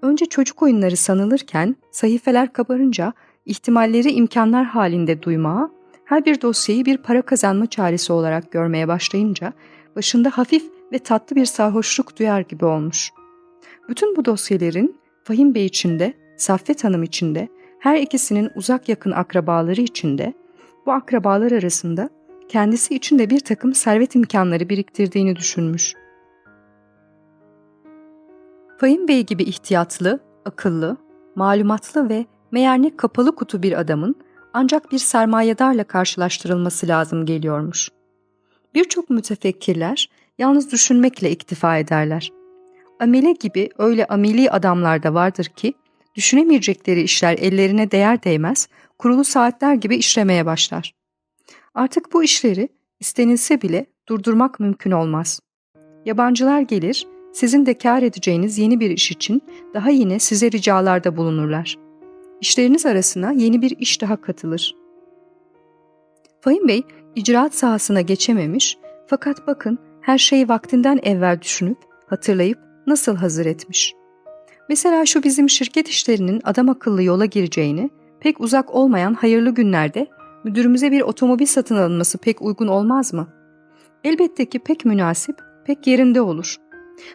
önce çocuk oyunları sanılırken sayfeler kabarınca ihtimalleri imkanlar halinde duymaya, her bir dosyayı bir para kazanma çaresi olarak görmeye başlayınca başında hafif ve tatlı bir sarhoşluk duyar gibi olmuş. Bütün bu dosyaların Fahim Bey içinde, Saffet Hanım içinde, her ikisinin uzak yakın akrabaları içinde, bu akrabalar arasında kendisi için de bir takım servet imkanları biriktirdiğini düşünmüş. Fahim Bey gibi ihtiyatlı, akıllı, malumatlı ve meğer ne kapalı kutu bir adamın ancak bir sermayedarla karşılaştırılması lazım geliyormuş. Birçok mütefekkirler yalnız düşünmekle iktifa ederler. Amele gibi öyle ameli adamlar da vardır ki, düşünemeyecekleri işler ellerine değer değmez, kurulu saatler gibi işlemeye başlar. Artık bu işleri istenilse bile durdurmak mümkün olmaz. Yabancılar gelir, sizin de kar edeceğiniz yeni bir iş için daha yine size ricalarda bulunurlar. İşleriniz arasına yeni bir iş daha katılır. Fahim Bey icraat sahasına geçememiş fakat bakın her şeyi vaktinden evvel düşünüp, hatırlayıp nasıl hazır etmiş. Mesela şu bizim şirket işlerinin adam akıllı yola gireceğini, pek uzak olmayan hayırlı günlerde müdürümüze bir otomobil satın alınması pek uygun olmaz mı? Elbette ki pek münasip, pek yerinde olur.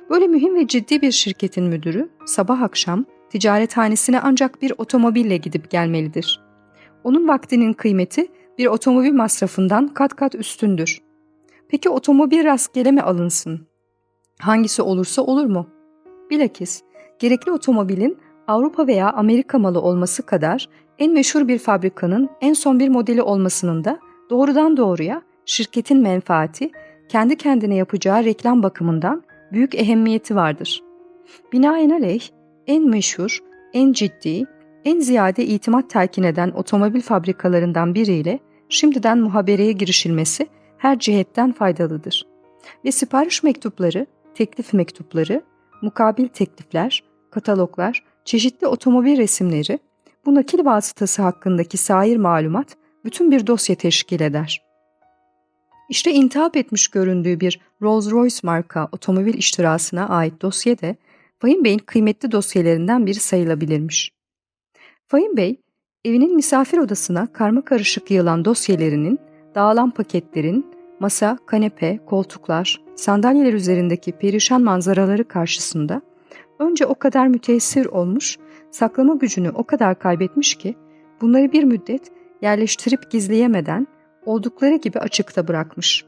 Böyle mühim ve ciddi bir şirketin müdürü sabah akşam ticarethanesine ancak bir otomobille gidip gelmelidir. Onun vaktinin kıymeti bir otomobil masrafından kat kat üstündür. Peki otomobil rastgele mi alınsın? Hangisi olursa olur mu? Bilakis gerekli otomobilin Avrupa veya Amerika malı olması kadar en meşhur bir fabrikanın en son bir modeli olmasının da doğrudan doğruya şirketin menfaati, kendi kendine yapacağı reklam bakımından büyük ehemmiyeti vardır. Binaenaleyh en meşhur, en ciddi, en ziyade itimat telkin eden otomobil fabrikalarından biriyle şimdiden muhabereye girişilmesi her cihetten faydalıdır. Ve sipariş mektupları, teklif mektupları, mukabil teklifler, kataloglar, çeşitli otomobil resimleri, bu nakil vasıtası hakkındaki sair malumat bütün bir dosya teşkil eder. İşte intihap etmiş göründüğü bir Rolls-Royce marka otomobil iştirasına ait dosya da Fahim Bey'in kıymetli dosyalarından biri sayılabilirmiş. Fahim Bey, evinin misafir odasına karma karışık yığılan dosyalarının, dağılan paketlerin, masa, kanepe, koltuklar, sandalyeler üzerindeki perişan manzaraları karşısında önce o kadar müteessir olmuş, saklama gücünü o kadar kaybetmiş ki bunları bir müddet yerleştirip gizleyemeden oldukları gibi açıkta bırakmış.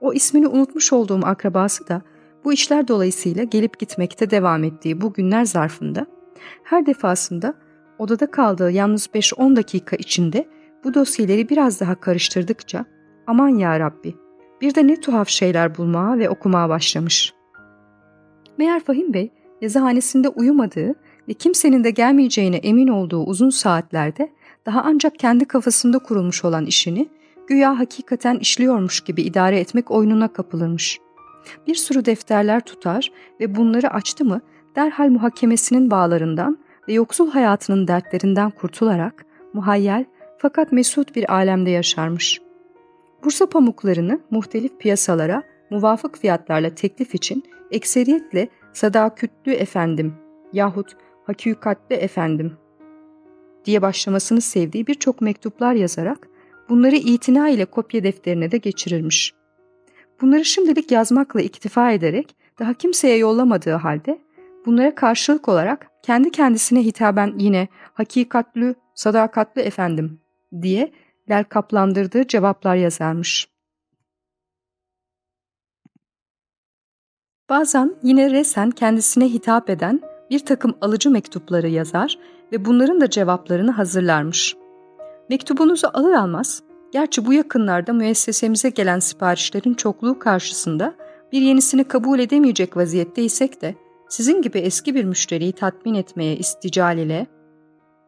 O ismini unutmuş olduğum akrabası da bu işler dolayısıyla gelip gitmekte devam ettiği bu günler zarfında her defasında odada kaldığı yalnız 5-10 dakika içinde bu dosyaları biraz daha karıştırdıkça aman ya Rabbi bir de ne tuhaf şeyler bulmaya ve okumaya başlamış. Meğer Fahim Bey yazıhanesinde uyumadığı ve kimsenin de gelmeyeceğine emin olduğu uzun saatlerde daha ancak kendi kafasında kurulmuş olan işini güya hakikaten işliyormuş gibi idare etmek oyununa kapılırmış. Bir sürü defterler tutar ve bunları açtı mı derhal muhakemesinin bağlarından ve yoksul hayatının dertlerinden kurtularak muhayyel fakat mesut bir alemde yaşarmış. Bursa pamuklarını muhtelif piyasalara muvafık fiyatlarla teklif için ekseriyetle sadakütlü efendim yahut hakikatli efendim diye başlamasını sevdiği birçok mektuplar yazarak bunları itina ile kopya defterine de geçirirmiş. Bunları şimdilik yazmakla iktifa ederek daha kimseye yollamadığı halde bunlara karşılık olarak kendi kendisine hitaben yine hakikatlı, sadakatli efendim diye lelkaplandırdığı cevaplar yazarmış. Bazen yine resen kendisine hitap eden bir takım alıcı mektupları yazar ve bunların da cevaplarını hazırlarmış. Mektubunuzu alır almaz, gerçi bu yakınlarda müessesemize gelen siparişlerin çokluğu karşısında bir yenisini kabul edemeyecek vaziyetteysek de sizin gibi eski bir müşteriyi tatmin etmeye istical ile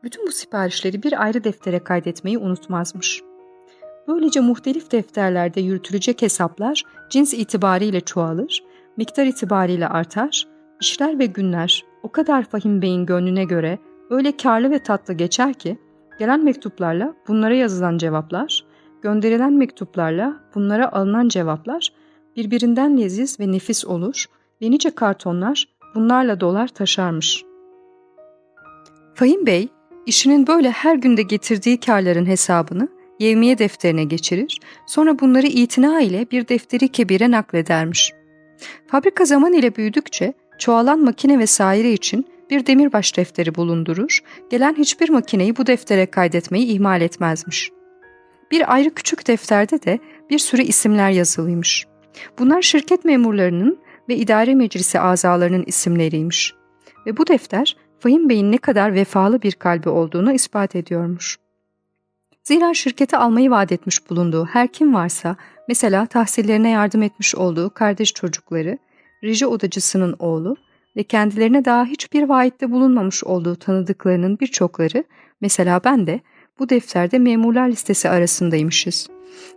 bütün bu siparişleri bir ayrı deftere kaydetmeyi unutmazmış. Böylece muhtelif defterlerde yürütülecek hesaplar cins itibariyle çoğalır, miktar itibariyle artar, işler ve günler o kadar Fahim Bey'in gönlüne göre öyle karlı ve tatlı geçer ki, gelen mektuplarla bunlara yazılan cevaplar, gönderilen mektuplarla bunlara alınan cevaplar birbirinden leziz ve nefis olur ve nice kartonlar bunlarla dolar taşarmış. Fahim Bey, işinin böyle her günde getirdiği karların hesabını yevmiye defterine geçirir, sonra bunları itina ile bir defteri kebire nakledermiş. Fabrika zaman ile büyüdükçe çoğalan makine vesaire için bir demirbaş defteri bulundurur, gelen hiçbir makineyi bu deftere kaydetmeyi ihmal etmezmiş. Bir ayrı küçük defterde de bir sürü isimler yazılıymış. Bunlar şirket memurlarının ve idare meclisi azalarının isimleriymiş. Ve bu defter Fahim Bey'in ne kadar vefalı bir kalbi olduğunu ispat ediyormuş. Zira şirketi almayı vaat etmiş bulunduğu her kim varsa, mesela tahsillerine yardım etmiş olduğu kardeş çocukları, reji odacısının oğlu ve kendilerine daha hiçbir vaatte bulunmamış olduğu tanıdıklarının birçokları, mesela ben de bu defterde memurlar listesi arasındaymışız.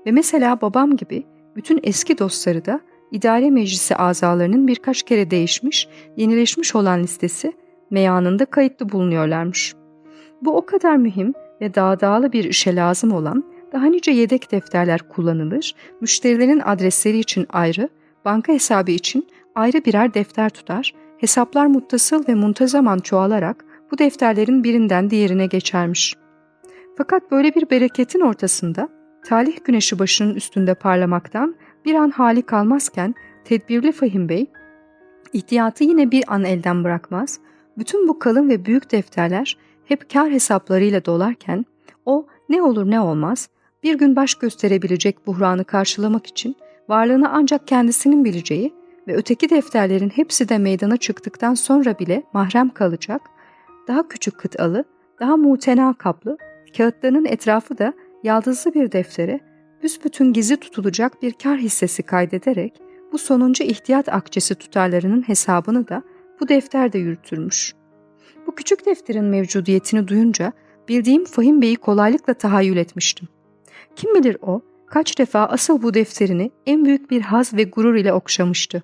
Ve mesela babam gibi bütün eski dostları da idare meclisi azalarının birkaç kere değişmiş, yenileşmiş olan listesi meyanında kayıtlı bulunuyorlarmış. Bu o kadar mühim ve dağdağlı bir işe lazım olan daha nice yedek defterler kullanılır, müşterilerin adresleri için ayrı, banka hesabı için ayrı birer defter tutar, hesaplar muttasıl ve muntazaman çoğalarak bu defterlerin birinden diğerine geçermiş. Fakat böyle bir bereketin ortasında talih güneşi başının üstünde parlamaktan bir an hali kalmazken tedbirli Fahim Bey, ihtiyatı yine bir an elden bırakmaz, bütün bu kalın ve büyük defterler hep kar hesaplarıyla dolarken o ne olur ne olmaz bir gün baş gösterebilecek buhranı karşılamak için varlığını ancak kendisinin bileceği ve öteki defterlerin hepsi de meydana çıktıktan sonra bile mahrem kalacak, daha küçük kıtalı, daha mutena kaplı, kağıtlarının etrafı da yaldızlı bir deftere büsbütün gizli tutulacak bir kar hissesi kaydederek bu sonuncu ihtiyat akçesi tutarlarının hesabını da bu defterde yürütülmüş. Bu küçük defterin mevcudiyetini duyunca bildiğim Fahim Bey'i kolaylıkla tahayyül etmiştim. Kim bilir o, kaç defa asıl bu defterini en büyük bir haz ve gurur ile okşamıştı.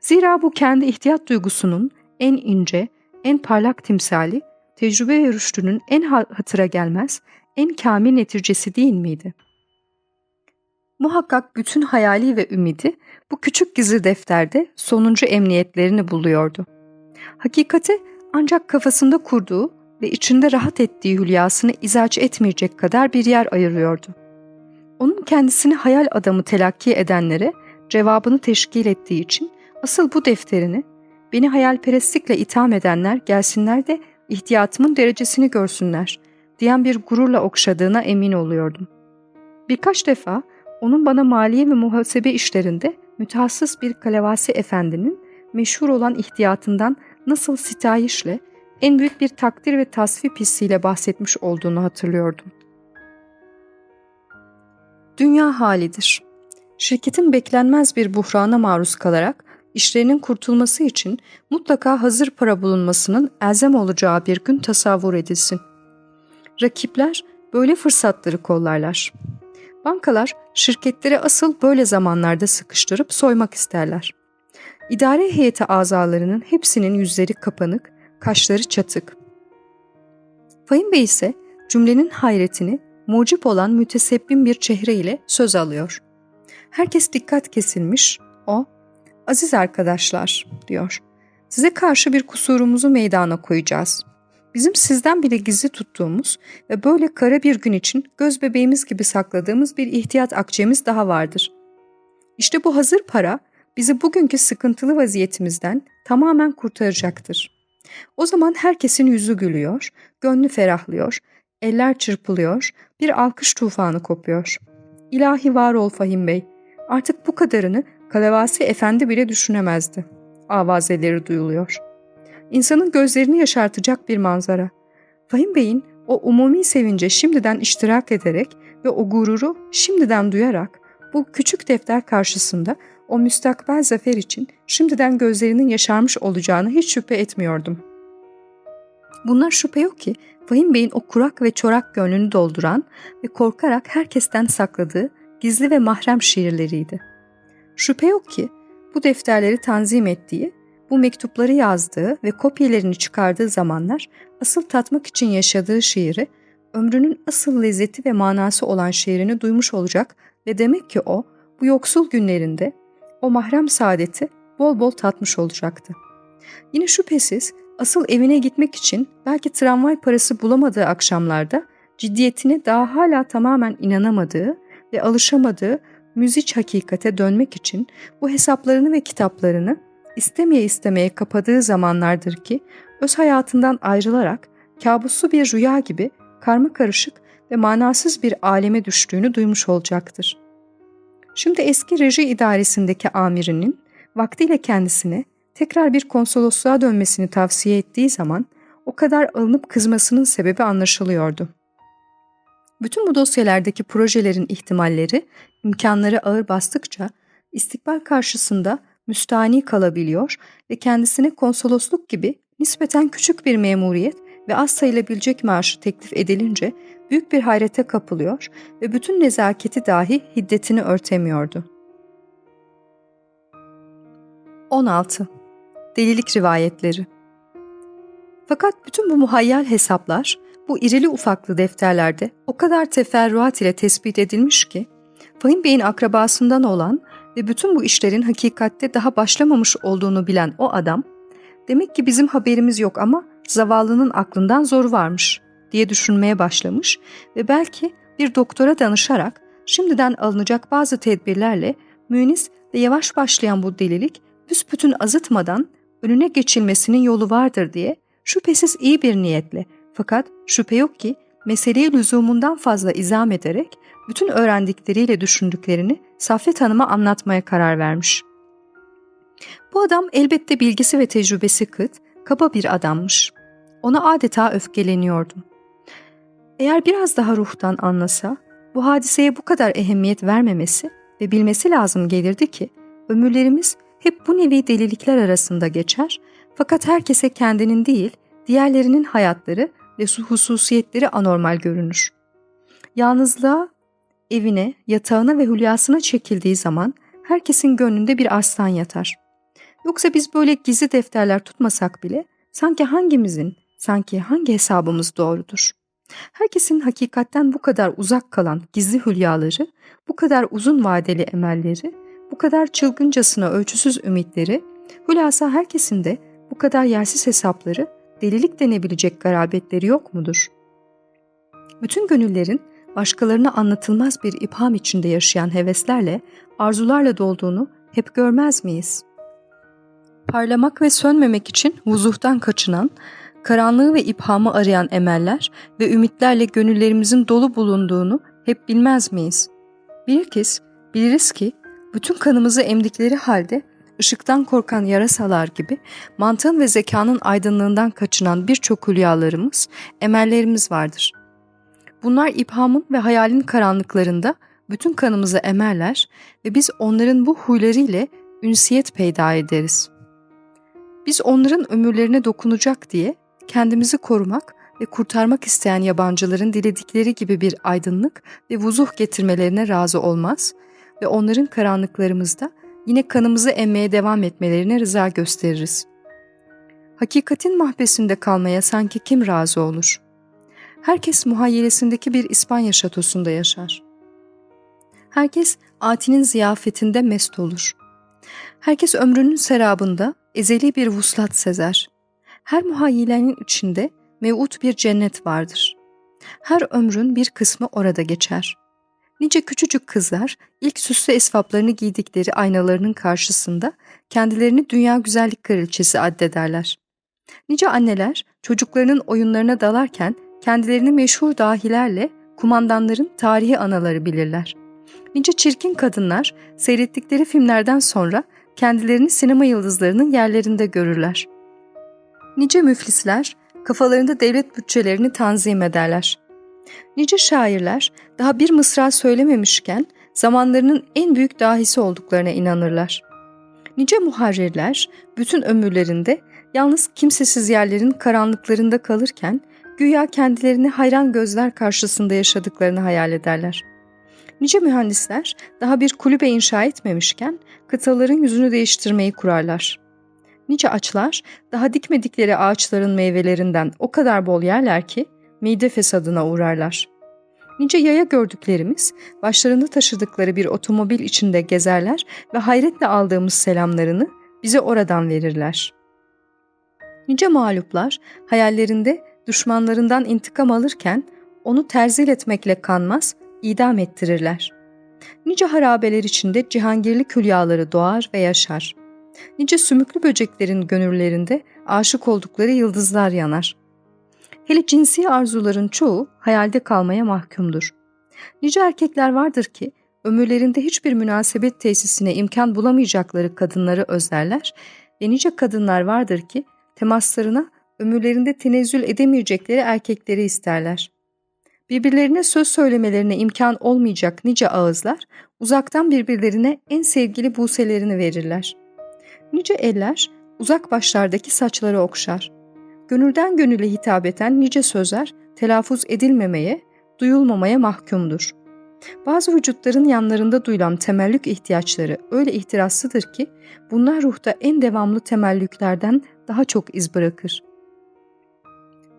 Zira bu kendi ihtiyat duygusunun en ince, en parlak timsali, tecrübe ve rüştünün en hatıra gelmez, en kamil neticesi değil miydi? Muhakkak bütün hayali ve ümidi bu küçük gizli defterde sonuncu emniyetlerini buluyordu. Hakikati ancak kafasında kurduğu ve içinde rahat ettiği hülyasını izaç etmeyecek kadar bir yer ayırıyordu. Onun kendisini hayal adamı telakki edenlere cevabını teşkil ettiği için asıl bu defterini beni hayalperestlikle itham edenler gelsinler de ihtiyatımın derecesini görsünler diyen bir gururla okşadığına emin oluyordum. Birkaç defa onun bana maliye ve muhasebe işlerinde mütehassıs bir kalavasi efendinin meşhur olan ihtiyatından nasıl sitayişle, en büyük bir takdir ve tasvip hissiyle bahsetmiş olduğunu hatırlıyordum. Dünya halidir. Şirketin beklenmez bir buhrana maruz kalarak işlerinin kurtulması için mutlaka hazır para bulunmasının elzem olacağı bir gün tasavvur edilsin. Rakipler böyle fırsatları kollarlar. Bankalar şirketleri asıl böyle zamanlarda sıkıştırıp soymak isterler. İdare heyeti azalarının hepsinin yüzleri kapanık, kaşları çatık. Fahim Bey ise cümlenin hayretini mucip olan mütesebbim bir çehre ile söz alıyor. Herkes dikkat kesilmiş, o, aziz arkadaşlar diyor. Size karşı bir kusurumuzu meydana koyacağız. Bizim sizden bile gizli tuttuğumuz ve böyle kara bir gün için göz bebeğimiz gibi sakladığımız bir ihtiyat akçemiz daha vardır. İşte bu hazır para bizi bugünkü sıkıntılı vaziyetimizden tamamen kurtaracaktır. O zaman herkesin yüzü gülüyor, gönlü ferahlıyor, eller çırpılıyor, bir alkış tufanı kopuyor. İlahi var ol Fahim Bey, artık bu kadarını Kalavasi Efendi bile düşünemezdi. Avazeleri duyuluyor. İnsanın gözlerini yaşartacak bir manzara. Fahim Bey'in o umumi sevince şimdiden iştirak ederek ve o gururu şimdiden duyarak bu küçük defter karşısında o müstakbel zafer için şimdiden gözlerinin yaşarmış olacağını hiç şüphe etmiyordum. Bunlar şüphe yok ki Fahim Bey'in o kurak ve çorak gönlünü dolduran ve korkarak herkesten sakladığı gizli ve mahrem şiirleriydi. Şüphe yok ki bu defterleri tanzim ettiği, bu mektupları yazdığı ve kopyelerini çıkardığı zamanlar asıl tatmak için yaşadığı şiiri, ömrünün asıl lezzeti ve manası olan şiirini duymuş olacak ve demek ki o, bu yoksul günlerinde o mahrem saadeti bol bol tatmış olacaktı. Yine şüphesiz asıl evine gitmek için belki tramvay parası bulamadığı akşamlarda ciddiyetine daha hala tamamen inanamadığı ve alışamadığı müziç hakikate dönmek için bu hesaplarını ve kitaplarını istemeye istemeye kapadığı zamanlardır ki öz hayatından ayrılarak kabuslu bir rüya gibi karma karışık ve manasız bir aleme düştüğünü duymuş olacaktır. Şimdi eski reji idaresindeki amirinin vaktiyle kendisine tekrar bir konsolosluğa dönmesini tavsiye ettiği zaman o kadar alınıp kızmasının sebebi anlaşılıyordu. Bütün bu dosyalardaki projelerin ihtimalleri, imkanları ağır bastıkça istikbal karşısında müstani kalabiliyor ve kendisine konsolosluk gibi nispeten küçük bir memuriyet ve az sayılabilecek maaşı teklif edilince büyük bir hayrete kapılıyor ve bütün nezaketi dahi hiddetini örtemiyordu. 16. Delilik rivayetleri. Fakat bütün bu muhayyel hesaplar bu irili ufaklı defterlerde o kadar teferruat ile tespit edilmiş ki, Fahim Bey'in akrabasından olan ve bütün bu işlerin hakikatte daha başlamamış olduğunu bilen o adam, demek ki bizim haberimiz yok ama zavallının aklından zor varmış diye düşünmeye başlamış ve belki bir doktora danışarak şimdiden alınacak bazı tedbirlerle münis ve yavaş başlayan bu delilik büsbütün azıtmadan önüne geçilmesinin yolu vardır diye şüphesiz iyi bir niyetle fakat şüphe yok ki meseleyi lüzumundan fazla izam ederek bütün öğrendikleriyle düşündüklerini Saffet Hanım'a anlatmaya karar vermiş. Bu adam elbette bilgisi ve tecrübesi kıt, kaba bir adammış. Ona adeta öfkeleniyordum. Eğer biraz daha ruhtan anlasa, bu hadiseye bu kadar ehemmiyet vermemesi ve bilmesi lazım gelirdi ki, ömürlerimiz hep bu nevi delilikler arasında geçer, fakat herkese kendinin değil, diğerlerinin hayatları ve hususiyetleri anormal görünür. Yalnızlığa, evine, yatağına ve hülyasına çekildiği zaman herkesin gönlünde bir arslan yatar. Yoksa biz böyle gizli defterler tutmasak bile sanki hangimizin, sanki hangi hesabımız doğrudur? Herkesin hakikatten bu kadar uzak kalan gizli hülyaları, bu kadar uzun vadeli emelleri, kadar çılgıncasına ölçüsüz ümitleri, hülasa herkesin de bu kadar yersiz hesapları, delilik denebilecek garabetleri yok mudur? Bütün gönüllerin başkalarına anlatılmaz bir ipham içinde yaşayan heveslerle, arzularla dolduğunu hep görmez miyiz? Parlamak ve sönmemek için vuzuhtan kaçınan, karanlığı ve iphamı arayan emeller ve ümitlerle gönüllerimizin dolu bulunduğunu hep bilmez miyiz? Bilirkis, biliriz ki bütün kanımızı emdikleri halde ışıktan korkan yarasalar gibi mantığın ve zekanın aydınlığından kaçınan birçok hülyalarımız, emellerimiz vardır. Bunlar iphamın ve hayalin karanlıklarında bütün kanımızı emerler ve biz onların bu huylarıyla ünsiyet peyda ederiz. Biz onların ömürlerine dokunacak diye kendimizi korumak ve kurtarmak isteyen yabancıların diledikleri gibi bir aydınlık ve vuzuh getirmelerine razı olmaz ve onların karanlıklarımızda yine kanımızı emmeye devam etmelerine rıza gösteririz. Hakikatin mahbesinde kalmaya sanki kim razı olur? Herkes muhayyelesindeki bir İspanya şatosunda yaşar. Herkes atinin ziyafetinde mest olur. Herkes ömrünün serabında ezeli bir vuslat sezer. Her muhayyilenin içinde mevut bir cennet vardır. Her ömrün bir kısmı orada geçer. Nice küçücük kızlar ilk süslü esvaplarını giydikleri aynalarının karşısında kendilerini dünya güzellik kraliçesi addederler. Nice anneler çocuklarının oyunlarına dalarken kendilerini meşhur dahilerle kumandanların tarihi anaları bilirler. Nice çirkin kadınlar seyrettikleri filmlerden sonra kendilerini sinema yıldızlarının yerlerinde görürler. Nice müflisler kafalarında devlet bütçelerini tanzim ederler. Nice şairler daha bir mısra söylememişken zamanlarının en büyük dahisi olduklarına inanırlar. Nice muharrirler bütün ömürlerinde yalnız kimsesiz yerlerin karanlıklarında kalırken güya kendilerini hayran gözler karşısında yaşadıklarını hayal ederler. Nice mühendisler daha bir kulübe inşa etmemişken kıtaların yüzünü değiştirmeyi kurarlar. Nice açlar daha dikmedikleri ağaçların meyvelerinden o kadar bol yerler ki mide fesadına uğrarlar. Nice yaya gördüklerimiz başlarında taşıdıkları bir otomobil içinde gezerler ve hayretle aldığımız selamlarını bize oradan verirler. Nice mağluplar hayallerinde düşmanlarından intikam alırken onu terzil etmekle kanmaz, idam ettirirler. Nice harabeler içinde cihangirli külyaları doğar ve yaşar. Nice sümüklü böceklerin gönüllerinde aşık oldukları yıldızlar yanar. Hele cinsi arzuların çoğu hayalde kalmaya mahkumdur. Nice erkekler vardır ki ömürlerinde hiçbir münasebet tesisine imkan bulamayacakları kadınları özlerler ve nice kadınlar vardır ki temaslarına ömürlerinde tenezzül edemeyecekleri erkekleri isterler. Birbirlerine söz söylemelerine imkan olmayacak nice ağızlar uzaktan birbirlerine en sevgili buselerini verirler. Nice eller uzak başlardaki saçları okşar. Gönülden gönüle hitap eden nice sözler telaffuz edilmemeye, duyulmamaya mahkumdur. Bazı vücutların yanlarında duyulan temellük ihtiyaçları öyle ihtiraslıdır ki bunlar ruhta en devamlı temellüklerden daha çok iz bırakır.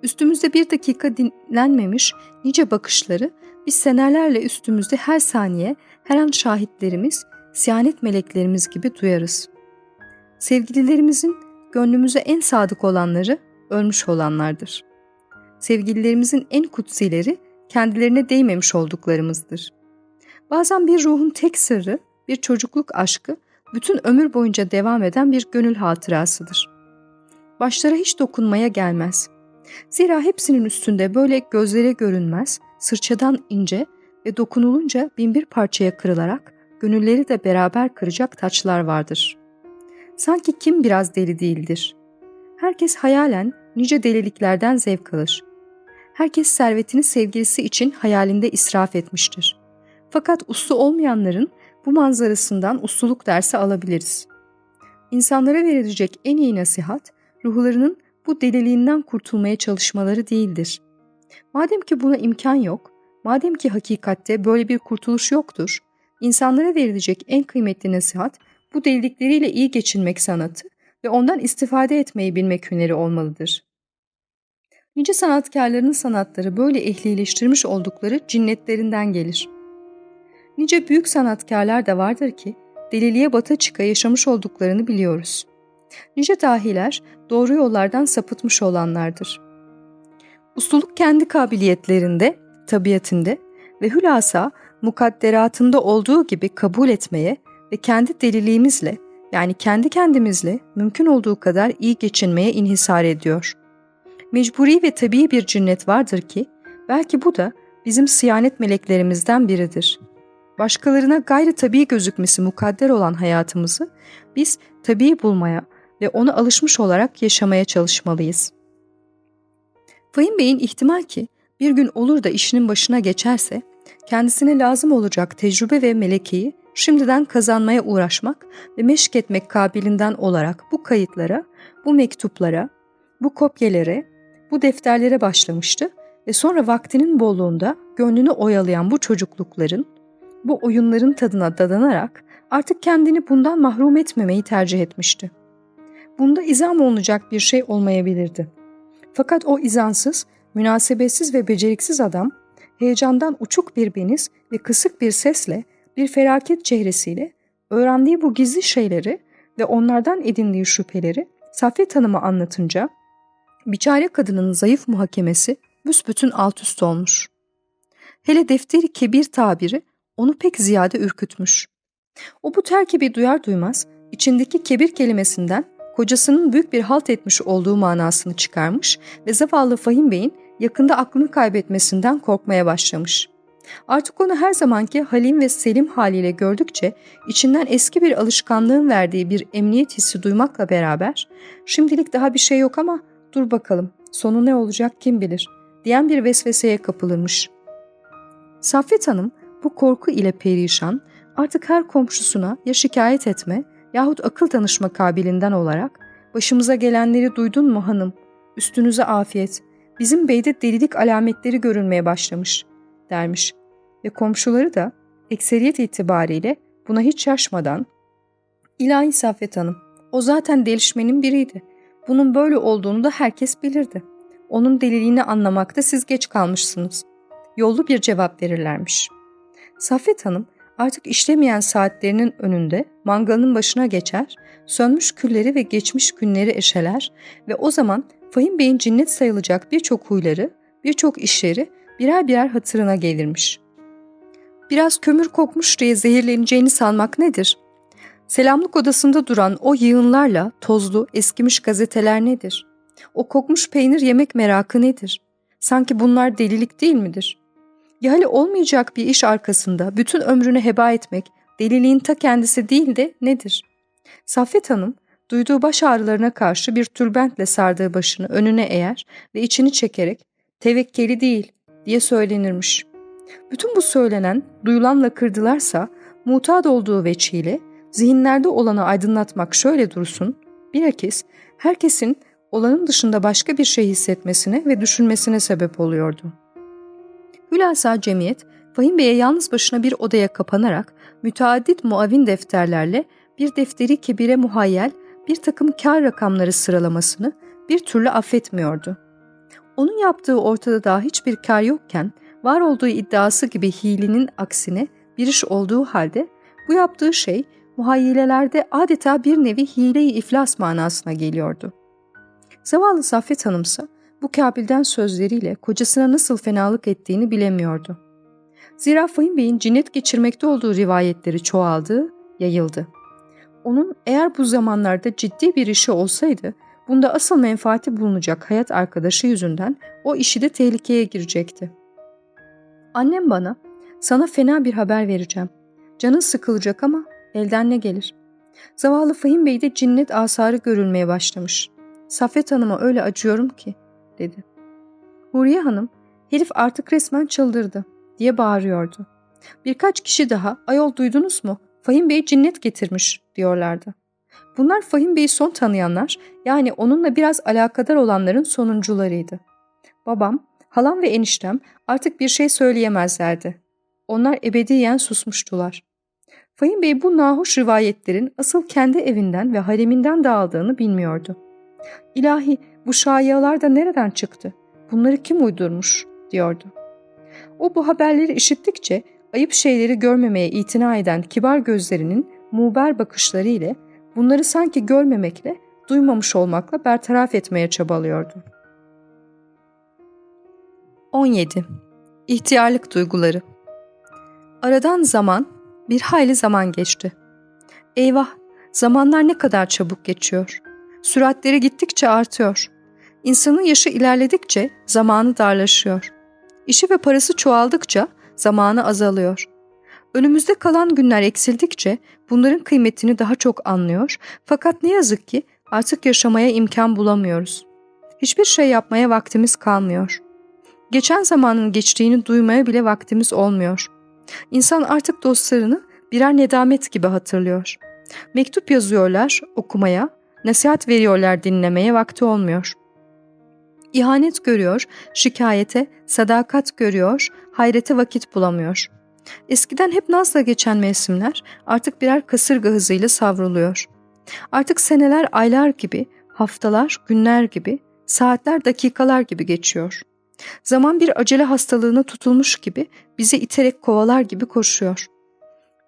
Üstümüzde bir dakika dinlenmemiş nice bakışları biz senelerle üstümüzde her saniye her an şahitlerimiz, siyanet meleklerimiz gibi duyarız. Sevgililerimizin gönlümüze en sadık olanları ölmüş olanlardır. Sevgililerimizin en kutsileri kendilerine değmemiş olduklarımızdır. Bazen bir ruhun tek sırrı, bir çocukluk aşkı, bütün ömür boyunca devam eden bir gönül hatırasıdır. Başlara hiç dokunmaya gelmez. Zira hepsinin üstünde böyle gözlere görünmez, sırçadan ince ve dokunulunca binbir parçaya kırılarak gönülleri de beraber kıracak taçlar vardır. Sanki kim biraz deli değildir. Herkes hayalen nice deliliklerden zevk alır. Herkes servetini sevgilisi için hayalinde israf etmiştir. Fakat uslu olmayanların bu manzarasından usluluk dersi alabiliriz. İnsanlara verilecek en iyi nasihat, ruhlarının bu deliliğinden kurtulmaya çalışmaları değildir. Madem ki buna imkan yok, madem ki hakikatte böyle bir kurtuluş yoktur, insanlara verilecek en kıymetli nasihat bu delilikleriyle iyi geçinmek sanatı ve ondan istifade etmeyi bilmek hüneri olmalıdır. Nice sanatkarların sanatları böyle ehlileştirmiş oldukları cinnetlerinden gelir. Nice büyük sanatkarlar da vardır ki deliliğe bata çıka yaşamış olduklarını biliyoruz. Nice dahiler doğru yollardan sapıtmış olanlardır. Usluluk kendi kabiliyetlerinde, tabiatinde ve hülasa mukadderatında olduğu gibi kabul etmeye ve kendi deliliğimizle yani kendi kendimizle mümkün olduğu kadar iyi geçinmeye inhisar ediyor. Mecburi ve tabii bir cinnet vardır ki belki bu da bizim siyanet meleklerimizden biridir. Başkalarına gayri tabii gözükmesi mukadder olan hayatımızı biz tabii bulmaya ve ona alışmış olarak yaşamaya çalışmalıyız. Fahim Bey'in ihtimal ki bir gün olur da işinin başına geçerse kendisine lazım olacak tecrübe ve melekeyi şimdiden kazanmaya uğraşmak ve meşk etmek kabilinden olarak bu kayıtlara, bu mektuplara, bu kopyelere, bu defterlere başlamıştı ve sonra vaktinin bolluğunda gönlünü oyalayan bu çocuklukların, bu oyunların tadına dadanarak artık kendini bundan mahrum etmemeyi tercih etmişti. Bunda izam olunacak bir şey olmayabilirdi. Fakat o izansız, münasebetsiz ve beceriksiz adam heyecandan uçuk bir beniz ve kısık bir sesle bir felaket çehresiyle öğrendiği bu gizli şeyleri ve onlardan edindiği şüpheleri Saffet Hanım'a anlatınca biçare kadının zayıf muhakemesi büsbütün alt üst olmuş. Hele defteri kebir tabiri onu pek ziyade ürkütmüş. O bu terkibi duyar duymaz içindeki kebir kelimesinden kocasının büyük bir halt etmiş olduğu manasını çıkarmış ve zavallı Fahim Bey'in yakında aklını kaybetmesinden korkmaya başlamış. Artık onu her zamanki halim ve selim haliyle gördükçe içinden eski bir alışkanlığın verdiği bir emniyet hissi duymakla beraber şimdilik daha bir şey yok ama dur bakalım sonu ne olacak kim bilir diyen bir vesveseye kapılırmış. Saffet Hanım bu korku ile perişan artık her komşusuna ya şikayet etme yahut akıl danışma kabilinden olarak başımıza gelenleri duydun mu hanım? Üstünüze afiyet. Bizim beyde delilik alametleri görülmeye başlamış dermiş. Ve komşuları da ekseriyet itibariyle buna hiç şaşmadan İlahi Saffet Hanım, o zaten delişmenin biriydi. Bunun böyle olduğunu da herkes bilirdi. Onun deliliğini anlamakta siz geç kalmışsınız. Yollu bir cevap verirlermiş. Saffet Hanım artık işlemeyen saatlerinin önünde mangalın başına geçer, sönmüş külleri ve geçmiş günleri eşeler ve o zaman Fahim Bey'in cinnet sayılacak birçok huyları, birçok işleri birer birer hatırına gelirmiş. Biraz kömür kokmuş diye zehirleneceğini sanmak nedir? Selamlık odasında duran o yığınlarla tozlu, eskimiş gazeteler nedir? O kokmuş peynir yemek merakı nedir? Sanki bunlar delilik değil midir? Ya olmayacak bir iş arkasında bütün ömrünü heba etmek deliliğin ta kendisi değil de nedir? Saffet Hanım duyduğu baş ağrılarına karşı bir tülbentle sardığı başını önüne eğer ve içini çekerek tevekkeli değil diye söylenirmiş. Bütün bu söylenen, duyulanla kırdılarsa mutat olduğu veçiyle zihinlerde olanı aydınlatmak şöyle dursun, bilakis herkesin olanın dışında başka bir şey hissetmesine ve düşünmesine sebep oluyordu. Hülasa cemiyet, Fahim Bey'e yalnız başına bir odaya kapanarak müteaddit muavin defterlerle bir defteri kebire muhayyel bir takım kar rakamları sıralamasını bir türlü affetmiyordu. Onun yaptığı ortada daha hiçbir kar yokken var olduğu iddiası gibi hilinin aksine bir iş olduğu halde bu yaptığı şey muhayyilelerde adeta bir nevi hile-i iflas manasına geliyordu. Zavallı Saffet Hanımsa bu Kabil'den sözleriyle kocasına nasıl fenalık ettiğini bilemiyordu. Zira Fahim Bey'in cinnet geçirmekte olduğu rivayetleri çoğaldı, yayıldı. Onun eğer bu zamanlarda ciddi bir işi olsaydı, bunda asıl menfaati bulunacak hayat arkadaşı yüzünden o işi de tehlikeye girecekti. Annem bana, sana fena bir haber vereceğim. Canın sıkılacak ama elden ne gelir? Zavallı Fahim Bey'de cinnet asarı görülmeye başlamış. Safet Hanım'a öyle acıyorum ki dedi. Huriye Hanım, herif artık resmen çıldırdı diye bağırıyordu. Birkaç kişi daha, ayol duydunuz mu? Fahim Bey cinnet getirmiş diyorlardı. Bunlar Fahim Bey'i son tanıyanlar, yani onunla biraz alakadar olanların sonuncularıydı. Babam, halam ve eniştem artık bir şey söyleyemezlerdi. Onlar ebediyen susmuştular. Fahim Bey bu nahoş rivayetlerin asıl kendi evinden ve hareminden dağıldığını bilmiyordu. İlahi bu şayialar da nereden çıktı? Bunları kim uydurmuş? diyordu. O bu haberleri işittikçe ayıp şeyleri görmemeye itina eden kibar gözlerinin muber bakışları ile bunları sanki görmemekle, duymamış olmakla bertaraf etmeye çabalıyordu. 17. İhtiyarlık duyguları Aradan zaman, bir hayli zaman geçti. Eyvah, zamanlar ne kadar çabuk geçiyor. Süratleri gittikçe artıyor. İnsanın yaşı ilerledikçe zamanı darlaşıyor. İşi ve parası çoğaldıkça zamanı azalıyor. Önümüzde kalan günler eksildikçe bunların kıymetini daha çok anlıyor fakat ne yazık ki artık yaşamaya imkan bulamıyoruz. Hiçbir şey yapmaya vaktimiz kalmıyor. Geçen zamanın geçtiğini duymaya bile vaktimiz olmuyor. İnsan artık dostlarını birer nedamet gibi hatırlıyor. Mektup yazıyorlar okumaya, nasihat veriyorlar dinlemeye vakti olmuyor. İhanet görüyor, şikayete, sadakat görüyor, hayrete vakit bulamıyor. Eskiden hep nazla geçen mevsimler artık birer kasırga hızıyla savruluyor. Artık seneler aylar gibi, haftalar günler gibi, saatler dakikalar gibi geçiyor. Zaman bir acele hastalığına tutulmuş gibi bizi iterek kovalar gibi koşuyor.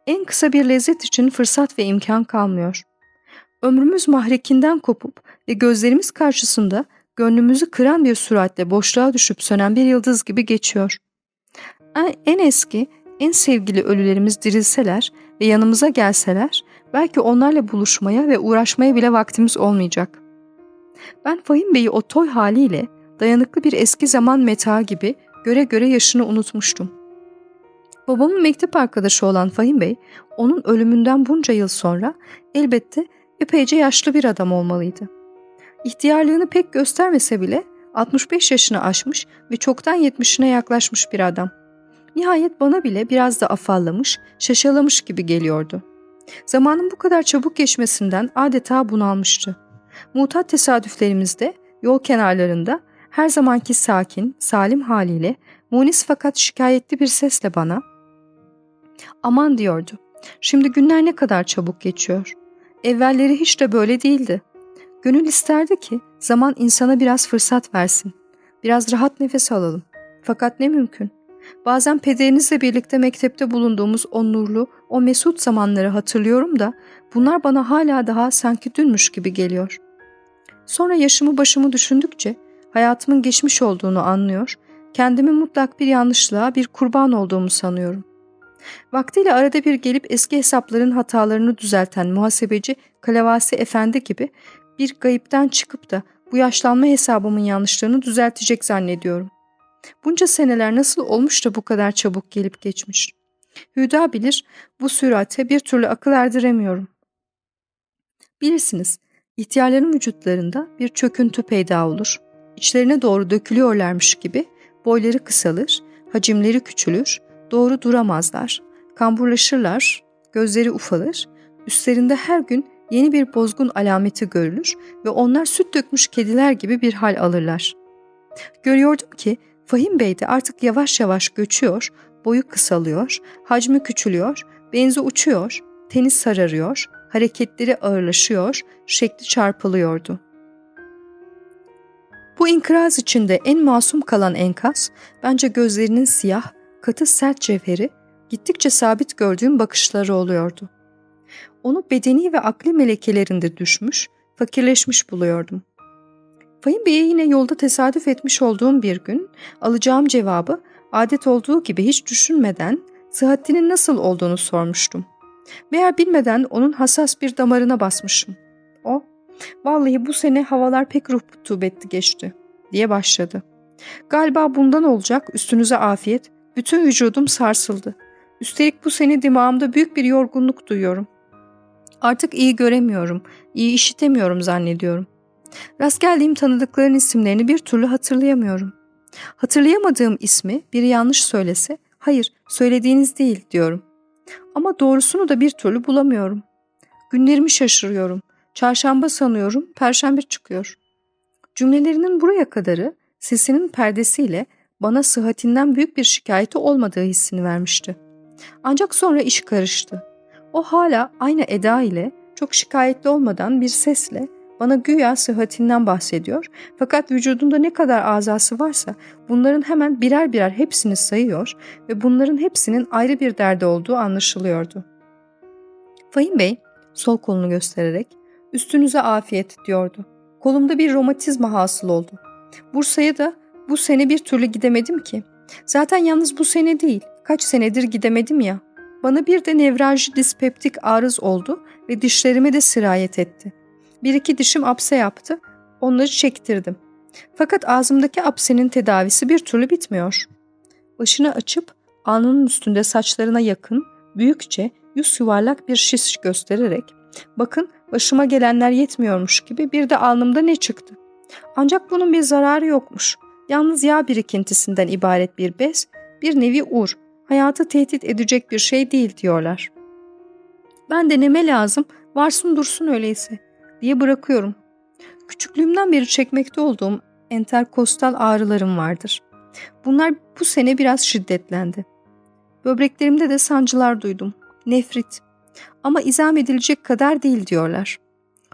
En kısa bir lezzet için fırsat ve imkan kalmıyor. Ömrümüz mahrekinden kopup ve gözlerimiz karşısında gönlümüzü kıran bir süratle boşluğa düşüp sönen bir yıldız gibi geçiyor. En eski, en sevgili ölülerimiz dirilseler ve yanımıza gelseler belki onlarla buluşmaya ve uğraşmaya bile vaktimiz olmayacak. Ben Fahim Bey'i o toy haliyle dayanıklı bir eski zaman metağı gibi göre göre yaşını unutmuştum. Babamın mektep arkadaşı olan Fahim Bey, onun ölümünden bunca yıl sonra elbette epeyce yaşlı bir adam olmalıydı. İhtiyarlığını pek göstermese bile 65 yaşını aşmış ve çoktan 70'ine yaklaşmış bir adam. Nihayet bana bile biraz da afallamış, şaşalamış gibi geliyordu. Zamanın bu kadar çabuk geçmesinden adeta bunalmıştı. Mutat tesadüflerimizde yol kenarlarında her zamanki sakin, salim haliyle munis fakat şikayetli bir sesle bana ''Aman'' diyordu. ''Şimdi günler ne kadar çabuk geçiyor. Evvelleri hiç de böyle değildi. Gönül isterdi ki zaman insana biraz fırsat versin. Biraz rahat nefes alalım. Fakat ne mümkün. Bazen pederinizle birlikte mektepte bulunduğumuz o nurlu, o mesut zamanları hatırlıyorum da bunlar bana hala daha sanki dünmüş gibi geliyor. Sonra yaşımı başımı düşündükçe hayatımın geçmiş olduğunu anlıyor, kendimi mutlak bir yanlışlığa bir kurban olduğumu sanıyorum. Vaktiyle arada bir gelip eski hesapların hatalarını düzelten muhasebeci Kalavasi Efendi gibi bir gayipten çıkıp da bu yaşlanma hesabımın yanlışlarını düzeltecek zannediyorum. Bunca seneler nasıl olmuş da bu kadar çabuk gelip geçmiş. Hüda bilir bu sürate bir türlü akıl erdiremiyorum. Bilirsiniz ihtiyarların vücutlarında bir çöküntü peyda olur. İçlerine doğru dökülüyorlarmış gibi boyları kısalır, hacimleri küçülür, doğru duramazlar, kamburlaşırlar, gözleri ufalır, üstlerinde her gün yeni bir bozgun alameti görülür ve onlar süt dökmüş kediler gibi bir hal alırlar. Görüyordum ki Fahim Bey de artık yavaş yavaş göçüyor, boyu kısalıyor, hacmi küçülüyor, benzi uçuyor, teni sararıyor, hareketleri ağırlaşıyor, şekli çarpılıyordu. Bu inkraz içinde en masum kalan enkaz, bence gözlerinin siyah, katı sert cevheri, gittikçe sabit gördüğüm bakışları oluyordu. Onu bedeni ve akli melekelerinde düşmüş, fakirleşmiş buluyordum. Fahim Bey'e yine yolda tesadüf etmiş olduğum bir gün alacağım cevabı adet olduğu gibi hiç düşünmeden sıhhatinin nasıl olduğunu sormuştum. Meğer bilmeden onun hassas bir damarına basmışım. Vallahi bu sene havalar pek rutubetli geçti diye başladı. Galiba bundan olacak üstünüze afiyet, bütün vücudum sarsıldı. Üstelik bu sene dimağımda büyük bir yorgunluk duyuyorum. Artık iyi göremiyorum, iyi işitemiyorum zannediyorum. Rast geldiğim tanıdıkların isimlerini bir türlü hatırlayamıyorum. Hatırlayamadığım ismi biri yanlış söylese, hayır söylediğiniz değil diyorum. Ama doğrusunu da bir türlü bulamıyorum. Günlerimi şaşırıyorum. Çarşamba sanıyorum, perşembe çıkıyor. Cümlelerinin buraya kadarı sesinin perdesiyle bana sıhhatinden büyük bir şikayeti olmadığı hissini vermişti. Ancak sonra iş karıştı. O hala aynı eda ile çok şikayetli olmadan bir sesle bana güya sıhhatinden bahsediyor fakat vücudunda ne kadar azası varsa bunların hemen birer birer hepsini sayıyor ve bunların hepsinin ayrı bir derdi olduğu anlaşılıyordu. Fahim Bey sol kolunu göstererek üstünüze afiyet diyordu. Kolumda bir romatizma hasıl oldu. Bursa'ya da bu sene bir türlü gidemedim ki. Zaten yalnız bu sene değil, kaç senedir gidemedim ya. Bana bir de nevralji dispeptik arız oldu ve dişlerime de sirayet etti. Bir iki dişim apse yaptı, onları çektirdim. Fakat ağzımdaki apsenin tedavisi bir türlü bitmiyor. Başını açıp alnının üstünde saçlarına yakın, büyükçe, yüz yuvarlak bir şiş göstererek bakın başıma gelenler yetmiyormuş gibi bir de alnımda ne çıktı. Ancak bunun bir zararı yokmuş. Yalnız yağ birikintisinden ibaret bir bez, bir nevi ur, hayatı tehdit edecek bir şey değil diyorlar. Ben de neme lazım, varsın dursun öyleyse diye bırakıyorum. Küçüklüğümden beri çekmekte olduğum enterkostal ağrılarım vardır. Bunlar bu sene biraz şiddetlendi. Böbreklerimde de sancılar duydum. Nefrit. Ama izam edilecek kadar değil diyorlar.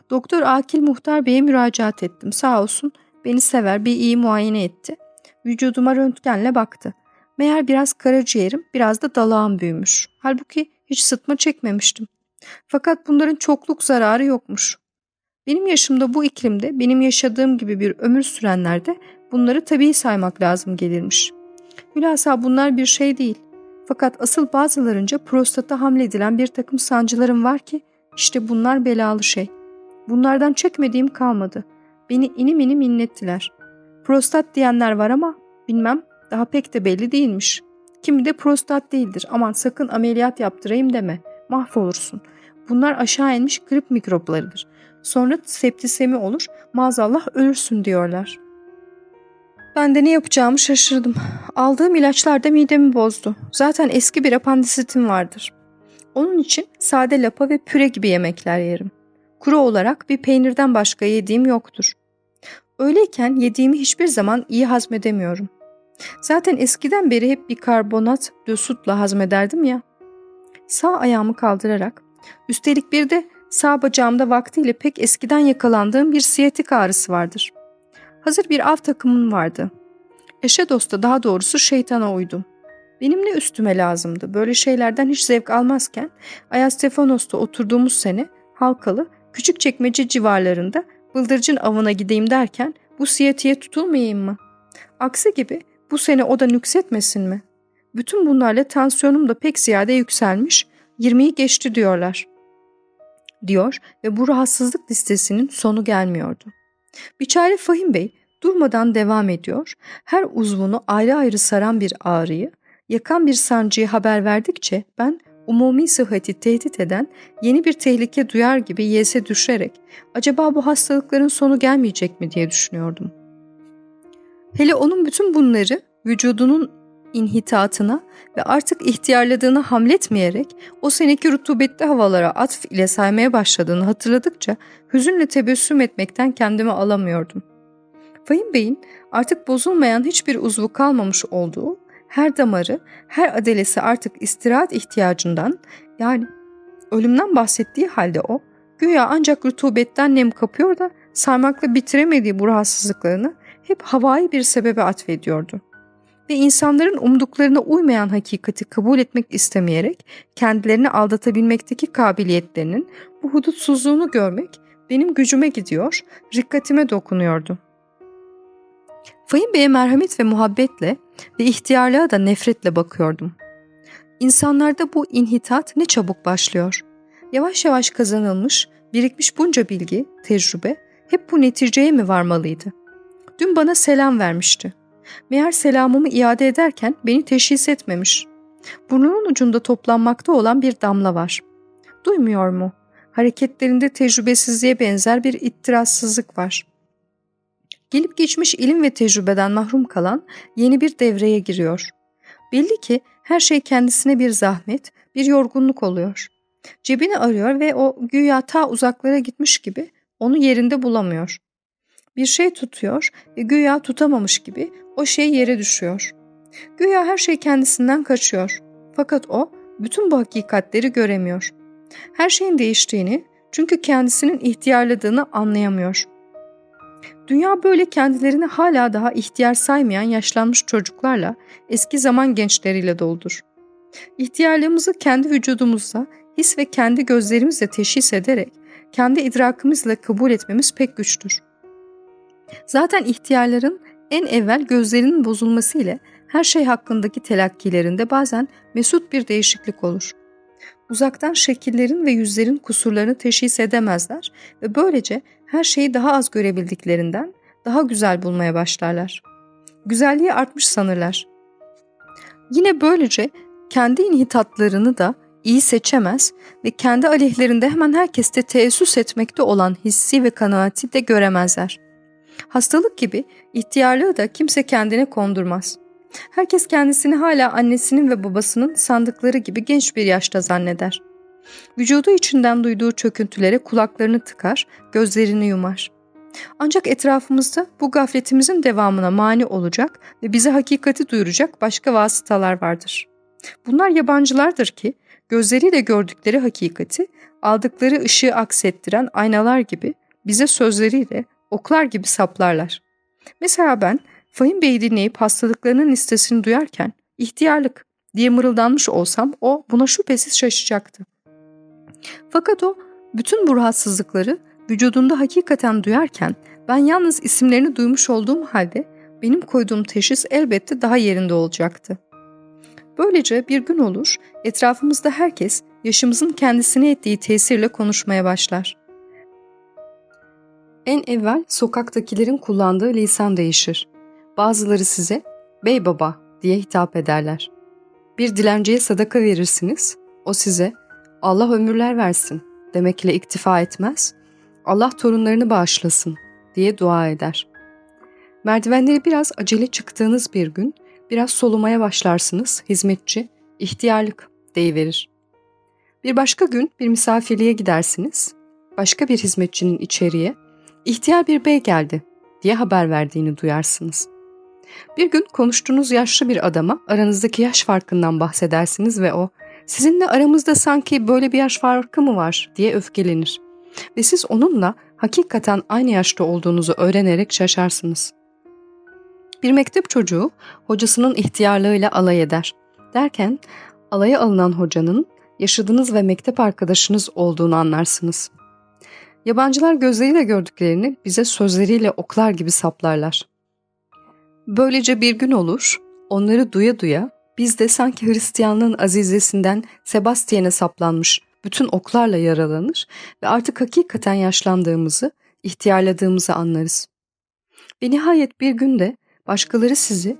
Doktor Akil Muhtar Bey'e müracaat ettim. Sağ olsun beni sever bir iyi muayene etti. Vücuduma röntgenle baktı. Meğer biraz karaciğerim biraz da dalağım büyümüş. Halbuki hiç sıtma çekmemiştim. Fakat bunların çokluk zararı yokmuş. Benim yaşımda bu iklimde benim yaşadığım gibi bir ömür sürenlerde bunları tabii saymak lazım gelirmiş. Hülasa bunlar bir şey değil. Fakat asıl bazılarınca prostata hamledilen bir takım sancılarım var ki işte bunlar belalı şey. Bunlardan çekmediğim kalmadı. Beni inim inim inlettiler. Prostat diyenler var ama bilmem daha pek de belli değilmiş. Kimi de prostat değildir. Aman sakın ameliyat yaptırayım deme. Mahvolursun. Bunlar aşağı inmiş grip mikroplarıdır. Sonra septisemi olur, maazallah ölürsün diyorlar. Ben de ne yapacağımı şaşırdım. Aldığım ilaçlar da midemi bozdu. Zaten eski bir apandisitim vardır. Onun için sade lapa ve püre gibi yemekler yerim. Kuru olarak bir peynirden başka yediğim yoktur. Öyleyken yediğimi hiçbir zaman iyi hazmedemiyorum. Zaten eskiden beri hep bir karbonat dösutla hazmederdim ya. Sağ ayağımı kaldırarak, üstelik bir de sağ bacağımda vaktiyle pek eskiden yakalandığım bir siyatik ağrısı vardır. Hazır bir av takımım vardı. Eşe dosta daha doğrusu şeytana uydum. Benim ne üstüme lazımdı. Böyle şeylerden hiç zevk almazken Ayastefanos'ta oturduğumuz sene Halkalı küçük çekmece civarlarında bıldırcın avına gideyim derken bu siyatiye tutulmayayım mı? Aksi gibi bu sene o da nüksetmesin mi? Bütün bunlarla tansiyonum da pek ziyade yükselmiş, 20'yi geçti diyorlar. Diyor ve bu rahatsızlık listesinin sonu gelmiyordu. Biçare Fahim Bey durmadan devam ediyor. Her uzvunu ayrı ayrı saran bir ağrıyı, yakan bir sancıyı haber verdikçe ben umumi sıhhati tehdit eden yeni bir tehlike duyar gibi yese düşerek acaba bu hastalıkların sonu gelmeyecek mi diye düşünüyordum. Hele onun bütün bunları vücudunun inhitatına ve artık ihtiyarladığını hamletmeyerek o seneki rutubetli havalara atf ile saymaya başladığını hatırladıkça hüzünle tebessüm etmekten kendimi alamıyordum. Fahim Bey'in artık bozulmayan hiçbir uzvu kalmamış olduğu, her damarı, her adelesi artık istirahat ihtiyacından yani ölümden bahsettiği halde o, güya ancak rutubetten nem kapıyor da sarmakla bitiremediği bu rahatsızlıklarını hep havai bir sebebe atfediyordu. Ve insanların umduklarına uymayan hakikati kabul etmek istemeyerek kendilerini aldatabilmekteki kabiliyetlerinin bu hudutsuzluğunu görmek benim gücüme gidiyor, rikkatime dokunuyordu. Fahim Bey'e merhamet ve muhabbetle ve ihtiyarlığa da nefretle bakıyordum. İnsanlarda bu inhitat ne çabuk başlıyor. Yavaş yavaş kazanılmış, birikmiş bunca bilgi, tecrübe hep bu neticeye mi varmalıydı? Dün bana selam vermişti. Meğer selamımı iade ederken beni teşhis etmemiş. Burnunun ucunda toplanmakta olan bir damla var. Duymuyor mu? Hareketlerinde tecrübesizliğe benzer bir ittirazsızlık var. Gelip geçmiş ilim ve tecrübeden mahrum kalan yeni bir devreye giriyor. Belli ki her şey kendisine bir zahmet, bir yorgunluk oluyor. Cebini arıyor ve o güya ta uzaklara gitmiş gibi onu yerinde bulamıyor. Bir şey tutuyor ve güya tutamamış gibi o şey yere düşüyor. Güya her şey kendisinden kaçıyor. Fakat o bütün bu hakikatleri göremiyor. Her şeyin değiştiğini çünkü kendisinin ihtiyarladığını anlayamıyor. Dünya böyle kendilerini hala daha ihtiyar saymayan yaşlanmış çocuklarla, eski zaman gençleriyle doldur. İhtiyarlığımızı kendi vücudumuzla, his ve kendi gözlerimizle teşhis ederek, kendi idrakımızla kabul etmemiz pek güçtür. Zaten ihtiyarların en evvel gözlerinin bozulması ile her şey hakkındaki telakkilerinde bazen mesut bir değişiklik olur. Uzaktan şekillerin ve yüzlerin kusurlarını teşhis edemezler ve böylece her şeyi daha az görebildiklerinden daha güzel bulmaya başlarlar. Güzelliği artmış sanırlar. Yine böylece kendi inhitatlarını da iyi seçemez ve kendi aleyhlerinde hemen herkeste teessüs etmekte olan hissi ve kanaati de göremezler. Hastalık gibi ihtiyarlığı da kimse kendine kondurmaz. Herkes kendisini hala annesinin ve babasının sandıkları gibi genç bir yaşta zanneder. Vücudu içinden duyduğu çöküntülere kulaklarını tıkar, gözlerini yumar. Ancak etrafımızda bu gafletimizin devamına mani olacak ve bize hakikati duyuracak başka vasıtalar vardır. Bunlar yabancılardır ki gözleriyle gördükleri hakikati aldıkları ışığı aksettiren aynalar gibi bize sözleriyle oklar gibi saplarlar. Mesela ben Fahim Bey'i dinleyip hastalıklarının listesini duyarken ihtiyarlık diye mırıldanmış olsam o buna şüphesiz şaşacaktı. Fakat o bütün bu rahatsızlıkları vücudunda hakikaten duyarken ben yalnız isimlerini duymuş olduğum halde benim koyduğum teşhis elbette daha yerinde olacaktı. Böylece bir gün olur, etrafımızda herkes yaşımızın kendisine ettiği tesirle konuşmaya başlar. En evvel sokaktakilerin kullandığı lisan değişir. Bazıları size bey baba diye hitap ederler. Bir dilenciye sadaka verirsiniz, o size Allah ömürler versin demekle iktifa etmez, Allah torunlarını bağışlasın diye dua eder. Merdivenleri biraz acele çıktığınız bir gün biraz solumaya başlarsınız, hizmetçi, ihtiyarlık deyiverir. Bir başka gün bir misafirliğe gidersiniz, başka bir hizmetçinin içeriye, ihtiyar bir bey geldi diye haber verdiğini duyarsınız. Bir gün konuştuğunuz yaşlı bir adama aranızdaki yaş farkından bahsedersiniz ve o, sizinle aramızda sanki böyle bir yaş farkı mı var diye öfkelenir. Ve siz onunla hakikaten aynı yaşta olduğunuzu öğrenerek şaşarsınız. Bir mektep çocuğu hocasının ihtiyarlığıyla alay eder. Derken alaya alınan hocanın yaşadığınız ve mektep arkadaşınız olduğunu anlarsınız. Yabancılar gözleriyle gördüklerini bize sözleriyle oklar gibi saplarlar. Böylece bir gün olur, onları duya duya biz de sanki Hristiyanlığın azizesinden Sebastian'e saplanmış bütün oklarla yaralanır ve artık hakikaten yaşlandığımızı, ihtiyarladığımızı anlarız. Ve nihayet bir günde başkaları sizi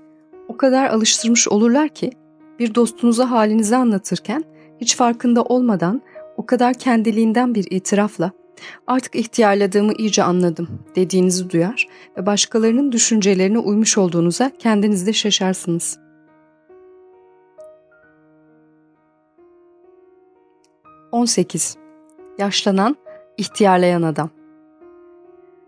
o kadar alıştırmış olurlar ki bir dostunuza halinizi anlatırken hiç farkında olmadan o kadar kendiliğinden bir itirafla artık ihtiyarladığımı iyice anladım dediğinizi duyar ve başkalarının düşüncelerine uymuş olduğunuza kendiniz de şaşarsınız. ...18. Yaşlanan, ihtiyarlayan adam.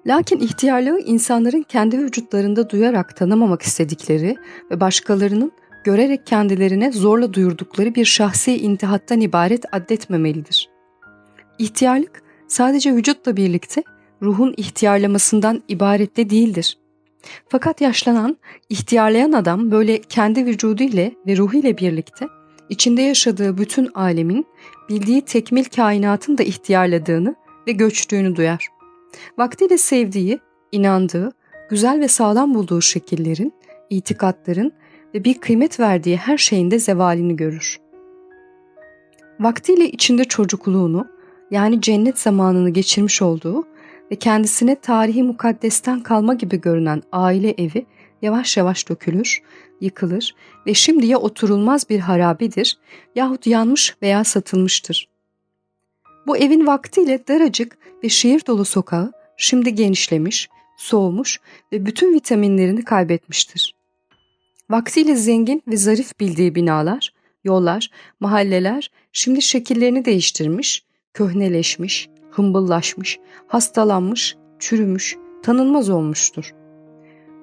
Lakin ihtiyarlığı insanların kendi vücutlarında duyarak tanımamak istedikleri ve başkalarının görerek kendilerine zorla duyurdukları bir şahsi intihattan ibaret addetmemelidir. İhtiyarlık sadece vücutla birlikte ruhun ihtiyarlamasından ibaret de değildir. Fakat yaşlanan, ihtiyarlayan adam böyle kendi vücudu ile ve ruhu ile birlikte içinde yaşadığı bütün alemin bildiği tekmil kainatın da ihtiyarladığını ve göçtüğünü duyar. Vaktiyle sevdiği, inandığı, güzel ve sağlam bulduğu şekillerin, itikatların ve bir kıymet verdiği her şeyin de zevalini görür. Vaktiyle içinde çocukluğunu, yani cennet zamanını geçirmiş olduğu ve kendisine tarihi mukaddesten kalma gibi görünen aile evi yavaş yavaş dökülür, yıkılır ve şimdi ya oturulmaz bir harabedir yahut yanmış veya satılmıştır. Bu evin vaktiyle daracık ve şehir dolu sokağı şimdi genişlemiş, soğumuş ve bütün vitaminlerini kaybetmiştir. Vaktiyle zengin ve zarif bildiği binalar, yollar, mahalleler şimdi şekillerini değiştirmiş, köhneleşmiş, hımbıllaşmış, hastalanmış, çürümüş, tanınmaz olmuştur.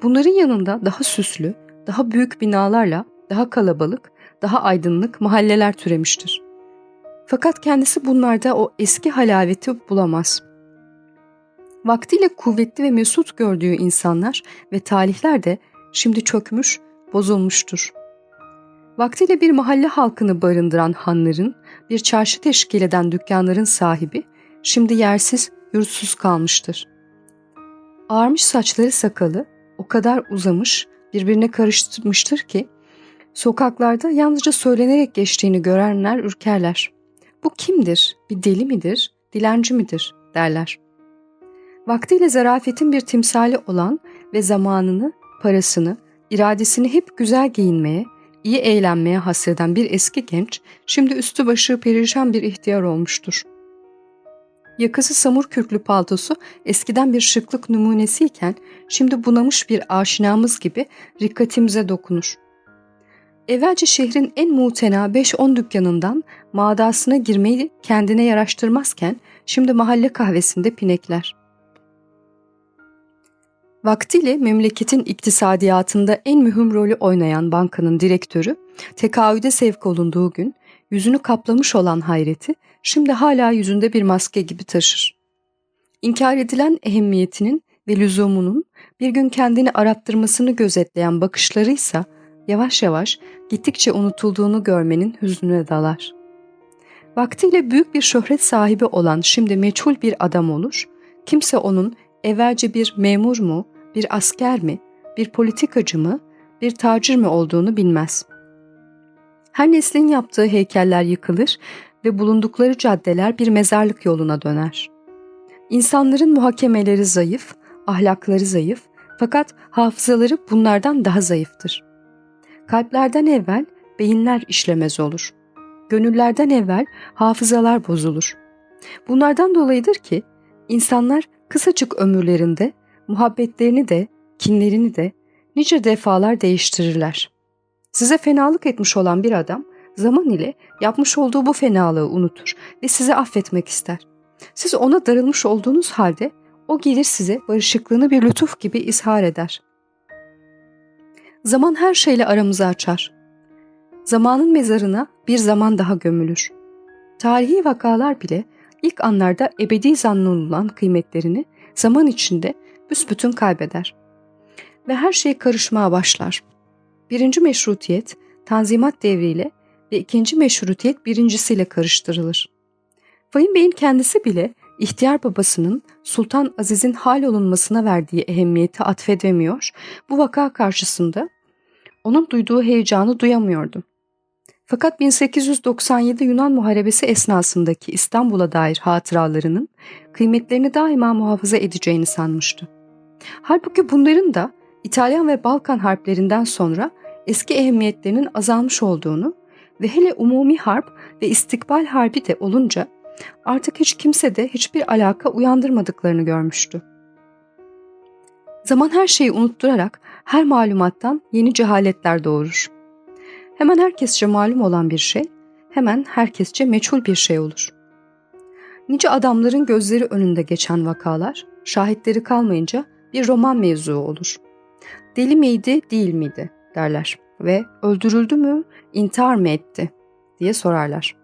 Bunların yanında daha süslü, daha büyük binalarla, daha kalabalık, daha aydınlık mahalleler türemiştir. Fakat kendisi bunlarda o eski halaveti bulamaz. Vaktiyle kuvvetli ve mesut gördüğü insanlar ve talihler de şimdi çökmüş, bozulmuştur. Vaktiyle bir mahalle halkını barındıran hanların, bir çarşı teşkil eden dükkanların sahibi, şimdi yersiz, yurtsuz kalmıştır. Ağarmış saçları sakalı o kadar uzamış, birbirine karıştırmıştır ki, sokaklarda yalnızca söylenerek geçtiğini görenler ürkerler. Bu kimdir, bir deli midir, dilenci midir derler. Vaktiyle zarafetin bir timsali olan ve zamanını, parasını, iradesini hep güzel giyinmeye, iyi eğlenmeye hasreden bir eski genç, şimdi üstü başı perişan bir ihtiyar olmuştur. Yakası samur kürklü paltosu eskiden bir şıklık numunesiyken şimdi bunamış bir aşinamız gibi rikkatimize dokunur. Evvelce şehrin en muhtena 5-10 dükkanından mağdasına girmeyi kendine yaraştırmazken şimdi mahalle kahvesinde pinekler. Vaktiyle memleketin iktisadiyatında en mühim rolü oynayan bankanın direktörü, tekahüde sevk olunduğu gün yüzünü kaplamış olan hayreti şimdi hala yüzünde bir maske gibi taşır. İnkar edilen ehemmiyetinin ve lüzumunun bir gün kendini arattırmasını gözetleyen bakışlarıysa yavaş yavaş gittikçe unutulduğunu görmenin hüznüne dalar. Vaktiyle büyük bir şöhret sahibi olan şimdi meçhul bir adam olur, kimse onun evvelce bir memur mu, bir asker mi, bir politikacı mı, bir tacir mi olduğunu bilmez. Her neslin yaptığı heykeller yıkılır ve bulundukları caddeler bir mezarlık yoluna döner. İnsanların muhakemeleri zayıf, ahlakları zayıf fakat hafızaları bunlardan daha zayıftır. Kalplerden evvel beyinler işlemez olur. Gönüllerden evvel hafızalar bozulur. Bunlardan dolayıdır ki insanlar kısacık ömürlerinde muhabbetlerini de, kinlerini de nice defalar değiştirirler. Size fenalık etmiş olan bir adam zaman ile yapmış olduğu bu fenalığı unutur ve sizi affetmek ister. Siz ona darılmış olduğunuz halde o gelir size barışıklığını bir lütuf gibi izhar eder. Zaman her şeyle aramızı açar. Zamanın mezarına bir zaman daha gömülür. Tarihi vakalar bile ilk anlarda ebedi zannolulan kıymetlerini zaman içinde büsbütün kaybeder. Ve her şey karışmaya başlar. Birinci meşrutiyet, tanzimat devriyle ve ikinci meşrutiyet birincisiyle karıştırılır. Fahim Bey'in kendisi bile ihtiyar babasının Sultan Aziz'in hal olunmasına verdiği ehemmiyeti atfedemiyor, bu vaka karşısında onun duyduğu heyecanı duyamıyordu. Fakat 1897 Yunan Muharebesi esnasındaki İstanbul'a dair hatıralarının kıymetlerini daima muhafaza edeceğini sanmıştı. Halbuki bunların da İtalyan ve Balkan harplerinden sonra eski ehemmiyetlerinin azalmış olduğunu ve hele umumi harp ve istikbal harbi de olunca artık hiç kimse de hiçbir alaka uyandırmadıklarını görmüştü. Zaman her şeyi unutturarak her malumattan yeni cehaletler doğurur. Hemen herkesçe malum olan bir şey, hemen herkesçe meçhul bir şey olur. Nice adamların gözleri önünde geçen vakalar, şahitleri kalmayınca bir roman mevzuu olur. Deli miydi, değil miydi derler ve öldürüldü mü, intihar mı etti diye sorarlar.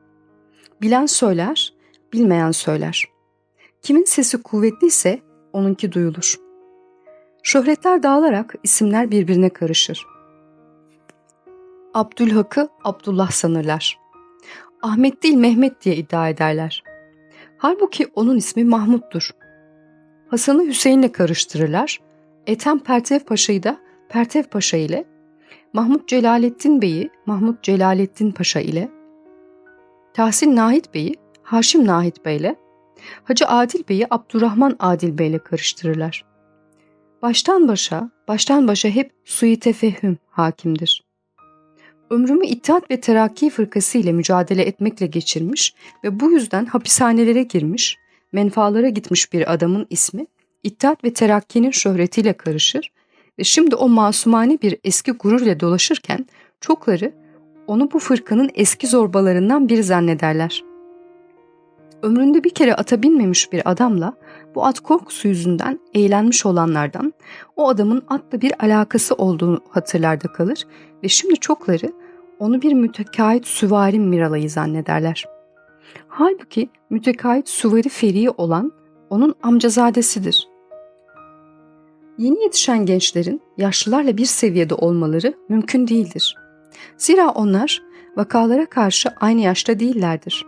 Bilen söyler, bilmeyen söyler. Kimin sesi kuvvetliyse onunki duyulur. Şöhretler dağılarak isimler birbirine karışır. Abdülhak'ı Abdullah sanırlar. Ahmet değil Mehmet diye iddia ederler. Halbuki onun ismi Mahmut'tur. Hasan'ı Hüseyin'le karıştırırlar. Ethem Pertev Paşa'yı da Pertev Paşa ile, Mahmut Celalettin Bey'i Mahmut Celalettin Paşa ile, Tahsin Nahit Bey'i Haşim Nahit Bey ile, Hacı Adil Bey'i Abdurrahman Adil Bey ile karıştırırlar. Baştan başa, baştan başa hep suyu tefehüm hakimdir. Ömrümü İttihat ve Terakki Fırkası ile mücadele etmekle geçirmiş ve bu yüzden hapishanelere girmiş, menfaalara gitmiş bir adamın ismi İttihat ve Terakki'nin şöhretiyle karışır ve şimdi o masumane bir eski gurur ile dolaşırken çokları onu bu fırkanın eski zorbalarından biri zannederler. Ömründe bir kere ata binmemiş bir adamla bu at korkusu yüzünden eğlenmiş olanlardan o adamın atla bir alakası olduğunu hatırlarda kalır ve şimdi çokları onu bir mütekait süvari Miralay'ı zannederler. Halbuki mütekait süvari feri olan onun amcazadesidir. Yeni yetişen gençlerin yaşlılarla bir seviyede olmaları mümkün değildir. Zira onlar vakalara karşı aynı yaşta değillerdir.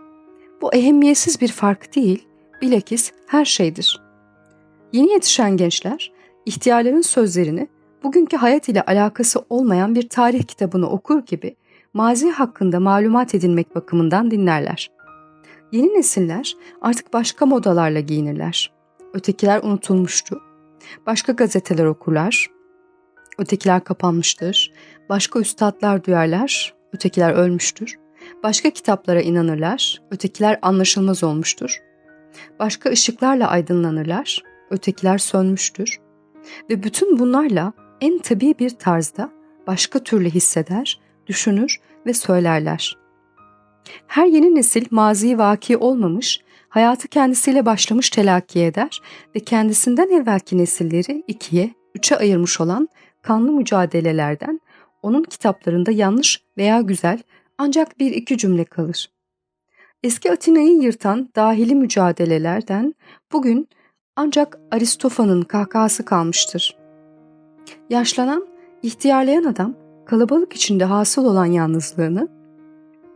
Bu ehemmiyetsiz bir fark değil, bilakis her şeydir. Yeni yetişen gençler, ihtiyarların sözlerini bugünkü hayat ile alakası olmayan bir tarih kitabını okur gibi mazi hakkında malumat edinmek bakımından dinlerler. Yeni nesiller artık başka modalarla giyinirler. Ötekiler unutulmuştu. Başka gazeteler okurlar. Ötekiler kapanmıştır. Başka üstadlar duyarlar. Ötekiler ölmüştür. Başka kitaplara inanırlar. Ötekiler anlaşılmaz olmuştur. Başka ışıklarla aydınlanırlar. Ötekiler sönmüştür. Ve bütün bunlarla en tabii bir tarzda başka türlü hisseder, düşünür ve söylerler. Her yeni nesil mazi vaki olmamış, hayatı kendisiyle başlamış telakki eder ve kendisinden evvelki nesilleri ikiye, üçe ayırmış olan kanlı mücadelelerden onun kitaplarında yanlış veya güzel ancak bir iki cümle kalır. Eski Atina'yı yırtan dahili mücadelelerden bugün ancak Aristofa'nın kahkahası kalmıştır. Yaşlanan, ihtiyarlayan adam kalabalık içinde hasıl olan yalnızlığını,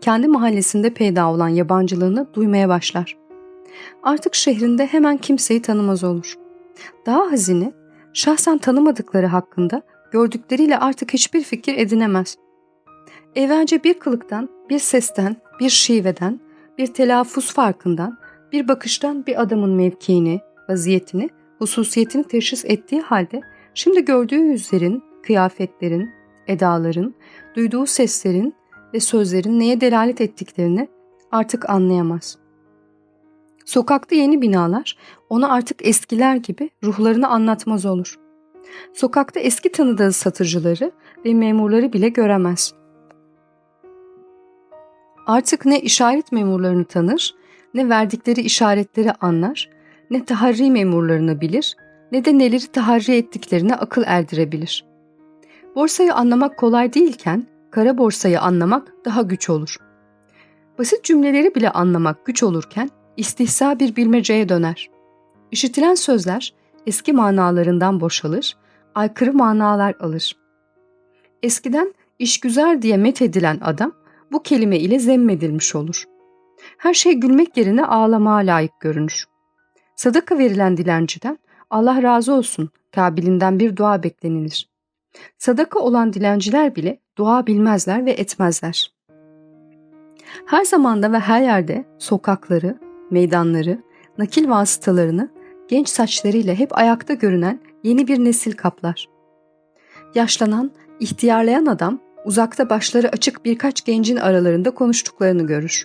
kendi mahallesinde peyda olan yabancılığını duymaya başlar. Artık şehrinde hemen kimseyi tanımaz olur. Daha hazine, şahsen tanımadıkları hakkında gördükleriyle artık hiçbir fikir edinemez. Evvelce bir kılıktan, bir sesten, bir şiveden, bir telaffuz farkından, bir bakıştan bir adamın mevkiini, vaziyetini, hususiyetini teşhis ettiği halde şimdi gördüğü yüzlerin, kıyafetlerin, edaların, duyduğu seslerin ve sözlerin neye delalet ettiklerini artık anlayamaz. Sokakta yeni binalar ona artık eskiler gibi ruhlarını anlatmaz olur. Sokakta eski tanıdığı satıcıları ve memurları bile göremez. Artık ne işaret memurlarını tanır, ne verdikleri işaretleri anlar, ne taharri memurlarını bilir, ne de neleri taharri ettiklerine akıl erdirebilir. Borsayı anlamak kolay değilken, kara borsayı anlamak daha güç olur. Basit cümleleri bile anlamak güç olurken, istihsa bir bilmeceye döner. İşitilen sözler eski manalarından boşalır, aykırı manalar alır. Eskiden iş güzel diye met edilen adam bu kelime ile zemmedilmiş olur. Her şey gülmek yerine ağlamaya layık görünür. Sadaka verilen dilenciden Allah razı olsun kabilinden bir dua beklenilir. Sadaka olan dilenciler bile dua bilmezler ve etmezler. Her zamanda ve her yerde sokakları, meydanları, nakil vasıtalarını genç saçlarıyla hep ayakta görünen yeni bir nesil kaplar. Yaşlanan, ihtiyarlayan adam uzakta başları açık birkaç gencin aralarında konuştuklarını görür.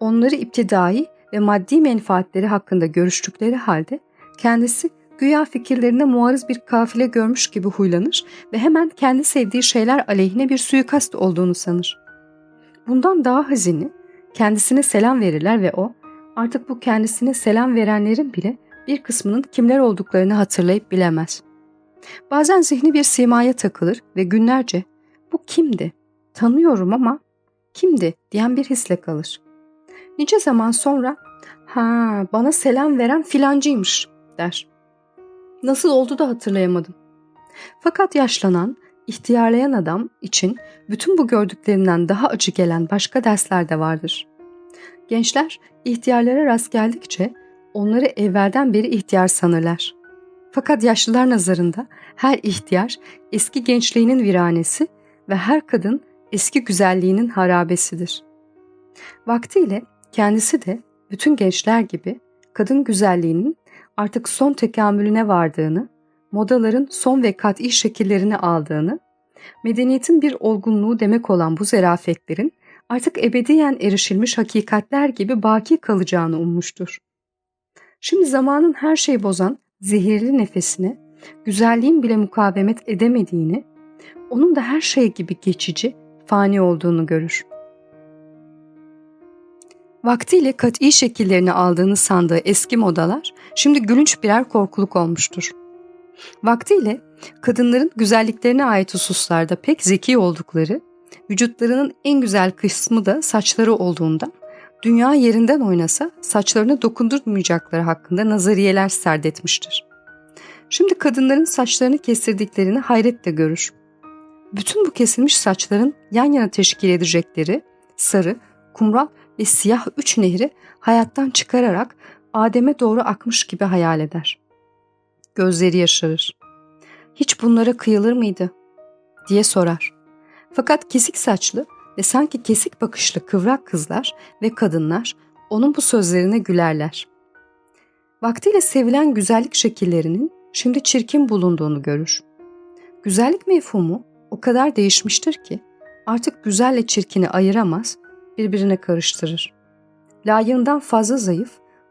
Onları iptidai ve maddi menfaatleri hakkında görüştükleri halde kendisi güya fikirlerine muarız bir kafile görmüş gibi huylanır ve hemen kendi sevdiği şeyler aleyhine bir suikast olduğunu sanır. Bundan daha hazini kendisine selam verirler ve o artık bu kendisine selam verenlerin bile bir kısmının kimler olduklarını hatırlayıp bilemez. Bazen zihni bir simaya takılır ve günlerce bu kimdi, tanıyorum ama kimdi diyen bir hisle kalır. Nice zaman sonra ha bana selam veren filancıymış der. Nasıl oldu da hatırlayamadım. Fakat yaşlanan, ihtiyarlayan adam için bütün bu gördüklerinden daha acı gelen başka dersler de vardır. Gençler ihtiyarlara rast geldikçe onları evvelden beri ihtiyar sanırlar. Fakat yaşlılar nazarında her ihtiyar eski gençliğinin viranesi ve her kadın eski güzelliğinin harabesidir. Vaktiyle kendisi de bütün gençler gibi kadın güzelliğinin artık son tekamülüne vardığını, modaların son ve kat'i şekillerini aldığını, medeniyetin bir olgunluğu demek olan bu zerafetlerin artık ebediyen erişilmiş hakikatler gibi baki kalacağını ummuştur. Şimdi zamanın her şeyi bozan zehirli nefesine, güzelliğin bile mukavemet edemediğini, onun da her şey gibi geçici, fani olduğunu görür. Vaktiyle kat'i şekillerini aldığını sandığı eski modalar şimdi gülünç birer korkuluk olmuştur. Vaktiyle kadınların güzelliklerine ait hususlarda pek zeki oldukları, vücutlarının en güzel kısmı da saçları olduğundan dünya yerinden oynasa saçlarını dokundurmayacakları hakkında nazariyeler serdetmiştir. Şimdi kadınların saçlarını kestirdiklerini hayretle görür. Bütün bu kesilmiş saçların yan yana teşkil edecekleri sarı, kumral ve siyah üç nehri hayattan çıkararak Adem'e doğru akmış gibi hayal eder. Gözleri yaşarır. Hiç bunlara kıyılır mıydı? diye sorar. Fakat kesik saçlı ve sanki kesik bakışlı kıvrak kızlar ve kadınlar onun bu sözlerine gülerler. Vaktiyle sevilen güzellik şekillerinin şimdi çirkin bulunduğunu görür. Güzellik mefhumu o kadar değişmiştir ki artık güzelle çirkini ayıramaz, birbirine karıştırır. Layığından fazla zayıf,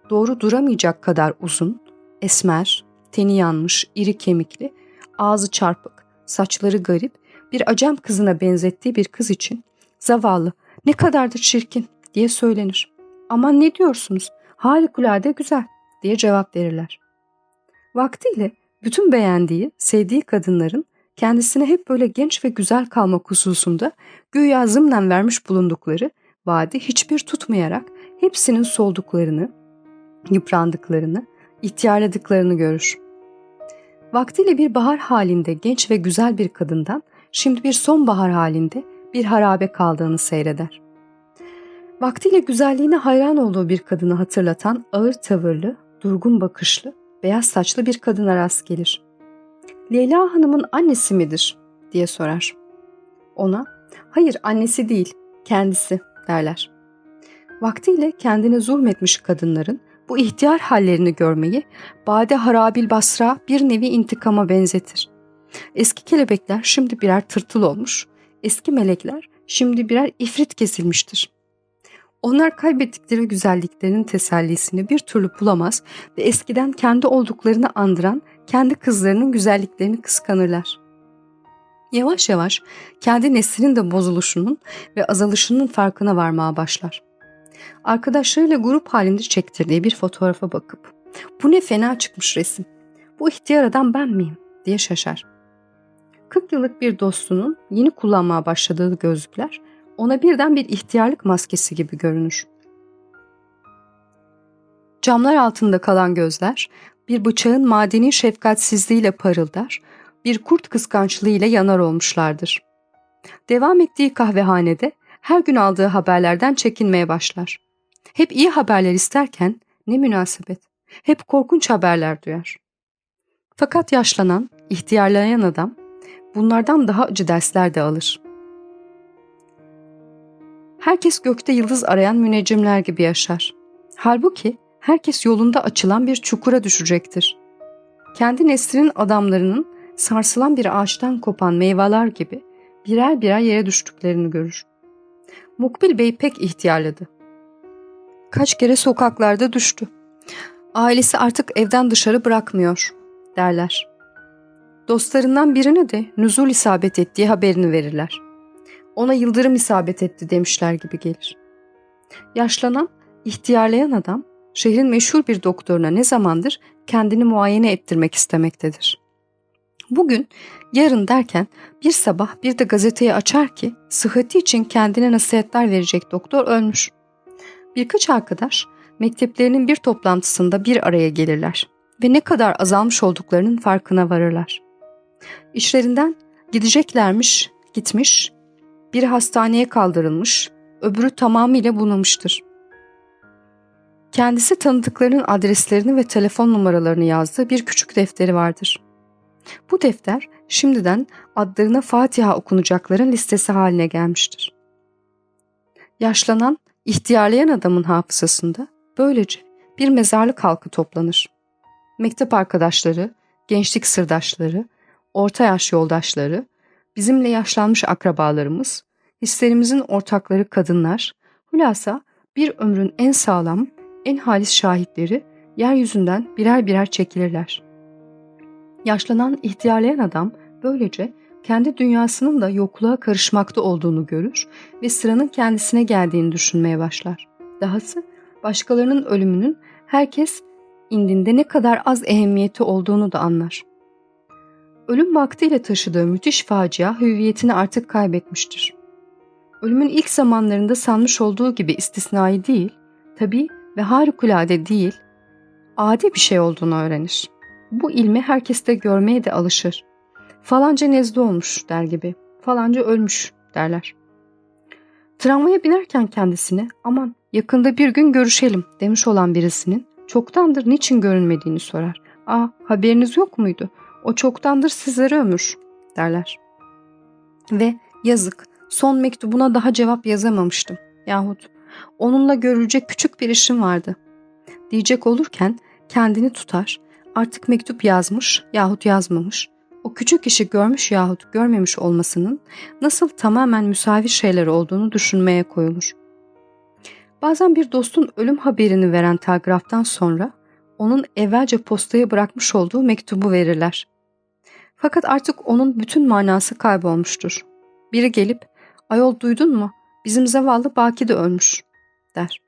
doğru duramayacak kadar uzun, esmer, teni yanmış, iri kemikli, ağzı çarpık, saçları garip, bir acem kızına benzettiği bir kız için zavallı, ne kadar da çirkin diye söylenir. Aman ne diyorsunuz, harikulade güzel diye cevap verirler. Vaktiyle bütün beğendiği, sevdiği kadınların kendisine hep böyle genç ve güzel kalmak hususunda güya zımnen vermiş bulundukları vaadi hiçbir tutmayarak hepsinin solduklarını, yıprandıklarını, ihtiyarladıklarını görür. Vaktiyle bir bahar halinde genç ve güzel bir kadından şimdi bir sonbahar halinde bir harabe kaldığını seyreder. Vaktiyle güzelliğine hayran olduğu bir kadını hatırlatan ağır tavırlı, durgun bakışlı, beyaz saçlı bir kadına rast gelir. Leyla Hanım'ın annesi midir? diye sorar. Ona Hayır annesi değil, kendisi derler. Vaktiyle kendine zulmetmiş kadınların bu ihtiyar hallerini görmeyi Bade Harabil Basra bir nevi intikama benzetir. Eski kelebekler şimdi birer tırtıl olmuş, eski melekler şimdi birer ifrit kesilmiştir. Onlar kaybettikleri güzelliklerinin tesellisini bir türlü bulamaz ve eskiden kendi olduklarını andıran kendi kızlarının güzelliklerini kıskanırlar. Yavaş yavaş kendi neslinin de bozuluşunun ve azalışının farkına varmaya başlar. Arkadaşlarıyla grup halinde çektirdiği bir fotoğrafa bakıp bu ne fena çıkmış resim, bu ihtiyar adam ben miyim diye şaşar. 40 yıllık bir dostunun yeni kullanmaya başladığı gözlükler ona birden bir ihtiyarlık maskesi gibi görünür. Camlar altında kalan gözler bir bıçağın madeni şefkatsizliğiyle parıldar, bir kurt kıskançlığıyla yanar olmuşlardır. Devam ettiği kahvehanede her gün aldığı haberlerden çekinmeye başlar. Hep iyi haberler isterken ne münasebet, hep korkunç haberler duyar. Fakat yaşlanan, ihtiyarlayan adam bunlardan daha acı dersler de alır. Herkes gökte yıldız arayan müneccimler gibi yaşar. Halbuki herkes yolunda açılan bir çukura düşecektir. Kendi neslinin adamlarının sarsılan bir ağaçtan kopan meyveler gibi birer birer yere düştüklerini görür. Mukbil Bey pek ihtiyarladı. Kaç kere sokaklarda düştü. Ailesi artık evden dışarı bırakmıyor derler. Dostlarından birine de nüzul isabet ettiği haberini verirler. Ona yıldırım isabet etti demişler gibi gelir. Yaşlanan, ihtiyarlayan adam şehrin meşhur bir doktoruna ne zamandır kendini muayene ettirmek istemektedir. Bugün, yarın derken bir sabah bir de gazeteyi açar ki sıhhati için kendine nasihatler verecek doktor ölmüş. Birkaç arkadaş mekteplerinin bir toplantısında bir araya gelirler ve ne kadar azalmış olduklarının farkına varırlar. İşlerinden gideceklermiş, gitmiş, biri hastaneye kaldırılmış, öbürü tamamıyla bunamıştır. Kendisi tanıdıklarının adreslerini ve telefon numaralarını yazdığı bir küçük defteri vardır. Bu defter şimdiden adlarına Fatiha okunacakların listesi haline gelmiştir. Yaşlanan, ihtiyarlayan adamın hafızasında böylece bir mezarlık halkı toplanır. Mektep arkadaşları, gençlik sırdaşları, orta yaş yoldaşları, bizimle yaşlanmış akrabalarımız, hislerimizin ortakları kadınlar, hulasa bir ömrün en sağlam, en halis şahitleri yeryüzünden birer birer çekilirler. Yaşlanan, ihtiyarlayan adam böylece kendi dünyasının da yokluğa karışmakta olduğunu görür ve sıranın kendisine geldiğini düşünmeye başlar. Dahası başkalarının ölümünün herkes indinde ne kadar az ehemmiyeti olduğunu da anlar. Ölüm vaktiyle taşıdığı müthiş facia hüviyetini artık kaybetmiştir. Ölümün ilk zamanlarında sanmış olduğu gibi istisnai değil, tabi ve harikulade değil, adi bir şey olduğunu öğrenir. Bu ilmi herkes de görmeye de alışır. Falanca nezle olmuş der gibi, falanca ölmüş derler. Tramvaya binerken kendisine aman yakında bir gün görüşelim demiş olan birisinin çoktandır niçin görünmediğini sorar. Aa haberiniz yok muydu? O çoktandır sizlere ömür derler. Ve yazık son mektubuna daha cevap yazamamıştım. Yahut onunla görülecek küçük bir işim vardı. Diyecek olurken kendini tutar artık mektup yazmış yahut yazmamış, o küçük işi görmüş yahut görmemiş olmasının nasıl tamamen müsavi şeyler olduğunu düşünmeye koyulur. Bazen bir dostun ölüm haberini veren telgraftan sonra onun evvelce postaya bırakmış olduğu mektubu verirler. Fakat artık onun bütün manası kaybolmuştur. Biri gelip ayol duydun mu bizim zavallı Baki de ölmüş der.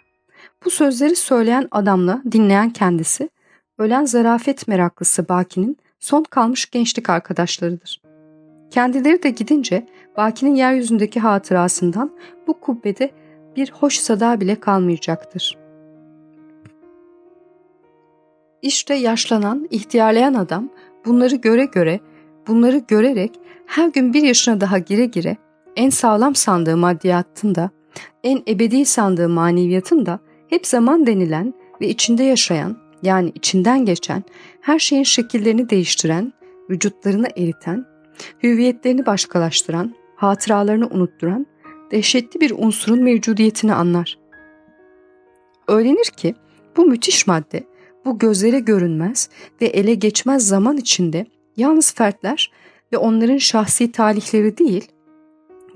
Bu sözleri söyleyen adamla dinleyen kendisi ölen zarafet meraklısı Baki'nin son kalmış gençlik arkadaşlarıdır. Kendileri de gidince Baki'nin yeryüzündeki hatırasından bu kubbede bir hoş sada bile kalmayacaktır. İşte yaşlanan, ihtiyarlayan adam bunları göre göre, bunları görerek her gün bir yaşına daha gire gire en sağlam sandığı maddiyatın da, en ebedi sandığı maneviyatın da hep zaman denilen ve içinde yaşayan yani içinden geçen, her şeyin şekillerini değiştiren, vücutlarını eriten, hüviyetlerini başkalaştıran, hatıralarını unutturan dehşetli bir unsurun mevcudiyetini anlar. Öğrenir ki bu müthiş madde, bu gözlere görünmez ve ele geçmez zaman içinde yalnız fertler ve onların şahsi talihleri değil,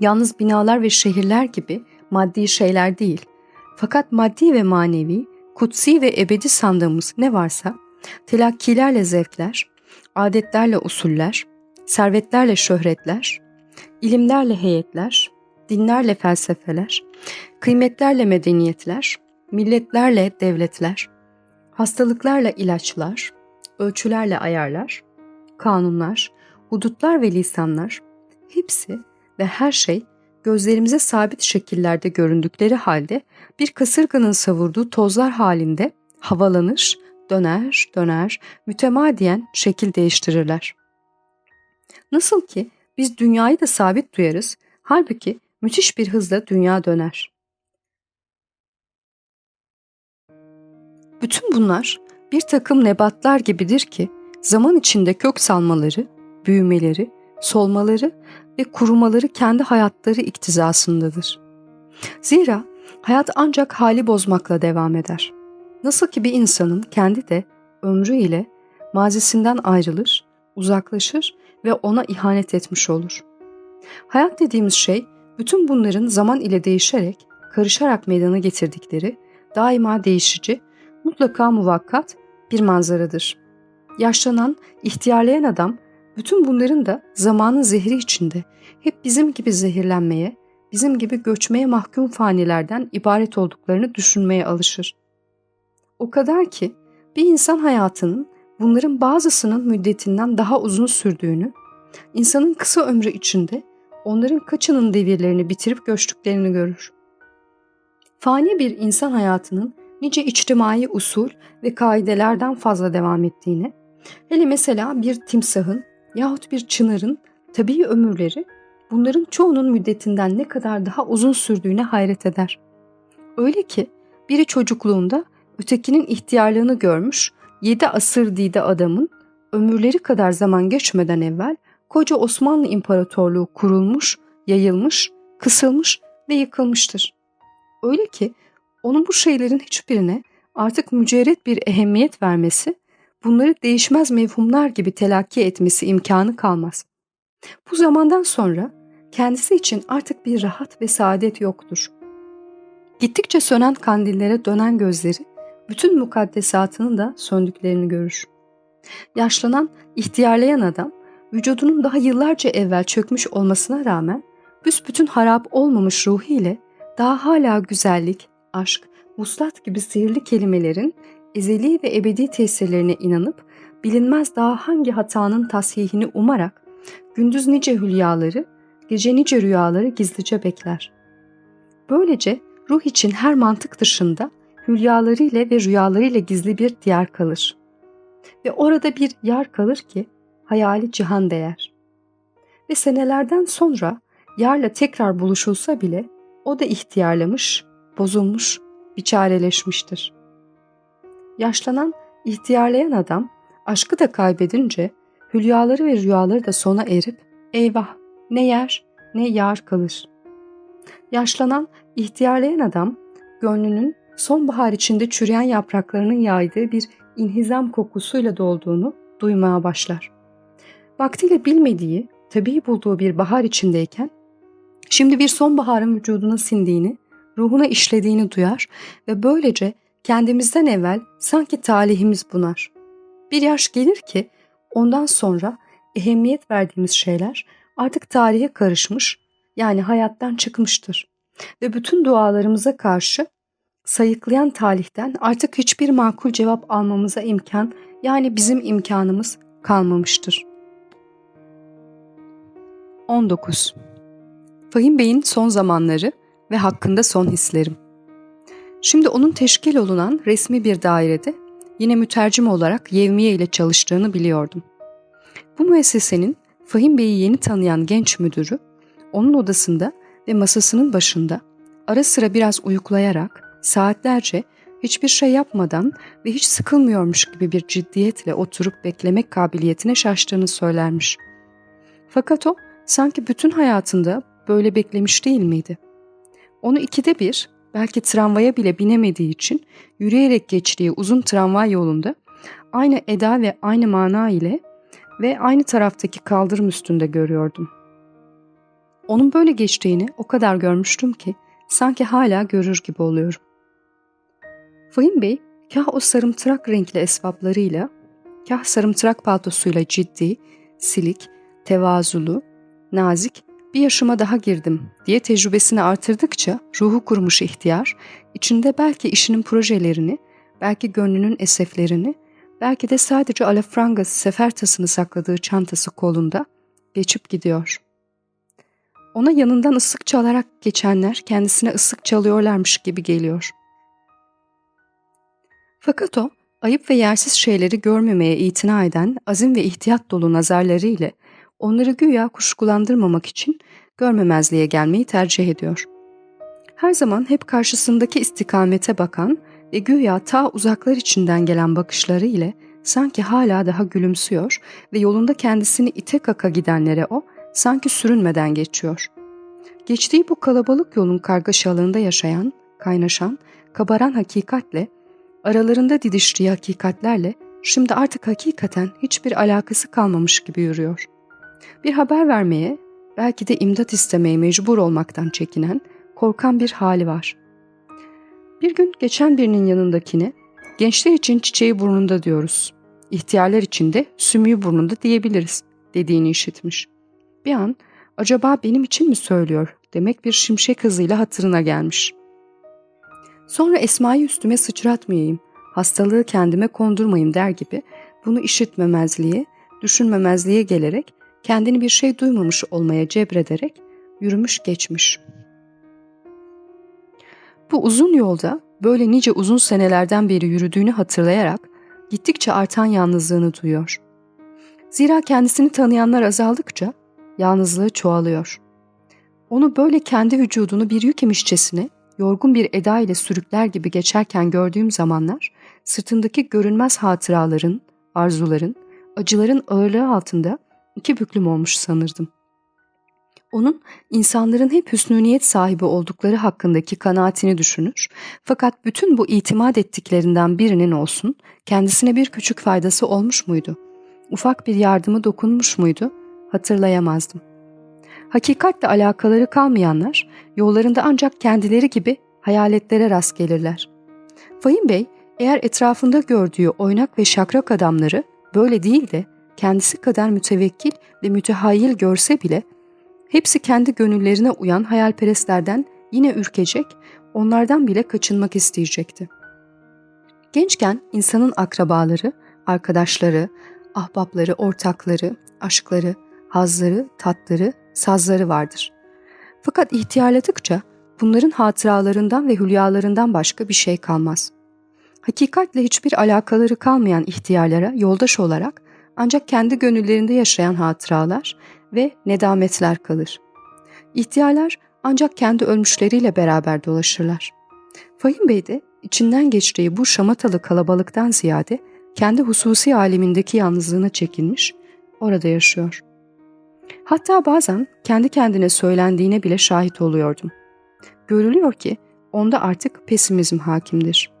yalnız binalar ve şehirler gibi maddi şeyler değil, fakat maddi ve manevi, kutsi ve ebedi sandığımız ne varsa, telakkilerle zevkler, adetlerle usuller, servetlerle şöhretler, ilimlerle heyetler, dinlerle felsefeler, kıymetlerle medeniyetler, milletlerle devletler, hastalıklarla ilaçlar, ölçülerle ayarlar, kanunlar, hudutlar ve lisanlar, hepsi ve her şey gözlerimize sabit şekillerde göründükleri halde bir kasırganın savurduğu tozlar halinde havalanır, döner, döner, mütemadiyen şekil değiştirirler. Nasıl ki biz dünyayı da sabit duyarız, halbuki müthiş bir hızla dünya döner. Bütün bunlar bir takım nebatlar gibidir ki zaman içinde kök salmaları, büyümeleri, solmaları ve kurumaları kendi hayatları iktizasındadır. Zira hayat ancak hali bozmakla devam eder. Nasıl ki bir insanın kendi de ömrü ile mazisinden ayrılır, uzaklaşır ve ona ihanet etmiş olur. Hayat dediğimiz şey bütün bunların zaman ile değişerek, karışarak meydana getirdikleri, daima değişici, mutlaka muvakkat bir manzaradır. Yaşlanan, ihtiyarlayan adam bütün bunların da zamanın zehri içinde hep bizim gibi zehirlenmeye, bizim gibi göçmeye mahkum fanilerden ibaret olduklarını düşünmeye alışır. O kadar ki bir insan hayatının bunların bazısının müddetinden daha uzun sürdüğünü, insanın kısa ömrü içinde onların kaçının devirlerini bitirip göçtüklerini görür. Fani bir insan hayatının nice içtimai usul ve kaidelerden fazla devam ettiğini, hele mesela bir timsahın yahut bir çınarın tabii ömürleri bunların çoğunun müddetinden ne kadar daha uzun sürdüğüne hayret eder. Öyle ki biri çocukluğunda ötekinin ihtiyarlığını görmüş, yedi asır dide adamın ömürleri kadar zaman geçmeden evvel koca Osmanlı İmparatorluğu kurulmuş, yayılmış, kısılmış ve yıkılmıştır. Öyle ki onun bu şeylerin hiçbirine artık mücerret bir ehemmiyet vermesi, bunları değişmez mevhumlar gibi telakki etmesi imkanı kalmaz. Bu zamandan sonra kendisi için artık bir rahat ve saadet yoktur. Gittikçe sönen kandillere dönen gözleri bütün mukaddesatının da söndüklerini görür. Yaşlanan, ihtiyarlayan adam vücudunun daha yıllarca evvel çökmüş olmasına rağmen büsbütün harap olmamış ruhu ile daha hala güzellik, aşk, vuslat gibi sihirli kelimelerin ezeli ve ebedi tesirlerine inanıp bilinmez daha hangi hatanın tasihini umarak gündüz nice hülyaları, gece nice rüyaları gizlice bekler. Böylece ruh için her mantık dışında hülyalarıyla ve rüyalarıyla gizli bir diyar kalır. Ve orada bir yer kalır ki hayali cihan değer. Ve senelerden sonra yarla tekrar buluşulsa bile o da ihtiyarlamış, bozulmuş, biçareleşmiştir. Yaşlanan, ihtiyarlayan adam aşkı da kaybedince hülyaları ve rüyaları da sona erip eyvah ne yer ne yar kalır. Yaşlanan, ihtiyarlayan adam gönlünün sonbahar içinde çürüyen yapraklarının yaydığı bir inhizam kokusuyla dolduğunu duymaya başlar. Vaktiyle bilmediği, tabii bulduğu bir bahar içindeyken, şimdi bir sonbaharın vücuduna sindiğini, ruhuna işlediğini duyar ve böylece kendimizden evvel sanki talihimiz bunar. Bir yaş gelir ki ondan sonra ehemmiyet verdiğimiz şeyler artık tarihe karışmış yani hayattan çıkmıştır. Ve bütün dualarımıza karşı sayıklayan talihten artık hiçbir makul cevap almamıza imkan yani bizim imkanımız kalmamıştır. 19. Fahim Bey'in son zamanları ve hakkında son hislerim. Şimdi onun teşkil olunan resmi bir dairede yine mütercim olarak Yevmiye ile çalıştığını biliyordum. Bu müessesenin Fahim Bey'i yeni tanıyan genç müdürü onun odasında ve masasının başında ara sıra biraz uyuklayarak saatlerce hiçbir şey yapmadan ve hiç sıkılmıyormuş gibi bir ciddiyetle oturup beklemek kabiliyetine şaştığını söylermiş. Fakat o sanki bütün hayatında böyle beklemiş değil miydi? Onu ikide bir, belki tramvaya bile binemediği için yürüyerek geçtiği uzun tramvay yolunda aynı eda ve aynı mana ile ve aynı taraftaki kaldırım üstünde görüyordum. Onun böyle geçtiğini o kadar görmüştüm ki sanki hala görür gibi oluyorum. Fahim Bey kah o sarımtırak renkli esvaplarıyla, kah sarımtırak paltosuyla ciddi, silik, tevazulu, nazik bir yaşıma daha girdim diye tecrübesini artırdıkça ruhu kurmuş ihtiyar, içinde belki işinin projelerini, belki gönlünün eseflerini, belki de sadece alafranga sefer tasını sakladığı çantası kolunda geçip gidiyor. Ona yanından ıslık çalarak geçenler kendisine ıslık çalıyorlarmış gibi geliyor. Fakat o, ayıp ve yersiz şeyleri görmemeye itina eden azim ve ihtiyat dolu nazarları ile onları güya kuşkulandırmamak için görmemezliğe gelmeyi tercih ediyor. Her zaman hep karşısındaki istikamete bakan ve güya ta uzaklar içinden gelen bakışları ile sanki hala daha gülümsüyor ve yolunda kendisini ite kaka gidenlere o sanki sürünmeden geçiyor. Geçtiği bu kalabalık yolun kargaşalığında yaşayan, kaynaşan, kabaran hakikatle, aralarında didiştiği hakikatlerle şimdi artık hakikaten hiçbir alakası kalmamış gibi yürüyor. Bir haber vermeye, belki de imdat istemeye mecbur olmaktan çekinen, korkan bir hali var. Bir gün geçen birinin yanındakine, gençler için çiçeği burnunda diyoruz, ihtiyarlar için de sümüğü burnunda diyebiliriz dediğini işitmiş. Bir an acaba benim için mi söylüyor demek bir şimşek hızıyla hatırına gelmiş. Sonra Esma'yı üstüme sıçratmayayım, hastalığı kendime kondurmayayım der gibi bunu işitmemezliğe, düşünmemezliğe gelerek kendini bir şey duymamış olmaya cebrederek yürümüş geçmiş. Bu uzun yolda böyle nice uzun senelerden beri yürüdüğünü hatırlayarak gittikçe artan yalnızlığını duyuyor. Zira kendisini tanıyanlar azaldıkça yalnızlığı çoğalıyor. Onu böyle kendi vücudunu bir yük emişçesine yorgun bir eda ile sürükler gibi geçerken gördüğüm zamanlar sırtındaki görünmez hatıraların, arzuların, acıların ağırlığı altında iki büklüm olmuş sanırdım. Onun insanların hep hüsnü niyet sahibi oldukları hakkındaki kanaatini düşünür fakat bütün bu itimat ettiklerinden birinin olsun kendisine bir küçük faydası olmuş muydu? Ufak bir yardımı dokunmuş muydu? Hatırlayamazdım. Hakikatle alakaları kalmayanlar yollarında ancak kendileri gibi hayaletlere rast gelirler. Fahim Bey eğer etrafında gördüğü oynak ve şakrak adamları böyle değil de kendisi kadar mütevekkil ve mütehayyil görse bile hepsi kendi gönüllerine uyan hayalperestlerden yine ürkecek, onlardan bile kaçınmak isteyecekti. Gençken insanın akrabaları, arkadaşları, ahbapları, ortakları, aşkları, hazları, tatları, sazları vardır. Fakat ihtiyarladıkça bunların hatıralarından ve hülyalarından başka bir şey kalmaz. Hakikatle hiçbir alakaları kalmayan ihtiyarlara yoldaş olarak ancak kendi gönüllerinde yaşayan hatıralar ve nedametler kalır. İhtiyarlar ancak kendi ölmüşleriyle beraber dolaşırlar. Fahim Bey de içinden geçtiği bu şamatalı kalabalıktan ziyade kendi hususi alemindeki yalnızlığına çekilmiş, orada yaşıyor. Hatta bazen kendi kendine söylendiğine bile şahit oluyordum. Görülüyor ki onda artık pesimizm hakimdir.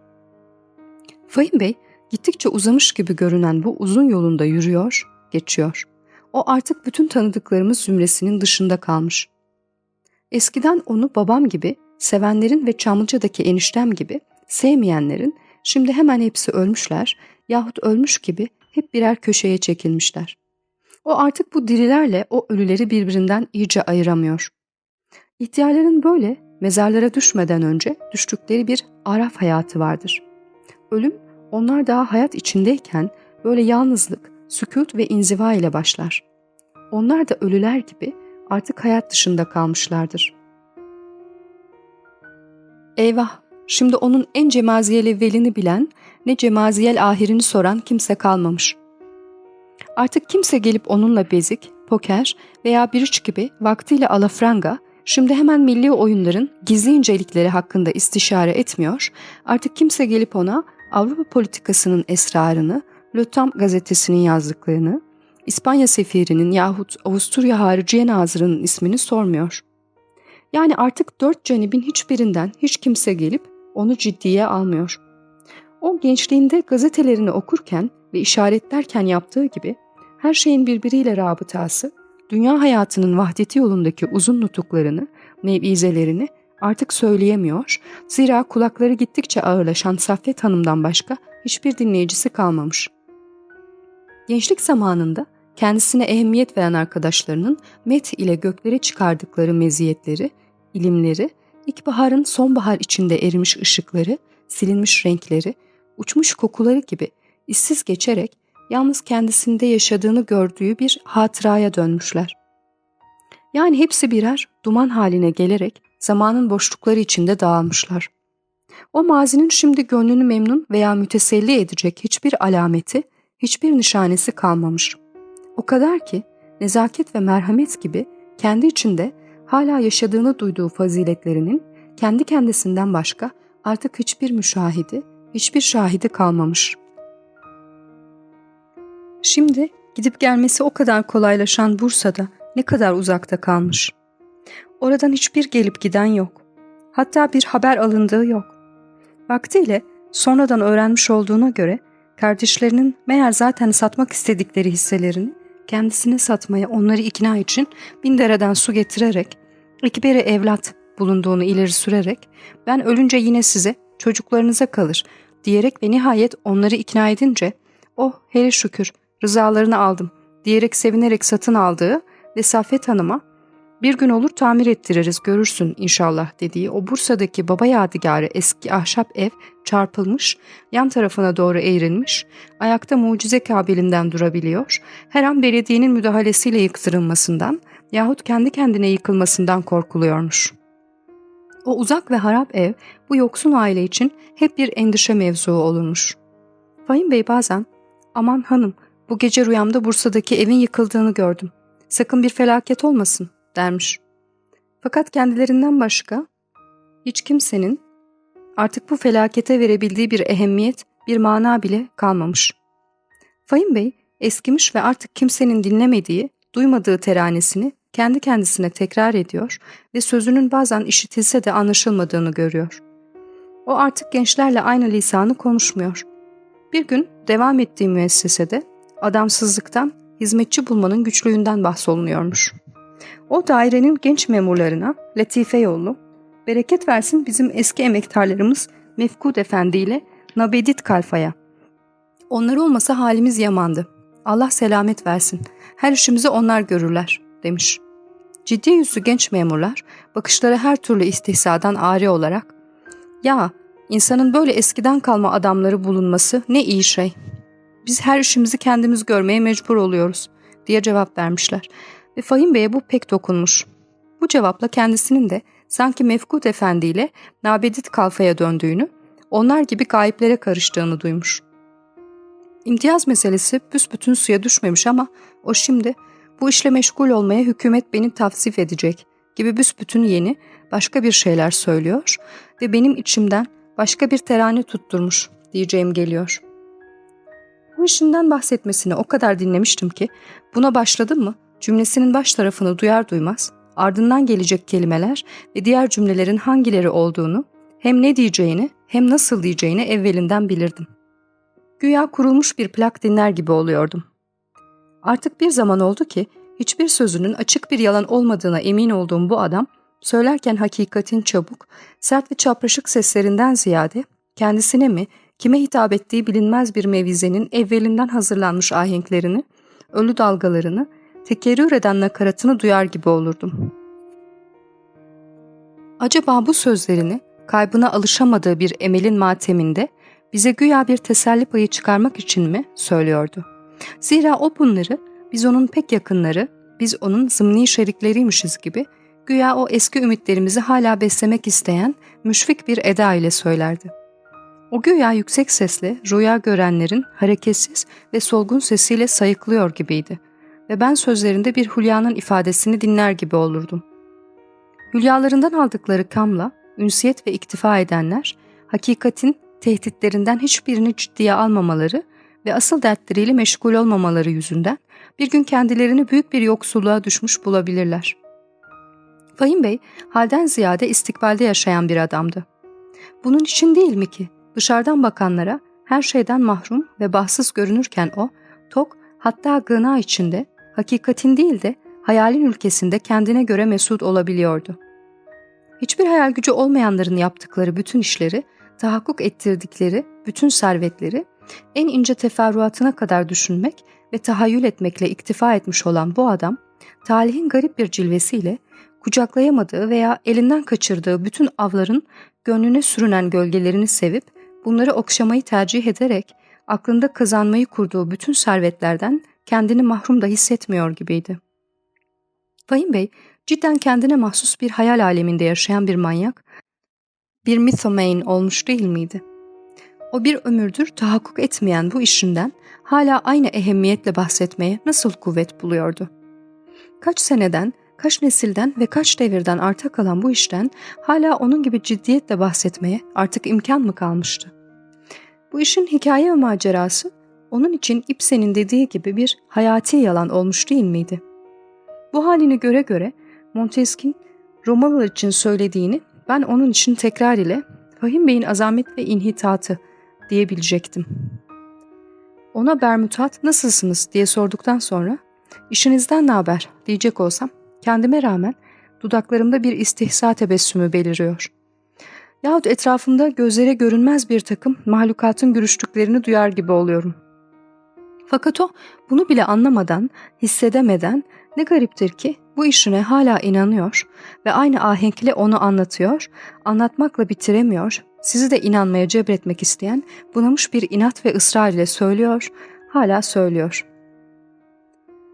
Fahim Bey gittikçe uzamış gibi görünen bu uzun yolunda yürüyor, geçiyor. O artık bütün tanıdıklarımız zümresinin dışında kalmış. Eskiden onu babam gibi, sevenlerin ve Çamlıca'daki eniştem gibi, sevmeyenlerin şimdi hemen hepsi ölmüşler yahut ölmüş gibi hep birer köşeye çekilmişler. O artık bu dirilerle o ölüleri birbirinden iyice ayıramıyor. İhtiyarların böyle mezarlara düşmeden önce düştükleri bir araf hayatı vardır. Ölüm onlar daha hayat içindeyken böyle yalnızlık, sükut ve inziva ile başlar. Onlar da ölüler gibi artık hayat dışında kalmışlardır. Eyvah! Şimdi onun en cemaziyel evvelini bilen, ne cemaziyel ahirini soran kimse kalmamış. Artık kimse gelip onunla bezik, poker veya biriç gibi vaktiyle alafranga, şimdi hemen milli oyunların gizli incelikleri hakkında istişare etmiyor, artık kimse gelip ona Avrupa politikasının esrarını, Temps gazetesinin yazdıklarını, İspanya sefirinin yahut Avusturya Hariciye Nazırı'nın ismini sormuyor. Yani artık dört canibin hiçbirinden hiç kimse gelip onu ciddiye almıyor. O gençliğinde gazetelerini okurken ve işaretlerken yaptığı gibi her şeyin birbiriyle rabıtası, dünya hayatının vahdeti yolundaki uzun nutuklarını, nevizelerini artık söyleyemiyor, zira kulakları gittikçe ağırlaşan Saffet Hanım'dan başka hiçbir dinleyicisi kalmamış. Gençlik zamanında kendisine ehemmiyet veren arkadaşlarının met ile göklere çıkardıkları meziyetleri, ilimleri, ilkbaharın sonbahar içinde erimiş ışıkları, silinmiş renkleri, uçmuş kokuları gibi işsiz geçerek yalnız kendisinde yaşadığını gördüğü bir hatıraya dönmüşler. Yani hepsi birer duman haline gelerek zamanın boşlukları içinde dağılmışlar. O mazinin şimdi gönlünü memnun veya müteselli edecek hiçbir alameti, hiçbir nişanesi kalmamış. O kadar ki nezaket ve merhamet gibi kendi içinde hala yaşadığını duyduğu faziletlerinin kendi kendisinden başka artık hiçbir müşahidi, hiçbir şahidi kalmamış. Şimdi gidip gelmesi o kadar kolaylaşan Bursa'da ne kadar uzakta kalmış. Oradan hiçbir gelip giden yok. Hatta bir haber alındığı yok. Vaktiyle sonradan öğrenmiş olduğuna göre kardeşlerinin meğer zaten satmak istedikleri hisselerini kendisine satmaya onları ikna için bin dereden su getirerek, ikberi evlat bulunduğunu ileri sürerek, ben ölünce yine size, çocuklarınıza kalır diyerek ve nihayet onları ikna edince, oh hele şükür rızalarını aldım diyerek sevinerek satın aldığı ve Safet Hanım'a bir gün olur tamir ettiririz görürsün inşallah dediği o Bursa'daki baba yadigarı eski ahşap ev çarpılmış, yan tarafına doğru eğrilmiş, ayakta mucize kabilinden durabiliyor, her an belediyenin müdahalesiyle yıktırılmasından yahut kendi kendine yıkılmasından korkuluyormuş. O uzak ve harap ev bu yoksun aile için hep bir endişe mevzuu olurmuş. Fahim Bey bazen, aman hanım bu gece rüyamda Bursa'daki evin yıkıldığını gördüm. Sakın bir felaket olmasın dermiş. Fakat kendilerinden başka hiç kimsenin artık bu felakete verebildiği bir ehemmiyet, bir mana bile kalmamış. Fahim Bey eskimiş ve artık kimsenin dinlemediği, duymadığı teranesini kendi kendisine tekrar ediyor ve sözünün bazen işitilse de anlaşılmadığını görüyor. O artık gençlerle aynı lisanı konuşmuyor. Bir gün devam ettiği müessesede adamsızlıktan, hizmetçi bulmanın güçlüğünden bahsolunuyormuş. O dairenin genç memurlarına Latife yollu, bereket versin bizim eski emektarlarımız Mefkud Efendi ile Nabedit Kalfa'ya. Onlar olmasa halimiz yamandı. Allah selamet versin. Her işimizi onlar görürler, demiş. Ciddi yüzlü genç memurlar, bakışları her türlü istihsadan ari olarak, ''Ya, insanın böyle eskiden kalma adamları bulunması ne iyi şey. Biz her işimizi kendimiz görmeye mecbur oluyoruz.'' diye cevap vermişler ve Fahim Bey'e bu pek dokunmuş. Bu cevapla kendisinin de sanki Mefkut Efendi ile Nabedit Kalfa'ya döndüğünü, onlar gibi gayiplere karıştığını duymuş. İmtiyaz meselesi büsbütün suya düşmemiş ama o şimdi bu işle meşgul olmaya hükümet beni tavsif edecek gibi büsbütün yeni başka bir şeyler söylüyor ve benim içimden başka bir terane tutturmuş diyeceğim geliyor. Bu işinden bahsetmesini o kadar dinlemiştim ki buna başladım mı cümlesinin baş tarafını duyar duymaz ardından gelecek kelimeler ve diğer cümlelerin hangileri olduğunu hem ne diyeceğini hem nasıl diyeceğini evvelinden bilirdim. Güya kurulmuş bir plak dinler gibi oluyordum. Artık bir zaman oldu ki hiçbir sözünün açık bir yalan olmadığına emin olduğum bu adam söylerken hakikatin çabuk, sert ve çapraşık seslerinden ziyade kendisine mi, kime hitap ettiği bilinmez bir mevizenin evvelinden hazırlanmış ahenklerini, ölü dalgalarını tekerrür eden nakaratını duyar gibi olurdum. Acaba bu sözlerini kaybına alışamadığı bir emelin mateminde bize güya bir teselli payı çıkarmak için mi söylüyordu? Zira o bunları biz onun pek yakınları, biz onun zımni şerikleriymişiz gibi güya o eski ümitlerimizi hala beslemek isteyen müşfik bir eda ile söylerdi. O güya yüksek sesle rüya görenlerin hareketsiz ve solgun sesiyle sayıklıyor gibiydi ve ben sözlerinde bir hülyanın ifadesini dinler gibi olurdum. Hülyalarından aldıkları kamla ünsiyet ve iktifa edenler, hakikatin tehditlerinden hiçbirini ciddiye almamaları ve asıl dertleriyle meşgul olmamaları yüzünden bir gün kendilerini büyük bir yoksulluğa düşmüş bulabilirler. Fahim Bey halden ziyade istikbalde yaşayan bir adamdı. Bunun için değil mi ki dışarıdan bakanlara her şeyden mahrum ve bahtsız görünürken o, tok hatta gına içinde, hakikatin değil de hayalin ülkesinde kendine göre mesut olabiliyordu. Hiçbir hayal gücü olmayanların yaptıkları bütün işleri, tahakkuk ettirdikleri bütün servetleri, en ince teferruatına kadar düşünmek ve tahayyül etmekle iktifa etmiş olan bu adam, talihin garip bir cilvesiyle kucaklayamadığı veya elinden kaçırdığı bütün avların gönlüne sürünen gölgelerini sevip bunları okşamayı tercih ederek aklında kazanmayı kurduğu bütün servetlerden kendini mahrum da hissetmiyor gibiydi. Fahim Bey cidden kendine mahsus bir hayal aleminde yaşayan bir manyak, bir mythomane olmuş değil miydi? O bir ömürdür tahakkuk etmeyen bu işinden hala aynı ehemmiyetle bahsetmeye nasıl kuvvet buluyordu? Kaç seneden, kaç nesilden ve kaç devirden arta kalan bu işten hala onun gibi ciddiyetle bahsetmeye artık imkan mı kalmıştı? Bu işin hikaye ve macerası onun için Ibsen'in dediği gibi bir hayati yalan olmuş değil miydi? Bu halini göre göre Montesquieu Romalılar için söylediğini ben onun için tekrar ile Fahim Bey'in azamet ve inhitatı diyebilecektim. Ona Bermutat nasılsınız diye sorduktan sonra işinizden ne haber diyecek olsam kendime rağmen dudaklarımda bir istihza tebessümü beliriyor. Yahut etrafımda gözlere görünmez bir takım mahlukatın görüştüklerini duyar gibi oluyorum. Fakat o bunu bile anlamadan, hissedemeden ne gariptir ki bu işine hala inanıyor ve aynı ahenkle onu anlatıyor, anlatmakla bitiremiyor, sizi de inanmaya cebretmek isteyen bunamış bir inat ve ısrar ile söylüyor, hala söylüyor.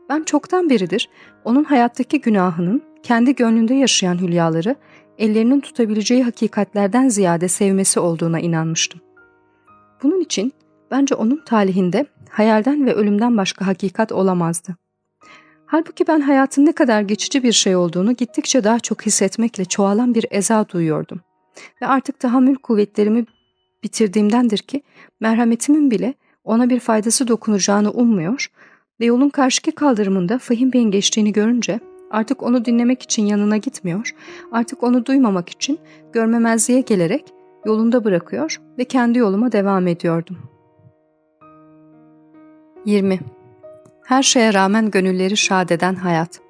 Ben çoktan beridir onun hayattaki günahının kendi gönlünde yaşayan hülyaları ellerinin tutabileceği hakikatlerden ziyade sevmesi olduğuna inanmıştım. Bunun için bence onun talihinde hayalden ve ölümden başka hakikat olamazdı. Halbuki ben hayatın ne kadar geçici bir şey olduğunu gittikçe daha çok hissetmekle çoğalan bir eza duyuyordum. Ve artık tahammül kuvvetlerimi bitirdiğimdendir ki merhametimin bile ona bir faydası dokunacağını ummuyor ve yolun karşıki kaldırımında Fahim Bey'in geçtiğini görünce artık onu dinlemek için yanına gitmiyor, artık onu duymamak için görmemezliğe gelerek yolunda bırakıyor ve kendi yoluma devam ediyordum. 20. Her şeye rağmen gönülleri şad eden hayat.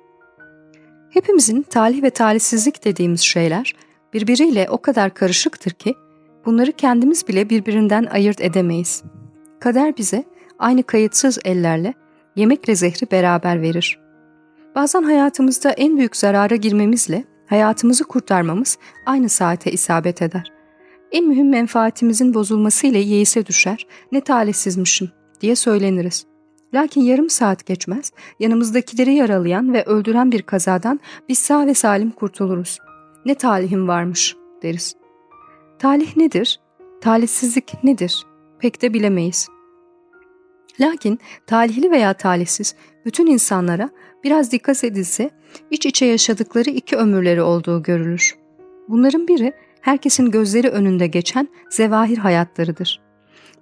Hepimizin talih ve talihsizlik dediğimiz şeyler birbiriyle o kadar karışıktır ki bunları kendimiz bile birbirinden ayırt edemeyiz. Kader bize aynı kayıtsız ellerle yemekle zehri beraber verir. Bazen hayatımızda en büyük zarara girmemizle hayatımızı kurtarmamız aynı saate isabet eder. En mühim menfaatimizin bozulmasıyla yeise düşer, ne talihsizmişim diye söyleniriz. Lakin yarım saat geçmez, yanımızdakileri yaralayan ve öldüren bir kazadan biz sağ ve salim kurtuluruz. Ne talihim varmış deriz. Talih nedir? Talihsizlik nedir? Pek de bilemeyiz. Lakin talihli veya talihsiz bütün insanlara biraz dikkat edilse iç içe yaşadıkları iki ömürleri olduğu görülür. Bunların biri herkesin gözleri önünde geçen zevahir hayatlarıdır.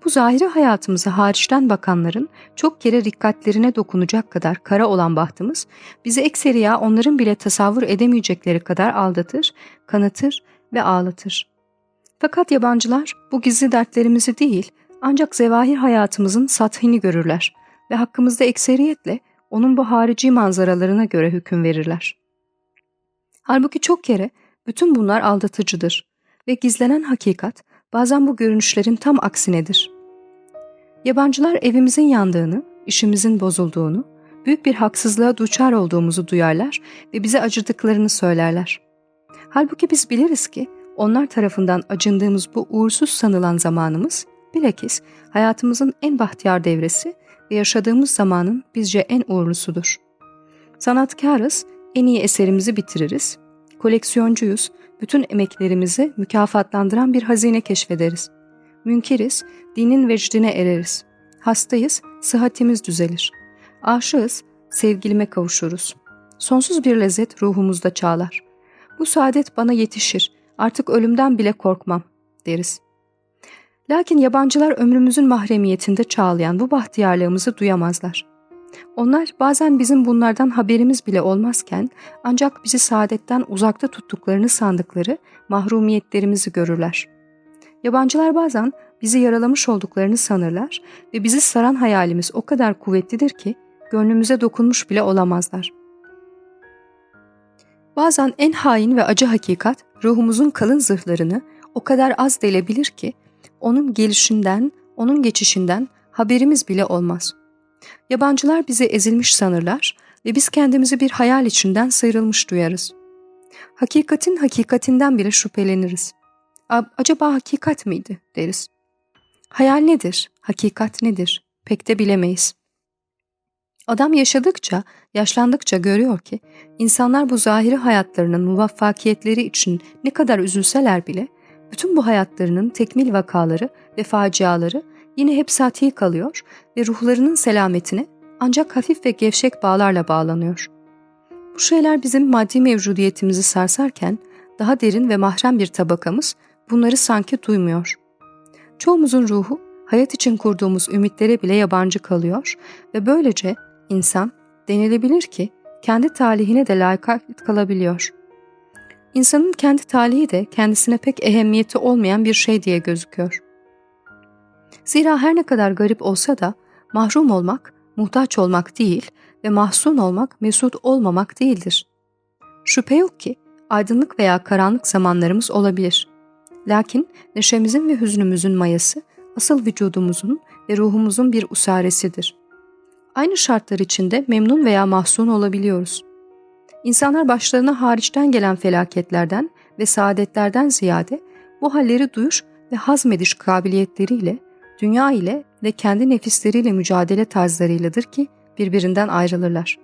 Bu zahiri hayatımıza hariçten bakanların çok kere dikkatlerine dokunacak kadar kara olan bahtımız, bizi ekseriya onların bile tasavvur edemeyecekleri kadar aldatır, kanatır ve ağlatır. Fakat yabancılar bu gizli dertlerimizi değil, ancak zevahir hayatımızın sathini görürler ve hakkımızda ekseriyetle onun bu harici manzaralarına göre hüküm verirler. Halbuki çok kere bütün bunlar aldatıcıdır ve gizlenen hakikat bazen bu görünüşlerin tam aksinedir. Yabancılar evimizin yandığını, işimizin bozulduğunu, büyük bir haksızlığa duçar olduğumuzu duyarlar ve bize acıdıklarını söylerler. Halbuki biz biliriz ki onlar tarafından acındığımız bu uğursuz sanılan zamanımız bilakis hayatımızın en bahtiyar devresi ve yaşadığımız zamanın bizce en uğurlusudur. Sanatkarız, en iyi eserimizi bitiririz. Koleksiyoncuyuz, bütün emeklerimizi mükafatlandıran bir hazine keşfederiz. Münkiriz, dinin vecdine ereriz. Hastayız, sıhhatimiz düzelir. Aşığız, sevgilime kavuşuruz. Sonsuz bir lezzet ruhumuzda çağlar. Bu saadet bana yetişir, artık ölümden bile korkmam, deriz. Lakin yabancılar ömrümüzün mahremiyetinde çağlayan bu bahtiyarlığımızı duyamazlar. Onlar bazen bizim bunlardan haberimiz bile olmazken ancak bizi saadetten uzakta tuttuklarını sandıkları mahrumiyetlerimizi görürler. Yabancılar bazen bizi yaralamış olduklarını sanırlar ve bizi saran hayalimiz o kadar kuvvetlidir ki gönlümüze dokunmuş bile olamazlar. Bazen en hain ve acı hakikat ruhumuzun kalın zırhlarını o kadar az delebilir ki onun gelişinden, onun geçişinden haberimiz bile olmaz. Yabancılar bizi ezilmiş sanırlar ve biz kendimizi bir hayal içinden sıyrılmış duyarız. Hakikatin hakikatinden bile şüpheleniriz. Acaba hakikat miydi deriz. Hayal nedir, hakikat nedir pek de bilemeyiz. Adam yaşadıkça, yaşlandıkça görüyor ki insanlar bu zahiri hayatlarının muvaffakiyetleri için ne kadar üzülseler bile bütün bu hayatlarının tekmil vakaları ve faciaları yine hep sati kalıyor ve ruhlarının selametine ancak hafif ve gevşek bağlarla bağlanıyor. Bu şeyler bizim maddi mevcudiyetimizi sarsarken daha derin ve mahrem bir tabakamız bunları sanki duymuyor. Çoğumuzun ruhu hayat için kurduğumuz ümitlere bile yabancı kalıyor ve böylece insan denilebilir ki kendi talihine de layık kalabiliyor. İnsanın kendi talihi de kendisine pek ehemmiyeti olmayan bir şey diye gözüküyor. Zira her ne kadar garip olsa da mahrum olmak, muhtaç olmak değil ve mahzun olmak, mesut olmamak değildir. Şüphe yok ki aydınlık veya karanlık zamanlarımız olabilir. Lakin neşemizin ve hüznümüzün mayası asıl vücudumuzun ve ruhumuzun bir usaresidir. Aynı şartlar içinde memnun veya mahzun olabiliyoruz. İnsanlar başlarına hariçten gelen felaketlerden ve saadetlerden ziyade bu halleri duyuş ve hazmediş kabiliyetleriyle, dünya ile ve kendi nefisleriyle mücadele tarzlarıyladır ki birbirinden ayrılırlar.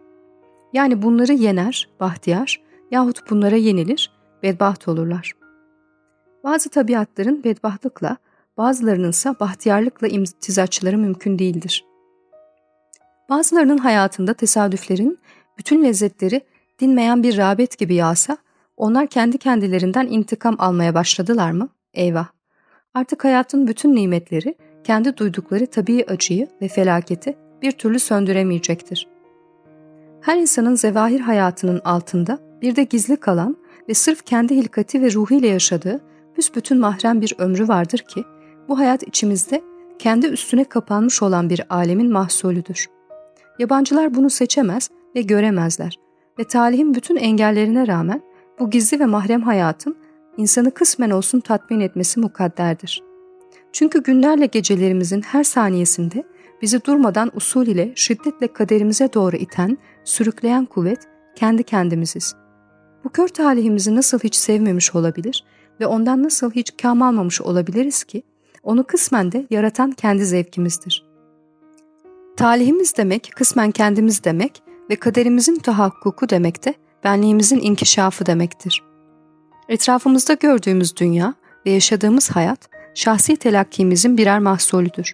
Yani bunları yener, bahtiyar yahut bunlara yenilir, bedbaht olurlar. Bazı tabiatların bedbahtlıkla, bazılarının ise bahtiyarlıkla imtizaçları mümkün değildir. Bazılarının hayatında tesadüflerin bütün lezzetleri dinmeyen bir rağbet gibi yağsa, onlar kendi kendilerinden intikam almaya başladılar mı? Eyvah! Artık hayatın bütün nimetleri, kendi duydukları tabii acıyı ve felaketi bir türlü söndüremeyecektir. Her insanın zevahir hayatının altında bir de gizli kalan ve sırf kendi hilkati ve ruhiyle yaşadığı büsbütün mahrem bir ömrü vardır ki, bu hayat içimizde kendi üstüne kapanmış olan bir alemin mahsulüdür. Yabancılar bunu seçemez ve göremezler ve talihin bütün engellerine rağmen bu gizli ve mahrem hayatın insanı kısmen olsun tatmin etmesi mukadderdir. Çünkü günlerle gecelerimizin her saniyesinde bizi durmadan usul ile şiddetle kaderimize doğru iten, sürükleyen kuvvet kendi kendimiziz. Bu kör talihimizi nasıl hiç sevmemiş olabilir ve ondan nasıl hiç kam almamış olabiliriz ki, onu kısmen de yaratan kendi zevkimizdir. Talihimiz demek, kısmen kendimiz demek ve kaderimizin tahakkuku demek de benliğimizin inkişafı demektir. Etrafımızda gördüğümüz dünya ve yaşadığımız hayat şahsi telakkimizin birer mahsulüdür.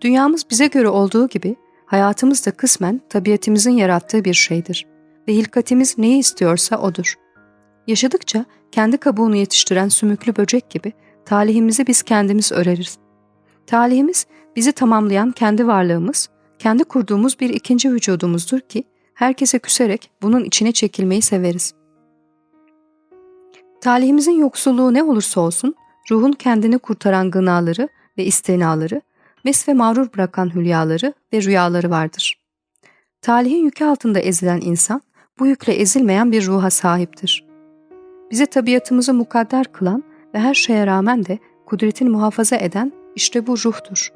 Dünyamız bize göre olduğu gibi hayatımız da kısmen tabiatimizin yarattığı bir şeydir ve hilkatimiz neyi istiyorsa odur. Yaşadıkça kendi kabuğunu yetiştiren sümüklü böcek gibi talihimizi biz kendimiz öreriz. Talihimiz bizi tamamlayan kendi varlığımız, kendi kurduğumuz bir ikinci vücudumuzdur ki herkese küserek bunun içine çekilmeyi severiz. Talihimizin yoksulluğu ne olursa olsun ruhun kendini kurtaran gınaları ve istenaları, mes ve mağrur bırakan hülyaları ve rüyaları vardır. Talihin yükü altında ezilen insan bu yükle ezilmeyen bir ruha sahiptir. Bize tabiatımızı mukadder kılan ve her şeye rağmen de kudretini muhafaza eden işte bu ruhtur.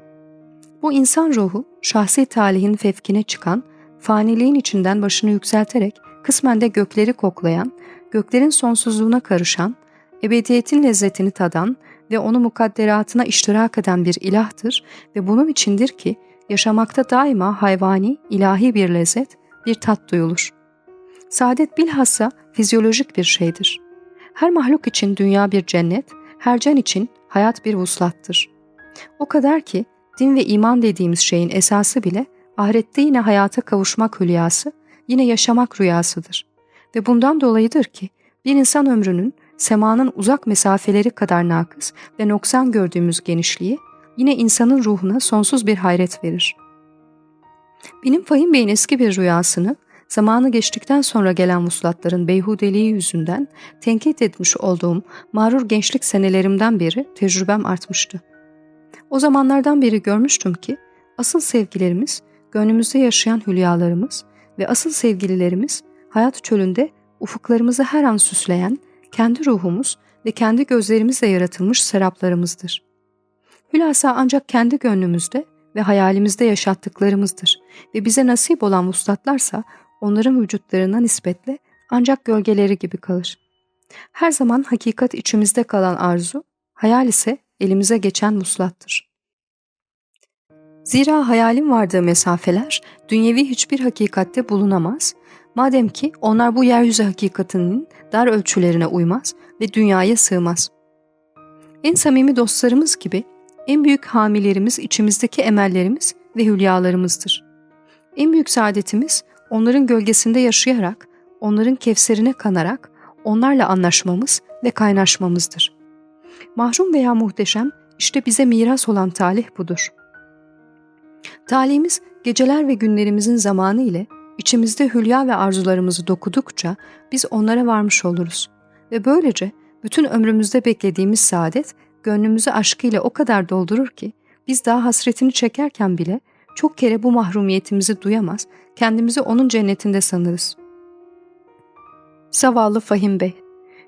Bu insan ruhu şahsi talihin fevkine çıkan, faniliğin içinden başını yükselterek kısmen de gökleri koklayan, göklerin sonsuzluğuna karışan, ebediyetin lezzetini tadan ve onu mukadderatına iştirak eden bir ilahtır ve bunun içindir ki yaşamakta daima hayvani, ilahi bir lezzet, bir tat duyulur. Saadet bilhassa fizyolojik bir şeydir. Her mahluk için dünya bir cennet, her can için hayat bir vuslattır. O kadar ki din ve iman dediğimiz şeyin esası bile ahirette yine hayata kavuşmak hülyası, yine yaşamak rüyasıdır. Ve bundan dolayıdır ki bir insan ömrünün semanın uzak mesafeleri kadar nakıs ve noksan gördüğümüz genişliği yine insanın ruhuna sonsuz bir hayret verir. Benim Fahim Bey'in eski bir rüyasını zamanı geçtikten sonra gelen vuslatların beyhudeliği yüzünden tenkit etmiş olduğum mağrur gençlik senelerimden beri tecrübem artmıştı. O zamanlardan beri görmüştüm ki asıl sevgilerimiz, gönlümüzde yaşayan hülyalarımız ve asıl sevgililerimiz hayat çölünde ufuklarımızı her an süsleyen kendi ruhumuz ve kendi gözlerimizle yaratılmış seraplarımızdır. Hülasa ancak kendi gönlümüzde ve hayalimizde yaşattıklarımızdır ve bize nasip olan vuslatlarsa onların vücutlarına nispetle ancak gölgeleri gibi kalır. Her zaman hakikat içimizde kalan arzu, hayal ise elimize geçen muslattır. Zira hayalin vardığı mesafeler dünyevi hiçbir hakikatte bulunamaz, madem ki onlar bu yeryüzü hakikatinin dar ölçülerine uymaz ve dünyaya sığmaz. En samimi dostlarımız gibi en büyük hamilerimiz içimizdeki emellerimiz ve hülyalarımızdır. En büyük saadetimiz onların gölgesinde yaşayarak, onların kevserine kanarak, onlarla anlaşmamız ve kaynaşmamızdır. Mahrum veya muhteşem işte bize miras olan talih budur. Talihimiz geceler ve günlerimizin zamanı ile içimizde hülya ve arzularımızı dokudukça biz onlara varmış oluruz. Ve böylece bütün ömrümüzde beklediğimiz saadet gönlümüzü aşkıyla o kadar doldurur ki biz daha hasretini çekerken bile çok kere bu mahrumiyetimizi duyamaz, kendimizi onun cennetinde sanırız. Zavallı Fahim Bey,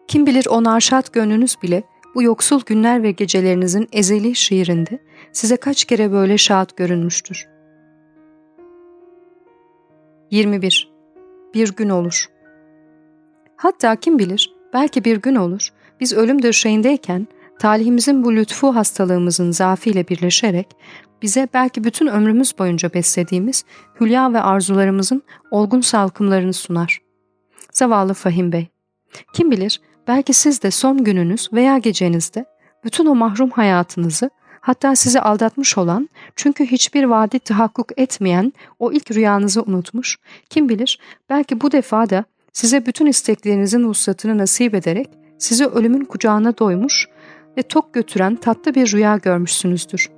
kim bilir o narşat gönlünüz bile bu yoksul günler ve gecelerinizin ezeli şiirinde size kaç kere böyle şahat görünmüştür. 21. Bir gün olur. Hatta kim bilir, belki bir gün olur, biz ölüm döşeğindeyken talihimizin bu lütfu hastalığımızın zafiyle birleşerek bize belki bütün ömrümüz boyunca beslediğimiz hülya ve arzularımızın olgun salkımlarını sunar. Zavallı Fahim Bey. Kim bilir belki siz de son gününüz veya gecenizde bütün o mahrum hayatınızı hatta sizi aldatmış olan çünkü hiçbir vaadi tahakkuk etmeyen o ilk rüyanızı unutmuş, kim bilir belki bu defa da size bütün isteklerinizin vuslatını nasip ederek sizi ölümün kucağına doymuş ve tok götüren tatlı bir rüya görmüşsünüzdür.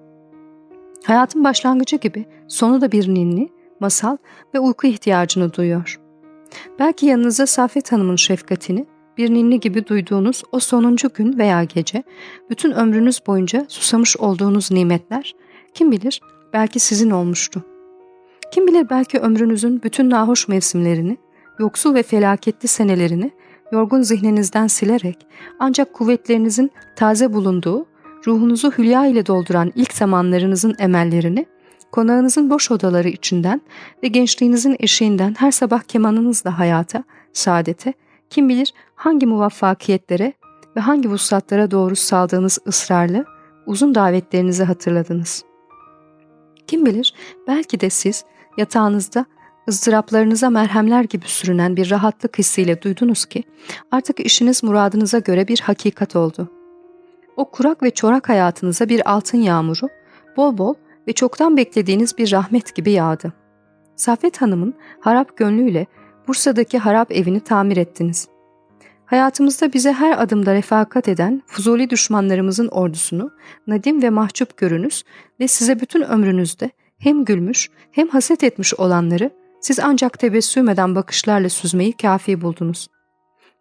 Hayatın başlangıcı gibi sonu da bir ninni, masal ve uyku ihtiyacını duyuyor. Belki yanınıza Safet Hanım'ın şefkatini bir ninni gibi duyduğunuz o sonuncu gün veya gece, bütün ömrünüz boyunca susamış olduğunuz nimetler, kim bilir belki sizin olmuştu. Kim bilir belki ömrünüzün bütün nahoş mevsimlerini, yoksul ve felaketli senelerini yorgun zihninizden silerek ancak kuvvetlerinizin taze bulunduğu, ruhunuzu hülya ile dolduran ilk zamanlarınızın emellerini, konağınızın boş odaları içinden ve gençliğinizin eşiğinden her sabah kemanınızla hayata, saadete, kim bilir hangi muvaffakiyetlere ve hangi vuslatlara doğru saldığınız ısrarlı, uzun davetlerinizi hatırladınız. Kim bilir belki de siz yatağınızda ızdıraplarınıza merhemler gibi sürünen bir rahatlık hissiyle duydunuz ki artık işiniz muradınıza göre bir hakikat oldu. O kurak ve çorak hayatınıza bir altın yağmuru, bol bol ve çoktan beklediğiniz bir rahmet gibi yağdı. Safet Hanım'ın harap gönlüyle Bursa'daki harap evini tamir ettiniz. Hayatımızda bize her adımda refakat eden fuzuli düşmanlarımızın ordusunu nadim ve mahcup görünüz ve size bütün ömrünüzde hem gülmüş hem haset etmiş olanları siz ancak tebessüm eden bakışlarla süzmeyi kafi buldunuz.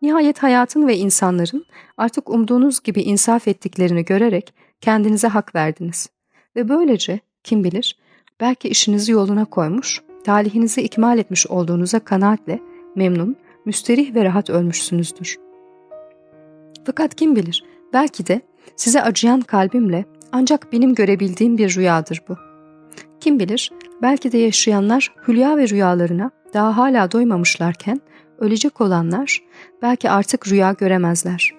Nihayet hayatın ve insanların artık umduğunuz gibi insaf ettiklerini görerek kendinize hak verdiniz. Ve böylece kim bilir belki işinizi yoluna koymuş, talihinizi ikmal etmiş olduğunuza kanaatle memnun, müsterih ve rahat ölmüşsünüzdür. Fakat kim bilir belki de size acıyan kalbimle ancak benim görebildiğim bir rüyadır bu. Kim bilir belki de yaşayanlar hülya ve rüyalarına daha hala doymamışlarken ölecek olanlar belki artık rüya göremezler.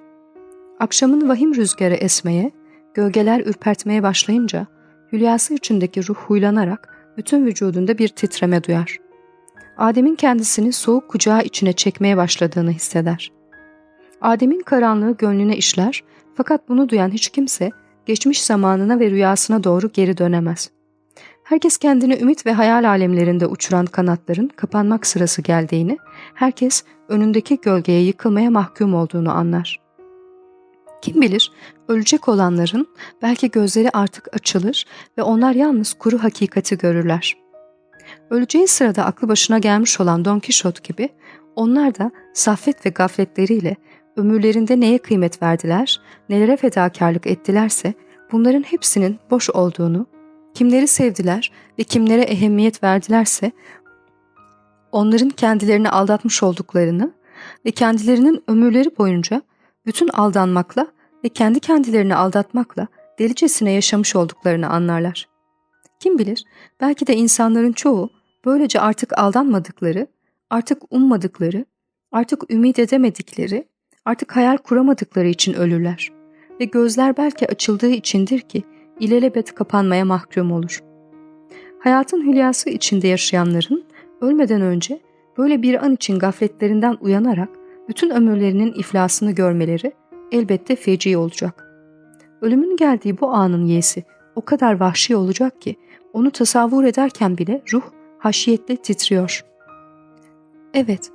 Akşamın vahim rüzgarı esmeye, gölgeler ürpertmeye başlayınca hülyası içindeki ruh huylanarak bütün vücudunda bir titreme duyar. Adem'in kendisini soğuk kucağı içine çekmeye başladığını hisseder. Adem'in karanlığı gönlüne işler fakat bunu duyan hiç kimse geçmiş zamanına ve rüyasına doğru geri dönemez. Herkes kendini ümit ve hayal alemlerinde uçuran kanatların kapanmak sırası geldiğini, herkes önündeki gölgeye yıkılmaya mahkum olduğunu anlar. Kim bilir, ölecek olanların belki gözleri artık açılır ve onlar yalnız kuru hakikati görürler. Öleceği sırada aklı başına gelmiş olan Don Kişot gibi onlar da saffet ve gafletleriyle ömürlerinde neye kıymet verdiler, nelere fedakarlık ettilerse bunların hepsinin boş olduğunu, kimleri sevdiler ve kimlere ehemmiyet verdilerse onların kendilerini aldatmış olduklarını ve kendilerinin ömürleri boyunca bütün aldanmakla ve kendi kendilerini aldatmakla delicesine yaşamış olduklarını anlarlar. Kim bilir belki de insanların çoğu böylece artık aldanmadıkları, artık ummadıkları, artık ümit edemedikleri, artık hayal kuramadıkları için ölürler. Ve gözler belki açıldığı içindir ki ilelebet kapanmaya mahkum olur. Hayatın hülyası içinde yaşayanların ölmeden önce böyle bir an için gafletlerinden uyanarak bütün ömürlerinin iflasını görmeleri elbette feci olacak. Ölümün geldiği bu anın yesi o kadar vahşi olacak ki onu tasavvur ederken bile ruh haşiyetle titriyor. Evet,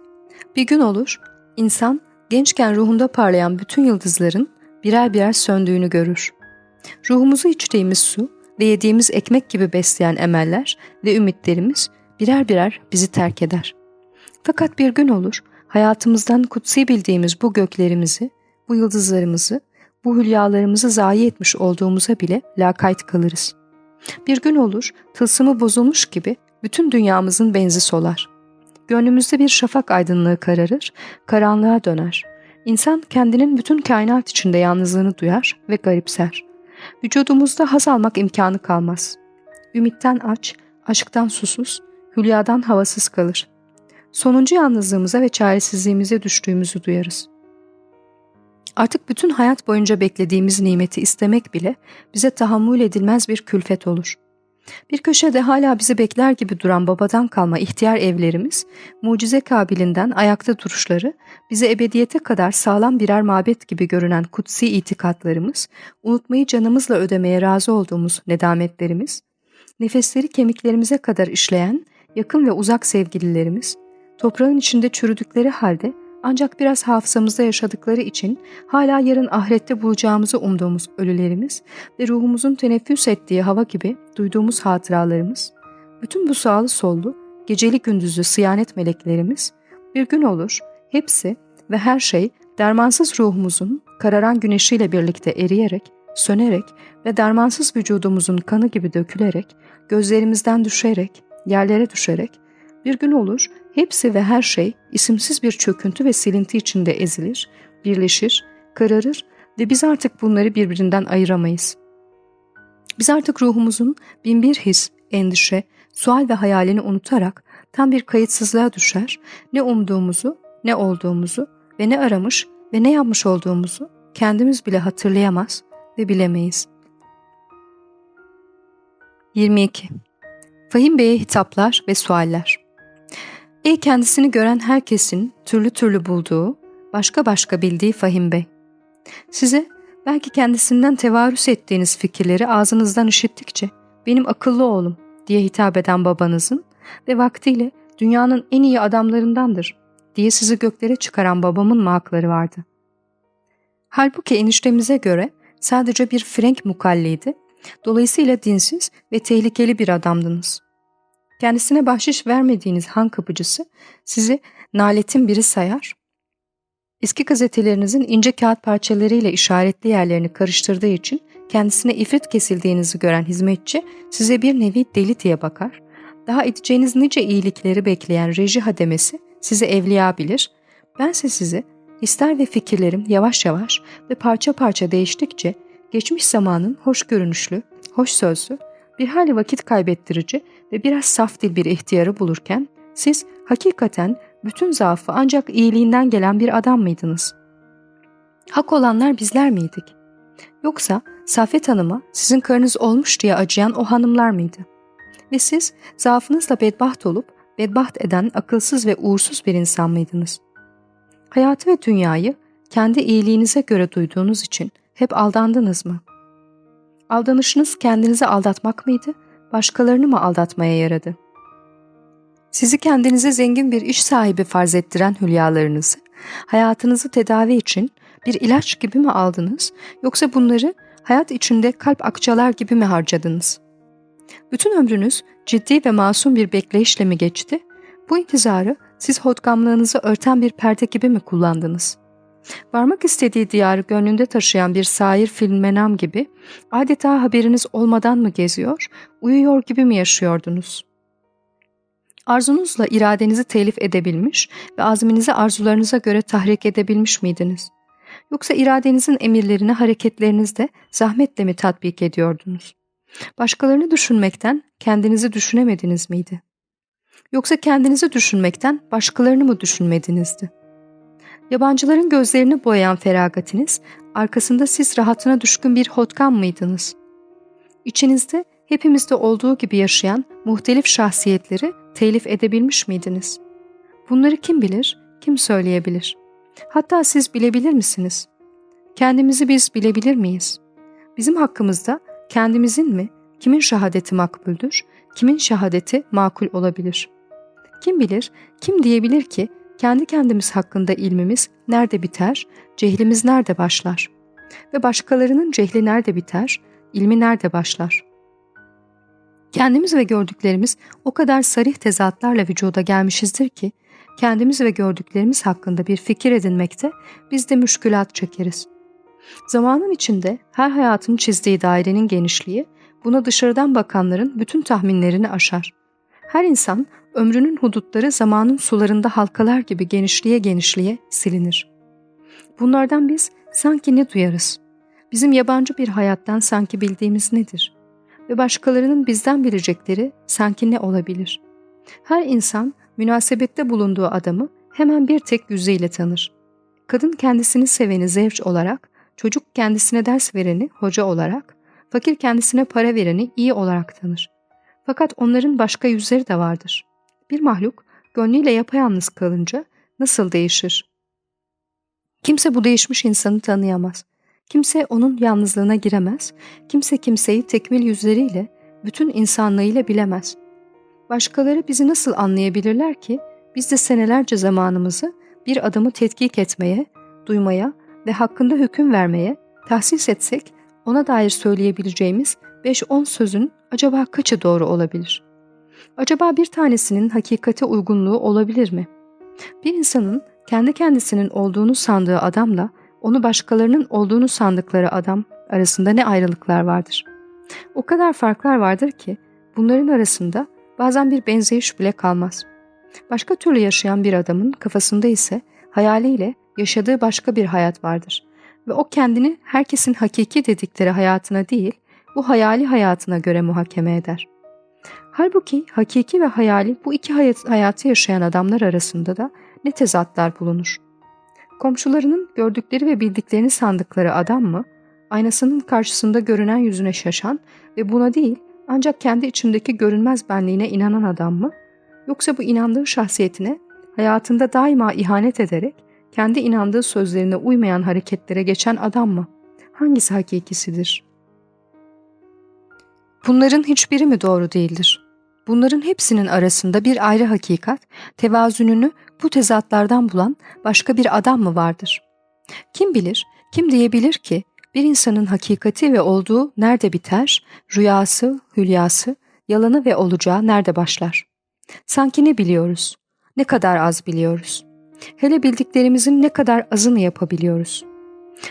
bir gün olur, insan gençken ruhunda parlayan bütün yıldızların birer birer söndüğünü görür. Ruhumuzu içtiğimiz su ve yediğimiz ekmek gibi besleyen emeller ve ümitlerimiz birer birer bizi terk eder. Fakat bir gün olur, hayatımızdan kutsi bildiğimiz bu göklerimizi, bu yıldızlarımızı, bu hülyalarımızı zayi etmiş olduğumuza bile lakayt kalırız. Bir gün olur, tılsımı bozulmuş gibi bütün dünyamızın benzi solar. Gönlümüzde bir şafak aydınlığı kararır, karanlığa döner. İnsan kendinin bütün kainat içinde yalnızlığını duyar ve garipser. Vücudumuzda haz almak imkanı kalmaz. Ümitten aç, aşktan susuz, hülyadan havasız kalır. Sonuncu yalnızlığımıza ve çaresizliğimize düştüğümüzü duyarız. Artık bütün hayat boyunca beklediğimiz nimeti istemek bile bize tahammül edilmez bir külfet olur. Bir köşede hala bizi bekler gibi duran babadan kalma ihtiyar evlerimiz, mucize kabilinden ayakta duruşları, bize ebediyete kadar sağlam birer mabet gibi görünen kutsi itikatlarımız, unutmayı canımızla ödemeye razı olduğumuz nedametlerimiz, nefesleri kemiklerimize kadar işleyen yakın ve uzak sevgililerimiz, toprağın içinde çürüdükleri halde ancak biraz hafızamızda yaşadıkları için hala yarın ahirette bulacağımızı umduğumuz ölülerimiz ve ruhumuzun teneffüs ettiği hava gibi duyduğumuz hatıralarımız, bütün bu sağlı sollu, geceli gündüzlü sıyanet meleklerimiz bir gün olur, hepsi ve her şey dermansız ruhumuzun kararan güneşiyle birlikte eriyerek, sönerek ve dermansız vücudumuzun kanı gibi dökülerek, gözlerimizden düşerek, yerlere düşerek, bir gün olur hepsi ve her şey isimsiz bir çöküntü ve silinti içinde ezilir, birleşir, kararır ve biz artık bunları birbirinden ayıramayız. Biz artık ruhumuzun binbir his, endişe, sual ve hayalini unutarak tam bir kayıtsızlığa düşer, ne umduğumuzu, ne olduğumuzu ve ne aramış ve ne yapmış olduğumuzu kendimiz bile hatırlayamaz ve bilemeyiz. 22. Fahim Bey'e hitaplar ve sualler Ey kendisini gören herkesin türlü türlü bulduğu, başka başka bildiği Fahim Bey. Size belki kendisinden tevarüs ettiğiniz fikirleri ağzınızdan işittikçe benim akıllı oğlum diye hitap eden babanızın ve vaktiyle dünyanın en iyi adamlarındandır diye sizi göklere çıkaran babamın mı vardı? Halbuki eniştemize göre sadece bir Frank mukalliydi, dolayısıyla dinsiz ve tehlikeli bir adamdınız. Kendisine bahşiş vermediğiniz han kapıcısı sizi naletin biri sayar. Eski gazetelerinizin ince kağıt parçalarıyla işaretli yerlerini karıştırdığı için kendisine ifrit kesildiğinizi gören hizmetçi size bir nevi deli diye bakar. Daha edeceğiniz nice iyilikleri bekleyen reji hademesi sizi evliya bilir. Bense sizi ister ve fikirlerim yavaş yavaş ve parça parça değiştikçe geçmiş zamanın hoş görünüşlü, hoş sözlü, bir hali vakit kaybettirici ve biraz saf dil bir ihtiyarı bulurken siz hakikaten bütün zaafı ancak iyiliğinden gelen bir adam mıydınız? Hak olanlar bizler miydik? Yoksa Safet Hanım'a sizin karınız olmuş diye acıyan o hanımlar mıydı? Ve siz zaafınızla bedbaht olup bedbaht eden akılsız ve uğursuz bir insan mıydınız? Hayatı ve dünyayı kendi iyiliğinize göre duyduğunuz için hep aldandınız mı? Aldanışınız kendinizi aldatmak mıydı başkalarını mı aldatmaya yaradı? Sizi kendinize zengin bir iş sahibi farz ettiren hülyalarınızı, hayatınızı tedavi için bir ilaç gibi mi aldınız yoksa bunları hayat içinde kalp akçalar gibi mi harcadınız? Bütün ömrünüz ciddi ve masum bir bekleyişle mi geçti? Bu intizarı siz hodgamlığınızı örten bir perde gibi mi kullandınız? Varmak istediği diyarı gönlünde taşıyan bir sair filmenam gibi adeta haberiniz olmadan mı geziyor, uyuyor gibi mi yaşıyordunuz? Arzunuzla iradenizi telif edebilmiş ve azminizi arzularınıza göre tahrik edebilmiş miydiniz? Yoksa iradenizin emirlerini hareketlerinizde zahmetle mi tatbik ediyordunuz? Başkalarını düşünmekten kendinizi düşünemediniz miydi? Yoksa kendinizi düşünmekten başkalarını mı düşünmedinizdi? Yabancıların gözlerini boyayan feragatiniz, arkasında siz rahatına düşkün bir hotkan mıydınız? İçinizde hepimizde olduğu gibi yaşayan muhtelif şahsiyetleri telif edebilmiş miydiniz? Bunları kim bilir, kim söyleyebilir? Hatta siz bilebilir misiniz? Kendimizi biz bilebilir miyiz? Bizim hakkımızda kendimizin mi, kimin şehadeti makbuldür, kimin şehadeti makul olabilir? Kim bilir, kim diyebilir ki kendi kendimiz hakkında ilmimiz nerede biter, cehlimiz nerede başlar? Ve başkalarının cehli nerede biter, ilmi nerede başlar? Kendimiz ve gördüklerimiz o kadar sarih tezatlarla vücuda gelmişizdir ki, kendimiz ve gördüklerimiz hakkında bir fikir edinmekte biz de müşkülat çekeriz. Zamanın içinde her hayatın çizdiği dairenin genişliği buna dışarıdan bakanların bütün tahminlerini aşar. Her insan ömrünün hudutları zamanın sularında halkalar gibi genişliğe genişliğe silinir. Bunlardan biz sanki ne duyarız? Bizim yabancı bir hayattan sanki bildiğimiz nedir? Ve başkalarının bizden bilecekleri sanki ne olabilir? Her insan münasebette bulunduğu adamı hemen bir tek yüzüyle tanır. Kadın kendisini seveni zevç olarak, çocuk kendisine ders vereni hoca olarak, fakir kendisine para vereni iyi olarak tanır. Fakat onların başka yüzleri de vardır. Bir mahluk gönlüyle yapayalnız kalınca nasıl değişir? Kimse bu değişmiş insanı tanıyamaz. Kimse onun yalnızlığına giremez. Kimse kimseyi tekmil yüzleriyle, bütün insanlığıyla bilemez. Başkaları bizi nasıl anlayabilirler ki biz de senelerce zamanımızı bir adamı tetkik etmeye, duymaya ve hakkında hüküm vermeye tahsis etsek ona dair söyleyebileceğimiz 5-10 sözün acaba kaçı doğru olabilir? Acaba bir tanesinin hakikate uygunluğu olabilir mi? Bir insanın kendi kendisinin olduğunu sandığı adamla onu başkalarının olduğunu sandıkları adam arasında ne ayrılıklar vardır? O kadar farklar vardır ki bunların arasında bazen bir benzeyiş bile kalmaz. Başka türlü yaşayan bir adamın kafasında ise hayaliyle yaşadığı başka bir hayat vardır ve o kendini herkesin hakiki dedikleri hayatına değil, bu hayali hayatına göre muhakeme eder. Halbuki hakiki ve hayali bu iki hayat, hayatı yaşayan adamlar arasında da ne tezatlar bulunur. Komşularının gördükleri ve bildiklerini sandıkları adam mı, aynasının karşısında görünen yüzüne şaşan ve buna değil ancak kendi içindeki görünmez benliğine inanan adam mı, yoksa bu inandığı şahsiyetine hayatında daima ihanet ederek kendi inandığı sözlerine uymayan hareketlere geçen adam mı? Hangisi hakikisidir? Bunların hiçbiri mi doğru değildir? Bunların hepsinin arasında bir ayrı hakikat, tevazününü bu tezatlardan bulan başka bir adam mı vardır? Kim bilir, kim diyebilir ki bir insanın hakikati ve olduğu nerede biter, rüyası, hülyası, yalanı ve olacağı nerede başlar? Sanki ne biliyoruz? Ne kadar az biliyoruz? Hele bildiklerimizin ne kadar azını yapabiliyoruz?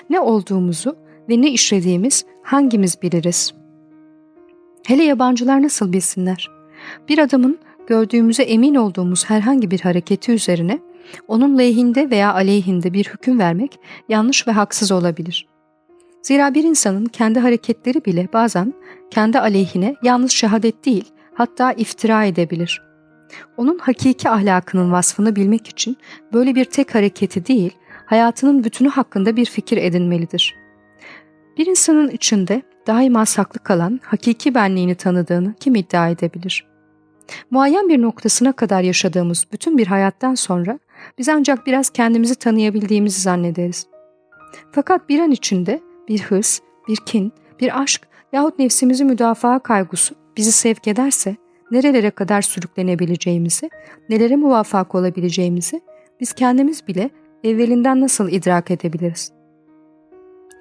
Ne olduğumuzu ve ne işlediğimiz hangimiz biliriz? Hele yabancılar nasıl bilsinler? Bir adamın gördüğümüze emin olduğumuz herhangi bir hareketi üzerine onun lehinde veya aleyhinde bir hüküm vermek yanlış ve haksız olabilir. Zira bir insanın kendi hareketleri bile bazen kendi aleyhine yanlış şehadet değil, hatta iftira edebilir. Onun hakiki ahlakının vasfını bilmek için böyle bir tek hareketi değil, hayatının bütünü hakkında bir fikir edinmelidir. Bir insanın içinde daima saklı kalan hakiki benliğini tanıdığını kim iddia edebilir? Muayyen bir noktasına kadar yaşadığımız bütün bir hayattan sonra biz ancak biraz kendimizi tanıyabildiğimizi zannederiz. Fakat bir an içinde bir hırs, bir kin, bir aşk yahut nefsimizi müdafaa kaygısı bizi sevk ederse nerelere kadar sürüklenebileceğimizi, nelere muvaffak olabileceğimizi biz kendimiz bile evvelinden nasıl idrak edebiliriz?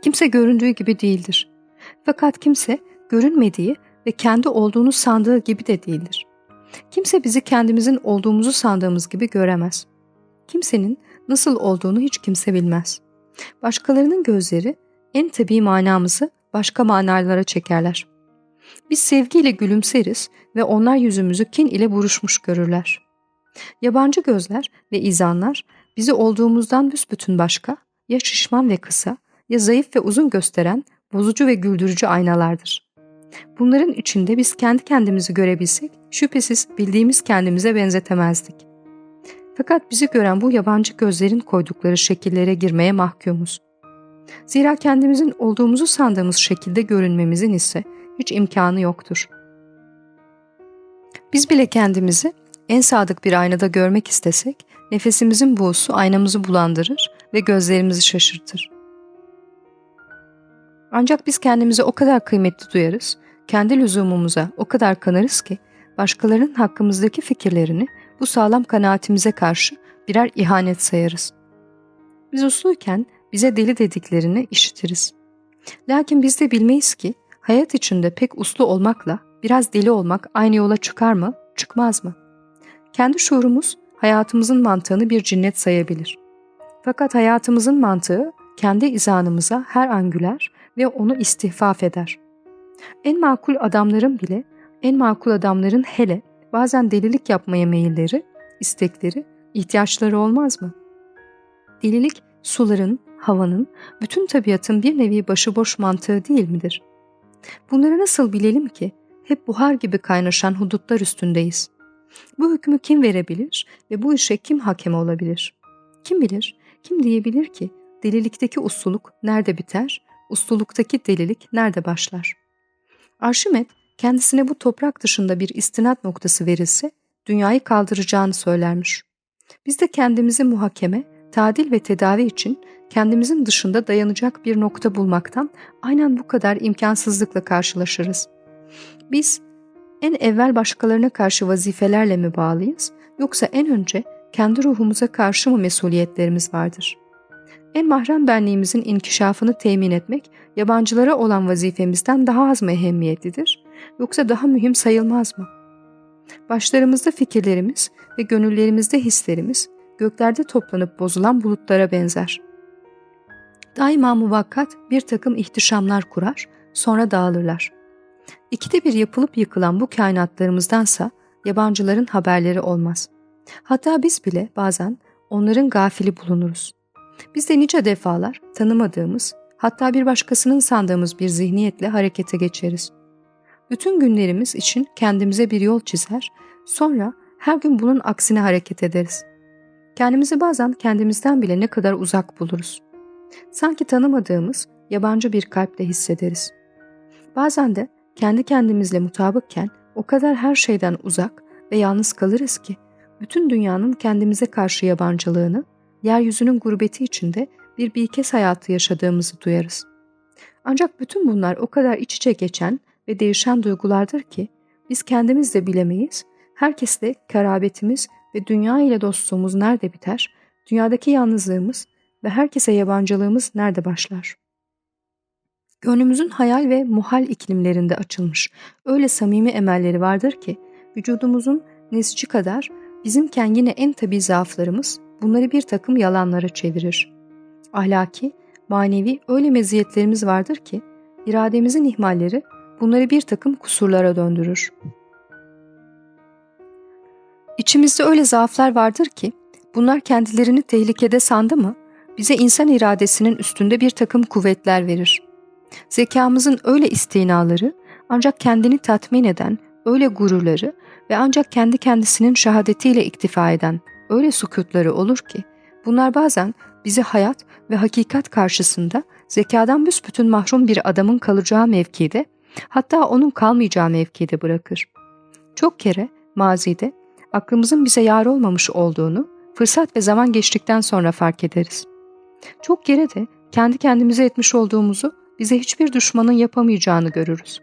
Kimse göründüğü gibi değildir. Fakat kimse görünmediği ve kendi olduğunu sandığı gibi de değildir. Kimse bizi kendimizin olduğumuzu sandığımız gibi göremez. Kimsenin nasıl olduğunu hiç kimse bilmez. Başkalarının gözleri en tabii manamızı başka manalara çekerler. Biz sevgiyle gülümseriz ve onlar yüzümüzü kin ile buruşmuş görürler. Yabancı gözler ve izanlar bizi olduğumuzdan büsbütün başka, ya şişman ve kısa, ya zayıf ve uzun gösteren bozucu ve güldürücü aynalardır. Bunların içinde biz kendi kendimizi görebilsek şüphesiz bildiğimiz kendimize benzetemezdik. Fakat bizi gören bu yabancı gözlerin koydukları şekillere girmeye mahkumuz. Zira kendimizin olduğumuzu sandığımız şekilde görünmemizin ise hiç imkanı yoktur. Biz bile kendimizi en sadık bir aynada görmek istesek, nefesimizin buğusu aynamızı bulandırır ve gözlerimizi şaşırtır. Ancak biz kendimizi o kadar kıymetli duyarız, kendi lüzumumuza o kadar kanarız ki, başkalarının hakkımızdaki fikirlerini bu sağlam kanaatimize karşı birer ihanet sayarız. Biz usluyken bize deli dediklerini işitiriz. Lakin biz de bilmeyiz ki hayat içinde pek uslu olmakla biraz deli olmak aynı yola çıkar mı, çıkmaz mı? Kendi şuurumuz hayatımızın mantığını bir cinnet sayabilir. Fakat hayatımızın mantığı kendi izanımıza her an güler ve onu istihfaf eder. En makul adamların bile, en makul adamların hele bazen delilik yapmaya meyilleri, istekleri, ihtiyaçları olmaz mı? Delilik suların, havanın, bütün tabiatın bir nevi başıboş mantığı değil midir? Bunları nasıl bilelim ki hep buhar gibi kaynaşan hudutlar üstündeyiz. Bu hükmü kim verebilir ve bu işe kim hakem olabilir? Kim bilir, kim diyebilir ki delilikteki usluluk nerede biter, usluluktaki delilik nerede başlar? Arşimet kendisine bu toprak dışında bir istinat noktası verilse dünyayı kaldıracağını söylermiş. Biz de kendimizi muhakeme, tadil ve tedavi için kendimizin dışında dayanacak bir nokta bulmaktan aynen bu kadar imkansızlıkla karşılaşırız. Biz en evvel başkalarına karşı vazifelerle mi bağlıyız yoksa en önce kendi ruhumuza karşı mı mesuliyetlerimiz vardır? En mahrem benliğimizin inkişafını temin etmek yabancılara olan vazifemizden daha az mı ehemmiyetlidir yoksa daha mühim sayılmaz mı? Başlarımızda fikirlerimiz ve gönüllerimizde hislerimiz göklerde toplanıp bozulan bulutlara benzer. Daima muvakkat bir takım ihtişamlar kurar, sonra dağılırlar. İkide bir yapılıp yıkılan bu kainatlarımızdansa yabancıların haberleri olmaz. Hatta biz bile bazen onların gafili bulunuruz. Biz de nice defalar tanımadığımız, hatta bir başkasının sandığımız bir zihniyetle harekete geçeriz. Bütün günlerimiz için kendimize bir yol çizer, sonra her gün bunun aksine hareket ederiz. Kendimizi bazen kendimizden bile ne kadar uzak buluruz. Sanki tanımadığımız yabancı bir kalple hissederiz. Bazen de kendi kendimizle mutabıkken o kadar her şeyden uzak ve yalnız kalırız ki bütün dünyanın kendimize karşı yabancılığını, yeryüzünün gurbeti içinde bir bilkes hayatı yaşadığımızı duyarız. Ancak bütün bunlar o kadar iç içe geçen ve değişen duygulardır ki biz kendimiz de bilemeyiz, herkesle karabetimiz ve dünya ile dostluğumuz nerede biter, dünyadaki yalnızlığımız ve herkese yabancılığımız nerede başlar? Gönlümüzün hayal ve muhal iklimlerinde açılmış öyle samimi emelleri vardır ki vücudumuzun nesci kadar bizimken yine en tabi zaaflarımız bunları bir takım yalanlara çevirir. Ahlaki, manevi öyle meziyetlerimiz vardır ki irademizin ihmalleri bunları bir takım kusurlara döndürür. İçimizde öyle zaaflar vardır ki bunlar kendilerini tehlikede sandı mı bize insan iradesinin üstünde bir takım kuvvetler verir. Zekamızın öyle istinaları ancak kendini tatmin eden öyle gururları ve ancak kendi kendisinin şehadetiyle iktifa eden öyle sukutları olur ki bunlar bazen bizi hayat ve hakikat karşısında zekadan büsbütün mahrum bir adamın kalacağı mevkide hatta onun kalmayacağı mevkide bırakır. Çok kere mazide aklımızın bize yar olmamış olduğunu fırsat ve zaman geçtikten sonra fark ederiz. Çok kere de kendi kendimize etmiş olduğumuzu bize hiçbir düşmanın yapamayacağını görürüz.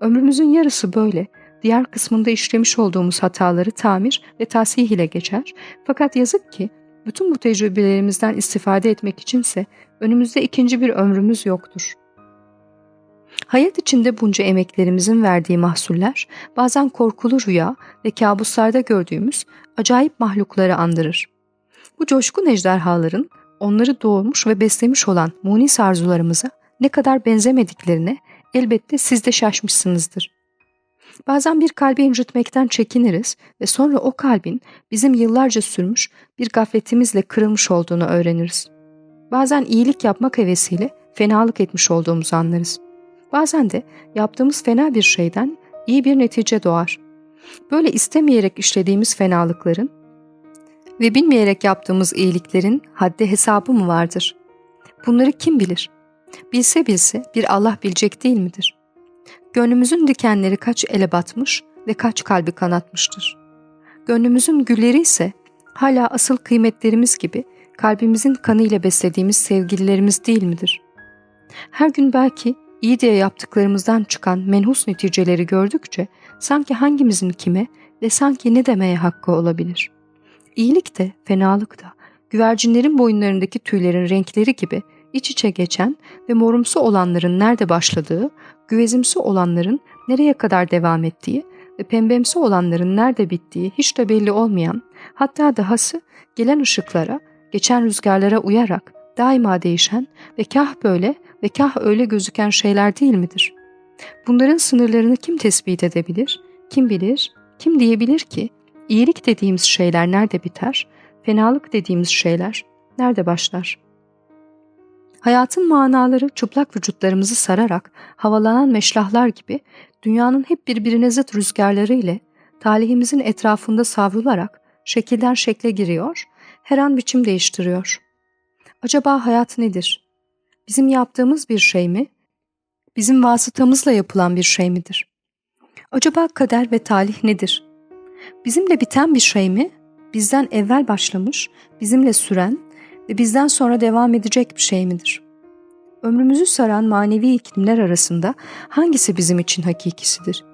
Ömrümüzün yarısı böyle, diğer kısmında işlemiş olduğumuz hataları tamir ve tasih ile geçer. Fakat yazık ki bütün bu tecrübelerimizden istifade etmek içinse önümüzde ikinci bir ömrümüz yoktur. Hayat içinde bunca emeklerimizin verdiği mahsuller bazen korkulu rüya ve kabuslarda gördüğümüz acayip mahlukları andırır. Bu coşkun ejderhaların onları doğurmuş ve beslemiş olan munis arzularımıza ne kadar benzemediklerine elbette siz de şaşmışsınızdır. Bazen bir kalbi incitmekten çekiniriz ve sonra o kalbin bizim yıllarca sürmüş bir gafletimizle kırılmış olduğunu öğreniriz. Bazen iyilik yapmak hevesiyle fenalık etmiş olduğumuzu anlarız. Bazen de yaptığımız fena bir şeyden iyi bir netice doğar. Böyle istemeyerek işlediğimiz fenalıkların ve bilmeyerek yaptığımız iyiliklerin haddi hesabı mı vardır? Bunları kim bilir? Bilse bilse bir Allah bilecek değil midir? Gönlümüzün dikenleri kaç ele batmış ve kaç kalbi kanatmıştır. Gönlümüzün gülleri ise hala asıl kıymetlerimiz gibi kalbimizin kanıyla beslediğimiz sevgililerimiz değil midir? Her gün belki iyi diye yaptıklarımızdan çıkan menhus neticeleri gördükçe sanki hangimizin kime ve sanki ne demeye hakkı olabilir. İyilik de fenalık da güvercinlerin boyunlarındaki tüylerin renkleri gibi iç içe geçen ve morumsu olanların nerede başladığı, güvezimsi olanların nereye kadar devam ettiği ve pembemsi olanların nerede bittiği hiç de belli olmayan, hatta dahası gelen ışıklara, geçen rüzgarlara uyarak daima değişen ve kah böyle ve kah öyle gözüken şeyler değil midir? Bunların sınırlarını kim tespit edebilir, kim bilir, kim diyebilir ki iyilik dediğimiz şeyler nerede biter, fenalık dediğimiz şeyler nerede başlar?'' Hayatın manaları çıplak vücutlarımızı sararak havalanan meşlahlar gibi dünyanın hep birbirine zıt rüzgarları ile talihimizin etrafında savrularak şekilden şekle giriyor, her an biçim değiştiriyor. Acaba hayat nedir? Bizim yaptığımız bir şey mi? Bizim vasıtamızla yapılan bir şey midir? Acaba kader ve talih nedir? Bizimle biten bir şey mi? Bizden evvel başlamış, bizimle süren, ve bizden sonra devam edecek bir şey midir? Ömrümüzü saran manevi iklimler arasında hangisi bizim için hakikisidir?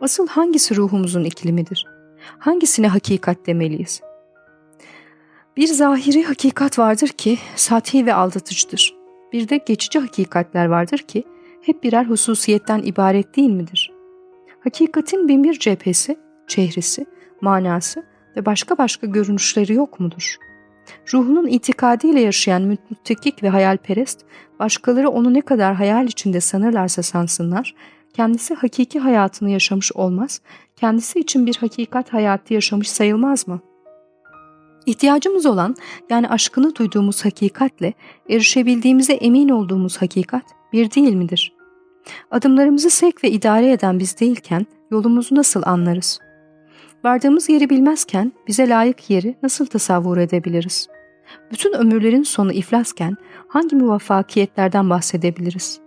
Asıl hangisi ruhumuzun iklimidir? Hangisine hakikat demeliyiz? Bir zahiri hakikat vardır ki sati ve aldatıcıdır. Bir de geçici hakikatler vardır ki hep birer hususiyetten ibaret değil midir? Hakikatin binbir cephesi, çehresi, manası ve başka başka görünüşleri yok mudur?'' Ruhunun itikadiyle yaşayan müttekik ve hayalperest, başkaları onu ne kadar hayal içinde sanırlarsa sansınlar, kendisi hakiki hayatını yaşamış olmaz, kendisi için bir hakikat hayatı yaşamış sayılmaz mı? İhtiyacımız olan yani aşkını duyduğumuz hakikatle erişebildiğimize emin olduğumuz hakikat bir değil midir? Adımlarımızı sevk ve idare eden biz değilken yolumuzu nasıl anlarız? Vardığımız yeri bilmezken bize layık yeri nasıl tasavvur edebiliriz? Bütün ömürlerin sonu iflasken hangi muvaffakiyetlerden bahsedebiliriz?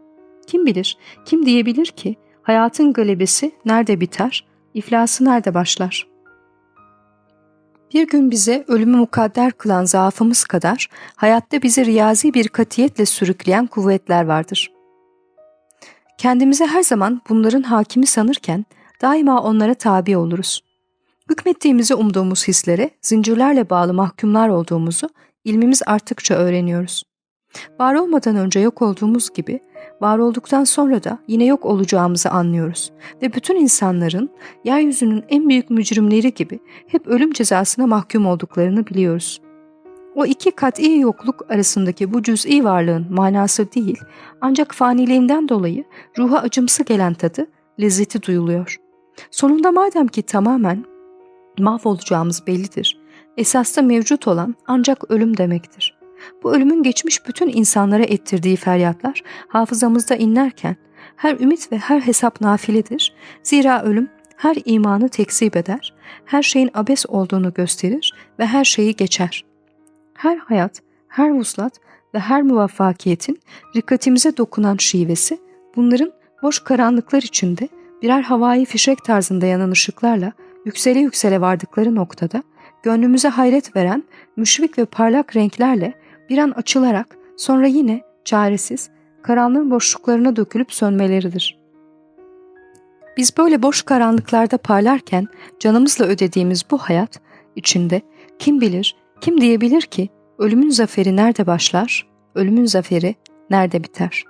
Kim bilir, kim diyebilir ki hayatın galebesi nerede biter, iflası nerede başlar? Bir gün bize ölümü mukadder kılan zaafımız kadar hayatta bizi riyazi bir katiyetle sürükleyen kuvvetler vardır. Kendimize her zaman bunların hakimi sanırken daima onlara tabi oluruz. Hükmettiğimizi umduğumuz hislere zincirlerle bağlı mahkumlar olduğumuzu ilmimiz arttıkça öğreniyoruz. Var olmadan önce yok olduğumuz gibi var olduktan sonra da yine yok olacağımızı anlıyoruz ve bütün insanların yeryüzünün en büyük mücrimleri gibi hep ölüm cezasına mahkum olduklarını biliyoruz. O iki kat'i yokluk arasındaki bu cüz'i varlığın manası değil ancak faniliğinden dolayı ruha acımsı gelen tadı, lezzeti duyuluyor. Sonunda madem ki tamamen mahvolacağımız bellidir. Esasda mevcut olan ancak ölüm demektir. Bu ölümün geçmiş bütün insanlara ettirdiği feryatlar hafızamızda inlerken her ümit ve her hesap nafiledir. Zira ölüm her imanı tekzip eder, her şeyin abes olduğunu gösterir ve her şeyi geçer. Her hayat, her vuslat ve her muvaffakiyetin rikkatimize dokunan şivesi bunların boş karanlıklar içinde birer havai fişek tarzında yanan ışıklarla yüksele yüksele vardıkları noktada gönlümüze hayret veren müşvik ve parlak renklerle bir an açılarak sonra yine çaresiz karanlığın boşluklarına dökülüp sönmeleridir. Biz böyle boş karanlıklarda parlarken canımızla ödediğimiz bu hayat içinde kim bilir, kim diyebilir ki ölümün zaferi nerede başlar, ölümün zaferi nerede biter?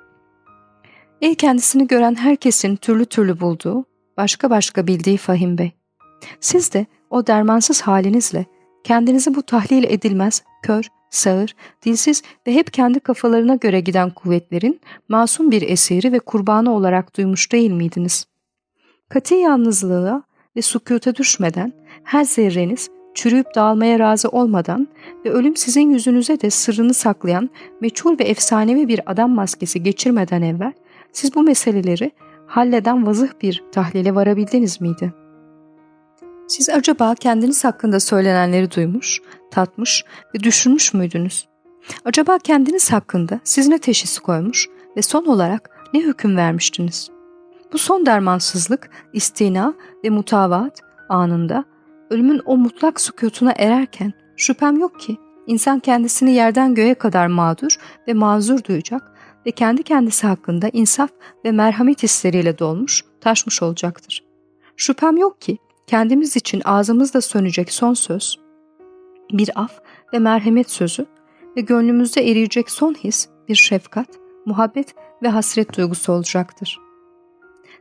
Ey kendisini gören herkesin türlü türlü bulduğu, başka başka bildiği Fahim Bey. Siz de o dermansız halinizle kendinizi bu tahlil edilmez, kör, sağır, dilsiz ve hep kendi kafalarına göre giden kuvvetlerin masum bir esiri ve kurbanı olarak duymuş değil miydiniz? Kati yalnızlığa ve sükuta düşmeden, her zerreniz çürüyüp dağılmaya razı olmadan ve ölüm sizin yüzünüze de sırrını saklayan meçhul ve efsanevi bir adam maskesi geçirmeden evvel siz bu meseleleri halleden vazıh bir tahlile varabildiniz miydi? Siz acaba kendiniz hakkında söylenenleri duymuş, tatmış ve düşünmüş müydünüz? Acaba kendiniz hakkında siz ne teşhisi koymuş ve son olarak ne hüküm vermiştiniz? Bu son dermansızlık, istina ve mutavaat anında ölümün o mutlak sükutuna ererken şüphem yok ki insan kendisini yerden göğe kadar mağdur ve mazur duyacak ve kendi kendisi hakkında insaf ve merhamet hisleriyle dolmuş, taşmış olacaktır. Şüphem yok ki kendimiz için ağzımızda sönecek son söz, bir af ve merhamet sözü ve gönlümüzde eriyecek son his bir şefkat, muhabbet ve hasret duygusu olacaktır.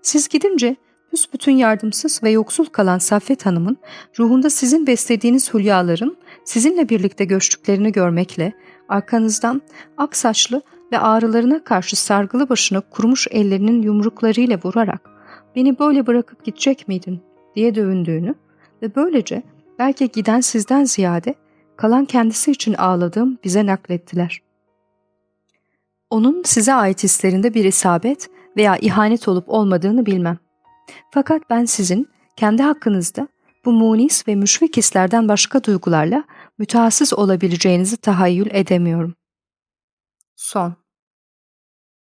Siz gidince büsbütün yardımsız ve yoksul kalan Saffet Hanım'ın ruhunda sizin beslediğiniz hülyaların sizinle birlikte göçtüklerini görmekle arkanızdan ak saçlı ve ağrılarına karşı sargılı başını kurumuş ellerinin yumruklarıyla vurarak beni böyle bırakıp gidecek miydin diye dövündüğünü ve böylece belki giden sizden ziyade kalan kendisi için ağladığım bize naklettiler. Onun size ait hislerinde bir isabet veya ihanet olup olmadığını bilmem. Fakat ben sizin kendi hakkınızda bu munis ve müşfik hislerden başka duygularla mütehassıs olabileceğinizi tahayyül edemiyorum. Son